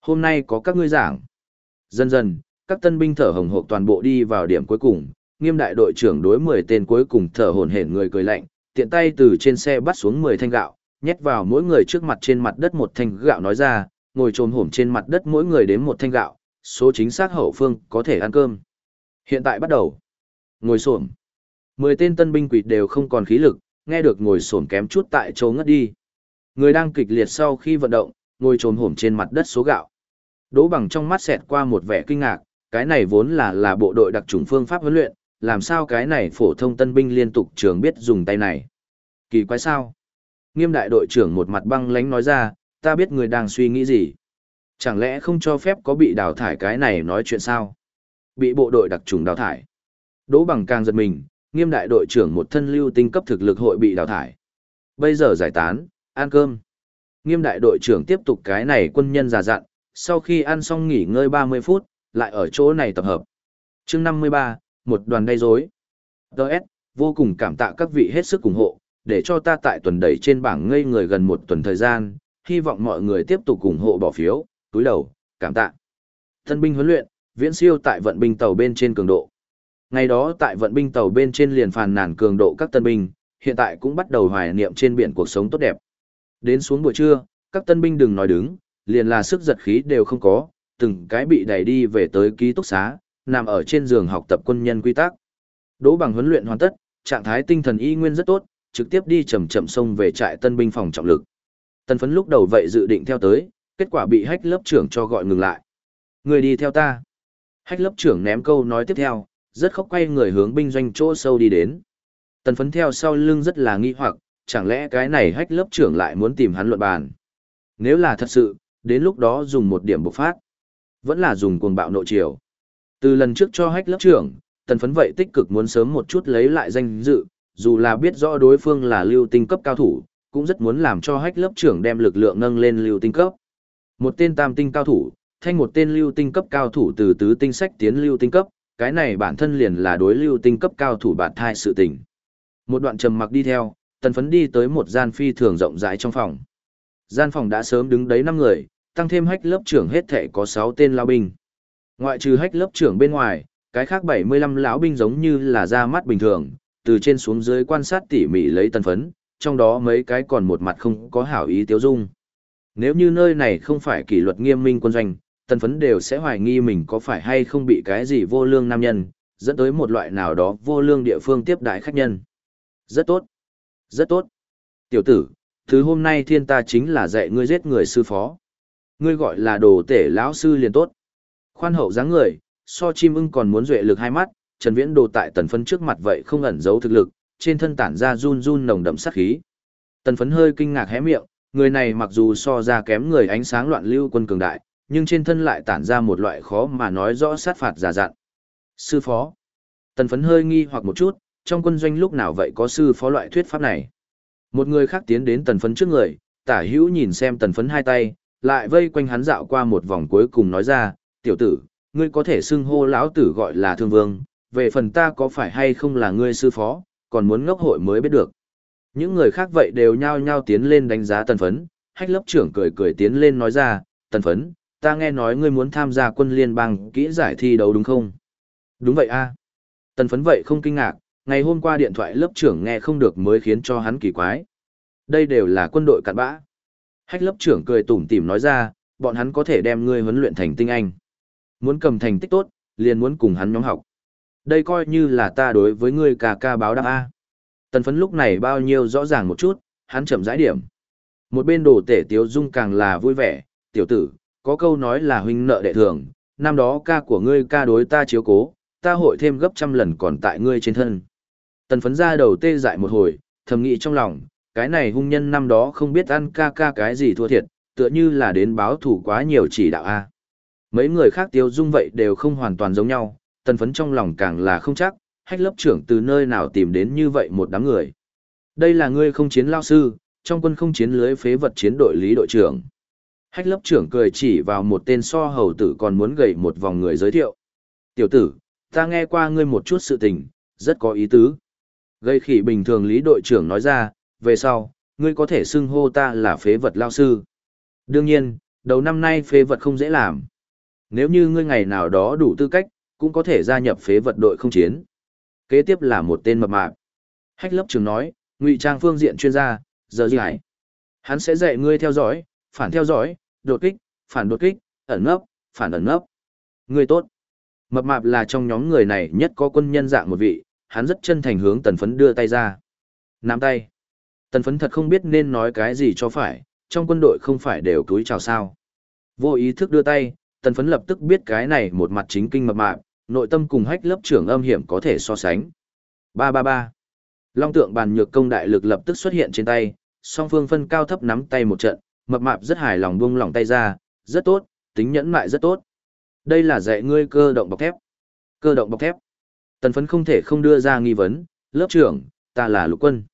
Hôm nay có các ngươi giảng. Dần dần, các tân binh thở hồng hộc toàn bộ đi vào điểm cuối cùng, nghiêm đại đội trưởng đối 10 tên cuối cùng thở hổn hển người cười lạnh, tiện tay từ trên xe bắt xuống 10 thanh gạo, nhét vào mỗi người trước mặt trên mặt đất một thanh gạo nói ra, ngồi trồm hổm trên mặt đất mỗi người đến một thanh gạo, số chính xác hậu phương có thể ăn cơm. Hiện tại bắt đầu. Ngồi xổm. 10 tên tân binh quỷ đều không còn khí lực, nghe được ngồi xổm kém chút tại chỗ ngất đi. Người đang kịch liệt sau khi vận động, ngồi trồm hổm trên mặt đất số gạo. Đỗ bằng trong mắt xẹt qua một vẻ kinh ngạc, cái này vốn là là bộ đội đặc trùng phương pháp huấn luyện, làm sao cái này phổ thông tân binh liên tục trường biết dùng tay này. Kỳ quái sao? Nghiêm đại đội trưởng một mặt băng lánh nói ra, ta biết người đang suy nghĩ gì. Chẳng lẽ không cho phép có bị đào thải cái này nói chuyện sao? Bị bộ đội đặc trùng đào thải. Đỗ bằng càng giật mình, nghiêm đại đội trưởng một thân lưu tinh cấp thực lực hội bị đào thải. Bây giờ giải tán, ăn cơm. Nghiêm đại đội trưởng tiếp tục cái này quân nhân già dặn, sau khi ăn xong nghỉ ngơi 30 phút, lại ở chỗ này tập hợp. chương 53, một đoàn gây rối. Đợt, vô cùng cảm tạ các vị hết sức ủng hộ, để cho ta tại tuần đẩy trên bảng ngây người gần một tuần thời gian, hy vọng mọi người tiếp tục ủng hộ bỏ phiếu, túi đầu, cảm tạ. Thân binh huấn luyện, viễn siêu tại vận binh tàu bên trên cường độ. Ngày đó tại vận binh tàu bên trên liền phàn nàn cường độ các tân binh, hiện tại cũng bắt đầu hoài niệm trên biển cuộc sống tốt đẹp. Đến xuống buổi trưa, các tân binh đừng nói đứng, liền là sức giật khí đều không có, từng cái bị đẩy đi về tới ký túc xá, nằm ở trên giường học tập quân nhân quy tắc. Đỗ bằng huấn luyện hoàn tất, trạng thái tinh thần y nguyên rất tốt, trực tiếp đi chậm chậm xông về trại tân binh phòng trọng lực. Tân phấn lúc đầu vậy dự định theo tới, kết quả bị hách lớp trưởng cho gọi ngừng lại. Người đi theo ta. Hách lớp trưởng ném câu nói tiếp theo, rất khóc quay người hướng binh doanh chỗ sâu đi đến. Tần phấn theo sau lưng rất là nghi hoặc, chẳng lẽ cái này hách lớp trưởng lại muốn tìm hắn luận bàn. Nếu là thật sự, đến lúc đó dùng một điểm bộc phát. Vẫn là dùng cuồng bạo nội chiều. Từ lần trước cho hách lớp trưởng, tần phấn vậy tích cực muốn sớm một chút lấy lại danh dự, dù là biết rõ đối phương là lưu tinh cấp cao thủ, cũng rất muốn làm cho hách lớp trưởng đem lực lượng nâng lên lưu tinh cấp. Một tên tam tinh cao thủ, thanh một tên lưu tinh cấp cao thủ từ tứ tinh sách tiến lưu tinh cấp, cái này bản thân liền là đối lưu tinh cấp cao thủ bạn thai sự tình. Một đoạn trầm mặc đi theo, tần phấn đi tới một gian phi thường rộng rãi trong phòng. Gian phòng đã sớm đứng đấy 5 người, tăng thêm hách lớp trưởng hết thể có 6 tên lao binh. Ngoại trừ hách lớp trưởng bên ngoài, cái khác 75 lão binh giống như là ra mắt bình thường, từ trên xuống dưới quan sát tỉ mỉ lấy tần phấn, trong đó mấy cái còn một mặt không có hảo ý tiêu dung. Nếu như nơi này không phải kỷ luật nghiêm minh quân doanh, tần phấn đều sẽ hoài nghi mình có phải hay không bị cái gì vô lương nam nhân, dẫn tới một loại nào đó vô lương địa phương tiếp đại khách nhân. Rất tốt. Rất tốt. Tiểu tử, thứ hôm nay thiên ta chính là dạy ngươi giết người sư phó. Ngươi gọi là đồ tể lão sư liền tốt. Khoan hậu dáng người, so chim ưng còn muốn duệ lực hai mắt, Trần Viễn đồ tại tần phấn trước mặt vậy không ẩn giấu thực lực, trên thân tản ra run run nồng đậm sát khí. Tần phấn hơi kinh ngạc hé miệng, người này mặc dù so ra kém người ánh sáng loạn lưu quân cường đại, nhưng trên thân lại tản ra một loại khó mà nói rõ sát phạt giả dặn. Sư phó. Tần phấn hơi nghi hoặc một chút, trong quân doanh lúc nào vậy có sư phó loại thuyết pháp này. Một người khác tiến đến tần phấn trước người, tả hữu nhìn xem tần phấn hai tay, lại vây quanh hắn dạo qua một vòng cuối cùng nói ra, tiểu tử, ngươi có thể xưng hô lão tử gọi là thương vương, về phần ta có phải hay không là ngươi sư phó, còn muốn ngốc hội mới biết được. Những người khác vậy đều nhao nhao tiến lên đánh giá tần phấn, hách lớp trưởng cười cười tiến lên nói ra, tần phấn, ta nghe nói ngươi muốn tham gia quân liên bang kỹ giải thi đấu đúng không? Đúng vậy a Tần phấn vậy không kinh ngạc, ngày hôm qua điện thoại lớp trưởng nghe không được mới khiến cho hắn kỳ quái. Đây đều là quân đội cặn bã. Hách lớp trưởng cười tủm tỉm nói ra, bọn hắn có thể đem ngươi huấn luyện thành tinh anh. Muốn cầm thành tích tốt, liền muốn cùng hắn nhóm học. Đây coi như là ta đối với ngươi cả ca báo đáp A. Tần phấn lúc này bao nhiêu rõ ràng một chút, hắn chậm rãi điểm. Một bên đồ tể tiếu dung càng là vui vẻ, tiểu tử, có câu nói là huynh nợ đệ thường, năm đó ca của ngươi ca đối ta chiếu cố, ta hội thêm gấp trăm lần còn tại ngươi trên thân. Tần phấn ra đầu tê dại một hồi, thầm nghĩ trong lòng, cái này hung nhân năm đó không biết ăn ca ca cái gì thua thiệt, tựa như là đến báo thủ quá nhiều chỉ đạo A. Mấy người khác tiêu dung vậy đều không hoàn toàn giống nhau, tần phấn trong lòng càng là không chắc, hách lớp trưởng từ nơi nào tìm đến như vậy một đám người. Đây là ngươi không chiến lao sư, trong quân không chiến lưới phế vật chiến đội lý đội trưởng. Hách lớp trưởng cười chỉ vào một tên so hầu tử còn muốn gầy một vòng người giới thiệu. Tiểu tử, ta nghe qua ngươi một chút sự tình, rất có ý tứ. Gây khỉ bình thường lý đội trưởng nói ra, về sau, ngươi có thể xưng hô ta là phế vật lao sư. Đương nhiên, đầu năm nay phế vật không dễ làm. Nếu như ngươi ngày nào đó đủ tư cách, cũng có thể gia nhập phế vật đội không chiến. Kế tiếp là một tên mập mạp. Hách lớp trưởng nói, ngụy trang phương diện chuyên gia, giờ gì hải. Hắn sẽ dạy ngươi theo dõi, phản theo dõi, đột kích, phản đột kích, ẩn nấp, phản ẩn nấp. Ngươi tốt. Mập mạp là trong nhóm người này nhất có quân nhân dạng một vị, hắn rất chân thành hướng tần phấn đưa tay ra. Nắm tay. Tần phấn thật không biết nên nói cái gì cho phải, trong quân đội không phải đều túi chào sao. Vô ý thức đưa tay, tần phấn lập tức biết cái này một mặt chính kinh mập mạp, nội tâm cùng hách lớp trưởng âm hiểm có thể so sánh. 333. Long tượng bàn nhược công đại lực lập tức xuất hiện trên tay, song phương phân cao thấp nắm tay một trận, mập mạp rất hài lòng buông lòng tay ra, rất tốt, tính nhẫn mại rất tốt. Đây là dạy ngươi cơ động bọc thép. Cơ động bọc thép. Tần phấn không thể không đưa ra nghi vấn, lớp trưởng, ta là lục quân.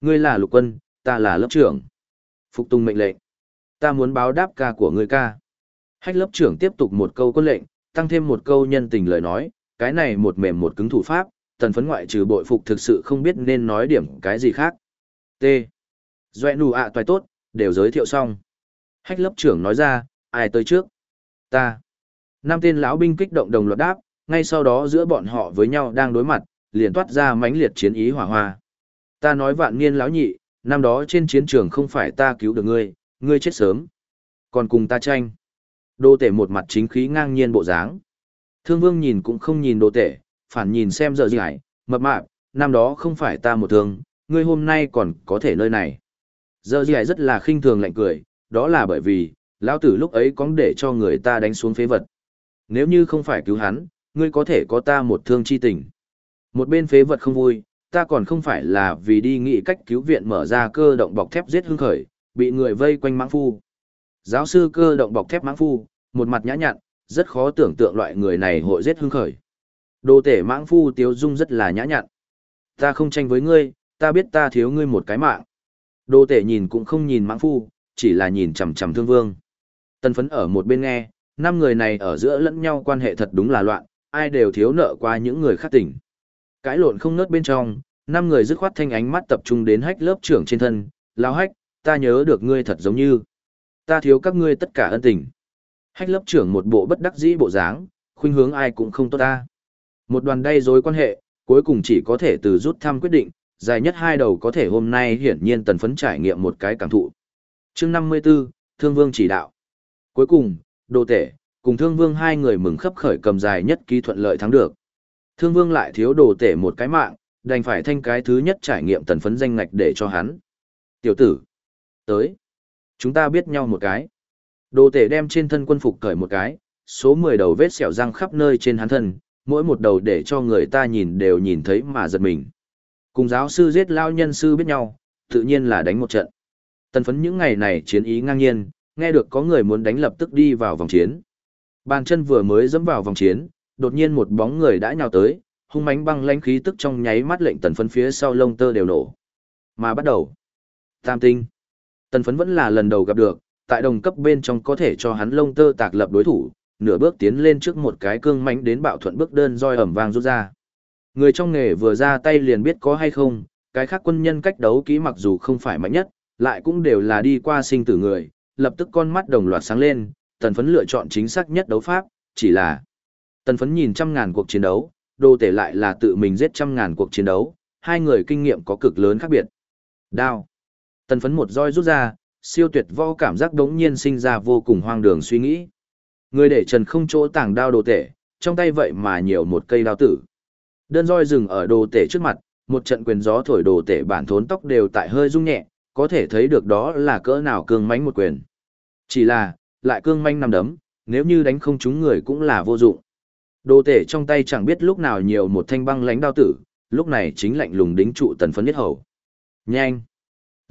Ngươi là lục quân, ta là lớp trưởng. Phục tùng mệnh lệnh. Ta muốn báo đáp ca của ngươi ca. Hách lớp trưởng tiếp tục một câu quân lệnh, tăng thêm một câu nhân tình lời nói, cái này một mềm một cứng thủ pháp, tần phấn ngoại trừ bội phục thực sự không biết nên nói điểm cái gì khác. T. Doẹ nụ ạ toài tốt, đều giới thiệu xong. Hách lớp trưởng nói ra, ai tới trước? Ta. Năm tên lão binh kích động đồng loạt đáp, ngay sau đó giữa bọn họ với nhau đang đối mặt, liền toát ra mãnh liệt chiến ý hỏa hoa. Ta nói vạn niên lão nhị, năm đó trên chiến trường không phải ta cứu được ngươi, ngươi chết sớm. Còn cùng ta tranh. Đô tể một mặt chính khí ngang nhiên bộ dáng. Thương vương nhìn cũng không nhìn đô tể, phản nhìn xem giờ gì hải, mập mạp, năm đó không phải ta một thương, ngươi hôm nay còn có thể nơi này. Giờ gì hải rất là khinh thường lạnh cười, đó là bởi vì, lão tử lúc ấy có để cho người ta đánh xuống phế vật. Nếu như không phải cứu hắn, ngươi có thể có ta một thương chi tình. Một bên phế vật không vui, ta còn không phải là vì đi nghị cách cứu viện mở ra cơ động bọc thép giết hưng khởi, bị người vây quanh mãng phu. Giáo sư cơ động bọc thép mãng phu, một mặt nhã nhặn, rất khó tưởng tượng loại người này hội giết hưng khởi. Đồ tể mãng phu tiếu dung rất là nhã nhặn. Ta không tranh với ngươi, ta biết ta thiếu ngươi một cái mạng. Đồ tể nhìn cũng không nhìn mãng phu, chỉ là nhìn chằm chằm thương vương. Tân phấn ở một bên nghe, năm người này ở giữa lẫn nhau quan hệ thật đúng là loạn, ai đều thiếu nợ qua những người khác tỉnh. Cãi lộn không nớt bên trong, năm người dứt khoát thanh ánh mắt tập trung đến hách lớp trưởng trên thân, lao hách, ta nhớ được ngươi thật giống như. Ta thiếu các ngươi tất cả ân tình. Hách lớp trưởng một bộ bất đắc dĩ bộ dáng, khuynh hướng ai cũng không tốt ta. Một đoàn đay dối quan hệ, cuối cùng chỉ có thể từ rút thăm quyết định, dài nhất hai đầu có thể hôm nay hiển nhiên tần phấn trải nghiệm một cái cảm thụ. chương 54, Thương Vương chỉ đạo. Cuối cùng, đồ tể, cùng Thương Vương hai người mừng khấp khởi cầm dài nhất ký thuận lợi thắng được. Thương Vương lại thiếu đồ tể một cái mạng, đành phải thanh cái thứ nhất trải nghiệm tần phấn danh ngạch để cho hắn. Tiểu tử, tới, chúng ta biết nhau một cái. Đồ tể đem trên thân quân phục cởi một cái, số 10 đầu vết sẹo răng khắp nơi trên hắn thân, mỗi một đầu để cho người ta nhìn đều nhìn thấy mà giật mình. Cùng giáo sư giết lao nhân sư biết nhau, tự nhiên là đánh một trận. Tần phấn những ngày này chiến ý ngang nhiên, nghe được có người muốn đánh lập tức đi vào vòng chiến. Bàn chân vừa mới dẫm vào vòng chiến, đột nhiên một bóng người đã nhào tới, hung mãnh băng lãnh khí tức trong nháy mắt lệnh tần phấn phía sau lông tơ đều nổ. Mà bắt đầu. Tam tinh. Tần phấn vẫn là lần đầu gặp được, tại đồng cấp bên trong có thể cho hắn lông tơ tạc lập đối thủ, nửa bước tiến lên trước một cái cương mãnh đến bạo thuận bước đơn roi ẩm vang rút ra. Người trong nghề vừa ra tay liền biết có hay không, cái khác quân nhân cách đấu kỹ mặc dù không phải mạnh nhất, lại cũng đều là đi qua sinh tử người, lập tức con mắt đồng loạt sáng lên, tần phấn lựa chọn chính xác nhất đấu pháp, chỉ là tần phấn nhìn trăm ngàn cuộc chiến đấu, đồ tể lại là tự mình giết trăm ngàn cuộc chiến đấu, hai người kinh nghiệm có cực lớn khác biệt. Đao. Tần phấn một roi rút ra, siêu tuyệt võ cảm giác đống nhiên sinh ra vô cùng hoang đường suy nghĩ. Người để trần không chỗ tàng đao đồ tể, trong tay vậy mà nhiều một cây đao tử. Đơn roi dừng ở đồ tể trước mặt, một trận quyền gió thổi đồ tể bản thốn tóc đều tại hơi rung nhẹ, có thể thấy được đó là cỡ nào cương mãnh một quyền. Chỉ là, lại cương manh nằm đấm, nếu như đánh không trúng người cũng là vô dụng. Đồ tể trong tay chẳng biết lúc nào nhiều một thanh băng lánh đao tử, lúc này chính lạnh lùng đính trụ tần phấn nhất hầu. Nhanh!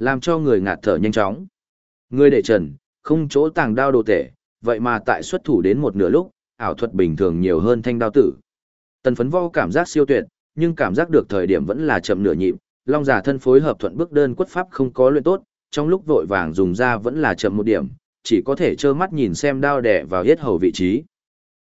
Làm cho người ngạt thở nhanh chóng. Người để trần, không chỗ tàng đao đồ tể, vậy mà tại xuất thủ đến một nửa lúc, ảo thuật bình thường nhiều hơn thanh đao tử. Tần phấn vo cảm giác siêu tuyệt, nhưng cảm giác được thời điểm vẫn là chậm nửa nhịp, long giả thân phối hợp thuận bước đơn quất pháp không có luyện tốt, trong lúc vội vàng dùng ra vẫn là chậm một điểm, chỉ có thể trơ mắt nhìn xem đao đẻ vào hết hầu vị trí.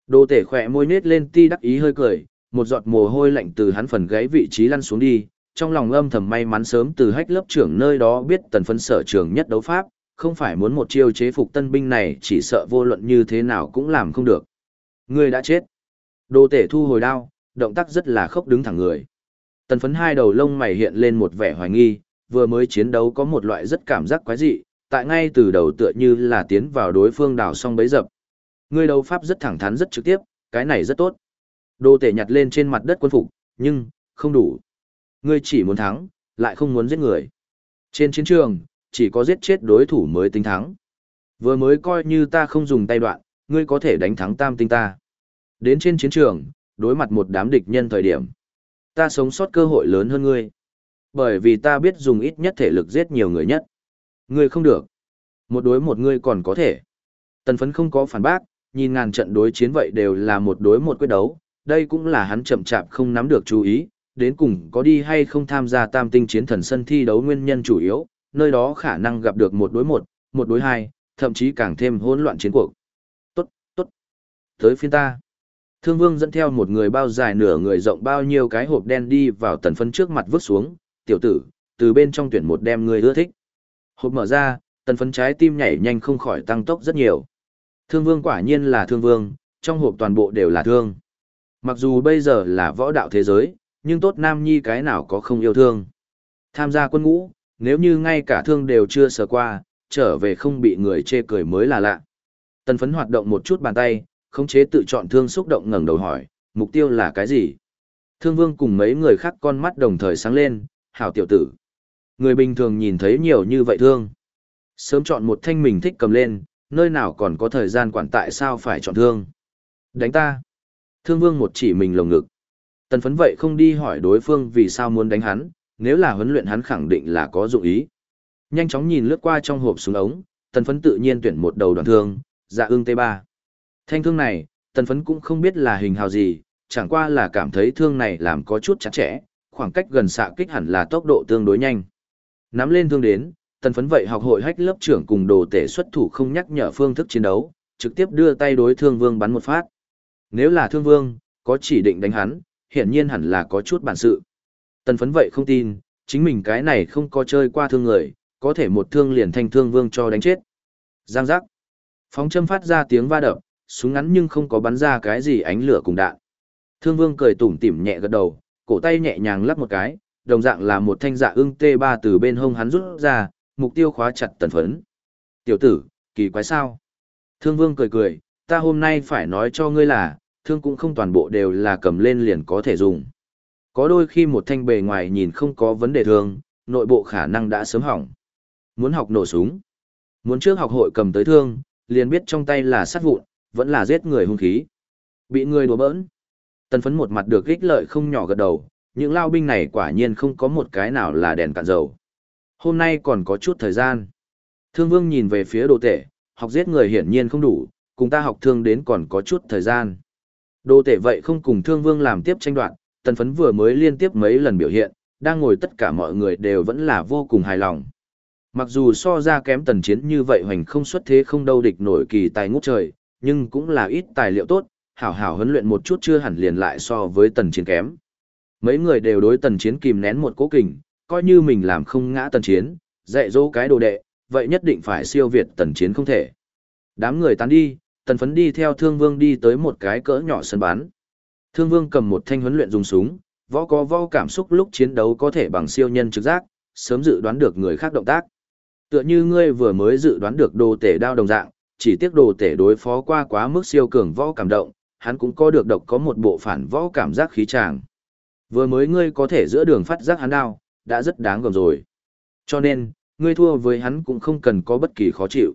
Đồ tể khỏe môi nết lên ti đắc ý hơi cười, một giọt mồ hôi lạnh từ hắn phần gáy vị trí lăn xuống đi, trong lòng âm thầm may mắn sớm từ hách lớp trưởng nơi đó biết tần phấn sở trường nhất đấu pháp, không phải muốn một chiêu chế phục tân binh này chỉ sợ vô luận như thế nào cũng làm không được. Người đã chết. Đồ tể thu hồi đao, động tác rất là khốc đứng thẳng người. Tần phấn hai đầu lông mày hiện lên một vẻ hoài nghi, vừa mới chiến đấu có một loại rất cảm giác quái dị, tại ngay từ đầu tựa như là tiến vào đối phương đảo xong bấy dập. Người đấu pháp rất thẳng thắn rất trực tiếp, cái này rất tốt. Đồ tể nhặt lên trên mặt đất quân phục, nhưng, không đủ. Ngươi chỉ muốn thắng, lại không muốn giết người. Trên chiến trường, chỉ có giết chết đối thủ mới tính thắng. Vừa mới coi như ta không dùng tay đoạn, ngươi có thể đánh thắng tam tinh ta. Đến trên chiến trường, đối mặt một đám địch nhân thời điểm. Ta sống sót cơ hội lớn hơn ngươi. Bởi vì ta biết dùng ít nhất thể lực giết nhiều người nhất. Ngươi không được. Một đối một ngươi còn có thể. Tần phấn không có phản bác, nhìn ngàn trận đối chiến vậy đều là một đối một quyết đấu. Đây cũng là hắn chậm chạp không nắm được chú ý, đến cùng có đi hay không tham gia tam tinh chiến thần sân thi đấu nguyên nhân chủ yếu, nơi đó khả năng gặp được một đối một, một đối hai, thậm chí càng thêm hỗn loạn chiến cuộc. Tốt, tốt. Tới phiên ta. Thương vương dẫn theo một người bao dài nửa người rộng bao nhiêu cái hộp đen đi vào tần phân trước mặt vứt xuống, tiểu tử, từ bên trong tuyển một đem người ưa thích. Hộp mở ra, tần phấn trái tim nhảy nhanh không khỏi tăng tốc rất nhiều. Thương vương quả nhiên là thương vương, trong hộp toàn bộ đều là thương. Mặc dù bây giờ là võ đạo thế giới, nhưng tốt nam nhi cái nào có không yêu thương. Tham gia quân ngũ, nếu như ngay cả thương đều chưa sờ qua, trở về không bị người chê cười mới là lạ. Tần phấn hoạt động một chút bàn tay, khống chế tự chọn thương xúc động ngẩng đầu hỏi, mục tiêu là cái gì? Thương vương cùng mấy người khác con mắt đồng thời sáng lên, hảo tiểu tử. Người bình thường nhìn thấy nhiều như vậy thương. Sớm chọn một thanh mình thích cầm lên, nơi nào còn có thời gian quản tại sao phải chọn thương. Đánh ta. Thương vương một chỉ mình lồng ngực. Tần phấn vậy không đi hỏi đối phương vì sao muốn đánh hắn, nếu là huấn luyện hắn khẳng định là có dụng ý. Nhanh chóng nhìn lướt qua trong hộp súng ống, tần phấn tự nhiên tuyển một đầu đoàn thương, dạ ương T3. Thanh thương này, tần phấn cũng không biết là hình hào gì, chẳng qua là cảm thấy thương này làm có chút chặt chẽ, khoảng cách gần xạ kích hẳn là tốc độ tương đối nhanh. Nắm lên thương đến, tần phấn vậy học hội hách lớp trưởng cùng đồ tể xuất thủ không nhắc nhở phương thức chiến đấu, trực tiếp đưa tay đối thương vương bắn một phát. Nếu là thương vương, có chỉ định đánh hắn, hiển nhiên hẳn là có chút bản sự. Tần phấn vậy không tin, chính mình cái này không có chơi qua thương người, có thể một thương liền thanh thương vương cho đánh chết. Giang giác. Phóng châm phát ra tiếng va đập, súng ngắn nhưng không có bắn ra cái gì ánh lửa cùng đạn. Thương vương cười tủm tỉm nhẹ gật đầu, cổ tay nhẹ nhàng lắp một cái, đồng dạng là một thanh dạ ưng T3 từ bên hông hắn rút ra, mục tiêu khóa chặt tần phấn. Tiểu tử, kỳ quái sao? Thương vương cười cười, ta hôm nay phải nói cho ngươi là, thương cũng không toàn bộ đều là cầm lên liền có thể dùng. Có đôi khi một thanh bề ngoài nhìn không có vấn đề thương, nội bộ khả năng đã sớm hỏng. Muốn học nổ súng, muốn trước học hội cầm tới thương, liền biết trong tay là sát vụn, vẫn là giết người hung khí. Bị người đùa bỡn. Tần phấn một mặt được ích lợi không nhỏ gật đầu, những lao binh này quả nhiên không có một cái nào là đèn cạn dầu. Hôm nay còn có chút thời gian. Thương vương nhìn về phía đồ tể, học giết người hiển nhiên không đủ, cùng ta học thương đến còn có chút thời gian. Đồ tể vậy không cùng thương vương làm tiếp tranh đoạn, tần phấn vừa mới liên tiếp mấy lần biểu hiện, đang ngồi tất cả mọi người đều vẫn là vô cùng hài lòng. Mặc dù so ra kém tần chiến như vậy hoành không xuất thế không đâu địch nổi kỳ tài ngút trời, nhưng cũng là ít tài liệu tốt, hảo hảo huấn luyện một chút chưa hẳn liền lại so với tần chiến kém. Mấy người đều đối tần chiến kìm nén một cố kình, coi như mình làm không ngã tần chiến, dạy dỗ cái đồ đệ, vậy nhất định phải siêu việt tần chiến không thể. Đám người tán đi, tần phấn đi theo thương vương đi tới một cái cỡ nhỏ sân bán. Thương vương cầm một thanh huấn luyện dùng súng, võ có võ cảm xúc lúc chiến đấu có thể bằng siêu nhân trực giác, sớm dự đoán được người khác động tác. Tựa như ngươi vừa mới dự đoán được đồ tể đao đồng dạng, chỉ tiếc đồ tể đối phó qua quá mức siêu cường võ cảm động, hắn cũng có được độc có một bộ phản võ cảm giác khí tràng. Vừa mới ngươi có thể giữa đường phát giác hắn đao, đã rất đáng gờm rồi. Cho nên, ngươi thua với hắn cũng không cần có bất kỳ khó chịu.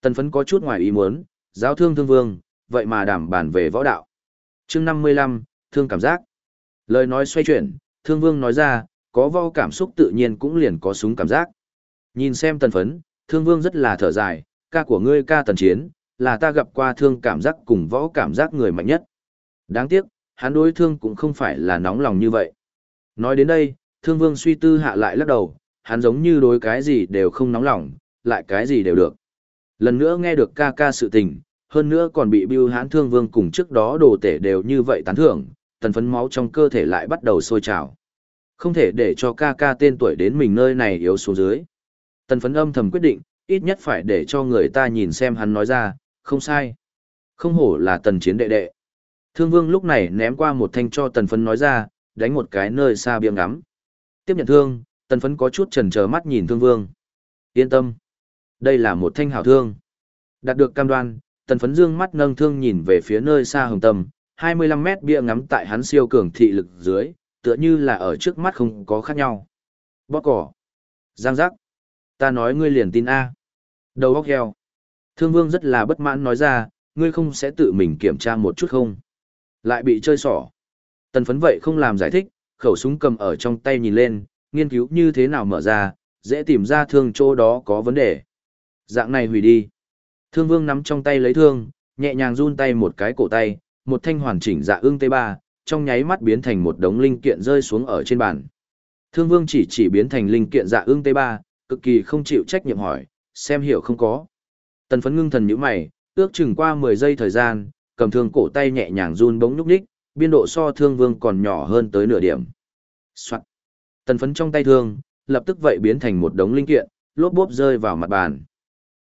Tần phấn có chút ngoài ý muốn, giáo thương thương vương, vậy mà đảm bản về võ đạo. chương 55, thương cảm giác. Lời nói xoay chuyển, thương vương nói ra, có võ cảm xúc tự nhiên cũng liền có súng cảm giác. Nhìn xem tần phấn, thương vương rất là thở dài, ca của ngươi ca tần chiến, là ta gặp qua thương cảm giác cùng võ cảm giác người mạnh nhất. Đáng tiếc, hắn đối thương cũng không phải là nóng lòng như vậy. Nói đến đây, thương vương suy tư hạ lại lắc đầu, hắn giống như đối cái gì đều không nóng lòng, lại cái gì đều được. Lần nữa nghe được ca ca sự tình, hơn nữa còn bị bưu hán thương vương cùng trước đó đồ tể đều như vậy tán thưởng, tần phấn máu trong cơ thể lại bắt đầu sôi trào. Không thể để cho ca ca tên tuổi đến mình nơi này yếu xuống dưới. Tần phấn âm thầm quyết định, ít nhất phải để cho người ta nhìn xem hắn nói ra, không sai. Không hổ là tần chiến đệ đệ. Thương vương lúc này ném qua một thanh cho tần phấn nói ra, đánh một cái nơi xa biếng ngắm. Tiếp nhận thương, tần phấn có chút trần chờ mắt nhìn thương vương. Yên tâm. Đây là một thanh hảo thương. Đạt được cam đoan, tần phấn dương mắt nâng thương nhìn về phía nơi xa hồng tâm, 25 mét bia ngắm tại hắn siêu cường thị lực dưới, tựa như là ở trước mắt không có khác nhau. Bóp cỏ. Giang giác. Ta nói ngươi liền tin A. Đầu góc heo. Thương vương rất là bất mãn nói ra, ngươi không sẽ tự mình kiểm tra một chút không? Lại bị chơi xỏ. Tần phấn vậy không làm giải thích, khẩu súng cầm ở trong tay nhìn lên, nghiên cứu như thế nào mở ra, dễ tìm ra thương chỗ đó có vấn đề. Dạng này hủy đi. Thương vương nắm trong tay lấy thương, nhẹ nhàng run tay một cái cổ tay, một thanh hoàn chỉnh dạ ương T3, trong nháy mắt biến thành một đống linh kiện rơi xuống ở trên bàn. Thương vương chỉ chỉ biến thành linh kiện dạ ương T3, cực kỳ không chịu trách nhiệm hỏi, xem hiểu không có. Tần phấn ngưng thần nhíu mày, ước chừng qua 10 giây thời gian, cầm thương cổ tay nhẹ nhàng run bóng nhúc nhích, biên độ so thương vương còn nhỏ hơn tới nửa điểm. Soạn. Tần phấn trong tay thương, lập tức vậy biến thành một đống linh kiện, lốp bốp rơi vào mặt bàn.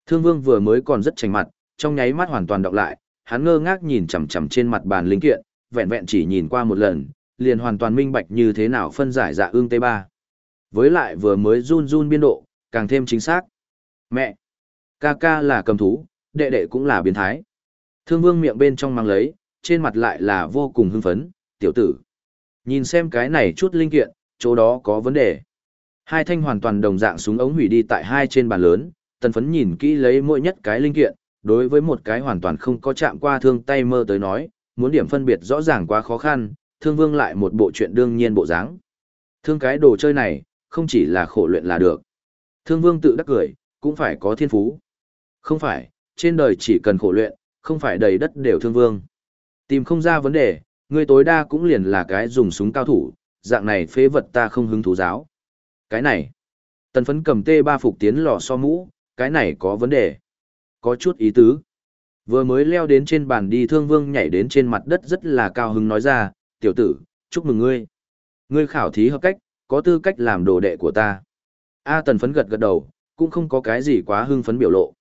Thương vương vừa mới còn rất chảnh mặt, trong nháy mắt hoàn toàn đọc lại, hắn ngơ ngác nhìn chằm chằm trên mặt bàn linh kiện, vẹn vẹn chỉ nhìn qua một lần, liền hoàn toàn minh bạch như thế nào phân giải dạ ương T3. Với lại vừa mới run run biên độ, càng thêm chính xác. Mẹ! Ca ca là cầm thú, đệ đệ cũng là biến thái. Thương vương miệng bên trong mang lấy, trên mặt lại là vô cùng hưng phấn, tiểu tử. Nhìn xem cái này chút linh kiện, chỗ đó có vấn đề. Hai thanh hoàn toàn đồng dạng súng ống hủy đi tại hai trên bàn lớn, tần phấn nhìn kỹ lấy mỗi nhất cái linh kiện, đối với một cái hoàn toàn không có chạm qua thương tay mơ tới nói, muốn điểm phân biệt rõ ràng quá khó khăn, thương vương lại một bộ chuyện đương nhiên bộ dáng. Thương cái đồ chơi này, không chỉ là khổ luyện là được. Thương vương tự đắc cười, cũng phải có thiên phú. Không phải, trên đời chỉ cần khổ luyện, không phải đầy đất đều thương vương. Tìm không ra vấn đề, người tối đa cũng liền là cái dùng súng cao thủ, dạng này phế vật ta không hứng thú giáo. Cái này, tần phấn cầm tê ba phục tiến lò so mũ, cái này có vấn đề. Có chút ý tứ. Vừa mới leo đến trên bàn đi thương vương nhảy đến trên mặt đất rất là cao hứng nói ra, tiểu tử, chúc mừng ngươi. Ngươi khảo thí hợp cách, có tư cách làm đồ đệ của ta. A tần phấn gật gật đầu, cũng không có cái gì quá hưng phấn biểu lộ.